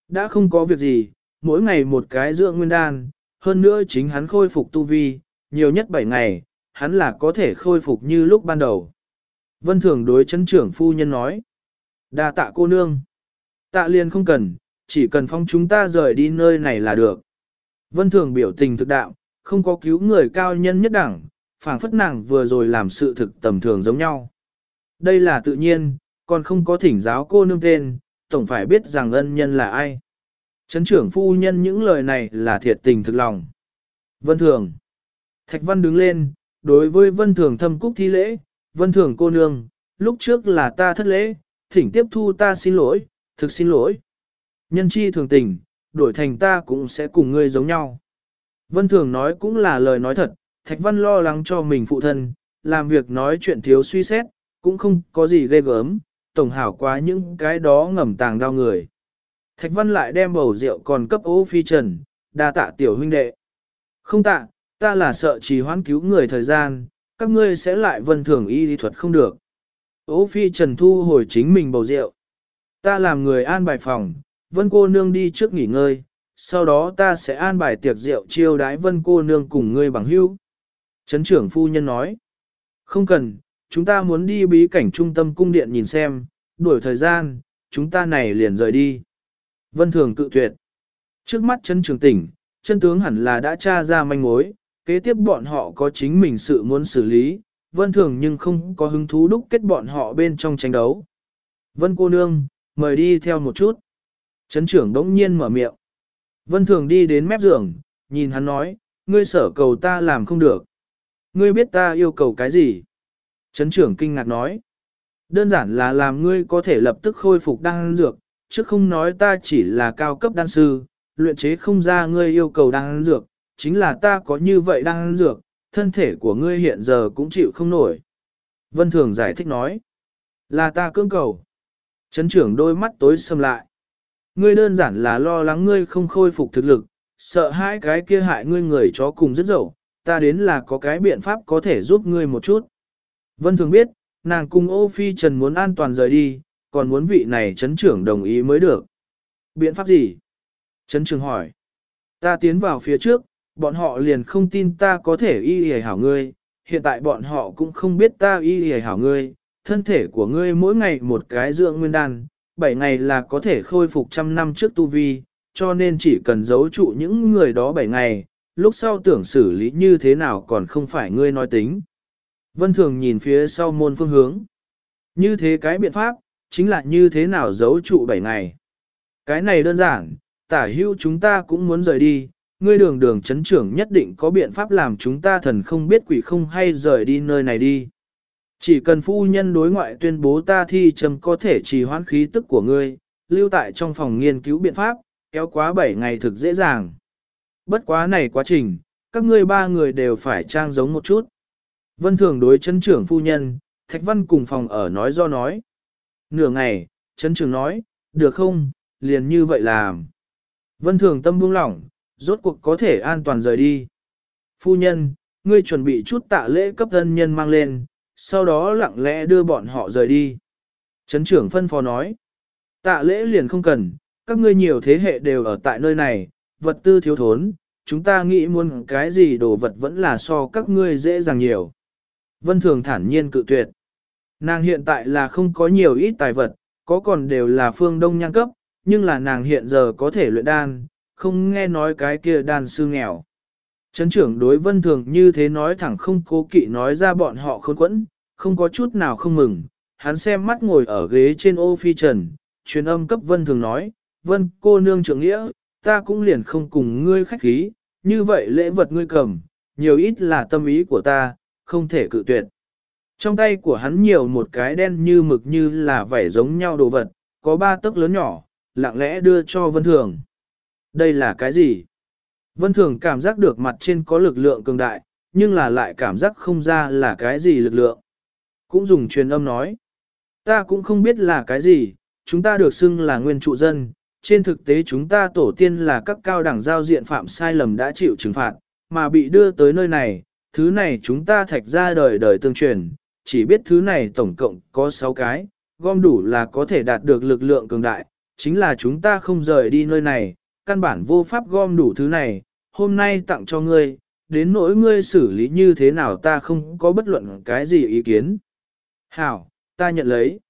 Đã không có việc gì, mỗi ngày một cái dưỡng nguyên đan, hơn nữa chính hắn khôi phục tu vi, nhiều nhất 7 ngày, hắn là có thể khôi phục như lúc ban đầu. Vân Thường đối chấn trưởng phu nhân nói. đa tạ cô nương. Tạ liền không cần, chỉ cần phong chúng ta rời đi nơi này là được. Vân Thường biểu tình thực đạo, không có cứu người cao nhân nhất đẳng, phảng phất nàng vừa rồi làm sự thực tầm thường giống nhau. Đây là tự nhiên, còn không có thỉnh giáo cô nương tên, tổng phải biết rằng ân nhân là ai. Trấn trưởng phu nhân những lời này là thiệt tình thực lòng. Vân Thường. Thạch Văn đứng lên, đối với Vân Thường thâm cúc thi lễ, Vân Thường cô nương, lúc trước là ta thất lễ, thỉnh tiếp thu ta xin lỗi, thực xin lỗi. Nhân chi thường tình, đổi thành ta cũng sẽ cùng ngươi giống nhau. Vân Thường nói cũng là lời nói thật, Thạch Văn lo lắng cho mình phụ thân, làm việc nói chuyện thiếu suy xét, cũng không có gì ghê gớm, tổng hảo quá những cái đó ngầm tàng đau người. Thạch Văn lại đem bầu rượu còn cấp ô phi trần, đa tạ tiểu huynh đệ. Không tạ, ta là sợ trì hoãn cứu người thời gian, các ngươi sẽ lại vân thường y lý thuật không được. Ô phi trần thu hồi chính mình bầu rượu. Ta làm người an bài phòng, vân cô nương đi trước nghỉ ngơi, sau đó ta sẽ an bài tiệc rượu chiêu đái vân cô nương cùng ngươi bằng hữu. Trấn trưởng phu nhân nói, không cần, chúng ta muốn đi bí cảnh trung tâm cung điện nhìn xem, đuổi thời gian, chúng ta này liền rời đi. Vân Thường cự tuyệt. Trước mắt chân trường tỉnh, chân tướng hẳn là đã tra ra manh mối, kế tiếp bọn họ có chính mình sự muốn xử lý, Vân Thường nhưng không có hứng thú đúc kết bọn họ bên trong tranh đấu. Vân cô nương, mời đi theo một chút. Trấn trưởng đống nhiên mở miệng. Vân Thường đi đến mép giường, nhìn hắn nói, ngươi sở cầu ta làm không được. Ngươi biết ta yêu cầu cái gì? Trấn trưởng kinh ngạc nói. Đơn giản là làm ngươi có thể lập tức khôi phục đan dược, chứ không nói ta chỉ là cao cấp đan sư, luyện chế không ra ngươi yêu cầu đan dược, chính là ta có như vậy đan dược, thân thể của ngươi hiện giờ cũng chịu không nổi. Vân Thường giải thích nói, là ta cưỡng cầu. Trấn trưởng đôi mắt tối sầm lại. Ngươi đơn giản là lo lắng ngươi không khôi phục thực lực, sợ hai cái kia hại ngươi người chó cùng rất dậu, ta đến là có cái biện pháp có thể giúp ngươi một chút. Vân Thường biết, nàng cùng ô phi trần muốn an toàn rời đi, còn muốn vị này chấn trưởng đồng ý mới được. Biện pháp gì? Chấn trưởng hỏi. Ta tiến vào phía trước, bọn họ liền không tin ta có thể y y hảo ngươi, hiện tại bọn họ cũng không biết ta y y hảo ngươi, thân thể của ngươi mỗi ngày một cái dưỡng nguyên đan, 7 ngày là có thể khôi phục trăm năm trước tu vi, cho nên chỉ cần giấu trụ những người đó 7 ngày, lúc sau tưởng xử lý như thế nào còn không phải ngươi nói tính. Vân Thường nhìn phía sau môn phương hướng. Như thế cái biện pháp, chính là như thế nào giấu trụ 7 ngày. Cái này đơn giản, tả hưu chúng ta cũng muốn rời đi, ngươi đường đường chấn trưởng nhất định có biện pháp làm chúng ta thần không biết quỷ không hay rời đi nơi này đi. Chỉ cần phu nhân đối ngoại tuyên bố ta thi trầm có thể trì hoãn khí tức của ngươi, lưu tại trong phòng nghiên cứu biện pháp, kéo quá 7 ngày thực dễ dàng. Bất quá này quá trình, các ngươi ba người đều phải trang giống một chút. Vân Thường đối chân trưởng phu nhân, Thạch Văn cùng phòng ở nói do nói. Nửa ngày, chấn trưởng nói, được không, liền như vậy làm. Vân Thường tâm buông lỏng, rốt cuộc có thể an toàn rời đi. Phu nhân, ngươi chuẩn bị chút tạ lễ cấp thân nhân mang lên, sau đó lặng lẽ đưa bọn họ rời đi. Trấn trưởng phân phó nói, tạ lễ liền không cần, các ngươi nhiều thế hệ đều ở tại nơi này, vật tư thiếu thốn, chúng ta nghĩ muốn cái gì đồ vật vẫn là so các ngươi dễ dàng nhiều. Vân Thường thản nhiên cự tuyệt. Nàng hiện tại là không có nhiều ít tài vật, có còn đều là phương đông nhan cấp, nhưng là nàng hiện giờ có thể luyện đan, không nghe nói cái kia đan sư nghèo. Trấn trưởng đối Vân Thường như thế nói thẳng không cố kỵ nói ra bọn họ khốn quẫn, không có chút nào không mừng. Hắn xem mắt ngồi ở ghế trên ô phi trần, truyền âm cấp Vân Thường nói, Vân cô nương trưởng nghĩa, ta cũng liền không cùng ngươi khách khí, như vậy lễ vật ngươi cầm, nhiều ít là tâm ý của ta, không thể cự tuyệt. Trong tay của hắn nhiều một cái đen như mực như là vảy giống nhau đồ vật, có ba tấc lớn nhỏ, lặng lẽ đưa cho Vân Thường. Đây là cái gì? Vân Thường cảm giác được mặt trên có lực lượng cường đại, nhưng là lại cảm giác không ra là cái gì lực lượng. Cũng dùng truyền âm nói. Ta cũng không biết là cái gì, chúng ta được xưng là nguyên trụ dân, trên thực tế chúng ta tổ tiên là các cao đẳng giao diện phạm sai lầm đã chịu trừng phạt, mà bị đưa tới nơi này, thứ này chúng ta thạch ra đời đời tương truyền, chỉ biết thứ này tổng cộng có 6 cái, gom đủ là có thể đạt được lực lượng cường đại, chính là chúng ta không rời đi nơi này, căn bản vô pháp gom đủ thứ này, hôm nay tặng cho ngươi, đến nỗi ngươi xử lý như thế nào ta không có bất luận cái gì ý kiến. Hảo, ta nhận lấy.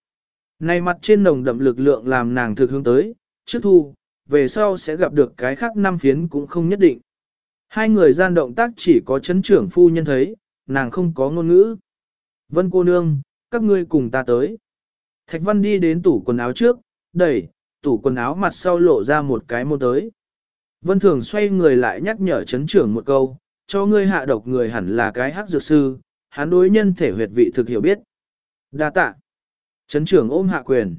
Này mặt trên nồng đậm lực lượng làm nàng thực hướng tới, trước thu, về sau sẽ gặp được cái khác năm phiến cũng không nhất định. Hai người gian động tác chỉ có chấn trưởng phu nhân thấy, nàng không có ngôn ngữ. Vân cô nương, các ngươi cùng ta tới. Thạch văn đi đến tủ quần áo trước, đẩy, tủ quần áo mặt sau lộ ra một cái môn tới. Vân thường xoay người lại nhắc nhở chấn trưởng một câu, cho ngươi hạ độc người hẳn là cái hắc dược sư, hắn đối nhân thể huyệt vị thực hiểu biết. Đa tạ. Trấn trưởng ôm hạ quyền.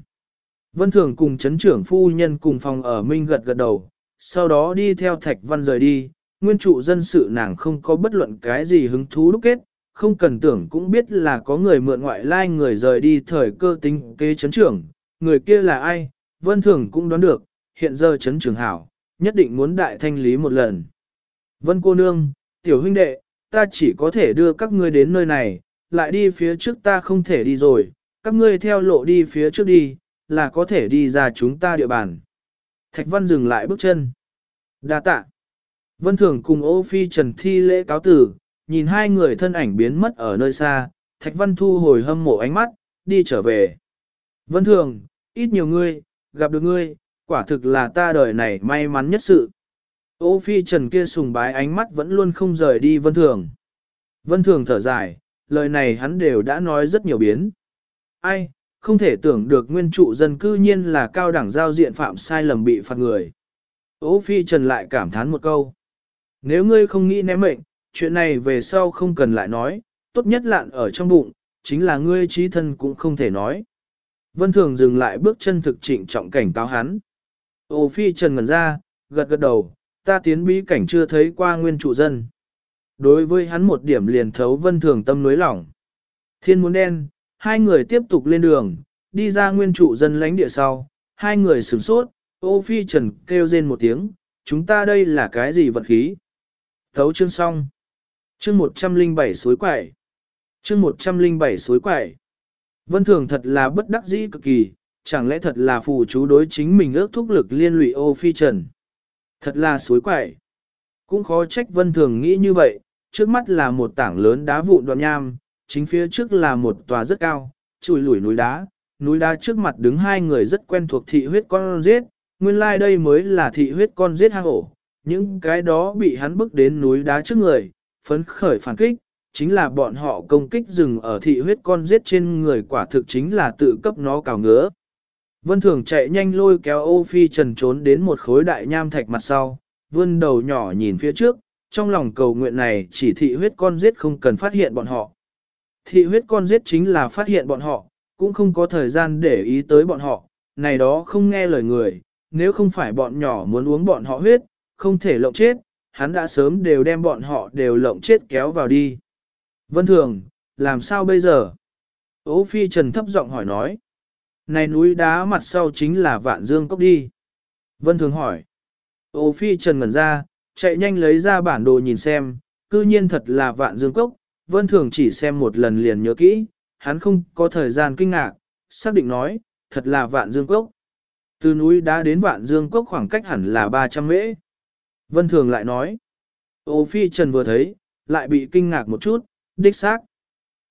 Vân Thường cùng chấn trưởng phu nhân cùng phòng ở Minh gật gật đầu, sau đó đi theo Thạch Văn rời đi, nguyên trụ dân sự nàng không có bất luận cái gì hứng thú đúc kết, không cần tưởng cũng biết là có người mượn ngoại lai người rời đi thời cơ tính kế chấn trưởng, người kia là ai, Vân Thường cũng đoán được, hiện giờ chấn trưởng hảo, nhất định muốn đại thanh lý một lần. Vân cô nương, tiểu huynh đệ, ta chỉ có thể đưa các ngươi đến nơi này, lại đi phía trước ta không thể đi rồi, các ngươi theo lộ đi phía trước đi, là có thể đi ra chúng ta địa bàn. Thạch Văn dừng lại bước chân. Đa tạ. Vân Thường cùng ô phi trần thi lễ cáo tử, nhìn hai người thân ảnh biến mất ở nơi xa, Thạch Văn thu hồi hâm mộ ánh mắt, đi trở về. Vân Thường, ít nhiều ngươi, gặp được ngươi, quả thực là ta đời này may mắn nhất sự. Ô phi trần kia sùng bái ánh mắt vẫn luôn không rời đi Vân Thường. Vân Thường thở dài, lời này hắn đều đã nói rất nhiều biến. Ai, không thể tưởng được nguyên trụ dân cư nhiên là cao đẳng giao diện phạm sai lầm bị phạt người. Ô phi trần lại cảm thán một câu. Nếu ngươi không nghĩ ném mệnh, chuyện này về sau không cần lại nói, tốt nhất lạn ở trong bụng, chính là ngươi trí thân cũng không thể nói. Vân Thường dừng lại bước chân thực trịnh trọng cảnh cáo hắn. Ô phi trần ngẩn ra, gật gật đầu, ta tiến bí cảnh chưa thấy qua nguyên trụ dân. Đối với hắn một điểm liền thấu Vân Thường tâm nối lỏng. Thiên muốn đen, hai người tiếp tục lên đường, đi ra nguyên trụ dân lánh địa sau, hai người sửng sốt, ô phi trần kêu rên một tiếng, chúng ta đây là cái gì vật khí? Thấu chương xong. Chương 107 suối quẩy. Chương 107 suối quẩy. Vân Thường thật là bất đắc dĩ cực kỳ, chẳng lẽ thật là phù chú đối chính mình ước thúc lực liên lụy ô phi trần. Thật là suối quẩy. Cũng khó trách Vân Thường nghĩ như vậy, trước mắt là một tảng lớn đá vụn đoạn nham, chính phía trước là một tòa rất cao, chùi lủi núi đá, núi đá trước mặt đứng hai người rất quen thuộc thị huyết con giết, nguyên lai like đây mới là thị huyết con giết hang ổ, những cái đó bị hắn bước đến núi đá trước người, phấn khởi phản kích, chính là bọn họ công kích rừng ở thị huyết con giết trên người quả thực chính là tự cấp nó cào ngứa. Vân Thường chạy nhanh lôi kéo ô phi trần trốn đến một khối đại nham thạch mặt sau, vươn đầu nhỏ nhìn phía trước, trong lòng cầu nguyện này chỉ thị huyết con giết không cần phát hiện bọn họ. Thị huyết con giết chính là phát hiện bọn họ, cũng không có thời gian để ý tới bọn họ, này đó không nghe lời người, nếu không phải bọn nhỏ muốn uống bọn họ huyết, không thể lộng chết, hắn đã sớm đều đem bọn họ đều lộng chết kéo vào đi. Vân Thường, làm sao bây giờ? Ô Phi Trần thấp giọng hỏi nói. Này núi đá mặt sau chính là vạn dương cốc đi. Vân Thường hỏi. Ô Phi Trần ngẩn ra, chạy nhanh lấy ra bản đồ nhìn xem, cư nhiên thật là vạn dương cốc, Vân Thường chỉ xem một lần liền nhớ kỹ, hắn không có thời gian kinh ngạc, xác định nói, thật là vạn dương cốc. Từ núi đá đến vạn dương cốc khoảng cách hẳn là 300 mễ. Vân Thường lại nói, ô phi trần vừa thấy, lại bị kinh ngạc một chút, đích xác.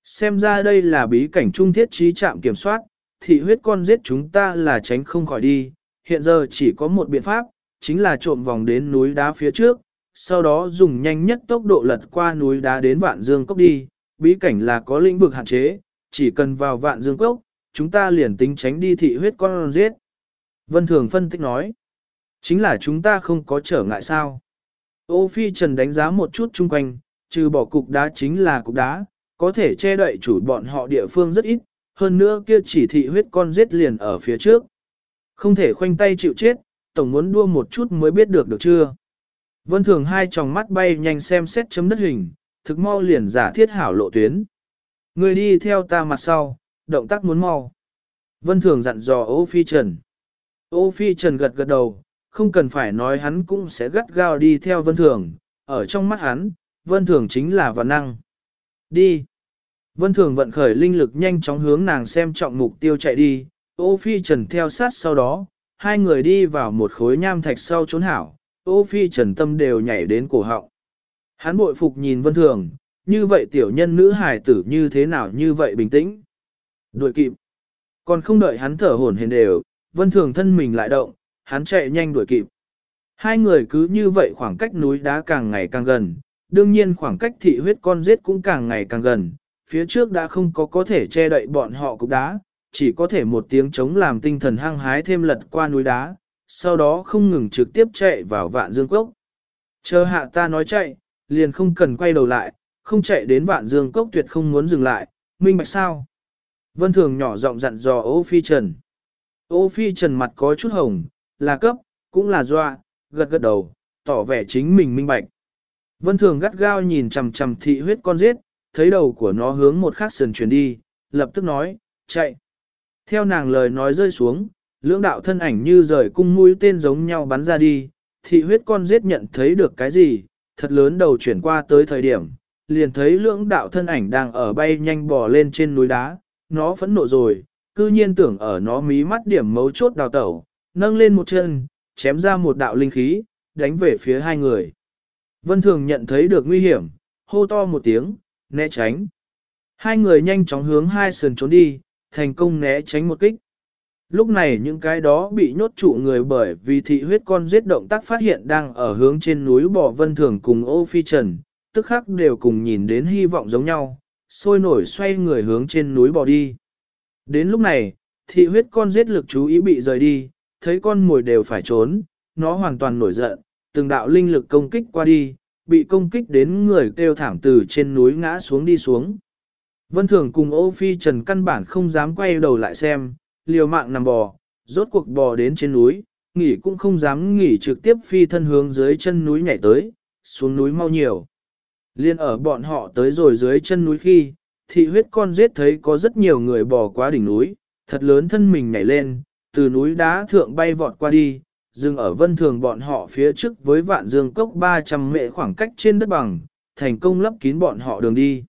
Xem ra đây là bí cảnh trung thiết trí trạm kiểm soát, thị huyết con giết chúng ta là tránh không khỏi đi, hiện giờ chỉ có một biện pháp, chính là trộm vòng đến núi đá phía trước, sau đó dùng nhanh nhất tốc độ lật qua núi đá đến vạn dương cốc đi, bí cảnh là có lĩnh vực hạn chế, chỉ cần vào vạn dương cốc, chúng ta liền tính tránh đi thị huyết con giết. Vân Thường phân tích nói, chính là chúng ta không có trở ngại sao. Ô Phi Trần đánh giá một chút chung quanh, trừ bỏ cục đá chính là cục đá, có thể che đậy chủ bọn họ địa phương rất ít, hơn nữa kia chỉ thị huyết con giết liền ở phía trước. Không thể khoanh tay chịu chết, tổng muốn đua một chút mới biết được được chưa. Vân Thường hai tròng mắt bay nhanh xem xét chấm đất hình, thực mau liền giả thiết hảo lộ tuyến. Người đi theo ta mặt sau, động tác muốn mau. Vân Thường dặn dò Ô Phi Trần. Ô Phi Trần gật gật đầu, không cần phải nói hắn cũng sẽ gắt gao đi theo Vân Thường. Ở trong mắt hắn, Vân Thường chính là vạn năng. Đi. Vân Thường vận khởi linh lực nhanh chóng hướng nàng xem trọng mục tiêu chạy đi. Ô Phi Trần theo sát sau đó, hai người đi vào một khối nham thạch sau trốn hảo, ô phi trần tâm đều nhảy đến cổ họng. Hắn bội phục nhìn vân thường, như vậy tiểu nhân nữ hài tử như thế nào như vậy bình tĩnh. Đuổi kịp. Còn không đợi hắn thở hổn hển đều, vân thường thân mình lại động, hắn chạy nhanh đuổi kịp. Hai người cứ như vậy khoảng cách núi đá càng ngày càng gần, đương nhiên khoảng cách thị huyết con giết cũng càng ngày càng gần, phía trước đã không có có thể che đậy bọn họ cục đá, chỉ có thể một tiếng chống làm tinh thần hăng hái thêm lật qua núi đá, sau đó không ngừng trực tiếp chạy vào vạn dương cốc. Chờ hạ ta nói chạy, liền không cần quay đầu lại, không chạy đến vạn dương cốc tuyệt không muốn dừng lại, minh bạch sao. Vân Thường nhỏ giọng dặn dò ô phi trần. Ô phi trần mặt có chút hồng, là cấp, cũng là doa, gật gật đầu, tỏ vẻ chính mình minh bạch. Vân Thường gắt gao nhìn chằm chằm thị huyết con giết, thấy đầu của nó hướng một khắc sườn chuyển đi, lập tức nói, chạy. Theo nàng lời nói rơi xuống, lưỡng đạo thân ảnh như rời cung mũi tên giống nhau bắn ra đi, thị huyết con giết nhận thấy được cái gì, thật lớn đầu chuyển qua tới thời điểm, liền thấy lưỡng đạo thân ảnh đang ở bay nhanh bò lên trên núi đá, nó phẫn nộ rồi, cư nhiên tưởng ở nó mí mắt điểm mấu chốt đào tẩu, nâng lên một chân, chém ra một đạo linh khí, đánh về phía hai người. Vân Thường nhận thấy được nguy hiểm, hô to một tiếng, né tránh. Hai người nhanh chóng hướng hai sườn trốn đi, thành công né tránh một kích. Lúc này những cái đó bị nhốt trụ người bởi vì thị huyết con giết động tác phát hiện đang ở hướng trên núi bò vân thường cùng ô phi trần, tức khắc đều cùng nhìn đến hy vọng giống nhau, sôi nổi xoay người hướng trên núi bò đi. Đến lúc này, thị huyết con giết lực chú ý bị rời đi, thấy con mồi đều phải trốn, nó hoàn toàn nổi giận, từng đạo linh lực công kích qua đi, bị công kích đến người kêu thảm từ trên núi ngã xuống đi xuống. Vân Thường cùng Ô Phi Trần căn bản không dám quay đầu lại xem, liều mạng nằm bò, rốt cuộc bò đến trên núi, nghỉ cũng không dám nghỉ trực tiếp phi thân hướng dưới chân núi nhảy tới, xuống núi mau nhiều. Liên ở bọn họ tới rồi dưới chân núi khi, thị huyết con giết thấy có rất nhiều người bò qua đỉnh núi, thật lớn thân mình nhảy lên, từ núi đá thượng bay vọt qua đi, dừng ở vân thường bọn họ phía trước với vạn dương cốc 300 mệ khoảng cách trên đất bằng, thành công lấp kín bọn họ đường đi.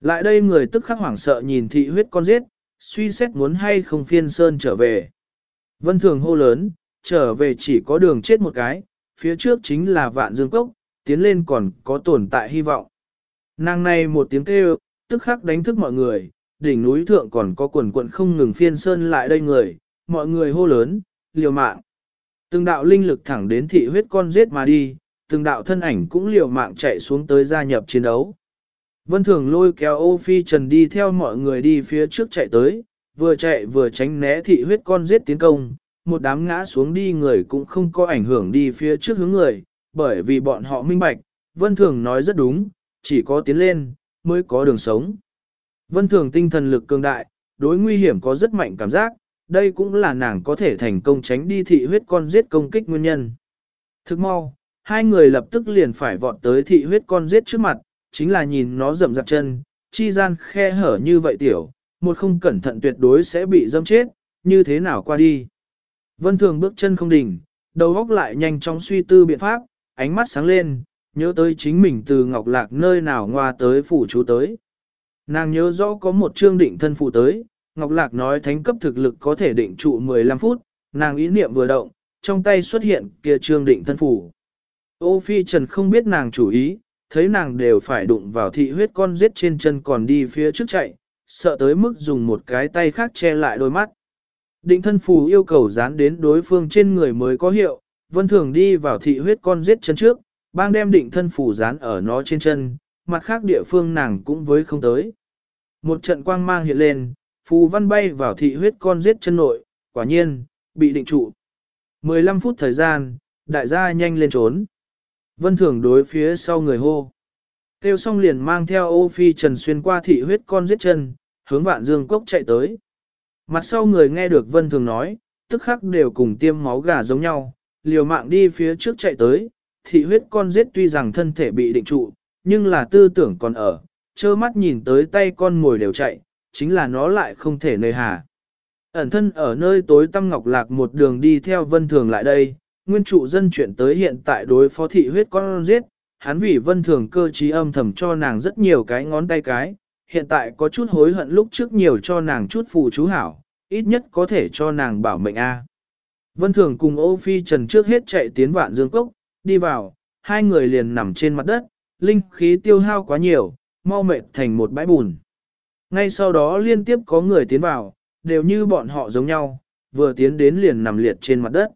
Lại đây người tức khắc hoảng sợ nhìn thị huyết con giết, suy xét muốn hay không phiên sơn trở về. Vân thường hô lớn, trở về chỉ có đường chết một cái, phía trước chính là vạn dương cốc, tiến lên còn có tồn tại hy vọng. Nàng này một tiếng kêu, tức khắc đánh thức mọi người, đỉnh núi thượng còn có quần quận không ngừng phiên sơn lại đây người, mọi người hô lớn, liều mạng. Từng đạo linh lực thẳng đến thị huyết con giết mà đi, từng đạo thân ảnh cũng liều mạng chạy xuống tới gia nhập chiến đấu. Vân Thường lôi kéo ô phi trần đi theo mọi người đi phía trước chạy tới, vừa chạy vừa tránh né thị huyết con giết tiến công, một đám ngã xuống đi người cũng không có ảnh hưởng đi phía trước hướng người, bởi vì bọn họ minh bạch, Vân Thường nói rất đúng, chỉ có tiến lên, mới có đường sống. Vân Thường tinh thần lực cường đại, đối nguy hiểm có rất mạnh cảm giác, đây cũng là nàng có thể thành công tránh đi thị huyết con giết công kích nguyên nhân. Thức mau, hai người lập tức liền phải vọt tới thị huyết con giết trước mặt, chính là nhìn nó rậm rạp chân, chi gian khe hở như vậy tiểu, một không cẩn thận tuyệt đối sẽ bị dâm chết, như thế nào qua đi. Vân Thường bước chân không đỉnh, đầu óc lại nhanh chóng suy tư biện pháp, ánh mắt sáng lên, nhớ tới chính mình từ Ngọc Lạc nơi nào ngoa tới phủ chú tới. Nàng nhớ rõ có một chương định thân phụ tới, Ngọc Lạc nói thánh cấp thực lực có thể định trụ 15 phút, nàng ý niệm vừa động, trong tay xuất hiện kia trương định thân phủ. Ô Phi Trần không biết nàng chủ ý, thấy nàng đều phải đụng vào thị huyết con giết trên chân còn đi phía trước chạy, sợ tới mức dùng một cái tay khác che lại đôi mắt. Định thân phù yêu cầu dán đến đối phương trên người mới có hiệu, vân thường đi vào thị huyết con giết chân trước, bang đem định thân phù dán ở nó trên chân, mặt khác địa phương nàng cũng với không tới. Một trận quang mang hiện lên, phù văn bay vào thị huyết con giết chân nội, quả nhiên, bị định trụ. 15 phút thời gian, đại gia nhanh lên trốn. Vân Thường đối phía sau người hô. tiêu xong liền mang theo ô phi trần xuyên qua thị huyết con giết chân, hướng vạn dương cốc chạy tới. Mặt sau người nghe được Vân Thường nói, tức khắc đều cùng tiêm máu gà giống nhau, liều mạng đi phía trước chạy tới, thị huyết con giết tuy rằng thân thể bị định trụ, nhưng là tư tưởng còn ở, trơ mắt nhìn tới tay con ngồi đều chạy, chính là nó lại không thể nơi hà. Ẩn thân ở nơi tối tăm ngọc lạc một đường đi theo vân thường lại đây, nguyên trụ dân chuyển tới hiện tại đối phó thị huyết con giết, hắn vì vân thường cơ trí âm thầm cho nàng rất nhiều cái ngón tay cái, hiện tại có chút hối hận lúc trước nhiều cho nàng chút phù chú hảo, ít nhất có thể cho nàng bảo mệnh A. Vân thường cùng ô phi trần trước hết chạy tiến vạn dương cốc, đi vào, hai người liền nằm trên mặt đất, linh khí tiêu hao quá nhiều, mau mệt thành một bãi bùn. Ngay sau đó liên tiếp có người tiến vào, đều như bọn họ giống nhau, vừa tiến đến liền nằm liệt trên mặt đất.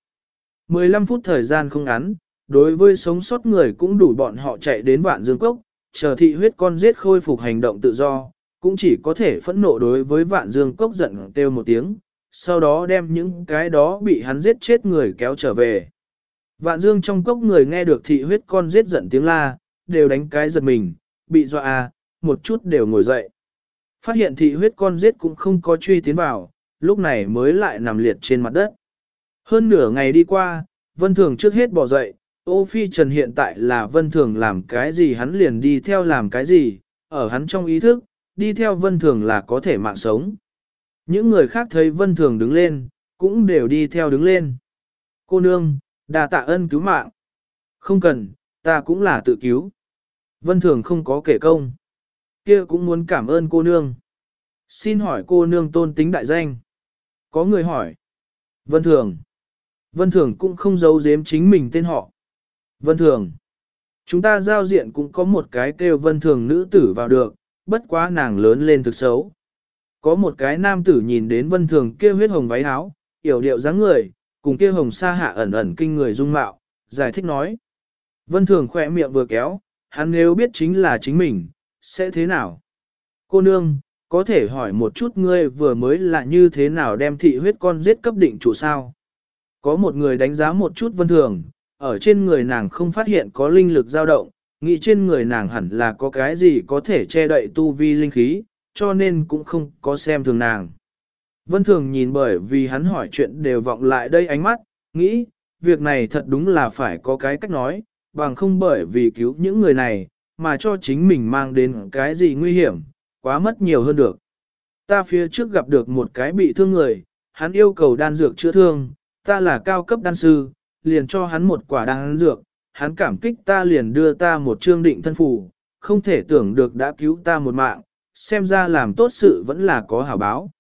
15 phút thời gian không ngắn, đối với sống sót người cũng đủ bọn họ chạy đến vạn dương cốc, chờ thị huyết con giết khôi phục hành động tự do, cũng chỉ có thể phẫn nộ đối với vạn dương cốc giận kêu một tiếng, sau đó đem những cái đó bị hắn giết chết người kéo trở về. Vạn dương trong cốc người nghe được thị huyết con giết giận tiếng la, đều đánh cái giật mình, bị dọa à, một chút đều ngồi dậy. Phát hiện thị huyết con giết cũng không có truy tiến vào, lúc này mới lại nằm liệt trên mặt đất. Hơn nửa ngày đi qua, Vân Thường trước hết bỏ dậy, Ô Phi Trần hiện tại là Vân Thường làm cái gì hắn liền đi theo làm cái gì, ở hắn trong ý thức, đi theo Vân Thường là có thể mạng sống. Những người khác thấy Vân Thường đứng lên, cũng đều đi theo đứng lên. Cô nương, đà tạ ân cứu mạng. Không cần, ta cũng là tự cứu. Vân Thường không có kể công kia cũng muốn cảm ơn cô nương. Xin hỏi cô nương tôn tính đại danh. Có người hỏi. Vân Thường. Vân Thường cũng không giấu giếm chính mình tên họ. Vân Thường. Chúng ta giao diện cũng có một cái kêu Vân Thường nữ tử vào được, bất quá nàng lớn lên thực xấu. Có một cái nam tử nhìn đến Vân Thường kia huyết hồng váy áo, yểu điệu dáng người, cùng kia hồng sa hạ ẩn ẩn kinh người dung mạo, giải thích nói. Vân Thường khỏe miệng vừa kéo, hắn nếu biết chính là chính mình, sẽ thế nào? Cô nương, có thể hỏi một chút ngươi vừa mới là như thế nào đem thị huyết con giết cấp định chủ sao? Có một người đánh giá một chút Vân Thường, ở trên người nàng không phát hiện có linh lực dao động, nghĩ trên người nàng hẳn là có cái gì có thể che đậy tu vi linh khí, cho nên cũng không có xem thường nàng. Vân Thường nhìn bởi vì hắn hỏi chuyện đều vọng lại đây ánh mắt, nghĩ, việc này thật đúng là phải có cái cách nói, bằng không bởi vì cứu những người này, mà cho chính mình mang đến cái gì nguy hiểm, quá mất nhiều hơn được. Ta phía trước gặp được một cái bị thương người, hắn yêu cầu đan dược chữa thương, ta là cao cấp đan sư, liền cho hắn một quả đan dược, hắn cảm kích ta liền đưa ta một trương định thân phù, không thể tưởng được đã cứu ta một mạng, xem ra làm tốt sự vẫn là có hảo báo.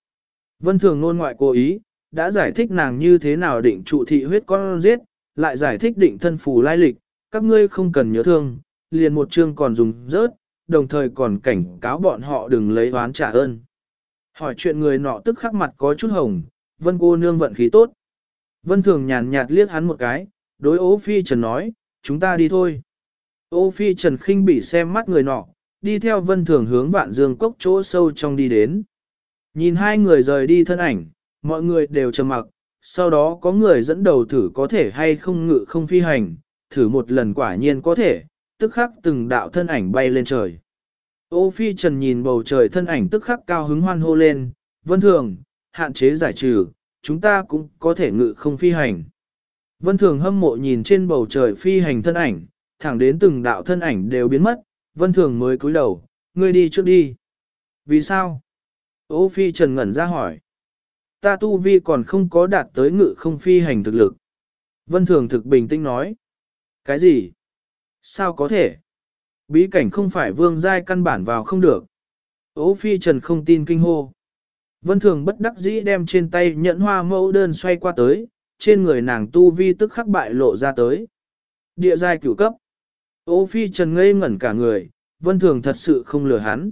Vân Thường nôn ngoại cố ý, đã giải thích nàng như thế nào định trụ thị huyết con giết, lại giải thích định thân phù lai lịch, các ngươi không cần nhớ thương, liền một chương còn dùng rớt, đồng thời còn cảnh cáo bọn họ đừng lấy oán trả ơn. Hỏi chuyện người nọ tức khắc mặt có chút hồng, vân cô nương vận khí tốt. Vân thường nhàn nhạt liếc hắn một cái, đối ố phi trần nói, chúng ta đi thôi. Ô phi trần khinh bị xem mắt người nọ, đi theo vân thường hướng vạn dương cốc chỗ sâu trong đi đến. Nhìn hai người rời đi thân ảnh, mọi người đều trầm mặc, sau đó có người dẫn đầu thử có thể hay không ngự không phi hành, thử một lần quả nhiên có thể, tức khắc từng đạo thân ảnh bay lên trời. Ô phi trần nhìn bầu trời thân ảnh tức khắc cao hứng hoan hô lên, vân thường, hạn chế giải trừ, chúng ta cũng có thể ngự không phi hành. Vân thường hâm mộ nhìn trên bầu trời phi hành thân ảnh, thẳng đến từng đạo thân ảnh đều biến mất, vân thường mới cúi đầu, ngươi đi trước đi. Vì sao? Ô phi trần ngẩn ra hỏi. Ta tu vi còn không có đạt tới ngự không phi hành thực lực. Vân thường thực bình tĩnh nói. Cái gì? Sao có thể? Bí cảnh không phải vương giai căn bản vào không được. Ô phi trần không tin kinh hô. Vân thường bất đắc dĩ đem trên tay nhẫn hoa mẫu đơn xoay qua tới, trên người nàng tu vi tức khắc bại lộ ra tới. Địa giai cửu cấp. Ô phi trần ngây ngẩn cả người, vân thường thật sự không lừa hắn.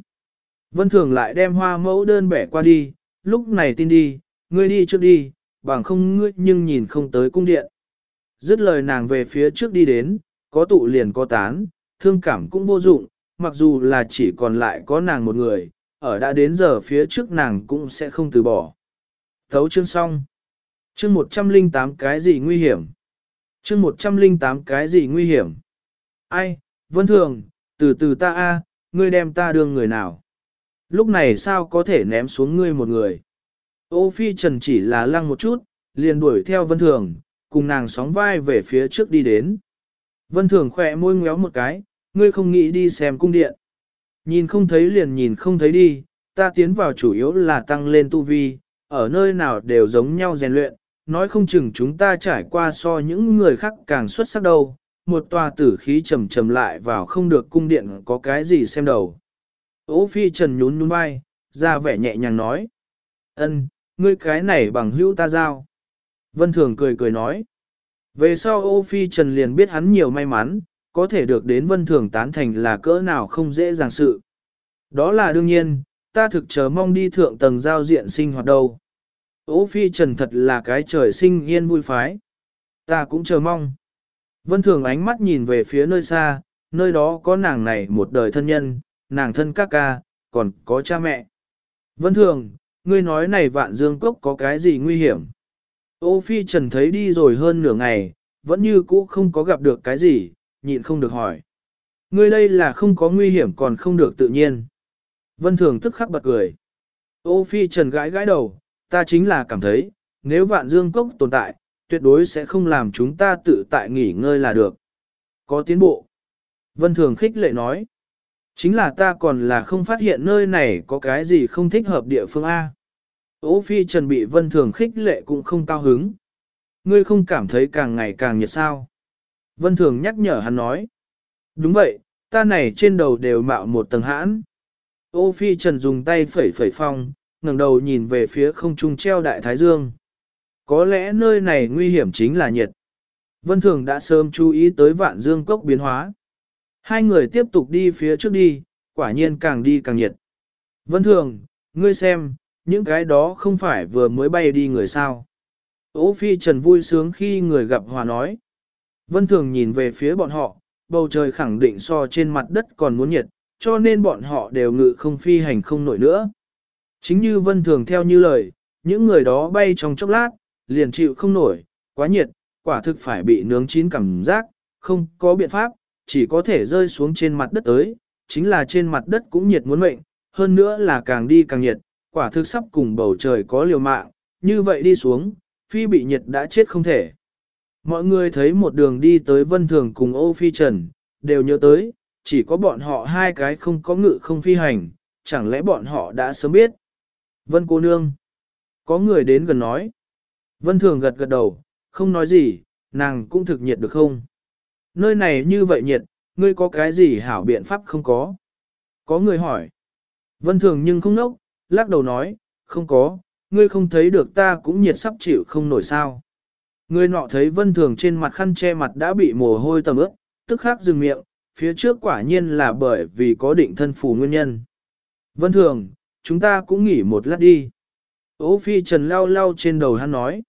Vân thường lại đem hoa mẫu đơn bẻ qua đi, lúc này tin đi, ngươi đi trước đi, bằng không ngươi nhưng nhìn không tới cung điện. Dứt lời nàng về phía trước đi đến, có tụ liền có tán, thương cảm cũng vô dụng, mặc dù là chỉ còn lại có nàng một người, ở đã đến giờ phía trước nàng cũng sẽ không từ bỏ. Thấu chương xong. Chương 108 cái gì nguy hiểm? Chương 108 cái gì nguy hiểm? Ai, Vân Thường, từ từ ta a, ngươi đem ta đương người nào? Lúc này sao có thể ném xuống ngươi một người? Ô Phi Trần chỉ là lăng một chút, liền đuổi theo Vân Thường, cùng nàng sóng vai về phía trước đi đến. Vân Thường khỏe môi ngéo một cái, ngươi không nghĩ đi xem cung điện. Nhìn không thấy liền nhìn không thấy đi, ta tiến vào chủ yếu là tăng lên tu vi, ở nơi nào đều giống nhau rèn luyện, nói không chừng chúng ta trải qua so những người khác càng xuất sắc đâu. Một tòa tử khí trầm trầm lại vào không được cung điện có cái gì xem đầu. Ô phi trần nhún nhún vai, ra vẻ nhẹ nhàng nói. ân, ngươi cái này bằng hữu ta giao. Vân Thường cười cười nói. Về sau ô phi trần liền biết hắn nhiều may mắn, có thể được đến vân thường tán thành là cỡ nào không dễ dàng sự. Đó là đương nhiên, ta thực chờ mong đi thượng tầng giao diện sinh hoạt đâu. Ô phi trần thật là cái trời sinh yên vui phái. Ta cũng chờ mong. Vân thường ánh mắt nhìn về phía nơi xa, nơi đó có nàng này một đời thân nhân, nàng thân các ca, còn có cha mẹ. Vân thường, ngươi nói này vạn dương cốc có cái gì nguy hiểm? Ô phi trần thấy đi rồi hơn nửa ngày, vẫn như cũ không có gặp được cái gì, nhịn không được hỏi. Ngươi đây là không có nguy hiểm còn không được tự nhiên. Vân Thường tức khắc bật cười. Ô Phi Trần gãi gãi đầu, ta chính là cảm thấy, nếu vạn dương cốc tồn tại, tuyệt đối sẽ không làm chúng ta tự tại nghỉ ngơi là được. Có tiến bộ. Vân Thường khích lệ nói. Chính là ta còn là không phát hiện nơi này có cái gì không thích hợp địa phương A. Ô Phi Trần bị Vân Thường khích lệ cũng không cao hứng. Ngươi không cảm thấy càng ngày càng nhiệt sao. Vân Thường nhắc nhở hắn nói. Đúng vậy, ta này trên đầu đều mạo một tầng hãn. Ô Phi Trần dùng tay phẩy phẩy phong, ngẩng đầu nhìn về phía không trung treo đại thái dương. Có lẽ nơi này nguy hiểm chính là nhiệt. Vân Thường đã sớm chú ý tới vạn dương cốc biến hóa. Hai người tiếp tục đi phía trước đi, quả nhiên càng đi càng nhiệt. Vân Thường, ngươi xem, những cái đó không phải vừa mới bay đi người sao. Ô Phi Trần vui sướng khi người gặp hòa nói. Vân Thường nhìn về phía bọn họ, bầu trời khẳng định so trên mặt đất còn muốn nhiệt, cho nên bọn họ đều ngự không phi hành không nổi nữa. Chính như Vân Thường theo như lời, những người đó bay trong chốc lát, liền chịu không nổi, quá nhiệt, quả thực phải bị nướng chín cảm giác, không có biện pháp, chỉ có thể rơi xuống trên mặt đất tới, chính là trên mặt đất cũng nhiệt muốn mệnh, hơn nữa là càng đi càng nhiệt, quả thực sắp cùng bầu trời có liều mạng, như vậy đi xuống, phi bị nhiệt đã chết không thể. Mọi người thấy một đường đi tới vân thường cùng ô phi trần, đều nhớ tới, chỉ có bọn họ hai cái không có ngự không phi hành, chẳng lẽ bọn họ đã sớm biết. Vân cô nương. Có người đến gần nói. Vân thường gật gật đầu, không nói gì, nàng cũng thực nhiệt được không? Nơi này như vậy nhiệt, ngươi có cái gì hảo biện pháp không có? Có người hỏi. Vân thường nhưng không nốc, lắc đầu nói, không có, ngươi không thấy được ta cũng nhiệt sắp chịu không nổi sao. Người nọ thấy vân thường trên mặt khăn che mặt đã bị mồ hôi tầm ướt, tức khắc dừng miệng, phía trước quả nhiên là bởi vì có định thân phù nguyên nhân. Vân thường, chúng ta cũng nghỉ một lát đi. Ô phi trần lau lau trên đầu hắn nói.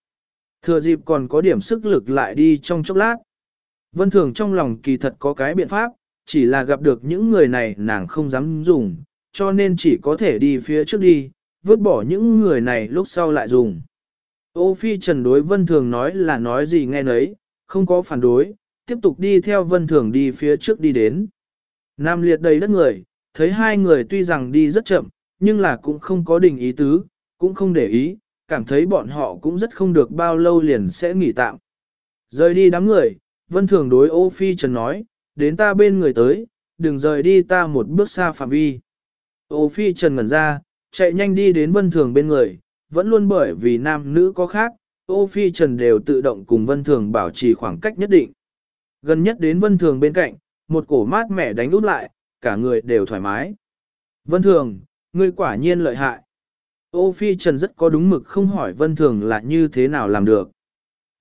Thừa dịp còn có điểm sức lực lại đi trong chốc lát. Vân thường trong lòng kỳ thật có cái biện pháp, chỉ là gặp được những người này nàng không dám dùng, cho nên chỉ có thể đi phía trước đi, vứt bỏ những người này lúc sau lại dùng. Ô phi trần đối vân thường nói là nói gì nghe nấy, không có phản đối, tiếp tục đi theo vân thường đi phía trước đi đến. Nam liệt đầy đất người, thấy hai người tuy rằng đi rất chậm, nhưng là cũng không có đình ý tứ, cũng không để ý, cảm thấy bọn họ cũng rất không được bao lâu liền sẽ nghỉ tạm. Rời đi đám người, vân thường đối ô phi trần nói, đến ta bên người tới, đừng rời đi ta một bước xa phạm vi. Ô phi trần ngẩn ra, chạy nhanh đi đến vân thường bên người, vẫn luôn bởi vì nam nữ có khác, ô phi trần đều tự động cùng vân thường bảo trì khoảng cách nhất định. Gần nhất đến vân thường bên cạnh, một cổ mát mẻ đánh út lại, cả người đều thoải mái. Vân thường, ngươi quả nhiên lợi hại. Ô phi trần rất có đúng mực không hỏi vân thường là như thế nào làm được.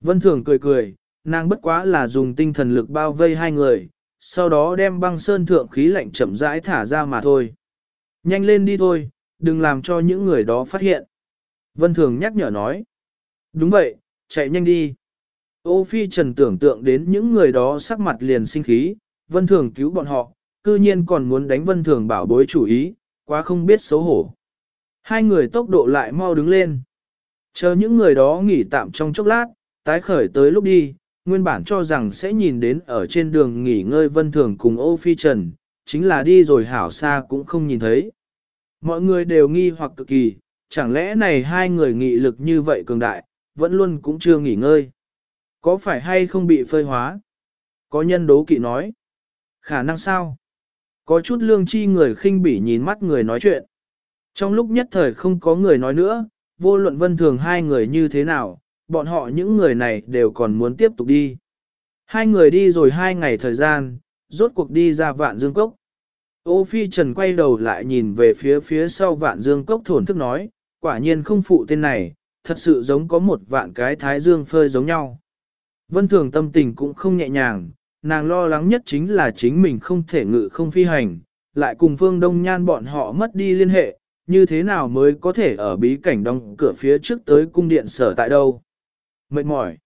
Vân thường cười cười, nàng bất quá là dùng tinh thần lực bao vây hai người, sau đó đem băng sơn thượng khí lạnh chậm rãi thả ra mà thôi. Nhanh lên đi thôi, đừng làm cho những người đó phát hiện. Vân Thường nhắc nhở nói. Đúng vậy, chạy nhanh đi. Ô Phi Trần tưởng tượng đến những người đó sắc mặt liền sinh khí, Vân Thường cứu bọn họ, cư nhiên còn muốn đánh Vân Thường bảo bối chủ ý, quá không biết xấu hổ. Hai người tốc độ lại mau đứng lên. Chờ những người đó nghỉ tạm trong chốc lát, tái khởi tới lúc đi, nguyên bản cho rằng sẽ nhìn đến ở trên đường nghỉ ngơi Vân Thường cùng Ô Phi Trần, chính là đi rồi hảo xa cũng không nhìn thấy. Mọi người đều nghi hoặc cực kỳ, chẳng lẽ này hai người nghị lực như vậy cường đại, vẫn luôn cũng chưa nghỉ ngơi. Có phải hay không bị phơi hóa? Có nhân đố kỵ nói. Khả năng sao? Có chút lương chi người khinh bỉ nhìn mắt người nói chuyện. Trong lúc nhất thời không có người nói nữa, vô luận vân thường hai người như thế nào, bọn họ những người này đều còn muốn tiếp tục đi. Hai người đi rồi hai ngày thời gian, rốt cuộc đi ra vạn dương cốc. Ô Phi Trần quay đầu lại nhìn về phía phía sau vạn dương cốc thổn thức nói, quả nhiên không phụ tên này, thật sự giống có một vạn cái thái dương phơi giống nhau. Vân Thường tâm tình cũng không nhẹ nhàng, nàng lo lắng nhất chính là chính mình không thể ngự không phi hành, lại cùng Phương Đông Nhan bọn họ mất đi liên hệ, như thế nào mới có thể ở bí cảnh đóng cửa phía trước tới cung điện sở tại đâu. Mệt mỏi.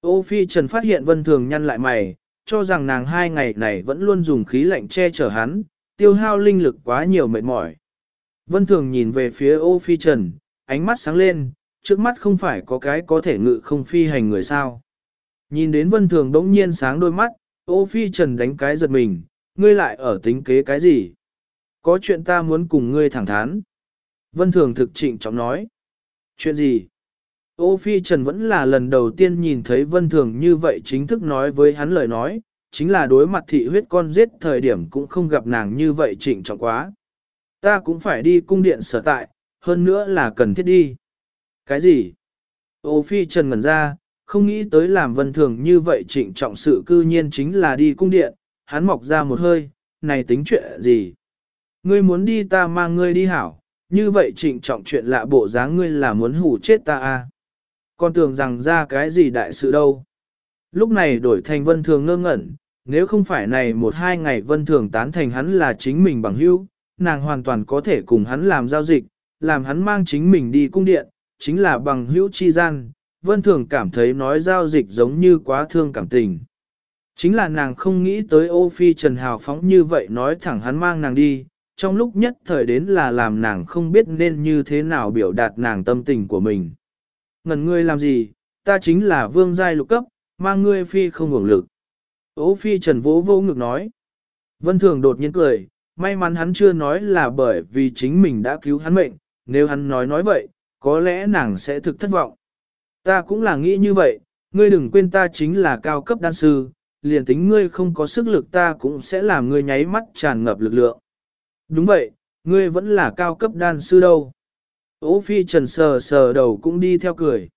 Ô Phi Trần phát hiện Vân Thường nhăn lại mày, cho rằng nàng hai ngày này vẫn luôn dùng khí lạnh che chở hắn, tiêu hao linh lực quá nhiều mệt mỏi. Vân Thường nhìn về phía ô phi trần, ánh mắt sáng lên, trước mắt không phải có cái có thể ngự không phi hành người sao. Nhìn đến Vân Thường đống nhiên sáng đôi mắt, ô phi trần đánh cái giật mình, ngươi lại ở tính kế cái gì? Có chuyện ta muốn cùng ngươi thẳng thắn. Vân Thường thực trịnh trọng nói. Chuyện gì? Ô Phi Trần vẫn là lần đầu tiên nhìn thấy Vân Thường như vậy chính thức nói với hắn lời nói, chính là đối mặt thị huyết con giết thời điểm cũng không gặp nàng như vậy trịnh trọng quá. Ta cũng phải đi cung điện sở tại, hơn nữa là cần thiết đi. Cái gì? Ô Phi Trần ngẩn ra, không nghĩ tới làm Vân Thường như vậy trịnh trọng sự cư nhiên chính là đi cung điện, hắn mọc ra một hơi, này tính chuyện gì? Ngươi muốn đi ta mang ngươi đi hảo, như vậy trịnh trọng chuyện lạ bộ dáng ngươi là muốn hủ chết ta à? Con tưởng rằng ra cái gì đại sự đâu. Lúc này đổi thành vân thường ngơ ngẩn, nếu không phải này một hai ngày vân thường tán thành hắn là chính mình bằng hữu, nàng hoàn toàn có thể cùng hắn làm giao dịch, làm hắn mang chính mình đi cung điện, chính là bằng hữu chi gian. Vân thường cảm thấy nói giao dịch giống như quá thương cảm tình. Chính là nàng không nghĩ tới ô phi Trần Hào phóng như vậy nói thẳng hắn mang nàng đi, trong lúc nhất thời đến là làm nàng không biết nên như thế nào biểu đạt nàng tâm tình của mình. Ngần ngươi làm gì, ta chính là vương giai lục cấp, mang ngươi phi không hưởng lực. Ô phi trần vỗ vô ngực nói. Vân thường đột nhiên cười, may mắn hắn chưa nói là bởi vì chính mình đã cứu hắn mệnh, nếu hắn nói nói vậy, có lẽ nàng sẽ thực thất vọng. Ta cũng là nghĩ như vậy, ngươi đừng quên ta chính là cao cấp đan sư, liền tính ngươi không có sức lực ta cũng sẽ làm ngươi nháy mắt tràn ngập lực lượng. Đúng vậy, ngươi vẫn là cao cấp đan sư đâu. Ô phi trần sờ sờ đầu cũng đi theo cười.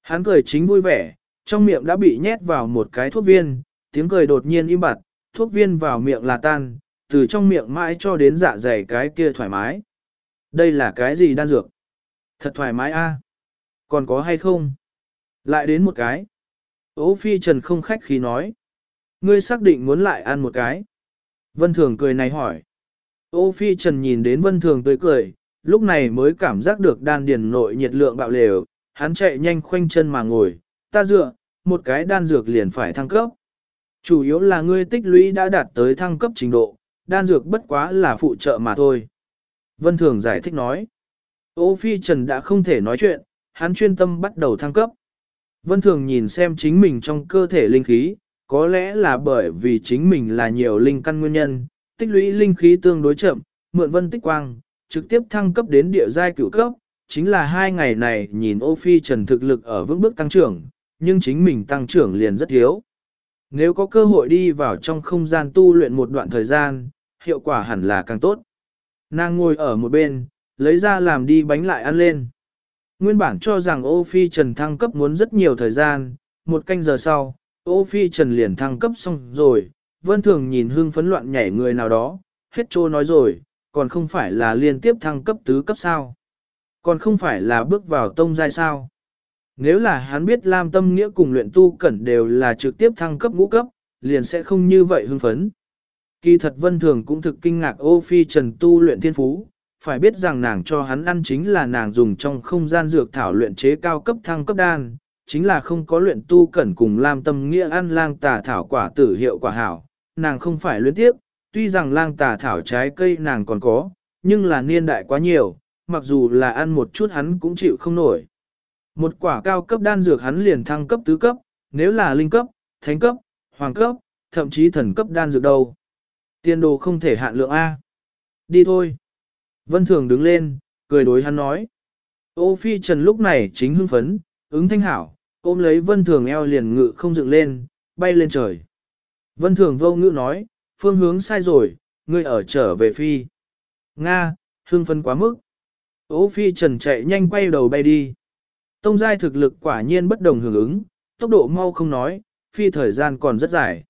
Hắn cười chính vui vẻ, trong miệng đã bị nhét vào một cái thuốc viên, tiếng cười đột nhiên im bặt, thuốc viên vào miệng là tan, từ trong miệng mãi cho đến dạ dày cái kia thoải mái. Đây là cái gì đan dược? Thật thoải mái a. Còn có hay không? Lại đến một cái. Ô phi trần không khách khí nói. Ngươi xác định muốn lại ăn một cái. Vân Thường cười này hỏi. Ô phi trần nhìn đến Vân Thường tươi cười, lúc này mới cảm giác được đan điền nội nhiệt lượng bạo lều, hắn chạy nhanh khoanh chân mà ngồi, ta dựa, một cái đan dược liền phải thăng cấp. Chủ yếu là ngươi tích lũy đã đạt tới thăng cấp trình độ, đan dược bất quá là phụ trợ mà thôi. Vân Thường giải thích nói. Ô Phi Trần đã không thể nói chuyện, hắn chuyên tâm bắt đầu thăng cấp. Vân Thường nhìn xem chính mình trong cơ thể linh khí, có lẽ là bởi vì chính mình là nhiều linh căn nguyên nhân, tích lũy linh khí tương đối chậm, mượn vân tích quang, trực tiếp thăng cấp đến địa giai cửu cấp, chính là hai ngày này nhìn ô phi trần thực lực ở vững bước tăng trưởng, nhưng chính mình tăng trưởng liền rất thiếu. Nếu có cơ hội đi vào trong không gian tu luyện một đoạn thời gian, hiệu quả hẳn là càng tốt. Nàng ngồi ở một bên, lấy ra làm đi bánh lại ăn lên. Nguyên bản cho rằng ô phi trần thăng cấp muốn rất nhiều thời gian, một canh giờ sau, ô phi trần liền thăng cấp xong rồi, vân thường nhìn hương phấn loạn nhảy người nào đó, hết trô nói rồi, còn không phải là liên tiếp thăng cấp tứ cấp sao. Còn không phải là bước vào tông giai sao. Nếu là hắn biết Lam Tâm Nghĩa cùng luyện tu cẩn đều là trực tiếp thăng cấp ngũ cấp, liền sẽ không như vậy hưng phấn. Kỳ thật Vân Thường cũng thực kinh ngạc ô phi trần tu luyện thiên phú, phải biết rằng nàng cho hắn ăn chính là nàng dùng trong không gian dược thảo luyện chế cao cấp thăng cấp đan, chính là không có luyện tu cẩn cùng Lam Tâm Nghĩa ăn lang tà thảo quả tử hiệu quả hảo, nàng không phải luyến tiếp, tuy rằng lang tà thảo trái cây nàng còn có, nhưng là niên đại quá nhiều, mặc dù là ăn một chút hắn cũng chịu không nổi. Một quả cao cấp đan dược hắn liền thăng cấp tứ cấp, nếu là linh cấp, thánh cấp, hoàng cấp, thậm chí thần cấp đan dược đâu. Tiên đồ không thể hạn lượng A. Đi thôi. Vân Thường đứng lên, cười đối hắn nói. Ô Phi Trần lúc này chính hưng phấn, ứng thanh hảo, ôm lấy Vân Thường eo liền ngự không dựng lên, bay lên trời. Vân Thường vô ngữ nói, phương hướng sai rồi, ngươi ở trở về Phi. Nga, hương phân quá mức. Ô Phi Trần chạy nhanh quay đầu bay đi. Tông giai thực lực quả nhiên bất đồng hưởng ứng, tốc độ mau không nói, Phi thời gian còn rất dài.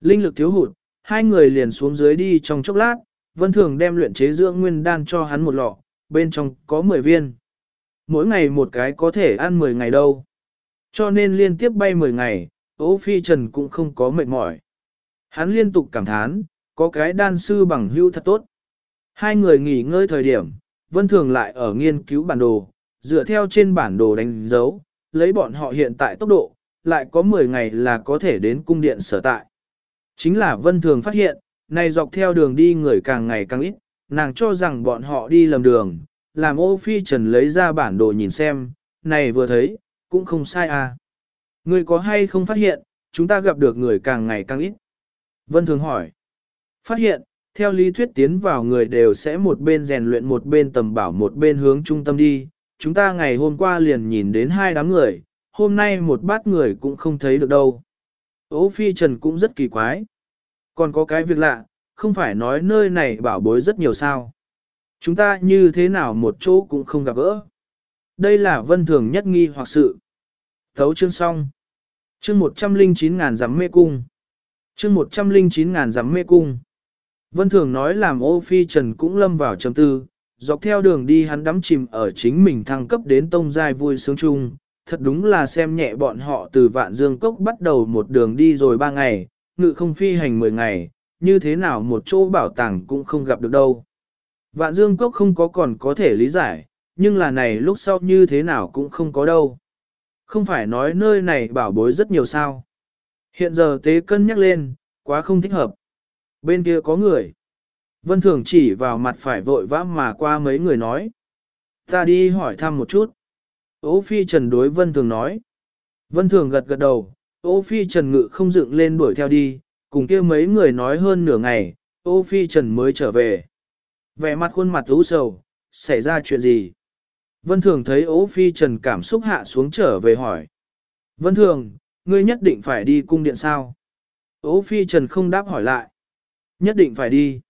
Linh lực thiếu hụt, hai người liền xuống dưới đi trong chốc lát, Vân Thường đem luyện chế dưỡng nguyên đan cho hắn một lọ, bên trong có 10 viên. Mỗi ngày một cái có thể ăn 10 ngày đâu. Cho nên liên tiếp bay 10 ngày, Ô Phi Trần cũng không có mệt mỏi. Hắn liên tục cảm thán, có cái đan sư bằng hữu thật tốt. Hai người nghỉ ngơi thời điểm, Vân Thường lại ở nghiên cứu bản đồ, dựa theo trên bản đồ đánh dấu, lấy bọn họ hiện tại tốc độ, lại có 10 ngày là có thể đến cung điện sở tại. Chính là Vân Thường phát hiện, này dọc theo đường đi người càng ngày càng ít, nàng cho rằng bọn họ đi lầm đường, làm ô phi trần lấy ra bản đồ nhìn xem, này vừa thấy, cũng không sai à. Người có hay không phát hiện, chúng ta gặp được người càng ngày càng ít. Vân Thường hỏi. Phát hiện, theo lý thuyết tiến vào người đều sẽ một bên rèn luyện một bên tầm bảo một bên hướng trung tâm đi. Chúng ta ngày hôm qua liền nhìn đến hai đám người, hôm nay một bát người cũng không thấy được đâu. Ô phi trần cũng rất kỳ quái. Còn có cái việc lạ, không phải nói nơi này bảo bối rất nhiều sao. Chúng ta như thế nào một chỗ cũng không gặp gỡ. Đây là vân thường nhất nghi hoặc sự. Thấu chương xong. Chương 109 ngàn giám mê cung. Chương 109 ngàn giám mê cung. Vân thường nói làm ô phi trần cũng lâm vào trầm tư, dọc theo đường đi hắn đắm chìm ở chính mình thăng cấp đến tông giai vui sướng chung, thật đúng là xem nhẹ bọn họ từ vạn dương cốc bắt đầu một đường đi rồi ba ngày, ngự không phi hành mười ngày, như thế nào một chỗ bảo tàng cũng không gặp được đâu. Vạn dương cốc không có còn có thể lý giải, nhưng là này lúc sau như thế nào cũng không có đâu. Không phải nói nơi này bảo bối rất nhiều sao. Hiện giờ tế cân nhắc lên, quá không thích hợp. Bên kia có người. Vân Thường chỉ vào mặt phải vội vã mà qua mấy người nói. Ta đi hỏi thăm một chút. Ô Phi Trần đối Vân Thường nói. Vân Thường gật gật đầu, Ô Phi Trần ngự không dựng lên đuổi theo đi, cùng kia mấy người nói hơn nửa ngày, Ô Phi Trần mới trở về. Vẻ mặt khuôn mặt u sầu, xảy ra chuyện gì? Vân Thường thấy Ô Phi Trần cảm xúc hạ xuống trở về hỏi. Vân Thường, ngươi nhất định phải đi cung điện sao? Ô Phi Trần không đáp hỏi lại. Nhất định phải đi.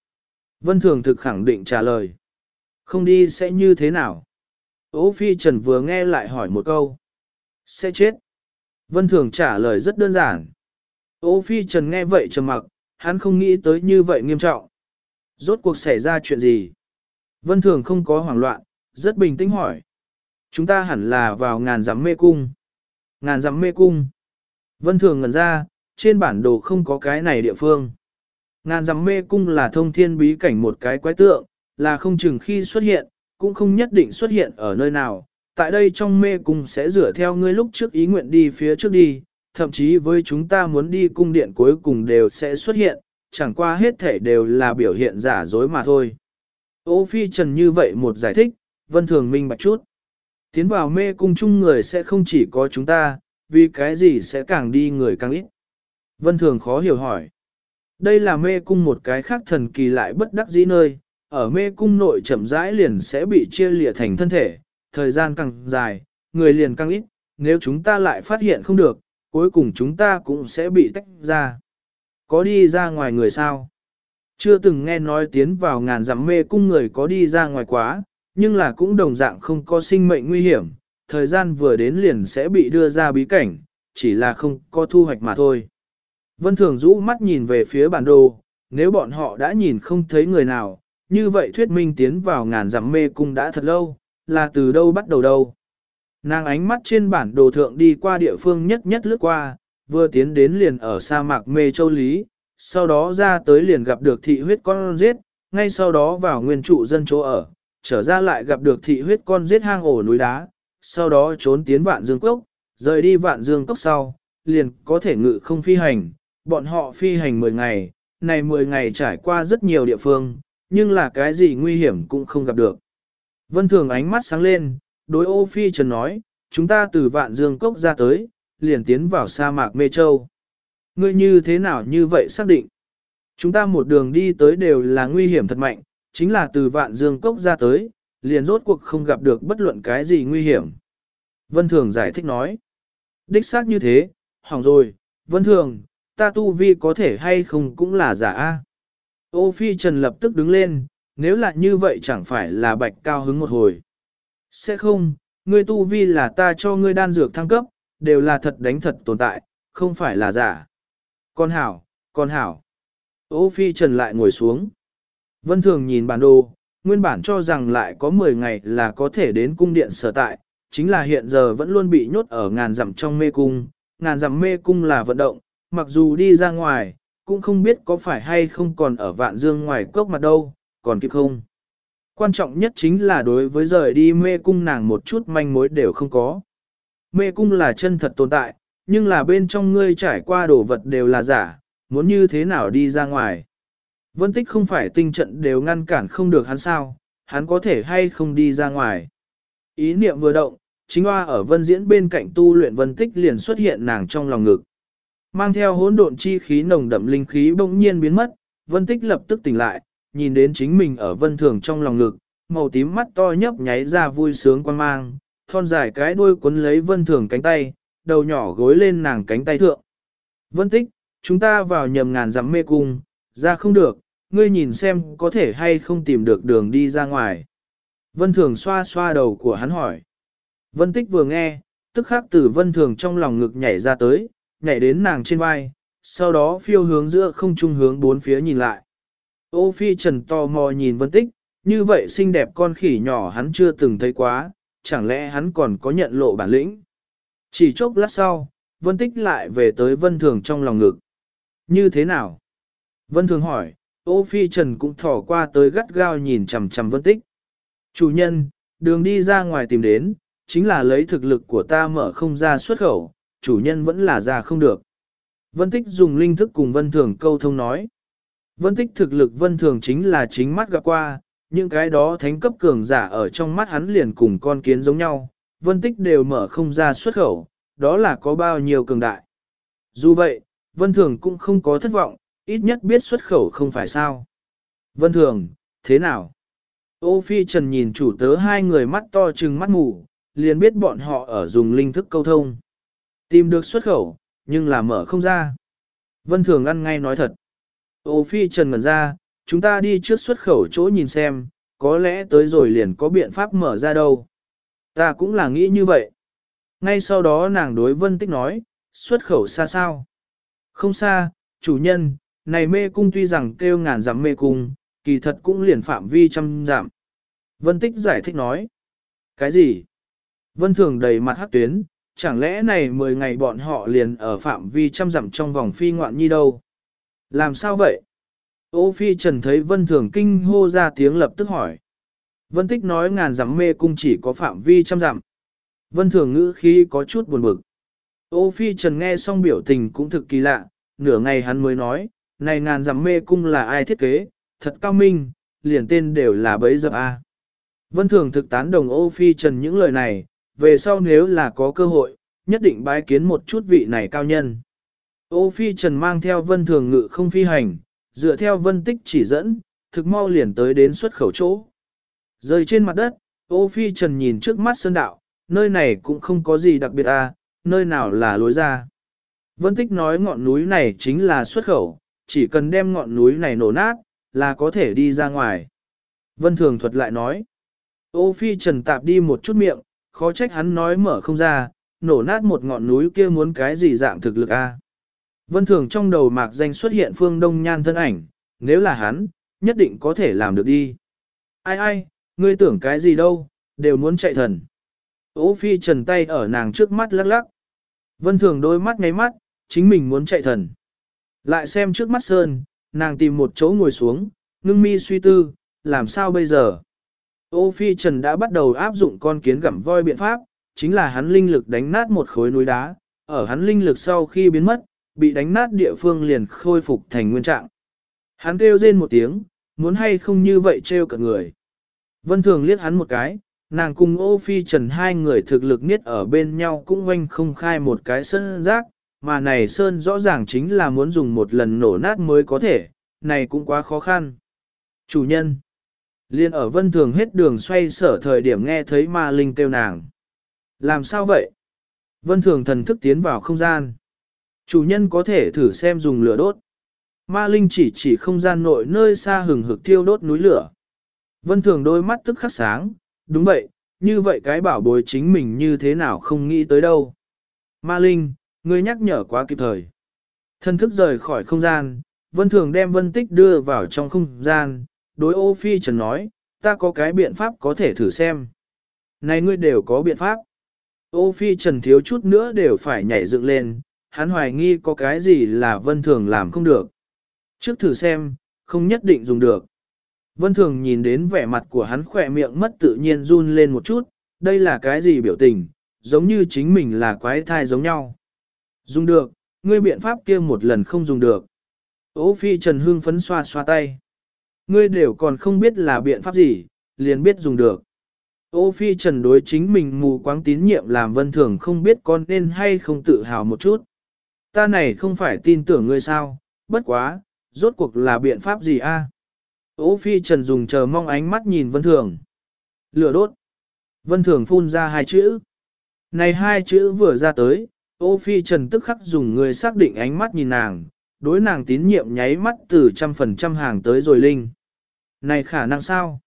Vân Thường thực khẳng định trả lời. Không đi sẽ như thế nào? Ô Phi Trần vừa nghe lại hỏi một câu. Sẽ chết. Vân Thường trả lời rất đơn giản. Ô Phi Trần nghe vậy trầm mặc, hắn không nghĩ tới như vậy nghiêm trọng. Rốt cuộc xảy ra chuyện gì? Vân Thường không có hoảng loạn, rất bình tĩnh hỏi. Chúng ta hẳn là vào ngàn giám mê cung. Ngàn giám mê cung. Vân Thường ngần ra, trên bản đồ không có cái này địa phương. Ngàn dặm mê cung là thông thiên bí cảnh một cái quái tượng, là không chừng khi xuất hiện, cũng không nhất định xuất hiện ở nơi nào. Tại đây trong mê cung sẽ dựa theo ngươi lúc trước ý nguyện đi phía trước đi, thậm chí với chúng ta muốn đi cung điện cuối cùng đều sẽ xuất hiện, chẳng qua hết thể đều là biểu hiện giả dối mà thôi. Ô Phi Trần như vậy một giải thích, Vân Thường minh bạch chút. Tiến vào mê cung chung người sẽ không chỉ có chúng ta, vì cái gì sẽ càng đi người càng ít. Vân Thường khó hiểu hỏi. Đây là mê cung một cái khác thần kỳ lại bất đắc dĩ nơi, ở mê cung nội chậm rãi liền sẽ bị chia lìa thành thân thể, thời gian càng dài, người liền càng ít, nếu chúng ta lại phát hiện không được, cuối cùng chúng ta cũng sẽ bị tách ra. Có đi ra ngoài người sao? Chưa từng nghe nói tiến vào ngàn dặm mê cung người có đi ra ngoài quá, nhưng là cũng đồng dạng không có sinh mệnh nguy hiểm, thời gian vừa đến liền sẽ bị đưa ra bí cảnh, chỉ là không có thu hoạch mà thôi. Vân Thường rũ mắt nhìn về phía bản đồ, nếu bọn họ đã nhìn không thấy người nào, như vậy thuyết minh tiến vào ngàn dặm mê cung đã thật lâu, là từ đâu bắt đầu đâu. Nàng ánh mắt trên bản đồ thượng đi qua địa phương nhất nhất lướt qua, vừa tiến đến liền ở sa mạc mê châu Lý, sau đó ra tới liền gặp được thị huyết con giết, ngay sau đó vào nguyên trụ dân chỗ ở, trở ra lại gặp được thị huyết con giết hang ổ núi đá, sau đó trốn tiến vạn dương cốc, rời đi vạn dương cốc sau, liền có thể ngự không phi hành, bọn họ phi hành 10 ngày, này 10 ngày trải qua rất nhiều địa phương, nhưng là cái gì nguy hiểm cũng không gặp được. Vân Thường ánh mắt sáng lên, đối ô phi trần nói, chúng ta từ vạn dương cốc ra tới, liền tiến vào sa mạc mê châu. Ngươi như thế nào như vậy xác định? Chúng ta một đường đi tới đều là nguy hiểm thật mạnh, chính là từ vạn dương cốc ra tới, liền rốt cuộc không gặp được bất luận cái gì nguy hiểm. Vân Thường giải thích nói. Đích xác như thế, hỏng rồi, Vân Thường, ta tu vi có thể hay không cũng là giả a. Ô Phi Trần lập tức đứng lên, nếu là như vậy chẳng phải là bạch cao hứng một hồi. Sẽ không, ngươi tu vi là ta cho ngươi đan dược thăng cấp, đều là thật đánh thật tồn tại, không phải là giả. Con hảo, con hảo. Ô Phi Trần lại ngồi xuống. Vân Thường nhìn bản đồ, nguyên bản cho rằng lại có 10 ngày là có thể đến cung điện sở tại, chính là hiện giờ vẫn luôn bị nhốt ở ngàn dặm trong mê cung. Ngàn dặm mê cung là vận động, mặc dù đi ra ngoài, cũng không biết có phải hay không còn ở vạn dương ngoài cốc mặt đâu, còn kịp không. Quan trọng nhất chính là đối với rời đi mê cung nàng một chút manh mối đều không có. Mê cung là chân thật tồn tại, nhưng là bên trong ngươi trải qua đồ vật đều là giả, muốn như thế nào đi ra ngoài. Vân tích không phải tinh trận đều ngăn cản không được hắn sao, hắn có thể hay không đi ra ngoài. Ý niệm vừa động, chính hoa ở vân diễn bên cạnh tu luyện vân tích liền xuất hiện nàng trong lòng ngực. Mang theo hỗn độn chi khí nồng đậm linh khí bỗng nhiên biến mất, Vân Tích lập tức tỉnh lại, nhìn đến chính mình ở vân thường trong lòng ngực, màu tím mắt to nhấp nháy ra vui sướng quan mang, thon dài cái đuôi cuốn lấy vân thường cánh tay, đầu nhỏ gối lên nàng cánh tay thượng. Vân Tích, chúng ta vào nhầm ngàn dặm mê cung, ra không được, ngươi nhìn xem có thể hay không tìm được đường đi ra ngoài. Vân Thường xoa xoa đầu của hắn hỏi. Vân Tích vừa nghe, tức khắc từ Vân Thường trong lòng ngực nhảy ra tới, nhảy đến nàng trên vai, sau đó phiêu hướng giữa không trung hướng bốn phía nhìn lại. Ô Phi Trần to mò nhìn Vân Tích, như vậy xinh đẹp con khỉ nhỏ hắn chưa từng thấy quá, chẳng lẽ hắn còn có nhận lộ bản lĩnh. Chỉ chốc lát sau, Vân Tích lại về tới Vân Thường trong lòng ngực. Như thế nào? Vân Thường hỏi, ô Phi Trần cũng thỏ qua tới gắt gao nhìn chằm chằm Vân Tích. Chủ nhân, đường đi ra ngoài tìm đến, chính là lấy thực lực của ta mở không ra xuất khẩu, chủ nhân vẫn là ra không được. Vân Tích dùng linh thức cùng Vân Thường câu thông nói. Vân Tích thực lực Vân Thường chính là chính mắt gặp qua, những cái đó thánh cấp cường giả ở trong mắt hắn liền cùng con kiến giống nhau, Vân Tích đều mở không ra xuất khẩu, đó là có bao nhiêu cường đại. Dù vậy, Vân Thường cũng không có thất vọng, ít nhất biết xuất khẩu không phải sao. Vân Thường, thế nào? Ô Phi Trần nhìn chủ tớ hai người mắt to trừng mắt mù, liền biết bọn họ ở dùng linh thức câu thông. Tìm được xuất khẩu, nhưng là mở không ra. Vân Thường ăn ngay nói thật. Ô Phi Trần ngẩn ra, chúng ta đi trước xuất khẩu chỗ nhìn xem, có lẽ tới rồi liền có biện pháp mở ra đâu. Ta cũng là nghĩ như vậy. Ngay sau đó nàng đối Vân Tích nói, xuất khẩu xa sao? Không xa, chủ nhân, này mê cung tuy rằng kêu ngàn dặm mê cung, kỳ thật cũng liền phạm vi trăm dặm. Vân Tích giải thích nói. Cái gì? Vân Thường đầy mặt hắc tuyến, chẳng lẽ này 10 ngày bọn họ liền ở phạm vi trăm dặm trong vòng phi ngoạn nhi đâu? Làm sao vậy? Ô Phi Trần thấy Vân Thường kinh hô ra tiếng lập tức hỏi. Vân Tích nói ngàn dặm mê cung chỉ có phạm vi trăm dặm. Vân Thường ngữ khí có chút buồn bực. Ô Phi Trần nghe xong biểu tình cũng thực kỳ lạ, nửa ngày hắn mới nói, này ngàn dặm mê cung là ai thiết kế, thật cao minh, liền tên đều là bấy dập a. Vân Thường thực tán đồng Ô Phi Trần những lời này, về sau nếu là có cơ hội, nhất định bái kiến một chút vị này cao nhân. Ô Phi Trần mang theo Vân Thường ngự không phi hành, dựa theo Vân Tích chỉ dẫn, thực mau liền tới đến xuất khẩu chỗ. Rơi trên mặt đất, Ô Phi Trần nhìn trước mắt sơn đạo, nơi này cũng không có gì đặc biệt à, nơi nào là lối ra. Vân Tích nói ngọn núi này chính là xuất khẩu, chỉ cần đem ngọn núi này nổ nát, là có thể đi ra ngoài. Vân Thường thuật lại nói, ô phi trần tạp đi một chút miệng, khó trách hắn nói mở không ra, nổ nát một ngọn núi kia muốn cái gì dạng thực lực a? Vân Thường trong đầu mạc danh xuất hiện phương đông nhan thân ảnh, nếu là hắn, nhất định có thể làm được đi. Ai ai, ngươi tưởng cái gì đâu, đều muốn chạy thần. Ô phi trần tay ở nàng trước mắt lắc lắc. Vân thường đôi mắt ngáy mắt, chính mình muốn chạy thần. Lại xem trước mắt sơn, nàng tìm một chỗ ngồi xuống, ngưng mi suy tư, làm sao bây giờ? Ô phi trần đã bắt đầu áp dụng con kiến gặm voi biện pháp, chính là hắn linh lực đánh nát một khối núi đá, ở hắn linh lực sau khi biến mất, bị đánh nát địa phương liền khôi phục thành nguyên trạng. Hắn kêu rên một tiếng, muốn hay không như vậy trêu cả người. Vân thường liếc hắn một cái, Nàng cùng ô phi trần hai người thực lực niết ở bên nhau cũng oanh không khai một cái sân rác, mà này sơn rõ ràng chính là muốn dùng một lần nổ nát mới có thể, này cũng quá khó khăn. Chủ nhân, liên ở vân thường hết đường xoay sở thời điểm nghe thấy ma linh kêu nàng. Làm sao vậy? Vân thường thần thức tiến vào không gian. Chủ nhân có thể thử xem dùng lửa đốt. Ma linh chỉ chỉ không gian nội nơi xa hừng hực thiêu đốt núi lửa. Vân thường đôi mắt tức khắc sáng, Đúng vậy, như vậy cái bảo bối chính mình như thế nào không nghĩ tới đâu. Ma Linh, ngươi nhắc nhở quá kịp thời. Thân thức rời khỏi không gian, Vân Thường đem Vân Tích đưa vào trong không gian, đối ô phi trần nói, ta có cái biện pháp có thể thử xem. Này ngươi đều có biện pháp. Ô phi trần thiếu chút nữa đều phải nhảy dựng lên, hắn hoài nghi có cái gì là Vân Thường làm không được. Trước thử xem, không nhất định dùng được. Vân Thường nhìn đến vẻ mặt của hắn khỏe miệng mất tự nhiên run lên một chút, đây là cái gì biểu tình, giống như chính mình là quái thai giống nhau. Dùng được, ngươi biện pháp kia một lần không dùng được. Ô phi Trần Hương phấn xoa xoa tay. Ngươi đều còn không biết là biện pháp gì, liền biết dùng được. Ô phi Trần đối chính mình mù quáng tín nhiệm làm vân thường không biết con nên hay không tự hào một chút. Ta này không phải tin tưởng ngươi sao, bất quá, rốt cuộc là biện pháp gì a? Ô phi trần dùng chờ mong ánh mắt nhìn vân thường. Lửa đốt. Vân thường phun ra hai chữ. Này hai chữ vừa ra tới, ô phi trần tức khắc dùng người xác định ánh mắt nhìn nàng, đối nàng tín nhiệm nháy mắt từ trăm phần trăm hàng tới rồi linh. Này khả năng sao?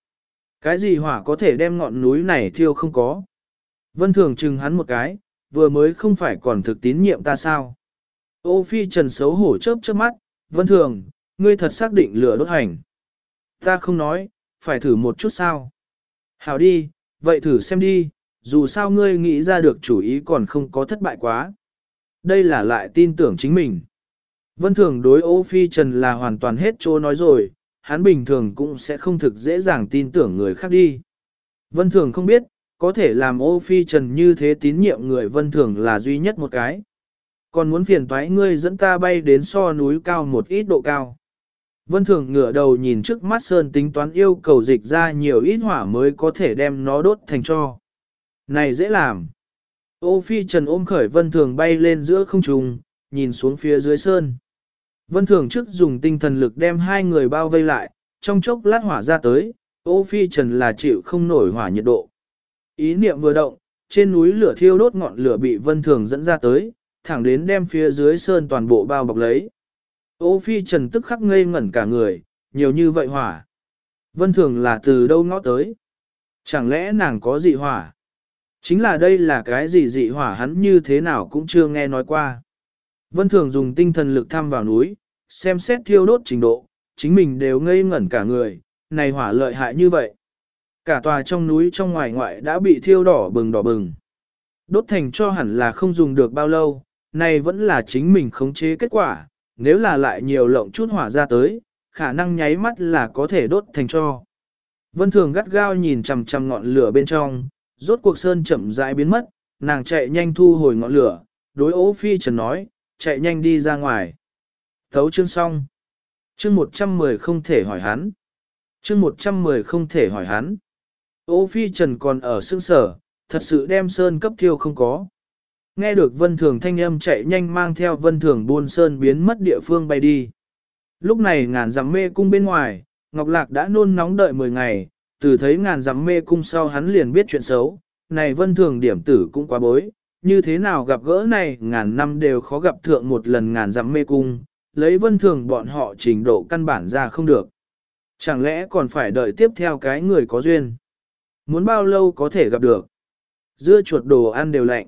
Cái gì hỏa có thể đem ngọn núi này thiêu không có? Vân thường chừng hắn một cái, vừa mới không phải còn thực tín nhiệm ta sao? Ô phi trần xấu hổ chớp chớp mắt, vân thường, ngươi thật xác định lửa đốt hành. Ta không nói, phải thử một chút sao? Hảo đi, vậy thử xem đi, dù sao ngươi nghĩ ra được chủ ý còn không có thất bại quá. Đây là lại tin tưởng chính mình. Vân thường đối ô phi trần là hoàn toàn hết chỗ nói rồi, hắn bình thường cũng sẽ không thực dễ dàng tin tưởng người khác đi. Vân thường không biết, có thể làm ô phi trần như thế tín nhiệm người vân thường là duy nhất một cái. Còn muốn phiền toái ngươi dẫn ta bay đến so núi cao một ít độ cao. Vân thường ngửa đầu nhìn trước mắt sơn tính toán yêu cầu dịch ra nhiều ít hỏa mới có thể đem nó đốt thành cho. Này dễ làm. Ô phi trần ôm khởi vân thường bay lên giữa không trung, nhìn xuống phía dưới sơn. Vân thường trước dùng tinh thần lực đem hai người bao vây lại, trong chốc lát hỏa ra tới, ô phi trần là chịu không nổi hỏa nhiệt độ. Ý niệm vừa động, trên núi lửa thiêu đốt ngọn lửa bị vân thường dẫn ra tới, thẳng đến đem phía dưới sơn toàn bộ bao bọc lấy. Ô phi trần tức khắc ngây ngẩn cả người, nhiều như vậy hỏa. Vân thường là từ đâu ngó tới? Chẳng lẽ nàng có dị hỏa? Chính là đây là cái gì dị hỏa hắn như thế nào cũng chưa nghe nói qua. Vân thường dùng tinh thần lực thăm vào núi, xem xét thiêu đốt trình độ, chính mình đều ngây ngẩn cả người, này hỏa lợi hại như vậy. Cả tòa trong núi trong ngoài ngoại đã bị thiêu đỏ bừng đỏ bừng. Đốt thành cho hẳn là không dùng được bao lâu, này vẫn là chính mình khống chế kết quả, nếu là lại nhiều lộng chút hỏa ra tới, khả năng nháy mắt là có thể đốt thành cho. Vân Thường gắt gao nhìn chằm chằm ngọn lửa bên trong, rốt cuộc sơn chậm rãi biến mất, nàng chạy nhanh thu hồi ngọn lửa, đối ố phi trần nói, chạy nhanh đi ra ngoài. Thấu chương xong. Chương 110 không thể hỏi hắn. Chương 110 không thể hỏi hắn. Ô phi trần còn ở sương sở, thật sự đem sơn cấp thiêu không có. Nghe được vân thường thanh âm chạy nhanh mang theo vân thường buôn sơn biến mất địa phương bay đi. Lúc này ngàn dặm mê cung bên ngoài, Ngọc Lạc đã nôn nóng đợi 10 ngày, từ thấy ngàn dặm mê cung sau hắn liền biết chuyện xấu, này vân thường điểm tử cũng quá bối, như thế nào gặp gỡ này ngàn năm đều khó gặp thượng một lần ngàn dặm mê cung, lấy vân thường bọn họ trình độ căn bản ra không được. Chẳng lẽ còn phải đợi tiếp theo cái người có duyên? Muốn bao lâu có thể gặp được? Dưa chuột đồ ăn đều lạnh.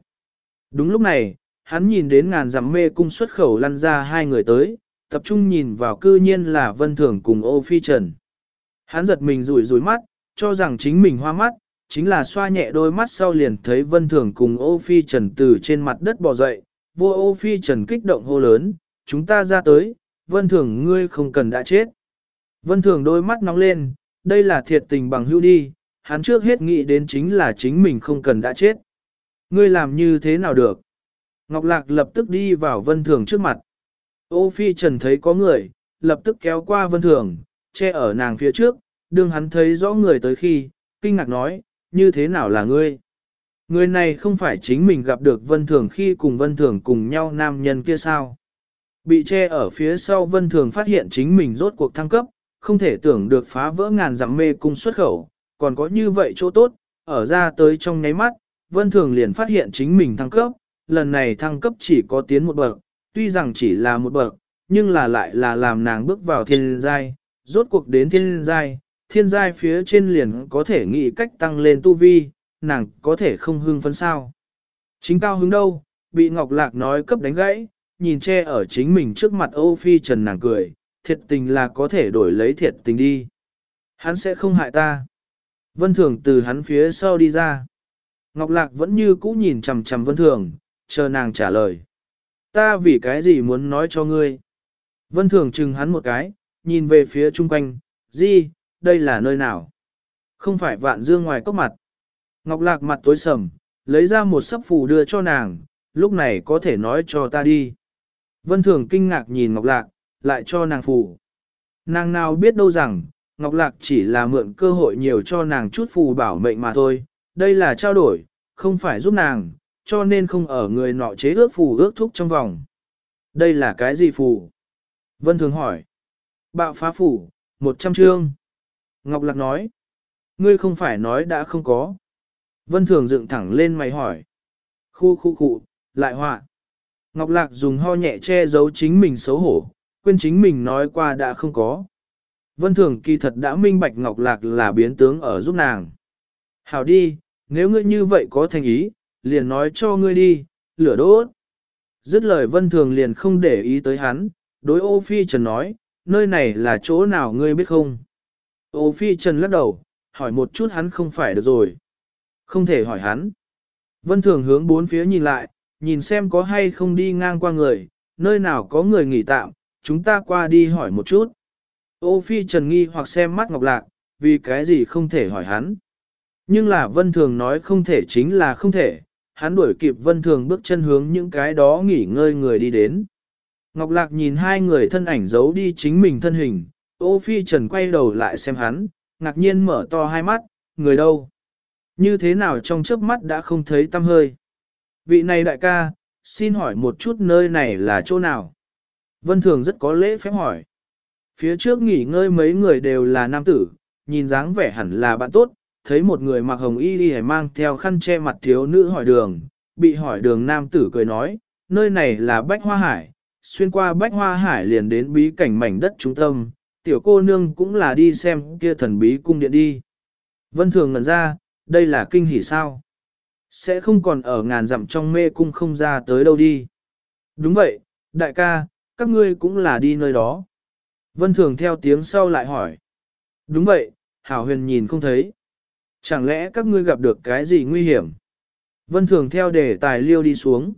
Đúng lúc này, hắn nhìn đến ngàn dặm mê cung xuất khẩu lăn ra hai người tới, tập trung nhìn vào cư nhiên là vân thường cùng ô phi trần. Hắn giật mình rủi rủi mắt, cho rằng chính mình hoa mắt, chính là xoa nhẹ đôi mắt sau liền thấy vân thường cùng ô phi trần từ trên mặt đất bò dậy, vua ô phi trần kích động hô lớn, chúng ta ra tới, vân thường ngươi không cần đã chết. Vân thường đôi mắt nóng lên, đây là thiệt tình bằng hữu đi, hắn trước hết nghĩ đến chính là chính mình không cần đã chết. Ngươi làm như thế nào được? Ngọc Lạc lập tức đi vào vân thường trước mặt. Ô phi trần thấy có người, lập tức kéo qua vân thường, che ở nàng phía trước, đương hắn thấy rõ người tới khi, kinh ngạc nói, như thế nào là ngươi? Người này không phải chính mình gặp được vân thường khi cùng vân thường cùng nhau nam nhân kia sao? Bị che ở phía sau vân thường phát hiện chính mình rốt cuộc thăng cấp, không thể tưởng được phá vỡ ngàn dặm mê cung xuất khẩu, còn có như vậy chỗ tốt, ở ra tới trong nháy mắt, vân thường liền phát hiện chính mình thăng cấp, lần này thăng cấp chỉ có tiến một bậc, tuy rằng chỉ là một bậc, nhưng là lại là làm nàng bước vào thiên giai, rốt cuộc đến thiên giai, thiên giai phía trên liền có thể nghĩ cách tăng lên tu vi, nàng có thể không hưng phấn sao. Chính cao hứng đâu, bị Ngọc Lạc nói cấp đánh gãy, nhìn che ở chính mình trước mặt Âu Phi Trần nàng cười, thiệt tình là có thể đổi lấy thiệt tình đi. Hắn sẽ không hại ta. Vân Thường từ hắn phía sau đi ra. Ngọc Lạc vẫn như cũ nhìn chằm chằm Vân Thường, chờ nàng trả lời. Ta vì cái gì muốn nói cho ngươi? Vân Thường chừng hắn một cái, nhìn về phía chung quanh, gì, đây là nơi nào? Không phải vạn dương ngoài cốc mặt. Ngọc Lạc mặt tối sầm, lấy ra một sấp phù đưa cho nàng, lúc này có thể nói cho ta đi. Vân Thường kinh ngạc nhìn Ngọc Lạc, lại cho nàng phù. Nàng nào biết đâu rằng, Ngọc Lạc chỉ là mượn cơ hội nhiều cho nàng chút phù bảo mệnh mà thôi, đây là trao đổi, không phải giúp nàng, cho nên không ở người nọ chế ước phù ước thúc trong vòng. Đây là cái gì phù? Vân Thường hỏi. Bạo phá phủ, một trăm chương. Ngọc Lạc nói. Ngươi không phải nói đã không có. Vân Thường dựng thẳng lên mày hỏi. Khu khu khu, lại họa. Ngọc Lạc dùng ho nhẹ che giấu chính mình xấu hổ, quên chính mình nói qua đã không có. Vân Thường kỳ thật đã minh bạch Ngọc Lạc là biến tướng ở giúp nàng. Hảo đi, nếu ngươi như vậy có thành ý, liền nói cho ngươi đi, lửa đốt. Dứt lời Vân Thường liền không để ý tới hắn, đối ô phi trần nói, nơi này là chỗ nào ngươi biết không? Ô phi trần lắc đầu, hỏi một chút hắn không phải được rồi. Không thể hỏi hắn. Vân Thường hướng bốn phía nhìn lại, nhìn xem có hay không đi ngang qua người, nơi nào có người nghỉ tạm, chúng ta qua đi hỏi một chút. Ô phi trần nghi hoặc xem mắt ngọc lạc, vì cái gì không thể hỏi hắn. Nhưng là vân thường nói không thể chính là không thể, hắn đuổi kịp vân thường bước chân hướng những cái đó nghỉ ngơi người đi đến. Ngọc lạc nhìn hai người thân ảnh giấu đi chính mình thân hình, ô phi trần quay đầu lại xem hắn, ngạc nhiên mở to hai mắt, người đâu? Như thế nào trong chớp mắt đã không thấy tâm hơi? Vị này đại ca, xin hỏi một chút nơi này là chỗ nào? Vân Thường rất có lễ phép hỏi. Phía trước nghỉ ngơi mấy người đều là nam tử, nhìn dáng vẻ hẳn là bạn tốt, thấy một người mặc hồng y đi mang theo khăn che mặt thiếu nữ hỏi đường, bị hỏi đường nam tử cười nói, nơi này là Bách Hoa Hải, xuyên qua Bách Hoa Hải liền đến bí cảnh mảnh đất trung tâm, tiểu cô nương cũng là đi xem kia thần bí cung điện đi. Vân Thường ngẩn ra, đây là kinh hỉ sao? Sẽ không còn ở ngàn dặm trong mê cung không ra tới đâu đi. Đúng vậy, đại ca, các ngươi cũng là đi nơi đó. Vân Thường theo tiếng sau lại hỏi. Đúng vậy, Hảo Huyền nhìn không thấy. Chẳng lẽ các ngươi gặp được cái gì nguy hiểm? Vân Thường theo đề tài liêu đi xuống.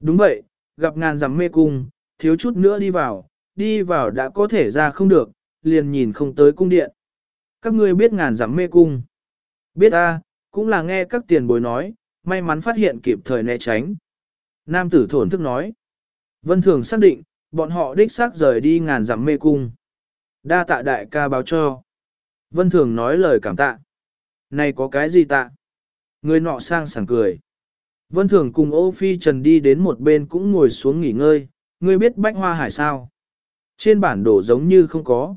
Đúng vậy, gặp ngàn dặm mê cung, thiếu chút nữa đi vào, đi vào đã có thể ra không được, liền nhìn không tới cung điện. Các ngươi biết ngàn dặm mê cung. Biết a, cũng là nghe các tiền bối nói, may mắn phát hiện kịp thời né tránh. Nam tử thổn thức nói. Vân Thường xác định, bọn họ đích xác rời đi ngàn dặm mê cung. Đa tạ đại ca báo cho. Vân Thường nói lời cảm tạ. Này có cái gì tạ? Người nọ sang sảng cười. Vân Thường cùng Ô Phi Trần đi đến một bên cũng ngồi xuống nghỉ ngơi, ngươi biết bách hoa hải sao? Trên bản đồ giống như không có.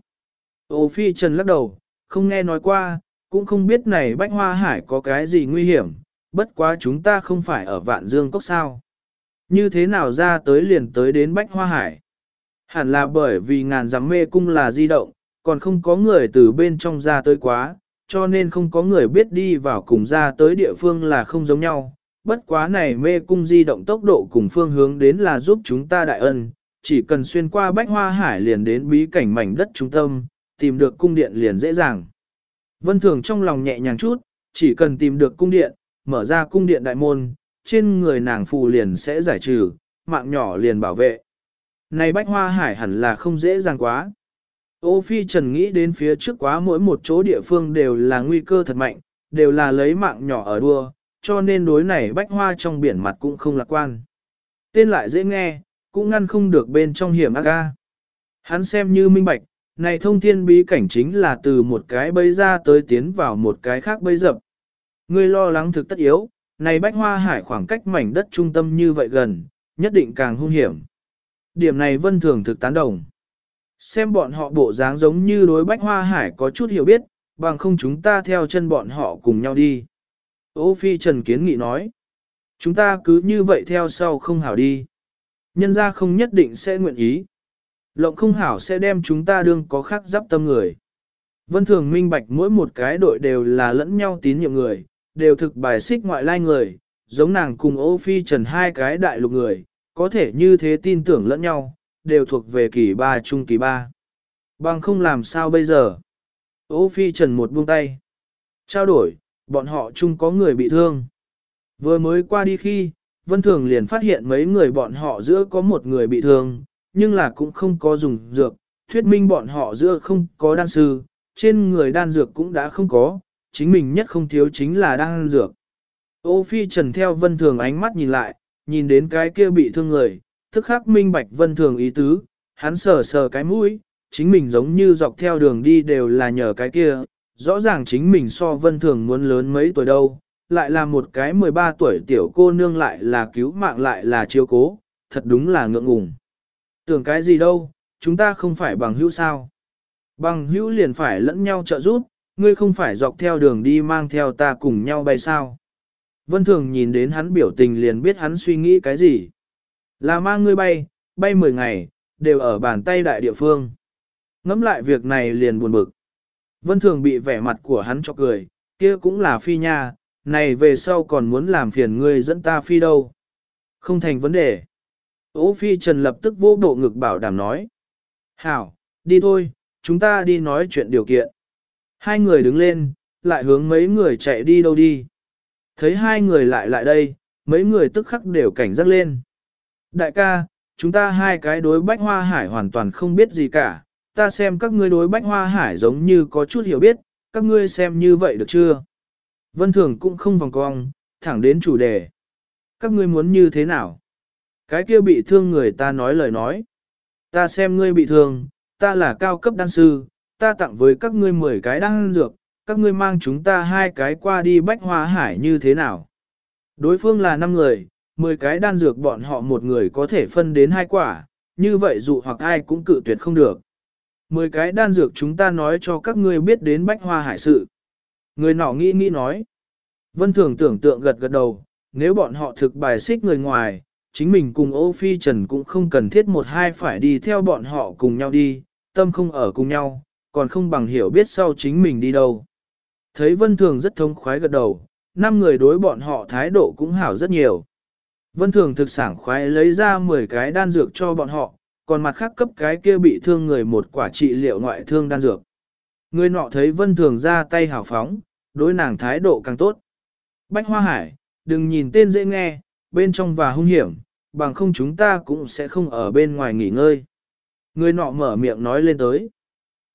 Ô Phi Trần lắc đầu, không nghe nói qua, cũng không biết này bách hoa hải có cái gì nguy hiểm, bất quá chúng ta không phải ở vạn dương cốc sao. Như thế nào ra tới liền tới đến bách hoa hải? Hẳn là bởi vì ngàn giám mê cung là di động, còn không có người từ bên trong ra tới quá, cho nên không có người biết đi vào cùng ra tới địa phương là không giống nhau. Bất quá này mê cung di động tốc độ cùng phương hướng đến là giúp chúng ta đại ân, chỉ cần xuyên qua bách hoa hải liền đến bí cảnh mảnh đất trung tâm, tìm được cung điện liền dễ dàng. Vân Thường trong lòng nhẹ nhàng chút, chỉ cần tìm được cung điện, mở ra cung điện đại môn, trên người nàng phù liền sẽ giải trừ, mạng nhỏ liền bảo vệ. Này bách hoa hải hẳn là không dễ dàng quá. Ô Phi Trần nghĩ đến phía trước quá mỗi một chỗ địa phương đều là nguy cơ thật mạnh, đều là lấy mạng nhỏ ở đua, cho nên đối này bách hoa trong biển mặt cũng không lạc quan. Tên lại dễ nghe, cũng ngăn không được bên trong hiểm ác ca. Hắn xem như minh bạch, này thông thiên bí cảnh chính là từ một cái bấy ra tới tiến vào một cái khác bấy dập. Ngươi lo lắng thực tất yếu, này bách hoa hải khoảng cách mảnh đất trung tâm như vậy gần, nhất định càng hung hiểm. Điểm này vân thường thực tán đồng. Xem bọn họ bộ dáng giống như đối bách hoa hải có chút hiểu biết, bằng không chúng ta theo chân bọn họ cùng nhau đi. Ô Phi Trần Kiến Nghị nói, chúng ta cứ như vậy theo sau không hảo đi. Nhân ra không nhất định sẽ nguyện ý. Lộng không hảo sẽ đem chúng ta đương có khác giáp tâm người. Vân Thường minh bạch mỗi một cái đội đều là lẫn nhau tín nhiệm người, đều thực bài xích ngoại lai người, giống nàng cùng ô phi trần hai cái đại lục người, có thể như thế tin tưởng lẫn nhau, đều thuộc về kỳ ba trung kỳ ba. Bằng không làm sao bây giờ? Ô phi trần một buông tay. Trao đổi, bọn họ chung có người bị thương. Vừa mới qua đi khi, Vân Thường liền phát hiện mấy người bọn họ giữa có một người bị thương, nhưng là cũng không có dùng dược, thuyết minh bọn họ giữa không có đan sư, trên người đan dược cũng đã không có, chính mình nhất không thiếu chính là đan dược. Ô Phi Trần theo Vân Thường ánh mắt nhìn lại, nhìn đến cái kia bị thương người, thức khắc minh bạch Vân Thường ý tứ, hắn sờ sờ cái mũi, chính mình giống như dọc theo đường đi đều là nhờ cái kia, rõ ràng chính mình so Vân Thường muốn lớn mấy tuổi đâu, lại là một cái 13 tuổi tiểu cô nương lại là cứu mạng lại là chiếu cố, thật đúng là ngượng ngùng. Tưởng cái gì đâu, chúng ta không phải bằng hữu sao. Bằng hữu liền phải lẫn nhau trợ giúp, ngươi không phải dọc theo đường đi mang theo ta cùng nhau bay sao. Vân Thường nhìn đến hắn biểu tình liền biết hắn suy nghĩ cái gì. Là mang ngươi bay, bay 10 ngày, đều ở bàn tay đại địa phương. Ngắm lại việc này liền buồn bực. Vân Thường bị vẻ mặt của hắn cho cười, kia cũng là phi nha, này về sau còn muốn làm phiền ngươi dẫn ta phi đâu. Không thành vấn đề. Ô phi trần lập tức vô bộ ngực bảo đảm nói. Hảo, đi thôi, chúng ta đi nói chuyện điều kiện. Hai người đứng lên, lại hướng mấy người chạy đi đâu đi. Thấy hai người lại lại đây, mấy người tức khắc đều cảnh giác lên. Đại ca, chúng ta hai cái đối bách hoa hải hoàn toàn không biết gì cả, ta xem các ngươi đối bách hoa hải giống như có chút hiểu biết, các ngươi xem như vậy được chưa? Vân Thường cũng không vòng cong, thẳng đến chủ đề. Các ngươi muốn như thế nào? Cái kia bị thương người ta nói lời nói. Ta xem ngươi bị thương, ta là cao cấp đan sư, ta tặng với các ngươi 10 cái đan dược, các ngươi mang chúng ta hai cái qua đi bách hoa hải như thế nào? Đối phương là 5 người, 10 cái đan dược bọn họ một người có thể phân đến hai quả, như vậy dụ hoặc ai cũng cự tuyệt không được. 10 cái đan dược chúng ta nói cho các ngươi biết đến bách hoa hải sự. Người nọ nghĩ nghĩ nói. Vân Thường tưởng tượng gật gật đầu, nếu bọn họ thực bài xích người ngoài, chính mình cùng ô phi trần cũng không cần thiết một hai phải đi theo bọn họ cùng nhau đi, tâm không ở cùng nhau, còn không bằng hiểu biết sau chính mình đi đâu. Thấy Vân Thường rất thông khoái gật đầu, năm người đối bọn họ thái độ cũng hảo rất nhiều. Vân Thường thực sảng khoái lấy ra 10 cái đan dược cho bọn họ, còn mặt khác cấp cái kia bị thương người một quả trị liệu ngoại thương đan dược. Người nọ thấy Vân Thường ra tay hào phóng, đối nàng thái độ càng tốt. Bách Hoa Hải, đừng nhìn tên dễ nghe, bên trong và hung hiểm, bằng không chúng ta cũng sẽ không ở bên ngoài nghỉ ngơi. Người nọ mở miệng nói lên tới.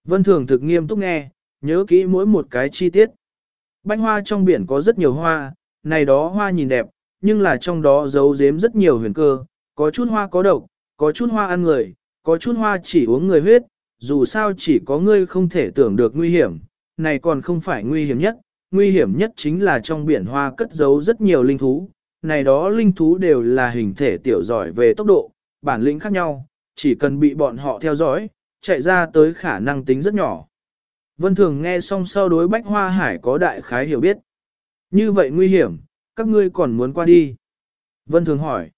Vân Thường thực nghiêm túc nghe, nhớ kỹ mỗi một cái chi tiết. Bách hoa trong biển có rất nhiều hoa, này đó hoa nhìn đẹp, nhưng là trong đó giấu giếm rất nhiều huyền cơ, có chút hoa có độc, có chút hoa ăn người, có chút hoa chỉ uống người huyết, dù sao chỉ có ngươi không thể tưởng được nguy hiểm, này còn không phải nguy hiểm nhất, nguy hiểm nhất chính là trong biển hoa cất giấu rất nhiều linh thú, này đó linh thú đều là hình thể tiểu giỏi về tốc độ, bản lĩnh khác nhau, chỉ cần bị bọn họ theo dõi, chạy ra tới khả năng tính rất nhỏ. Vân Thường nghe xong sau đối Bách Hoa Hải có đại khái hiểu biết. Như vậy nguy hiểm, các ngươi còn muốn qua đi. Vân Thường hỏi.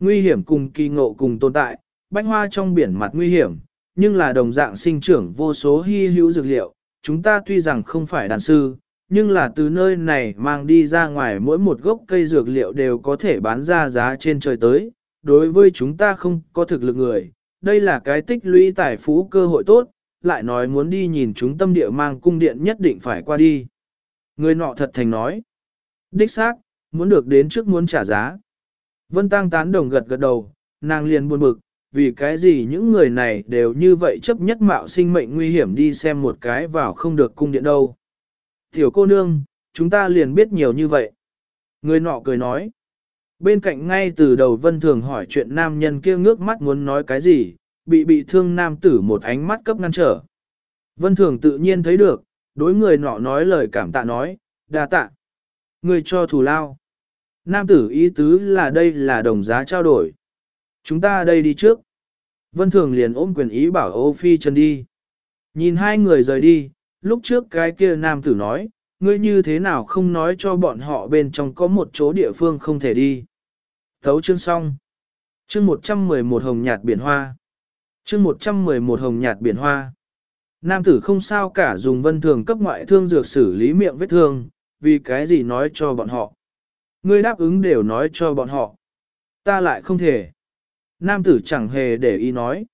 Nguy hiểm cùng kỳ ngộ cùng tồn tại, Bách Hoa trong biển mặt nguy hiểm, nhưng là đồng dạng sinh trưởng vô số hy hữu dược liệu. Chúng ta tuy rằng không phải đàn sư, nhưng là từ nơi này mang đi ra ngoài mỗi một gốc cây dược liệu đều có thể bán ra giá trên trời tới. Đối với chúng ta không có thực lực người, đây là cái tích lũy tài phú cơ hội tốt, lại nói muốn đi nhìn chúng tâm địa mang cung điện nhất định phải qua đi. Người nọ thật thành nói. Đích xác, muốn được đến trước muốn trả giá. Vân Tăng tán đồng gật gật đầu, nàng liền buồn bực, vì cái gì những người này đều như vậy chấp nhất mạo sinh mệnh nguy hiểm đi xem một cái vào không được cung điện đâu. Tiểu cô nương, chúng ta liền biết nhiều như vậy. Người nọ cười nói. Bên cạnh ngay từ đầu vân thường hỏi chuyện nam nhân kia ngước mắt muốn nói cái gì, bị bị thương nam tử một ánh mắt cấp ngăn trở. Vân thường tự nhiên thấy được, đối người nọ nói lời cảm tạ nói, đa tạ. Người cho thù lao. Nam tử ý tứ là đây là đồng giá trao đổi. Chúng ta đây đi trước. Vân thường liền ôm quyền ý bảo ô phi chân đi. Nhìn hai người rời đi, lúc trước cái kia nam tử nói, ngươi như thế nào không nói cho bọn họ bên trong có một chỗ địa phương không thể đi. Thấu chương xong. Chương 111 hồng nhạt biển hoa. Chương 111 hồng nhạt biển hoa. Nam tử không sao cả dùng vân thường cấp ngoại thương dược xử lý miệng vết thương, vì cái gì nói cho bọn họ. Ngươi đáp ứng đều nói cho bọn họ. Ta lại không thể. Nam tử chẳng hề để ý nói.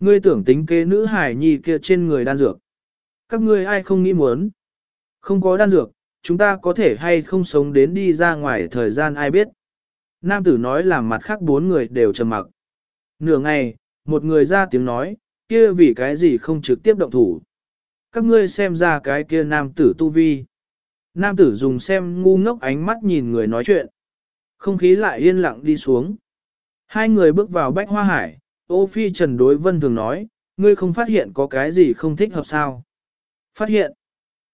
Ngươi tưởng tính kế nữ hải nhi kia trên người đan dược. Các ngươi ai không nghĩ muốn. Không có đan dược, chúng ta có thể hay không sống đến đi ra ngoài thời gian ai biết. Nam tử nói làm mặt khác bốn người đều trầm mặc. Nửa ngày, một người ra tiếng nói, kia vì cái gì không trực tiếp động thủ. Các ngươi xem ra cái kia nam tử tu vi. Nam tử dùng xem ngu ngốc ánh mắt nhìn người nói chuyện. Không khí lại yên lặng đi xuống. Hai người bước vào bách hoa hải, ô phi trần đối vân thường nói, ngươi không phát hiện có cái gì không thích hợp sao. Phát hiện.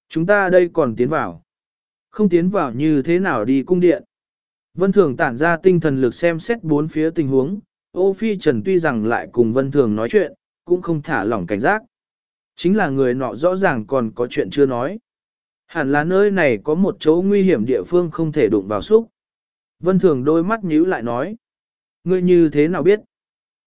Chúng ta đây còn tiến vào. Không tiến vào như thế nào đi cung điện. Vân Thường tản ra tinh thần lực xem xét bốn phía tình huống, Ô Phi Trần tuy rằng lại cùng Vân Thường nói chuyện, cũng không thả lỏng cảnh giác. Chính là người nọ rõ ràng còn có chuyện chưa nói. Hẳn là nơi này có một chỗ nguy hiểm địa phương không thể đụng vào xúc. Vân Thường đôi mắt nhíu lại nói. Ngươi như thế nào biết?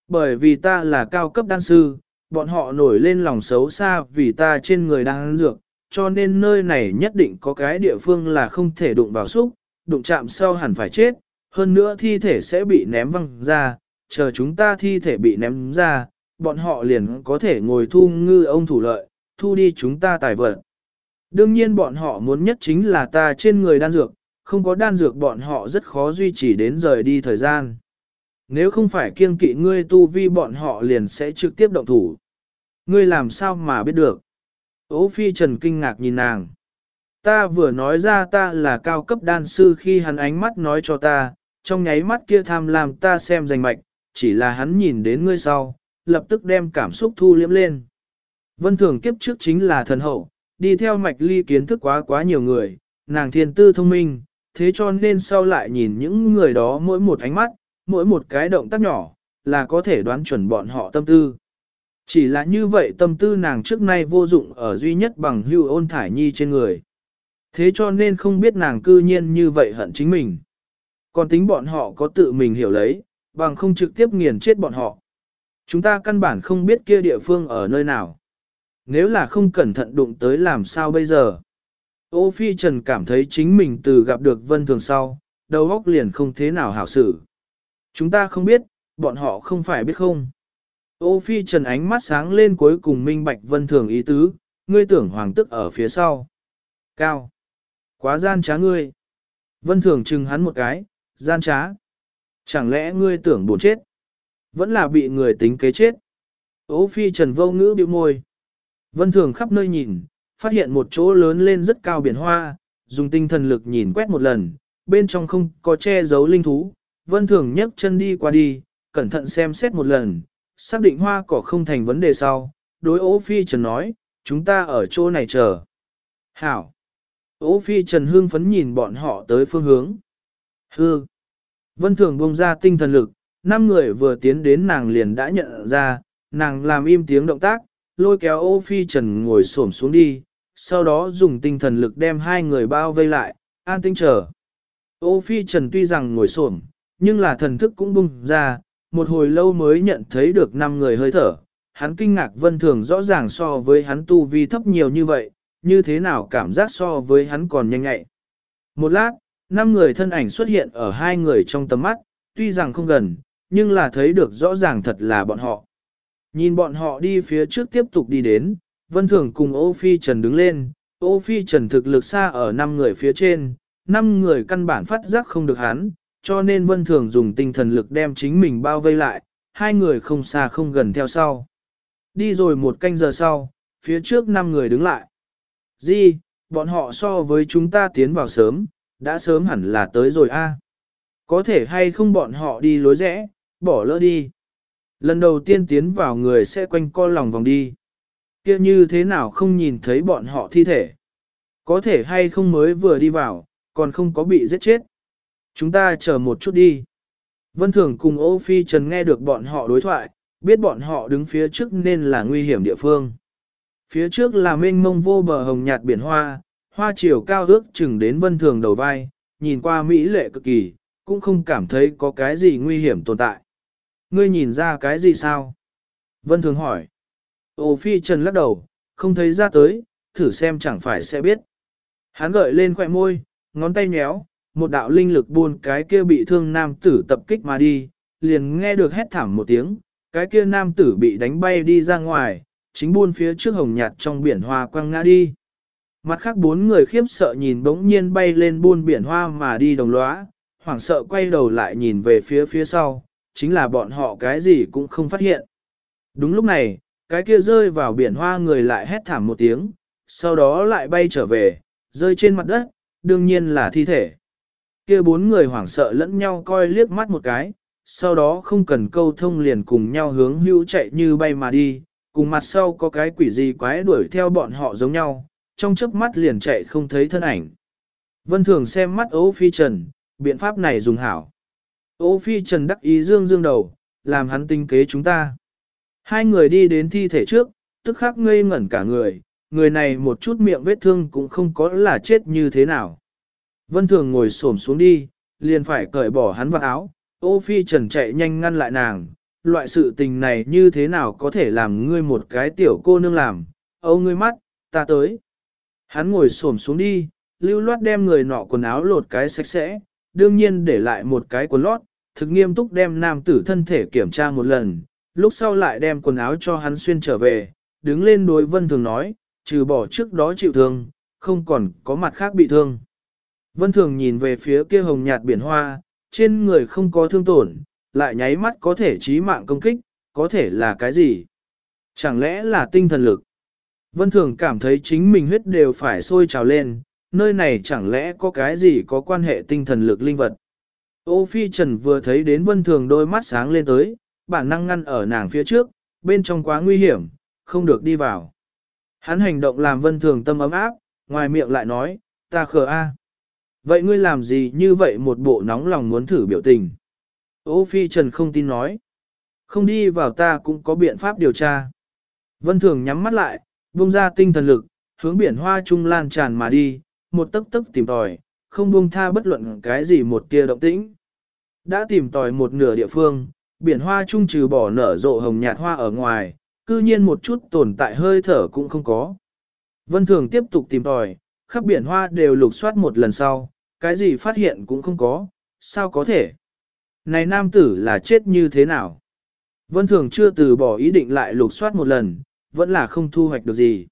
Bởi vì ta là cao cấp đan sư, bọn họ nổi lên lòng xấu xa vì ta trên người đang ăn dược, cho nên nơi này nhất định có cái địa phương là không thể đụng vào xúc, đụng chạm sau hẳn phải chết, hơn nữa thi thể sẽ bị ném văng ra, chờ chúng ta thi thể bị ném ra, bọn họ liền có thể ngồi thu ngư ông thủ lợi, thu đi chúng ta tài vật. Đương nhiên bọn họ muốn nhất chính là ta trên người đan dược, không có đan dược bọn họ rất khó duy trì đến rời đi thời gian. Nếu không phải kiêng kỵ ngươi tu vi bọn họ liền sẽ trực tiếp động thủ. Ngươi làm sao mà biết được? Ô phi trần kinh ngạc nhìn nàng. Ta vừa nói ra ta là cao cấp đan sư khi hắn ánh mắt nói cho ta, trong nháy mắt kia tham làm ta xem danh mạch, chỉ là hắn nhìn đến ngươi sau, lập tức đem cảm xúc thu liễm lên. Vân thường kiếp trước chính là thần hậu, đi theo mạch ly kiến thức quá quá nhiều người, nàng thiên tư thông minh, thế cho nên sau lại nhìn những người đó mỗi một ánh mắt, mỗi một cái động tác nhỏ, là có thể đoán chuẩn bọn họ tâm tư. Chỉ là như vậy tâm tư nàng trước nay vô dụng ở duy nhất bằng hưu ôn thải nhi trên người. Thế cho nên không biết nàng cư nhiên như vậy hận chính mình. Còn tính bọn họ có tự mình hiểu lấy, bằng không trực tiếp nghiền chết bọn họ. Chúng ta căn bản không biết kia địa phương ở nơi nào. Nếu là không cẩn thận đụng tới làm sao bây giờ? Ô Phi Trần cảm thấy chính mình từ gặp được Vân Thường sau, đầu óc liền không thế nào hảo xử. Chúng ta không biết, bọn họ không phải biết không. Ô Phi Trần ánh mắt sáng lên cuối cùng minh bạch Vân Thường ý tứ, ngươi tưởng hoàng tức ở phía sau. Cao. Quá gian trá ngươi. Vân Thường chừng hắn một cái, gian trá. Chẳng lẽ ngươi tưởng buồn chết? Vẫn là bị người tính kế chết. Ô Phi Trần vô ngữ bĩu môi. Vân Thường khắp nơi nhìn, phát hiện một chỗ lớn lên rất cao biển hoa, dùng tinh thần lực nhìn quét một lần, bên trong không có che giấu linh thú. Vân Thường nhấc chân đi qua đi, cẩn thận xem xét một lần, xác định hoa cỏ không thành vấn đề sau. Đối Ô Phi Trần nói, chúng ta ở chỗ này chờ. Hảo. Ô Phi Trần hương phấn nhìn bọn họ tới phương hướng. Hư. Vân Thường buông ra tinh thần lực, năm người vừa tiến đến nàng liền đã nhận ra, nàng làm im tiếng động tác, lôi kéo ô phi trần ngồi xổm xuống đi, sau đó dùng tinh thần lực đem hai người bao vây lại, an tinh chờ. Ô phi trần tuy rằng ngồi xổm, nhưng là thần thức cũng bung ra, một hồi lâu mới nhận thấy được năm người hơi thở. Hắn kinh ngạc vân thường rõ ràng so với hắn tu vi thấp nhiều như vậy, như thế nào cảm giác so với hắn còn nhanh nhạy. Một lát, năm người thân ảnh xuất hiện ở hai người trong tầm mắt, tuy rằng không gần, nhưng là thấy được rõ ràng thật là bọn họ. Nhìn bọn họ đi phía trước tiếp tục đi đến, Vân Thường cùng Ô Phi Trần đứng lên, Ô Phi Trần thực lực xa ở 5 người phía trên, 5 người căn bản phát giác không được hắn, cho nên Vân Thường dùng tinh thần lực đem chính mình bao vây lại, hai người không xa không gần theo sau. Đi rồi một canh giờ sau, phía trước năm người đứng lại. Di, bọn họ so với chúng ta tiến vào sớm, đã sớm hẳn là tới rồi a. Có thể hay không bọn họ đi lối rẽ, bỏ lỡ đi. Lần đầu tiên tiến vào người sẽ quanh co lòng vòng đi. kia như thế nào không nhìn thấy bọn họ thi thể. Có thể hay không mới vừa đi vào, còn không có bị giết chết. Chúng ta chờ một chút đi. Vân Thường cùng Ô Phi Trần nghe được bọn họ đối thoại, biết bọn họ đứng phía trước nên là nguy hiểm địa phương. Phía trước là mênh mông vô bờ hồng nhạt biển hoa, hoa chiều cao ước chừng đến Vân Thường đầu vai, nhìn qua mỹ lệ cực kỳ, cũng không cảm thấy có cái gì nguy hiểm tồn tại. Ngươi nhìn ra cái gì sao? Vân Thường hỏi. Ô Phi Trần lắc đầu, không thấy ra tới, thử xem chẳng phải sẽ biết. Hắn gợi lên khỏe môi, ngón tay nhéo, một đạo linh lực buôn cái kia bị thương nam tử tập kích mà đi, liền nghe được hét thảm một tiếng, cái kia nam tử bị đánh bay đi ra ngoài, chính buôn phía trước hồng nhạt trong biển hoa quăng ngã đi. Mặt khác bốn người khiếp sợ nhìn bỗng nhiên bay lên buôn biển hoa mà đi đồng lõa, hoảng sợ quay đầu lại nhìn về phía phía sau, chính là bọn họ cái gì cũng không phát hiện. Đúng lúc này, cái kia rơi vào biển hoa người lại hét thảm một tiếng, sau đó lại bay trở về, rơi trên mặt đất, đương nhiên là thi thể. Kia bốn người hoảng sợ lẫn nhau coi liếc mắt một cái, sau đó không cần câu thông liền cùng nhau hướng hữu chạy như bay mà đi, cùng mặt sau có cái quỷ gì quái đuổi theo bọn họ giống nhau, trong chớp mắt liền chạy không thấy thân ảnh. Vân Thường xem mắt ấu phi trần, biện pháp này dùng hảo. Ô phi trần đắc ý dương dương đầu, làm hắn tinh kế chúng ta. Hai người đi đến thi thể trước, tức khắc ngây ngẩn cả người, người này một chút miệng vết thương cũng không có là chết như thế nào. Vân Thường ngồi xổm xuống đi, liền phải cởi bỏ hắn vào áo, ô phi trần chạy nhanh ngăn lại nàng, loại sự tình này như thế nào có thể làm ngươi một cái tiểu cô nương làm, âu ngươi mắt, ta tới. Hắn ngồi xổm xuống đi, lưu loát đem người nọ quần áo lột cái sạch sẽ, đương nhiên để lại một cái quần lót, thực nghiêm túc đem nam tử thân thể kiểm tra một lần, lúc sau lại đem quần áo cho hắn xuyên trở về, đứng lên đối vân thường nói, trừ bỏ trước đó chịu thương, không còn có mặt khác bị thương. Vân thường nhìn về phía kia hồng nhạt biển hoa, trên người không có thương tổn, lại nháy mắt có thể chí mạng công kích, có thể là cái gì? Chẳng lẽ là tinh thần lực? Vân thường cảm thấy chính mình huyết đều phải sôi trào lên, nơi này chẳng lẽ có cái gì có quan hệ tinh thần lực linh vật? Ô Phi Trần vừa thấy đến Vân Thường đôi mắt sáng lên tới, bản năng ngăn ở nàng phía trước, bên trong quá nguy hiểm, không được đi vào. Hắn hành động làm Vân Thường tâm ấm áp, ngoài miệng lại nói, ta khờ a. Vậy ngươi làm gì như vậy một bộ nóng lòng muốn thử biểu tình? Ô Phi Trần không tin nói. Không đi vào ta cũng có biện pháp điều tra. Vân Thường nhắm mắt lại, buông ra tinh thần lực, hướng biển hoa trung lan tràn mà đi, một tấc tấc tìm tòi, không buông tha bất luận cái gì một tia động tĩnh. Đã tìm tòi một nửa địa phương, biển hoa trung trừ bỏ nở rộ hồng nhạt hoa ở ngoài, cư nhiên một chút tồn tại hơi thở cũng không có. Vân Thường tiếp tục tìm tòi, khắp biển hoa đều lục soát một lần sau, cái gì phát hiện cũng không có, sao có thể? Này nam tử là chết như thế nào? Vân Thường chưa từ bỏ ý định lại lục soát một lần, vẫn là không thu hoạch được gì.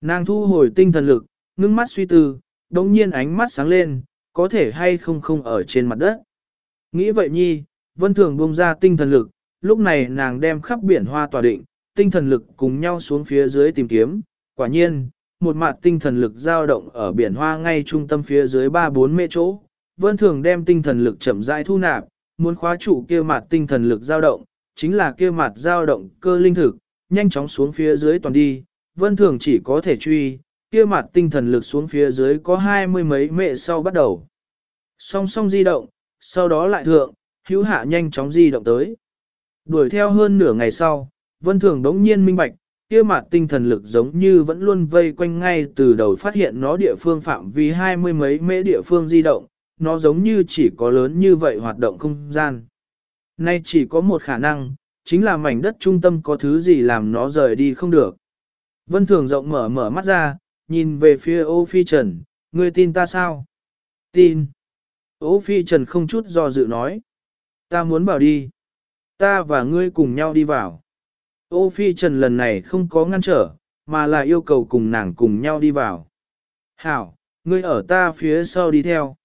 Nàng thu hồi tinh thần lực, ngưng mắt suy tư, đồng nhiên ánh mắt sáng lên, có thể hay không không ở trên mặt đất. Nghĩ vậy nhi, Vân Thường buông ra tinh thần lực, lúc này nàng đem khắp biển hoa tỏa định, tinh thần lực cùng nhau xuống phía dưới tìm kiếm, quả nhiên, một mặt tinh thần lực dao động ở biển hoa ngay trung tâm phía dưới 3-4 mê chỗ. Vân Thường đem tinh thần lực chậm rãi thu nạp, muốn khóa trụ kia mặt tinh thần lực dao động, chính là kia mặt dao động cơ linh thực, nhanh chóng xuống phía dưới toàn đi. Vân Thường chỉ có thể truy, kia mặt tinh thần lực xuống phía dưới có hai mươi mấy mệ sau bắt đầu. Song song di động, sau đó lại thượng, hữu hạ nhanh chóng di động tới. Đuổi theo hơn nửa ngày sau, Vân Thường đống nhiên minh bạch, kia mặt tinh thần lực giống như vẫn luôn vây quanh ngay từ đầu phát hiện nó địa phương phạm vi hai mươi mấy mễ địa phương di động, nó giống như chỉ có lớn như vậy hoạt động không gian. Nay chỉ có một khả năng, chính là mảnh đất trung tâm có thứ gì làm nó rời đi không được. Vân Thường rộng mở mở mắt ra, nhìn về phía ô phi trần, ngươi tin ta sao? Tin. Ô phi trần không chút do dự nói. Ta muốn vào đi. Ta và ngươi cùng nhau đi vào. Ô phi trần lần này không có ngăn trở, mà là yêu cầu cùng nàng cùng nhau đi vào. Hảo, ngươi ở ta phía sau đi theo.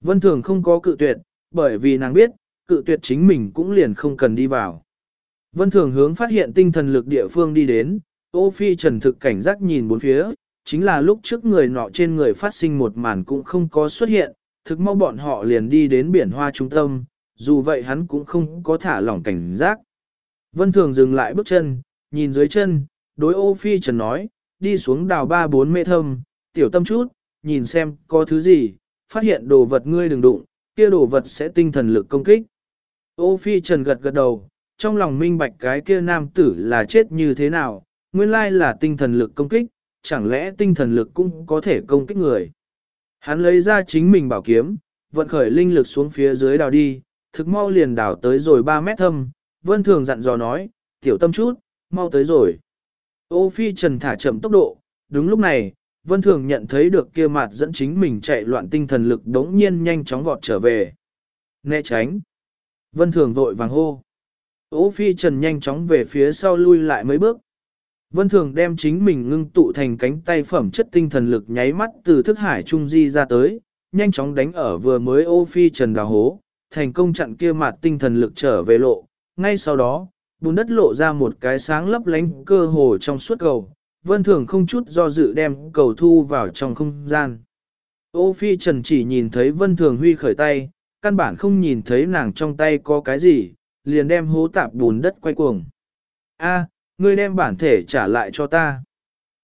Vân Thường không có cự tuyệt, bởi vì nàng biết, cự tuyệt chính mình cũng liền không cần đi vào. Vân Thường hướng phát hiện tinh thần lực địa phương đi đến, ô phi trần thực cảnh giác nhìn bốn phía, chính là lúc trước người nọ trên người phát sinh một màn cũng không có xuất hiện, thực mau bọn họ liền đi đến biển hoa trung tâm, dù vậy hắn cũng không có thả lỏng cảnh giác. Vân Thường dừng lại bước chân, nhìn dưới chân, đối ô phi trần nói, đi xuống đào ba bốn mê thâm, tiểu tâm chút, nhìn xem có thứ gì, phát hiện đồ vật ngươi đừng đụng, kia đồ vật sẽ tinh thần lực công kích. Ô phi trần gật gật đầu, trong lòng minh bạch cái kia nam tử là chết như thế nào, nguyên lai là tinh thần lực công kích, chẳng lẽ tinh thần lực cũng có thể công kích người. Hắn lấy ra chính mình bảo kiếm, vận khởi linh lực xuống phía dưới đào đi, thực mau liền đào tới rồi 3 mét thâm, vân thường dặn dò nói, tiểu tâm chút, mau tới rồi. Ô phi trần thả chậm tốc độ, đúng lúc này, vân thường nhận thấy được kia mặt dẫn chính mình chạy loạn tinh thần lực đống nhiên nhanh chóng vọt trở về. Né tránh. Vân thường vội vàng hô. Ô phi trần nhanh chóng về phía sau lui lại mấy bước. Vân thường đem chính mình ngưng tụ thành cánh tay phẩm chất tinh thần lực nháy mắt từ thức hải trung di ra tới, nhanh chóng đánh ở vừa mới ô phi trần đào hố, thành công chặn kia mặt tinh thần lực trở về lộ. Ngay sau đó, bùn đất lộ ra một cái sáng lấp lánh cơ hồ trong suốt cầu, vân thường không chút do dự đem cầu thu vào trong không gian. Ô phi trần chỉ nhìn thấy vân thường huy khởi tay, căn bản không nhìn thấy nàng trong tay có cái gì, liền đem hố tạp bùn đất quay cuồng. A, ngươi đem bản thể trả lại cho ta.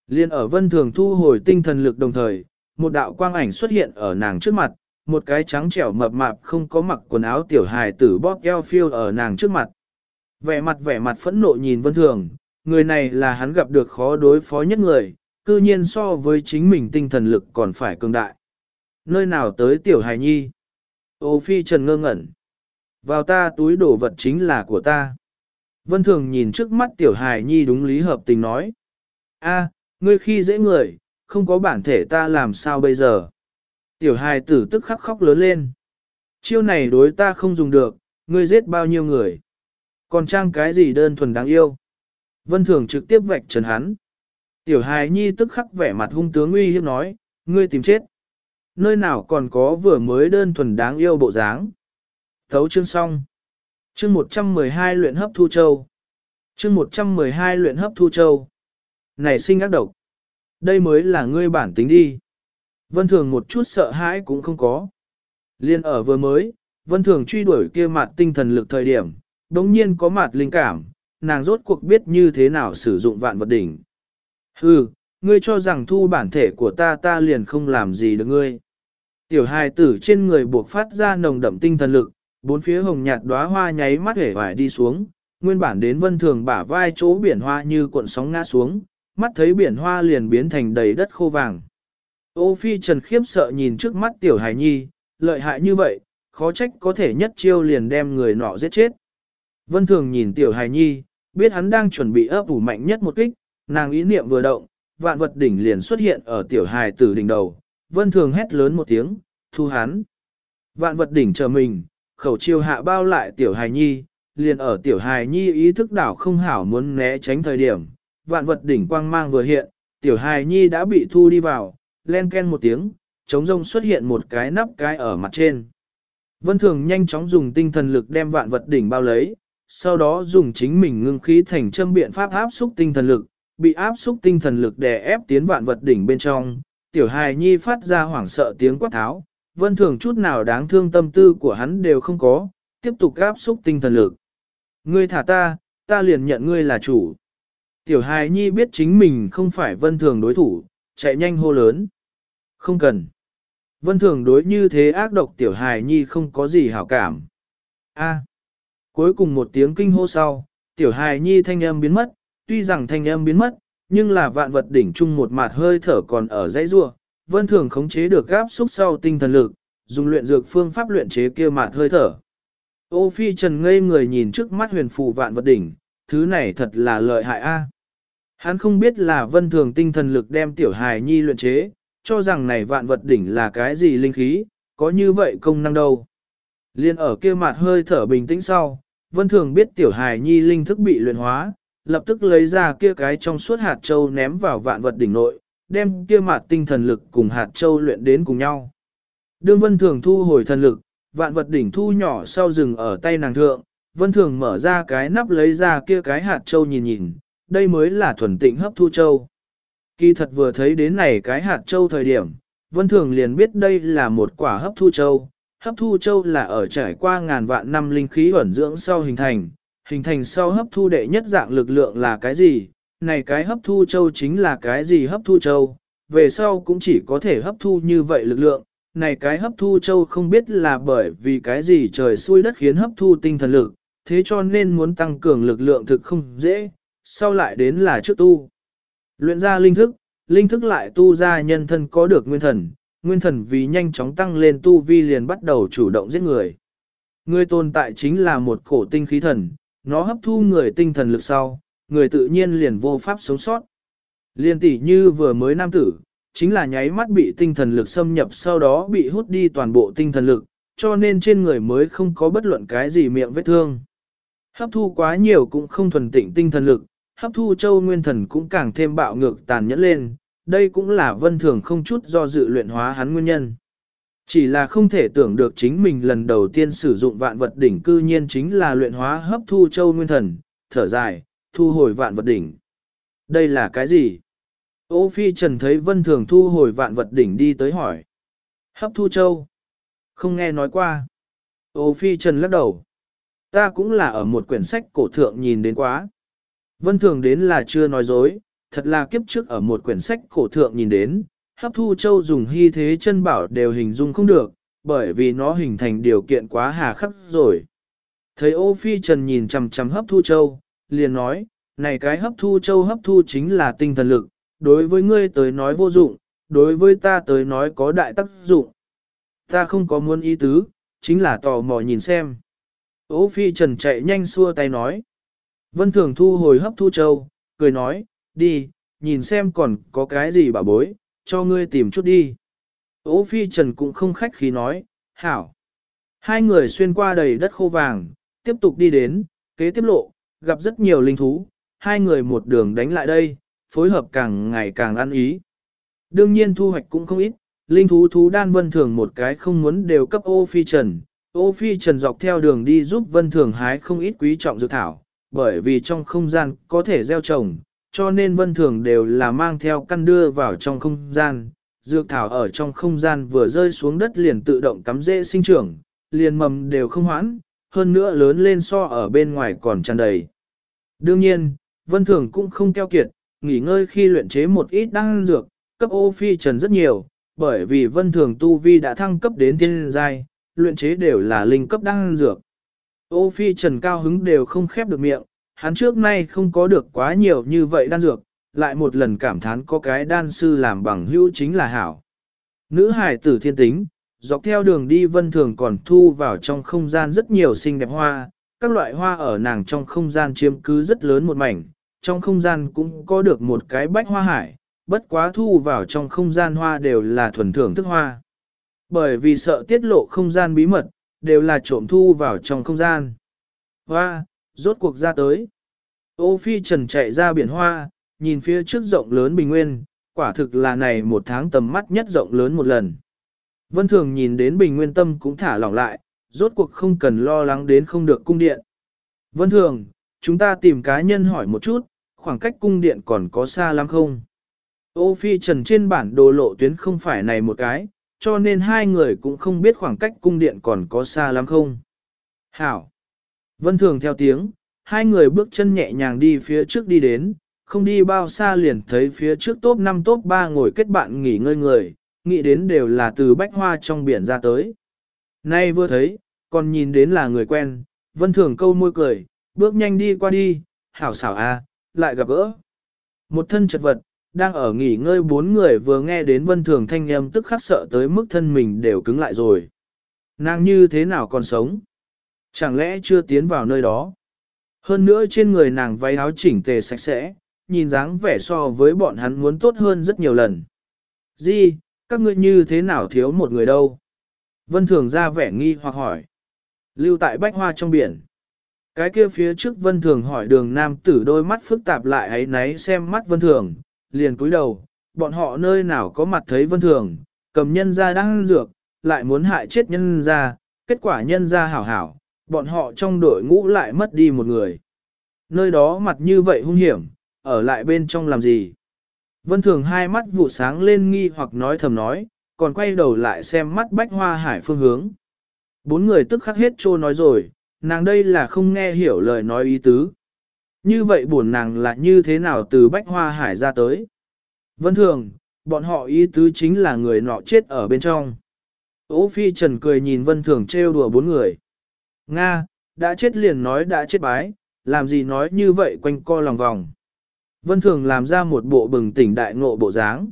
Liên ở vân thường thu hồi tinh thần lực đồng thời, một đạo quang ảnh xuất hiện ở nàng trước mặt, một cái trắng trẻo mập mạp không có mặc quần áo tiểu hài tử bóp eo phiêu ở nàng trước mặt. Vẻ mặt vẻ mặt phẫn nộ nhìn vân thường, người này là hắn gặp được khó đối phó nhất người, cư nhiên so với chính mình tinh thần lực còn phải cường đại. Nơi nào tới tiểu hài nhi? Ô phi trần ngơ ngẩn. Vào ta túi đồ vật chính là của ta. Vân thường nhìn trước mắt tiểu hài nhi đúng lý hợp tình nói. a ngươi khi dễ người, không có bản thể ta làm sao bây giờ? Tiểu hài tử tức khắc khóc lớn lên. Chiêu này đối ta không dùng được, ngươi giết bao nhiêu người? Còn trang cái gì đơn thuần đáng yêu? Vân thường trực tiếp vạch trần hắn. Tiểu hài nhi tức khắc vẻ mặt hung tướng uy hiếp nói, ngươi tìm chết. Nơi nào còn có vừa mới đơn thuần đáng yêu bộ dáng. Thấu chương xong. Chương 112 luyện hấp thu châu. Chương 112 luyện hấp thu châu. Này sinh ác độc. Đây mới là ngươi bản tính đi. Vân Thường một chút sợ hãi cũng không có. Liên ở vừa mới, Vân Thường truy đuổi kia mặt tinh thần lực thời điểm, đống nhiên có mặt linh cảm, nàng rốt cuộc biết như thế nào sử dụng vạn vật đỉnh. Hừ, ngươi cho rằng thu bản thể của ta ta liền không làm gì được ngươi. Tiểu hài tử trên người buộc phát ra nồng đậm tinh thần lực, bốn phía hồng nhạt đóa hoa nháy mắt hể vải đi xuống, nguyên bản đến vân thường bả vai chỗ biển hoa như cuộn sóng ngã xuống, mắt thấy biển hoa liền biến thành đầy đất khô vàng. Ô phi trần khiếp sợ nhìn trước mắt tiểu hài nhi, lợi hại như vậy, khó trách có thể nhất chiêu liền đem người nọ giết chết. Vân thường nhìn tiểu hài nhi, biết hắn đang chuẩn bị ấp ủ mạnh nhất một kích, nàng ý niệm vừa động, vạn vật đỉnh liền xuất hiện ở tiểu hài tử đỉnh đầu, vân thường hét lớn một tiếng, thu hắn. Vạn vật đỉnh chờ mình, khẩu chiêu hạ bao lại tiểu hài nhi, liền ở tiểu hài nhi ý thức đảo không hảo muốn né tránh thời điểm, vạn vật đỉnh quang mang vừa hiện, tiểu hài nhi đã bị thu đi vào, len ken một tiếng, trống rông xuất hiện một cái nắp cái ở mặt trên. Vân thường nhanh chóng dùng tinh thần lực đem vạn vật đỉnh bao lấy, sau đó dùng chính mình ngưng khí thành châm biện pháp áp xúc tinh thần lực, bị áp xúc tinh thần lực đè ép tiến vạn vật đỉnh bên trong, tiểu hài nhi phát ra hoảng sợ tiếng quát tháo, vân thường chút nào đáng thương tâm tư của hắn đều không có, tiếp tục áp xúc tinh thần lực. Ngươi thả ta, ta liền nhận ngươi là chủ. Tiểu hài nhi biết chính mình không phải vân thường đối thủ, chạy nhanh hô lớn. Không cần. Vân thường đối như thế ác độc tiểu hài nhi không có gì hảo cảm. A. Cuối cùng một tiếng kinh hô sau, tiểu hài nhi thanh âm biến mất, tuy rằng thanh âm biến mất, nhưng là vạn vật đỉnh chung một mạt hơi thở còn ở dãy rua, vân thường khống chế được gáp xúc sau tinh thần lực, dùng luyện dược phương pháp luyện chế kia mạt hơi thở. Ô phi trần ngây người nhìn trước mắt huyền phù vạn vật đỉnh, thứ này thật là lợi hại a. Hắn không biết là vân thường tinh thần lực đem tiểu hài nhi luyện chế, cho rằng này vạn vật đỉnh là cái gì linh khí, có như vậy công năng đâu. Liên ở kia mặt hơi thở bình tĩnh sau, vân thường biết tiểu hài nhi linh thức bị luyện hóa, lập tức lấy ra kia cái trong suốt hạt châu ném vào vạn vật đỉnh nội, đem kia mặt tinh thần lực cùng hạt châu luyện đến cùng nhau. Đương vân thường thu hồi thần lực, vạn vật đỉnh thu nhỏ sau rừng ở tay nàng thượng, vân thường mở ra cái nắp lấy ra kia cái hạt châu nhìn nhìn, đây mới là thuần tịnh hấp thu châu. Kỳ thật vừa thấy đến này cái hạt châu thời điểm, vân thường liền biết đây là một quả hấp thu châu. Hấp thu châu là ở trải qua ngàn vạn năm linh khí ẩn dưỡng sau hình thành, hình thành sau hấp thu đệ nhất dạng lực lượng là cái gì, này cái hấp thu châu chính là cái gì hấp thu châu, về sau cũng chỉ có thể hấp thu như vậy lực lượng, này cái hấp thu châu không biết là bởi vì cái gì trời xui đất khiến hấp thu tinh thần lực, thế cho nên muốn tăng cường lực lượng thực không dễ, sau lại đến là trước tu. Luyện ra linh thức, linh thức lại tu ra nhân thân có được nguyên thần, nguyên thần vì nhanh chóng tăng lên tu vi liền bắt đầu chủ động giết người. Người tồn tại chính là một cổ tinh khí thần, nó hấp thu người tinh thần lực sau, người tự nhiên liền vô pháp sống sót. Liên tỷ như vừa mới nam tử, chính là nháy mắt bị tinh thần lực xâm nhập sau đó bị hút đi toàn bộ tinh thần lực, cho nên trên người mới không có bất luận cái gì miệng vết thương. Hấp thu quá nhiều cũng không thuần tịnh tinh thần lực, hấp thu châu nguyên thần cũng càng thêm bạo ngược tàn nhẫn lên, đây cũng là vân thường không chút do dự luyện hóa hắn nguyên nhân. Chỉ là không thể tưởng được chính mình lần đầu tiên sử dụng vạn vật đỉnh cư nhiên chính là luyện hóa hấp thu châu nguyên thần, thở dài, thu hồi vạn vật đỉnh. Đây là cái gì? Ô Phi Trần thấy Vân Thường thu hồi vạn vật đỉnh đi tới hỏi. Hấp thu châu. Không nghe nói qua. Ô Phi Trần lắc đầu. Ta cũng là ở một quyển sách cổ thượng nhìn đến quá. Vân Thường đến là chưa nói dối, thật là kiếp trước ở một quyển sách cổ thượng nhìn đến, hấp thu châu dùng hy thế chân bảo đều hình dung không được, bởi vì nó hình thành điều kiện quá hà khắc rồi. Thấy ô phi trần nhìn chằm chằm hấp thu châu, liền nói, Này cái hấp thu châu hấp thu chính là tinh thần lực, đối với ngươi tới nói vô dụng, đối với ta tới nói có đại tác dụng. Ta không có muốn ý tứ, chính là tò mò nhìn xem. Ô phi trần chạy nhanh xua tay nói. Vân thường thu hồi hấp thu châu, cười nói, đi, nhìn xem còn có cái gì bà bối, cho ngươi tìm chút đi. Ô phi trần cũng không khách khí nói, hảo. Hai người xuyên qua đầy đất khô vàng, tiếp tục đi đến, kế tiếp lộ, gặp rất nhiều linh thú, hai người một đường đánh lại đây, phối hợp càng ngày càng ăn ý. Đương nhiên thu hoạch cũng không ít, linh thú thú đan vân thường một cái không muốn đều cấp ô phi trần. Ô phi trần dọc theo đường đi giúp vân thường hái không ít quý trọng dược thảo, bởi vì trong không gian có thể gieo trồng, cho nên vân thường đều là mang theo căn đưa vào trong không gian. Dược thảo ở trong không gian vừa rơi xuống đất liền tự động cắm rễ sinh trưởng, liền mầm đều không hoãn, hơn nữa lớn lên so ở bên ngoài còn tràn đầy. Đương nhiên, vân thường cũng không keo kiệt, nghỉ ngơi khi luyện chế một ít đan dược, cấp ô phi trần rất nhiều, bởi vì vân thường tu vi đã thăng cấp đến tiên giai, luyện chế đều là linh cấp đan dược. Ô phi trần cao hứng đều không khép được miệng, hắn trước nay không có được quá nhiều như vậy đan dược, lại một lần cảm thán có cái đan sư làm bằng hữu chính là hảo. Nữ hải tử thiên tính, dọc theo đường đi vân thường còn thu vào trong không gian rất nhiều xinh đẹp hoa, các loại hoa ở nàng trong không gian chiếm cứ rất lớn một mảnh, trong không gian cũng có được một cái bách hoa hải, bất quá thu vào trong không gian hoa đều là thuần thưởng thức hoa. Bởi vì sợ tiết lộ không gian bí mật, đều là trộm thu vào trong không gian. Hoa, rốt cuộc ra tới. Ô phi trần chạy ra biển hoa, nhìn phía trước rộng lớn bình nguyên, quả thực là này một tháng tầm mắt nhất rộng lớn một lần. Vân thường nhìn đến bình nguyên tâm cũng thả lỏng lại, rốt cuộc không cần lo lắng đến không được cung điện. Vân thường, chúng ta tìm cá nhân hỏi một chút, khoảng cách cung điện còn có xa lắm không? Ô phi trần trên bản đồ lộ tuyến không phải này một cái, cho nên hai người cũng không biết khoảng cách cung điện còn có xa lắm không. Hảo! Vân thường theo tiếng, hai người bước chân nhẹ nhàng đi phía trước đi đến, không đi bao xa liền thấy phía trước top 5 top 3 ngồi kết bạn nghỉ ngơi người, nghĩ đến đều là từ bách hoa trong biển ra tới. Nay vừa thấy, còn nhìn đến là người quen, vân thường câu môi cười, bước nhanh đi qua đi, hảo xảo a, à, lại gặp gỡ. Một thân chật vật, đang ở nghỉ ngơi bốn người vừa nghe đến vân thường thanh âm tức khắc sợ tới mức thân mình đều cứng lại rồi. Nàng như thế nào còn sống? Chẳng lẽ chưa tiến vào nơi đó? Hơn nữa trên người nàng váy áo chỉnh tề sạch sẽ, nhìn dáng vẻ so với bọn hắn muốn tốt hơn rất nhiều lần. Di, các ngươi như thế nào thiếu một người đâu? Vân Thường ra vẻ nghi hoặc hỏi. Lưu tại bách hoa trong biển. Cái kia phía trước Vân Thường hỏi đường nam tử đôi mắt phức tạp lại ấy náy xem mắt Vân Thường, liền cúi đầu, bọn họ nơi nào có mặt thấy Vân Thường, cầm nhân ra đang dược, lại muốn hại chết nhân ra, kết quả nhân ra hảo hảo, bọn họ trong đội ngũ lại mất đi một người. Nơi đó mặt như vậy hung hiểm, ở lại bên trong làm gì? Vân Thường hai mắt vụ sáng lên nghi hoặc nói thầm nói, còn quay đầu lại xem mắt bách hoa hải phương hướng. Bốn người tức khắc hết trô nói rồi, nàng đây là không nghe hiểu lời nói ý tứ. Như vậy buồn nàng là như thế nào từ bách hoa hải ra tới. Vân thường, bọn họ ý tứ chính là người nọ chết ở bên trong. Ô phi trần cười nhìn vân thường trêu đùa bốn người. Nga, đã chết liền nói đã chết bái, làm gì nói như vậy quanh co lòng vòng. Vân thường làm ra một bộ bừng tỉnh đại ngộ bộ dáng.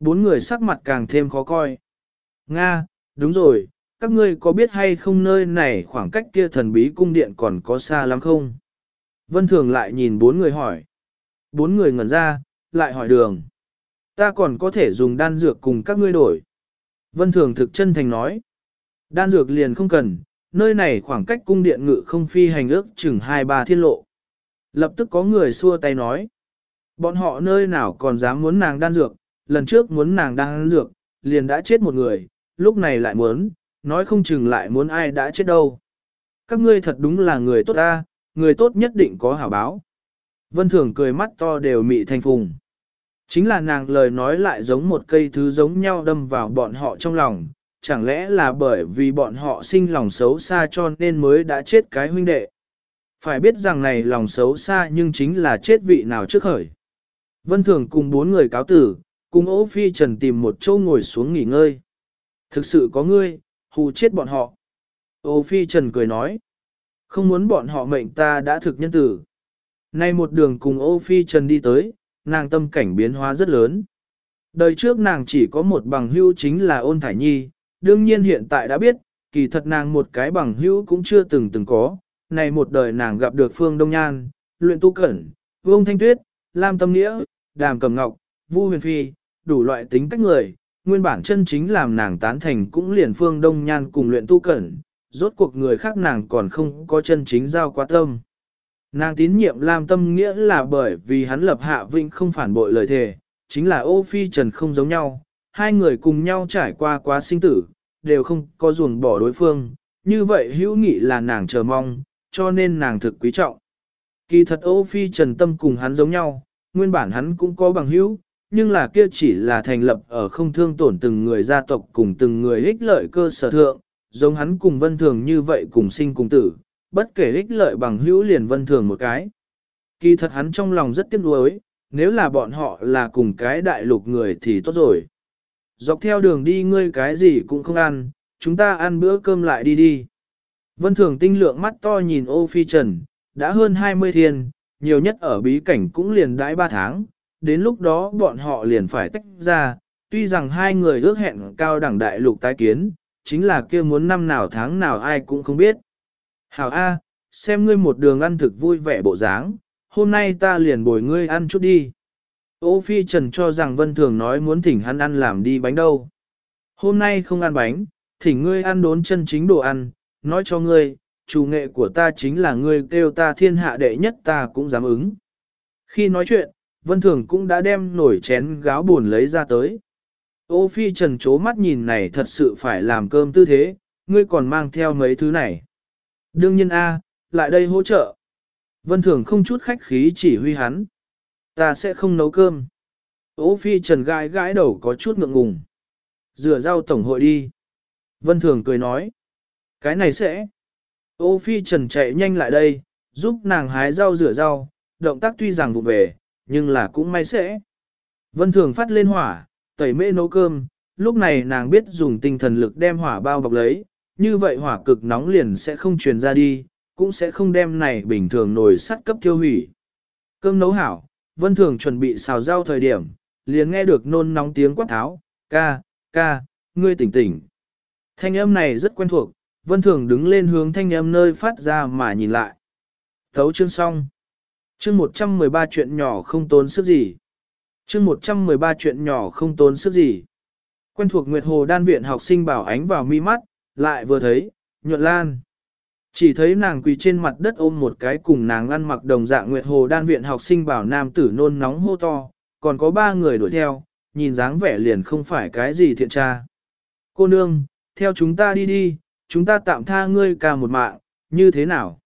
Bốn người sắc mặt càng thêm khó coi. Nga, đúng rồi, các ngươi có biết hay không nơi này khoảng cách kia thần bí cung điện còn có xa lắm không? Vân Thường lại nhìn bốn người hỏi. Bốn người ngẩn ra, lại hỏi đường. Ta còn có thể dùng đan dược cùng các ngươi đổi. Vân Thường thực chân thành nói. Đan dược liền không cần, nơi này khoảng cách cung điện ngự không phi hành ước chừng hai ba thiên lộ. Lập tức có người xua tay nói. Bọn họ nơi nào còn dám muốn nàng đan dược, lần trước muốn nàng đan dược, liền đã chết một người, lúc này lại muốn, nói không chừng lại muốn ai đã chết đâu. Các ngươi thật đúng là người tốt ta, người tốt nhất định có hảo báo. Vân Thường cười mắt to đều mị thành phùng. Chính là nàng lời nói lại giống một cây thứ giống nhau đâm vào bọn họ trong lòng, chẳng lẽ là bởi vì bọn họ sinh lòng xấu xa cho nên mới đã chết cái huynh đệ. Phải biết rằng này lòng xấu xa nhưng chính là chết vị nào trước khởi. Vân Thường cùng bốn người cáo tử, cùng ố phi trần tìm một chỗ ngồi xuống nghỉ ngơi. Thực sự có ngươi, hù chết bọn họ. Ô phi trần cười nói. Không muốn bọn họ mệnh ta đã thực nhân tử. Nay một đường cùng ô phi trần đi tới, nàng tâm cảnh biến hóa rất lớn. Đời trước nàng chỉ có một bằng hưu chính là ôn thải nhi, đương nhiên hiện tại đã biết, kỳ thật nàng một cái bằng hữu cũng chưa từng từng có. Này một đời nàng gặp được Phương Đông Nhan, luyện tu cẩn, Vương Thanh Tuyết, Lam Tâm Nghĩa, Đàm Cầm Ngọc, Vu Huyền Phi, đủ loại tính cách người, nguyên bản chân chính làm nàng tán thành cũng liền Phương Đông Nhan cùng luyện tu cẩn, rốt cuộc người khác nàng còn không có chân chính giao quá tâm. Nàng tín nhiệm Lam Tâm Nghĩa là bởi vì hắn lập hạ vinh không phản bội lời thề, chính là ô phi trần không giống nhau, hai người cùng nhau trải qua quá sinh tử, đều không có ruồng bỏ đối phương, như vậy hữu nghị là nàng chờ mong, cho nên nàng thực quý trọng. Kỳ thật ô phi trần tâm cùng hắn giống nhau, nguyên bản hắn cũng có bằng hữu, nhưng là kia chỉ là thành lập ở không thương tổn từng người gia tộc cùng từng người ích lợi cơ sở thượng, giống hắn cùng vân thường như vậy cùng sinh cùng tử, bất kể ích lợi bằng hữu liền vân thường một cái. Kỳ thật hắn trong lòng rất tiếc nuối, nếu là bọn họ là cùng cái đại lục người thì tốt rồi. Dọc theo đường đi ngươi cái gì cũng không ăn, chúng ta ăn bữa cơm lại đi đi. Vân thường tinh lượng mắt to nhìn ô phi trần, đã hơn 20 thiên, nhiều nhất ở bí cảnh cũng liền đãi 3 tháng, đến lúc đó bọn họ liền phải tách ra, tuy rằng hai người ước hẹn cao đẳng đại lục tái kiến, chính là kia muốn năm nào tháng nào ai cũng không biết. Hảo A, xem ngươi một đường ăn thực vui vẻ bộ dáng, hôm nay ta liền bồi ngươi ăn chút đi. Ô Phi Trần cho rằng Vân Thường nói muốn thỉnh hắn ăn làm đi bánh đâu. Hôm nay không ăn bánh, thỉnh ngươi ăn đốn chân chính đồ ăn, nói cho ngươi, chủ nghệ của ta chính là ngươi kêu ta thiên hạ đệ nhất ta cũng dám ứng. Khi nói chuyện, Vân Thường cũng đã đem nổi chén gáo buồn lấy ra tới. Ô Phi Trần chố mắt nhìn này thật sự phải làm cơm tư thế, ngươi còn mang theo mấy thứ này. Đương nhiên A, lại đây hỗ trợ. Vân Thường không chút khách khí chỉ huy hắn. Ta sẽ không nấu cơm. Ô Phi Trần gãi gãi đầu có chút ngượng ngùng. Rửa rau tổng hội đi. Vân Thường cười nói. Cái này sẽ. Ô Phi Trần chạy nhanh lại đây, giúp nàng hái rau rửa rau, động tác tuy rằng vụ về, nhưng là cũng may sẽ. Vân Thường phát lên hỏa, tẩy mê nấu cơm, lúc này nàng biết dùng tinh thần lực đem hỏa bao bọc lấy, như vậy hỏa cực nóng liền sẽ không truyền ra đi, cũng sẽ không đem này bình thường nồi sắt cấp tiêu hủy. Cơm nấu hảo, Vân Thường chuẩn bị xào rau thời điểm, liền nghe được nôn nóng tiếng quát tháo, ca, ca, ngươi tỉnh tỉnh. Thanh âm này rất quen thuộc, Vân Thường đứng lên hướng thanh âm nơi phát ra mà nhìn lại. Thấu chương xong. Chương 113 chuyện nhỏ không tốn sức gì. Chương 113 chuyện nhỏ không tốn sức gì. Quen thuộc Nguyệt Hồ đan viện học sinh bảo ánh vào mi mắt, lại vừa thấy, nhuận lan. Chỉ thấy nàng quỳ trên mặt đất ôm một cái cùng nàng ăn mặc đồng dạng Nguyệt Hồ đan viện học sinh bảo nam tử nôn nóng hô to, còn có ba người đuổi theo, nhìn dáng vẻ liền không phải cái gì thiện tra. Cô nương, theo chúng ta đi đi, chúng ta tạm tha ngươi cả một mạng, như thế nào?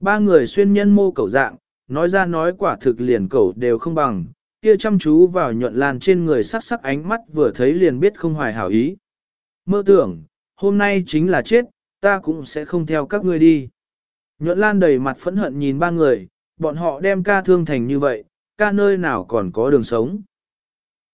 Ba người xuyên nhân mô cầu dạng, nói ra nói quả thực liền cầu đều không bằng, kia chăm chú vào nhuận lan trên người sắc sắc ánh mắt vừa thấy liền biết không hoài hảo ý. Mơ tưởng, hôm nay chính là chết, ta cũng sẽ không theo các ngươi đi. Nhuận lan đầy mặt phẫn hận nhìn ba người, bọn họ đem ca thương thành như vậy, ca nơi nào còn có đường sống.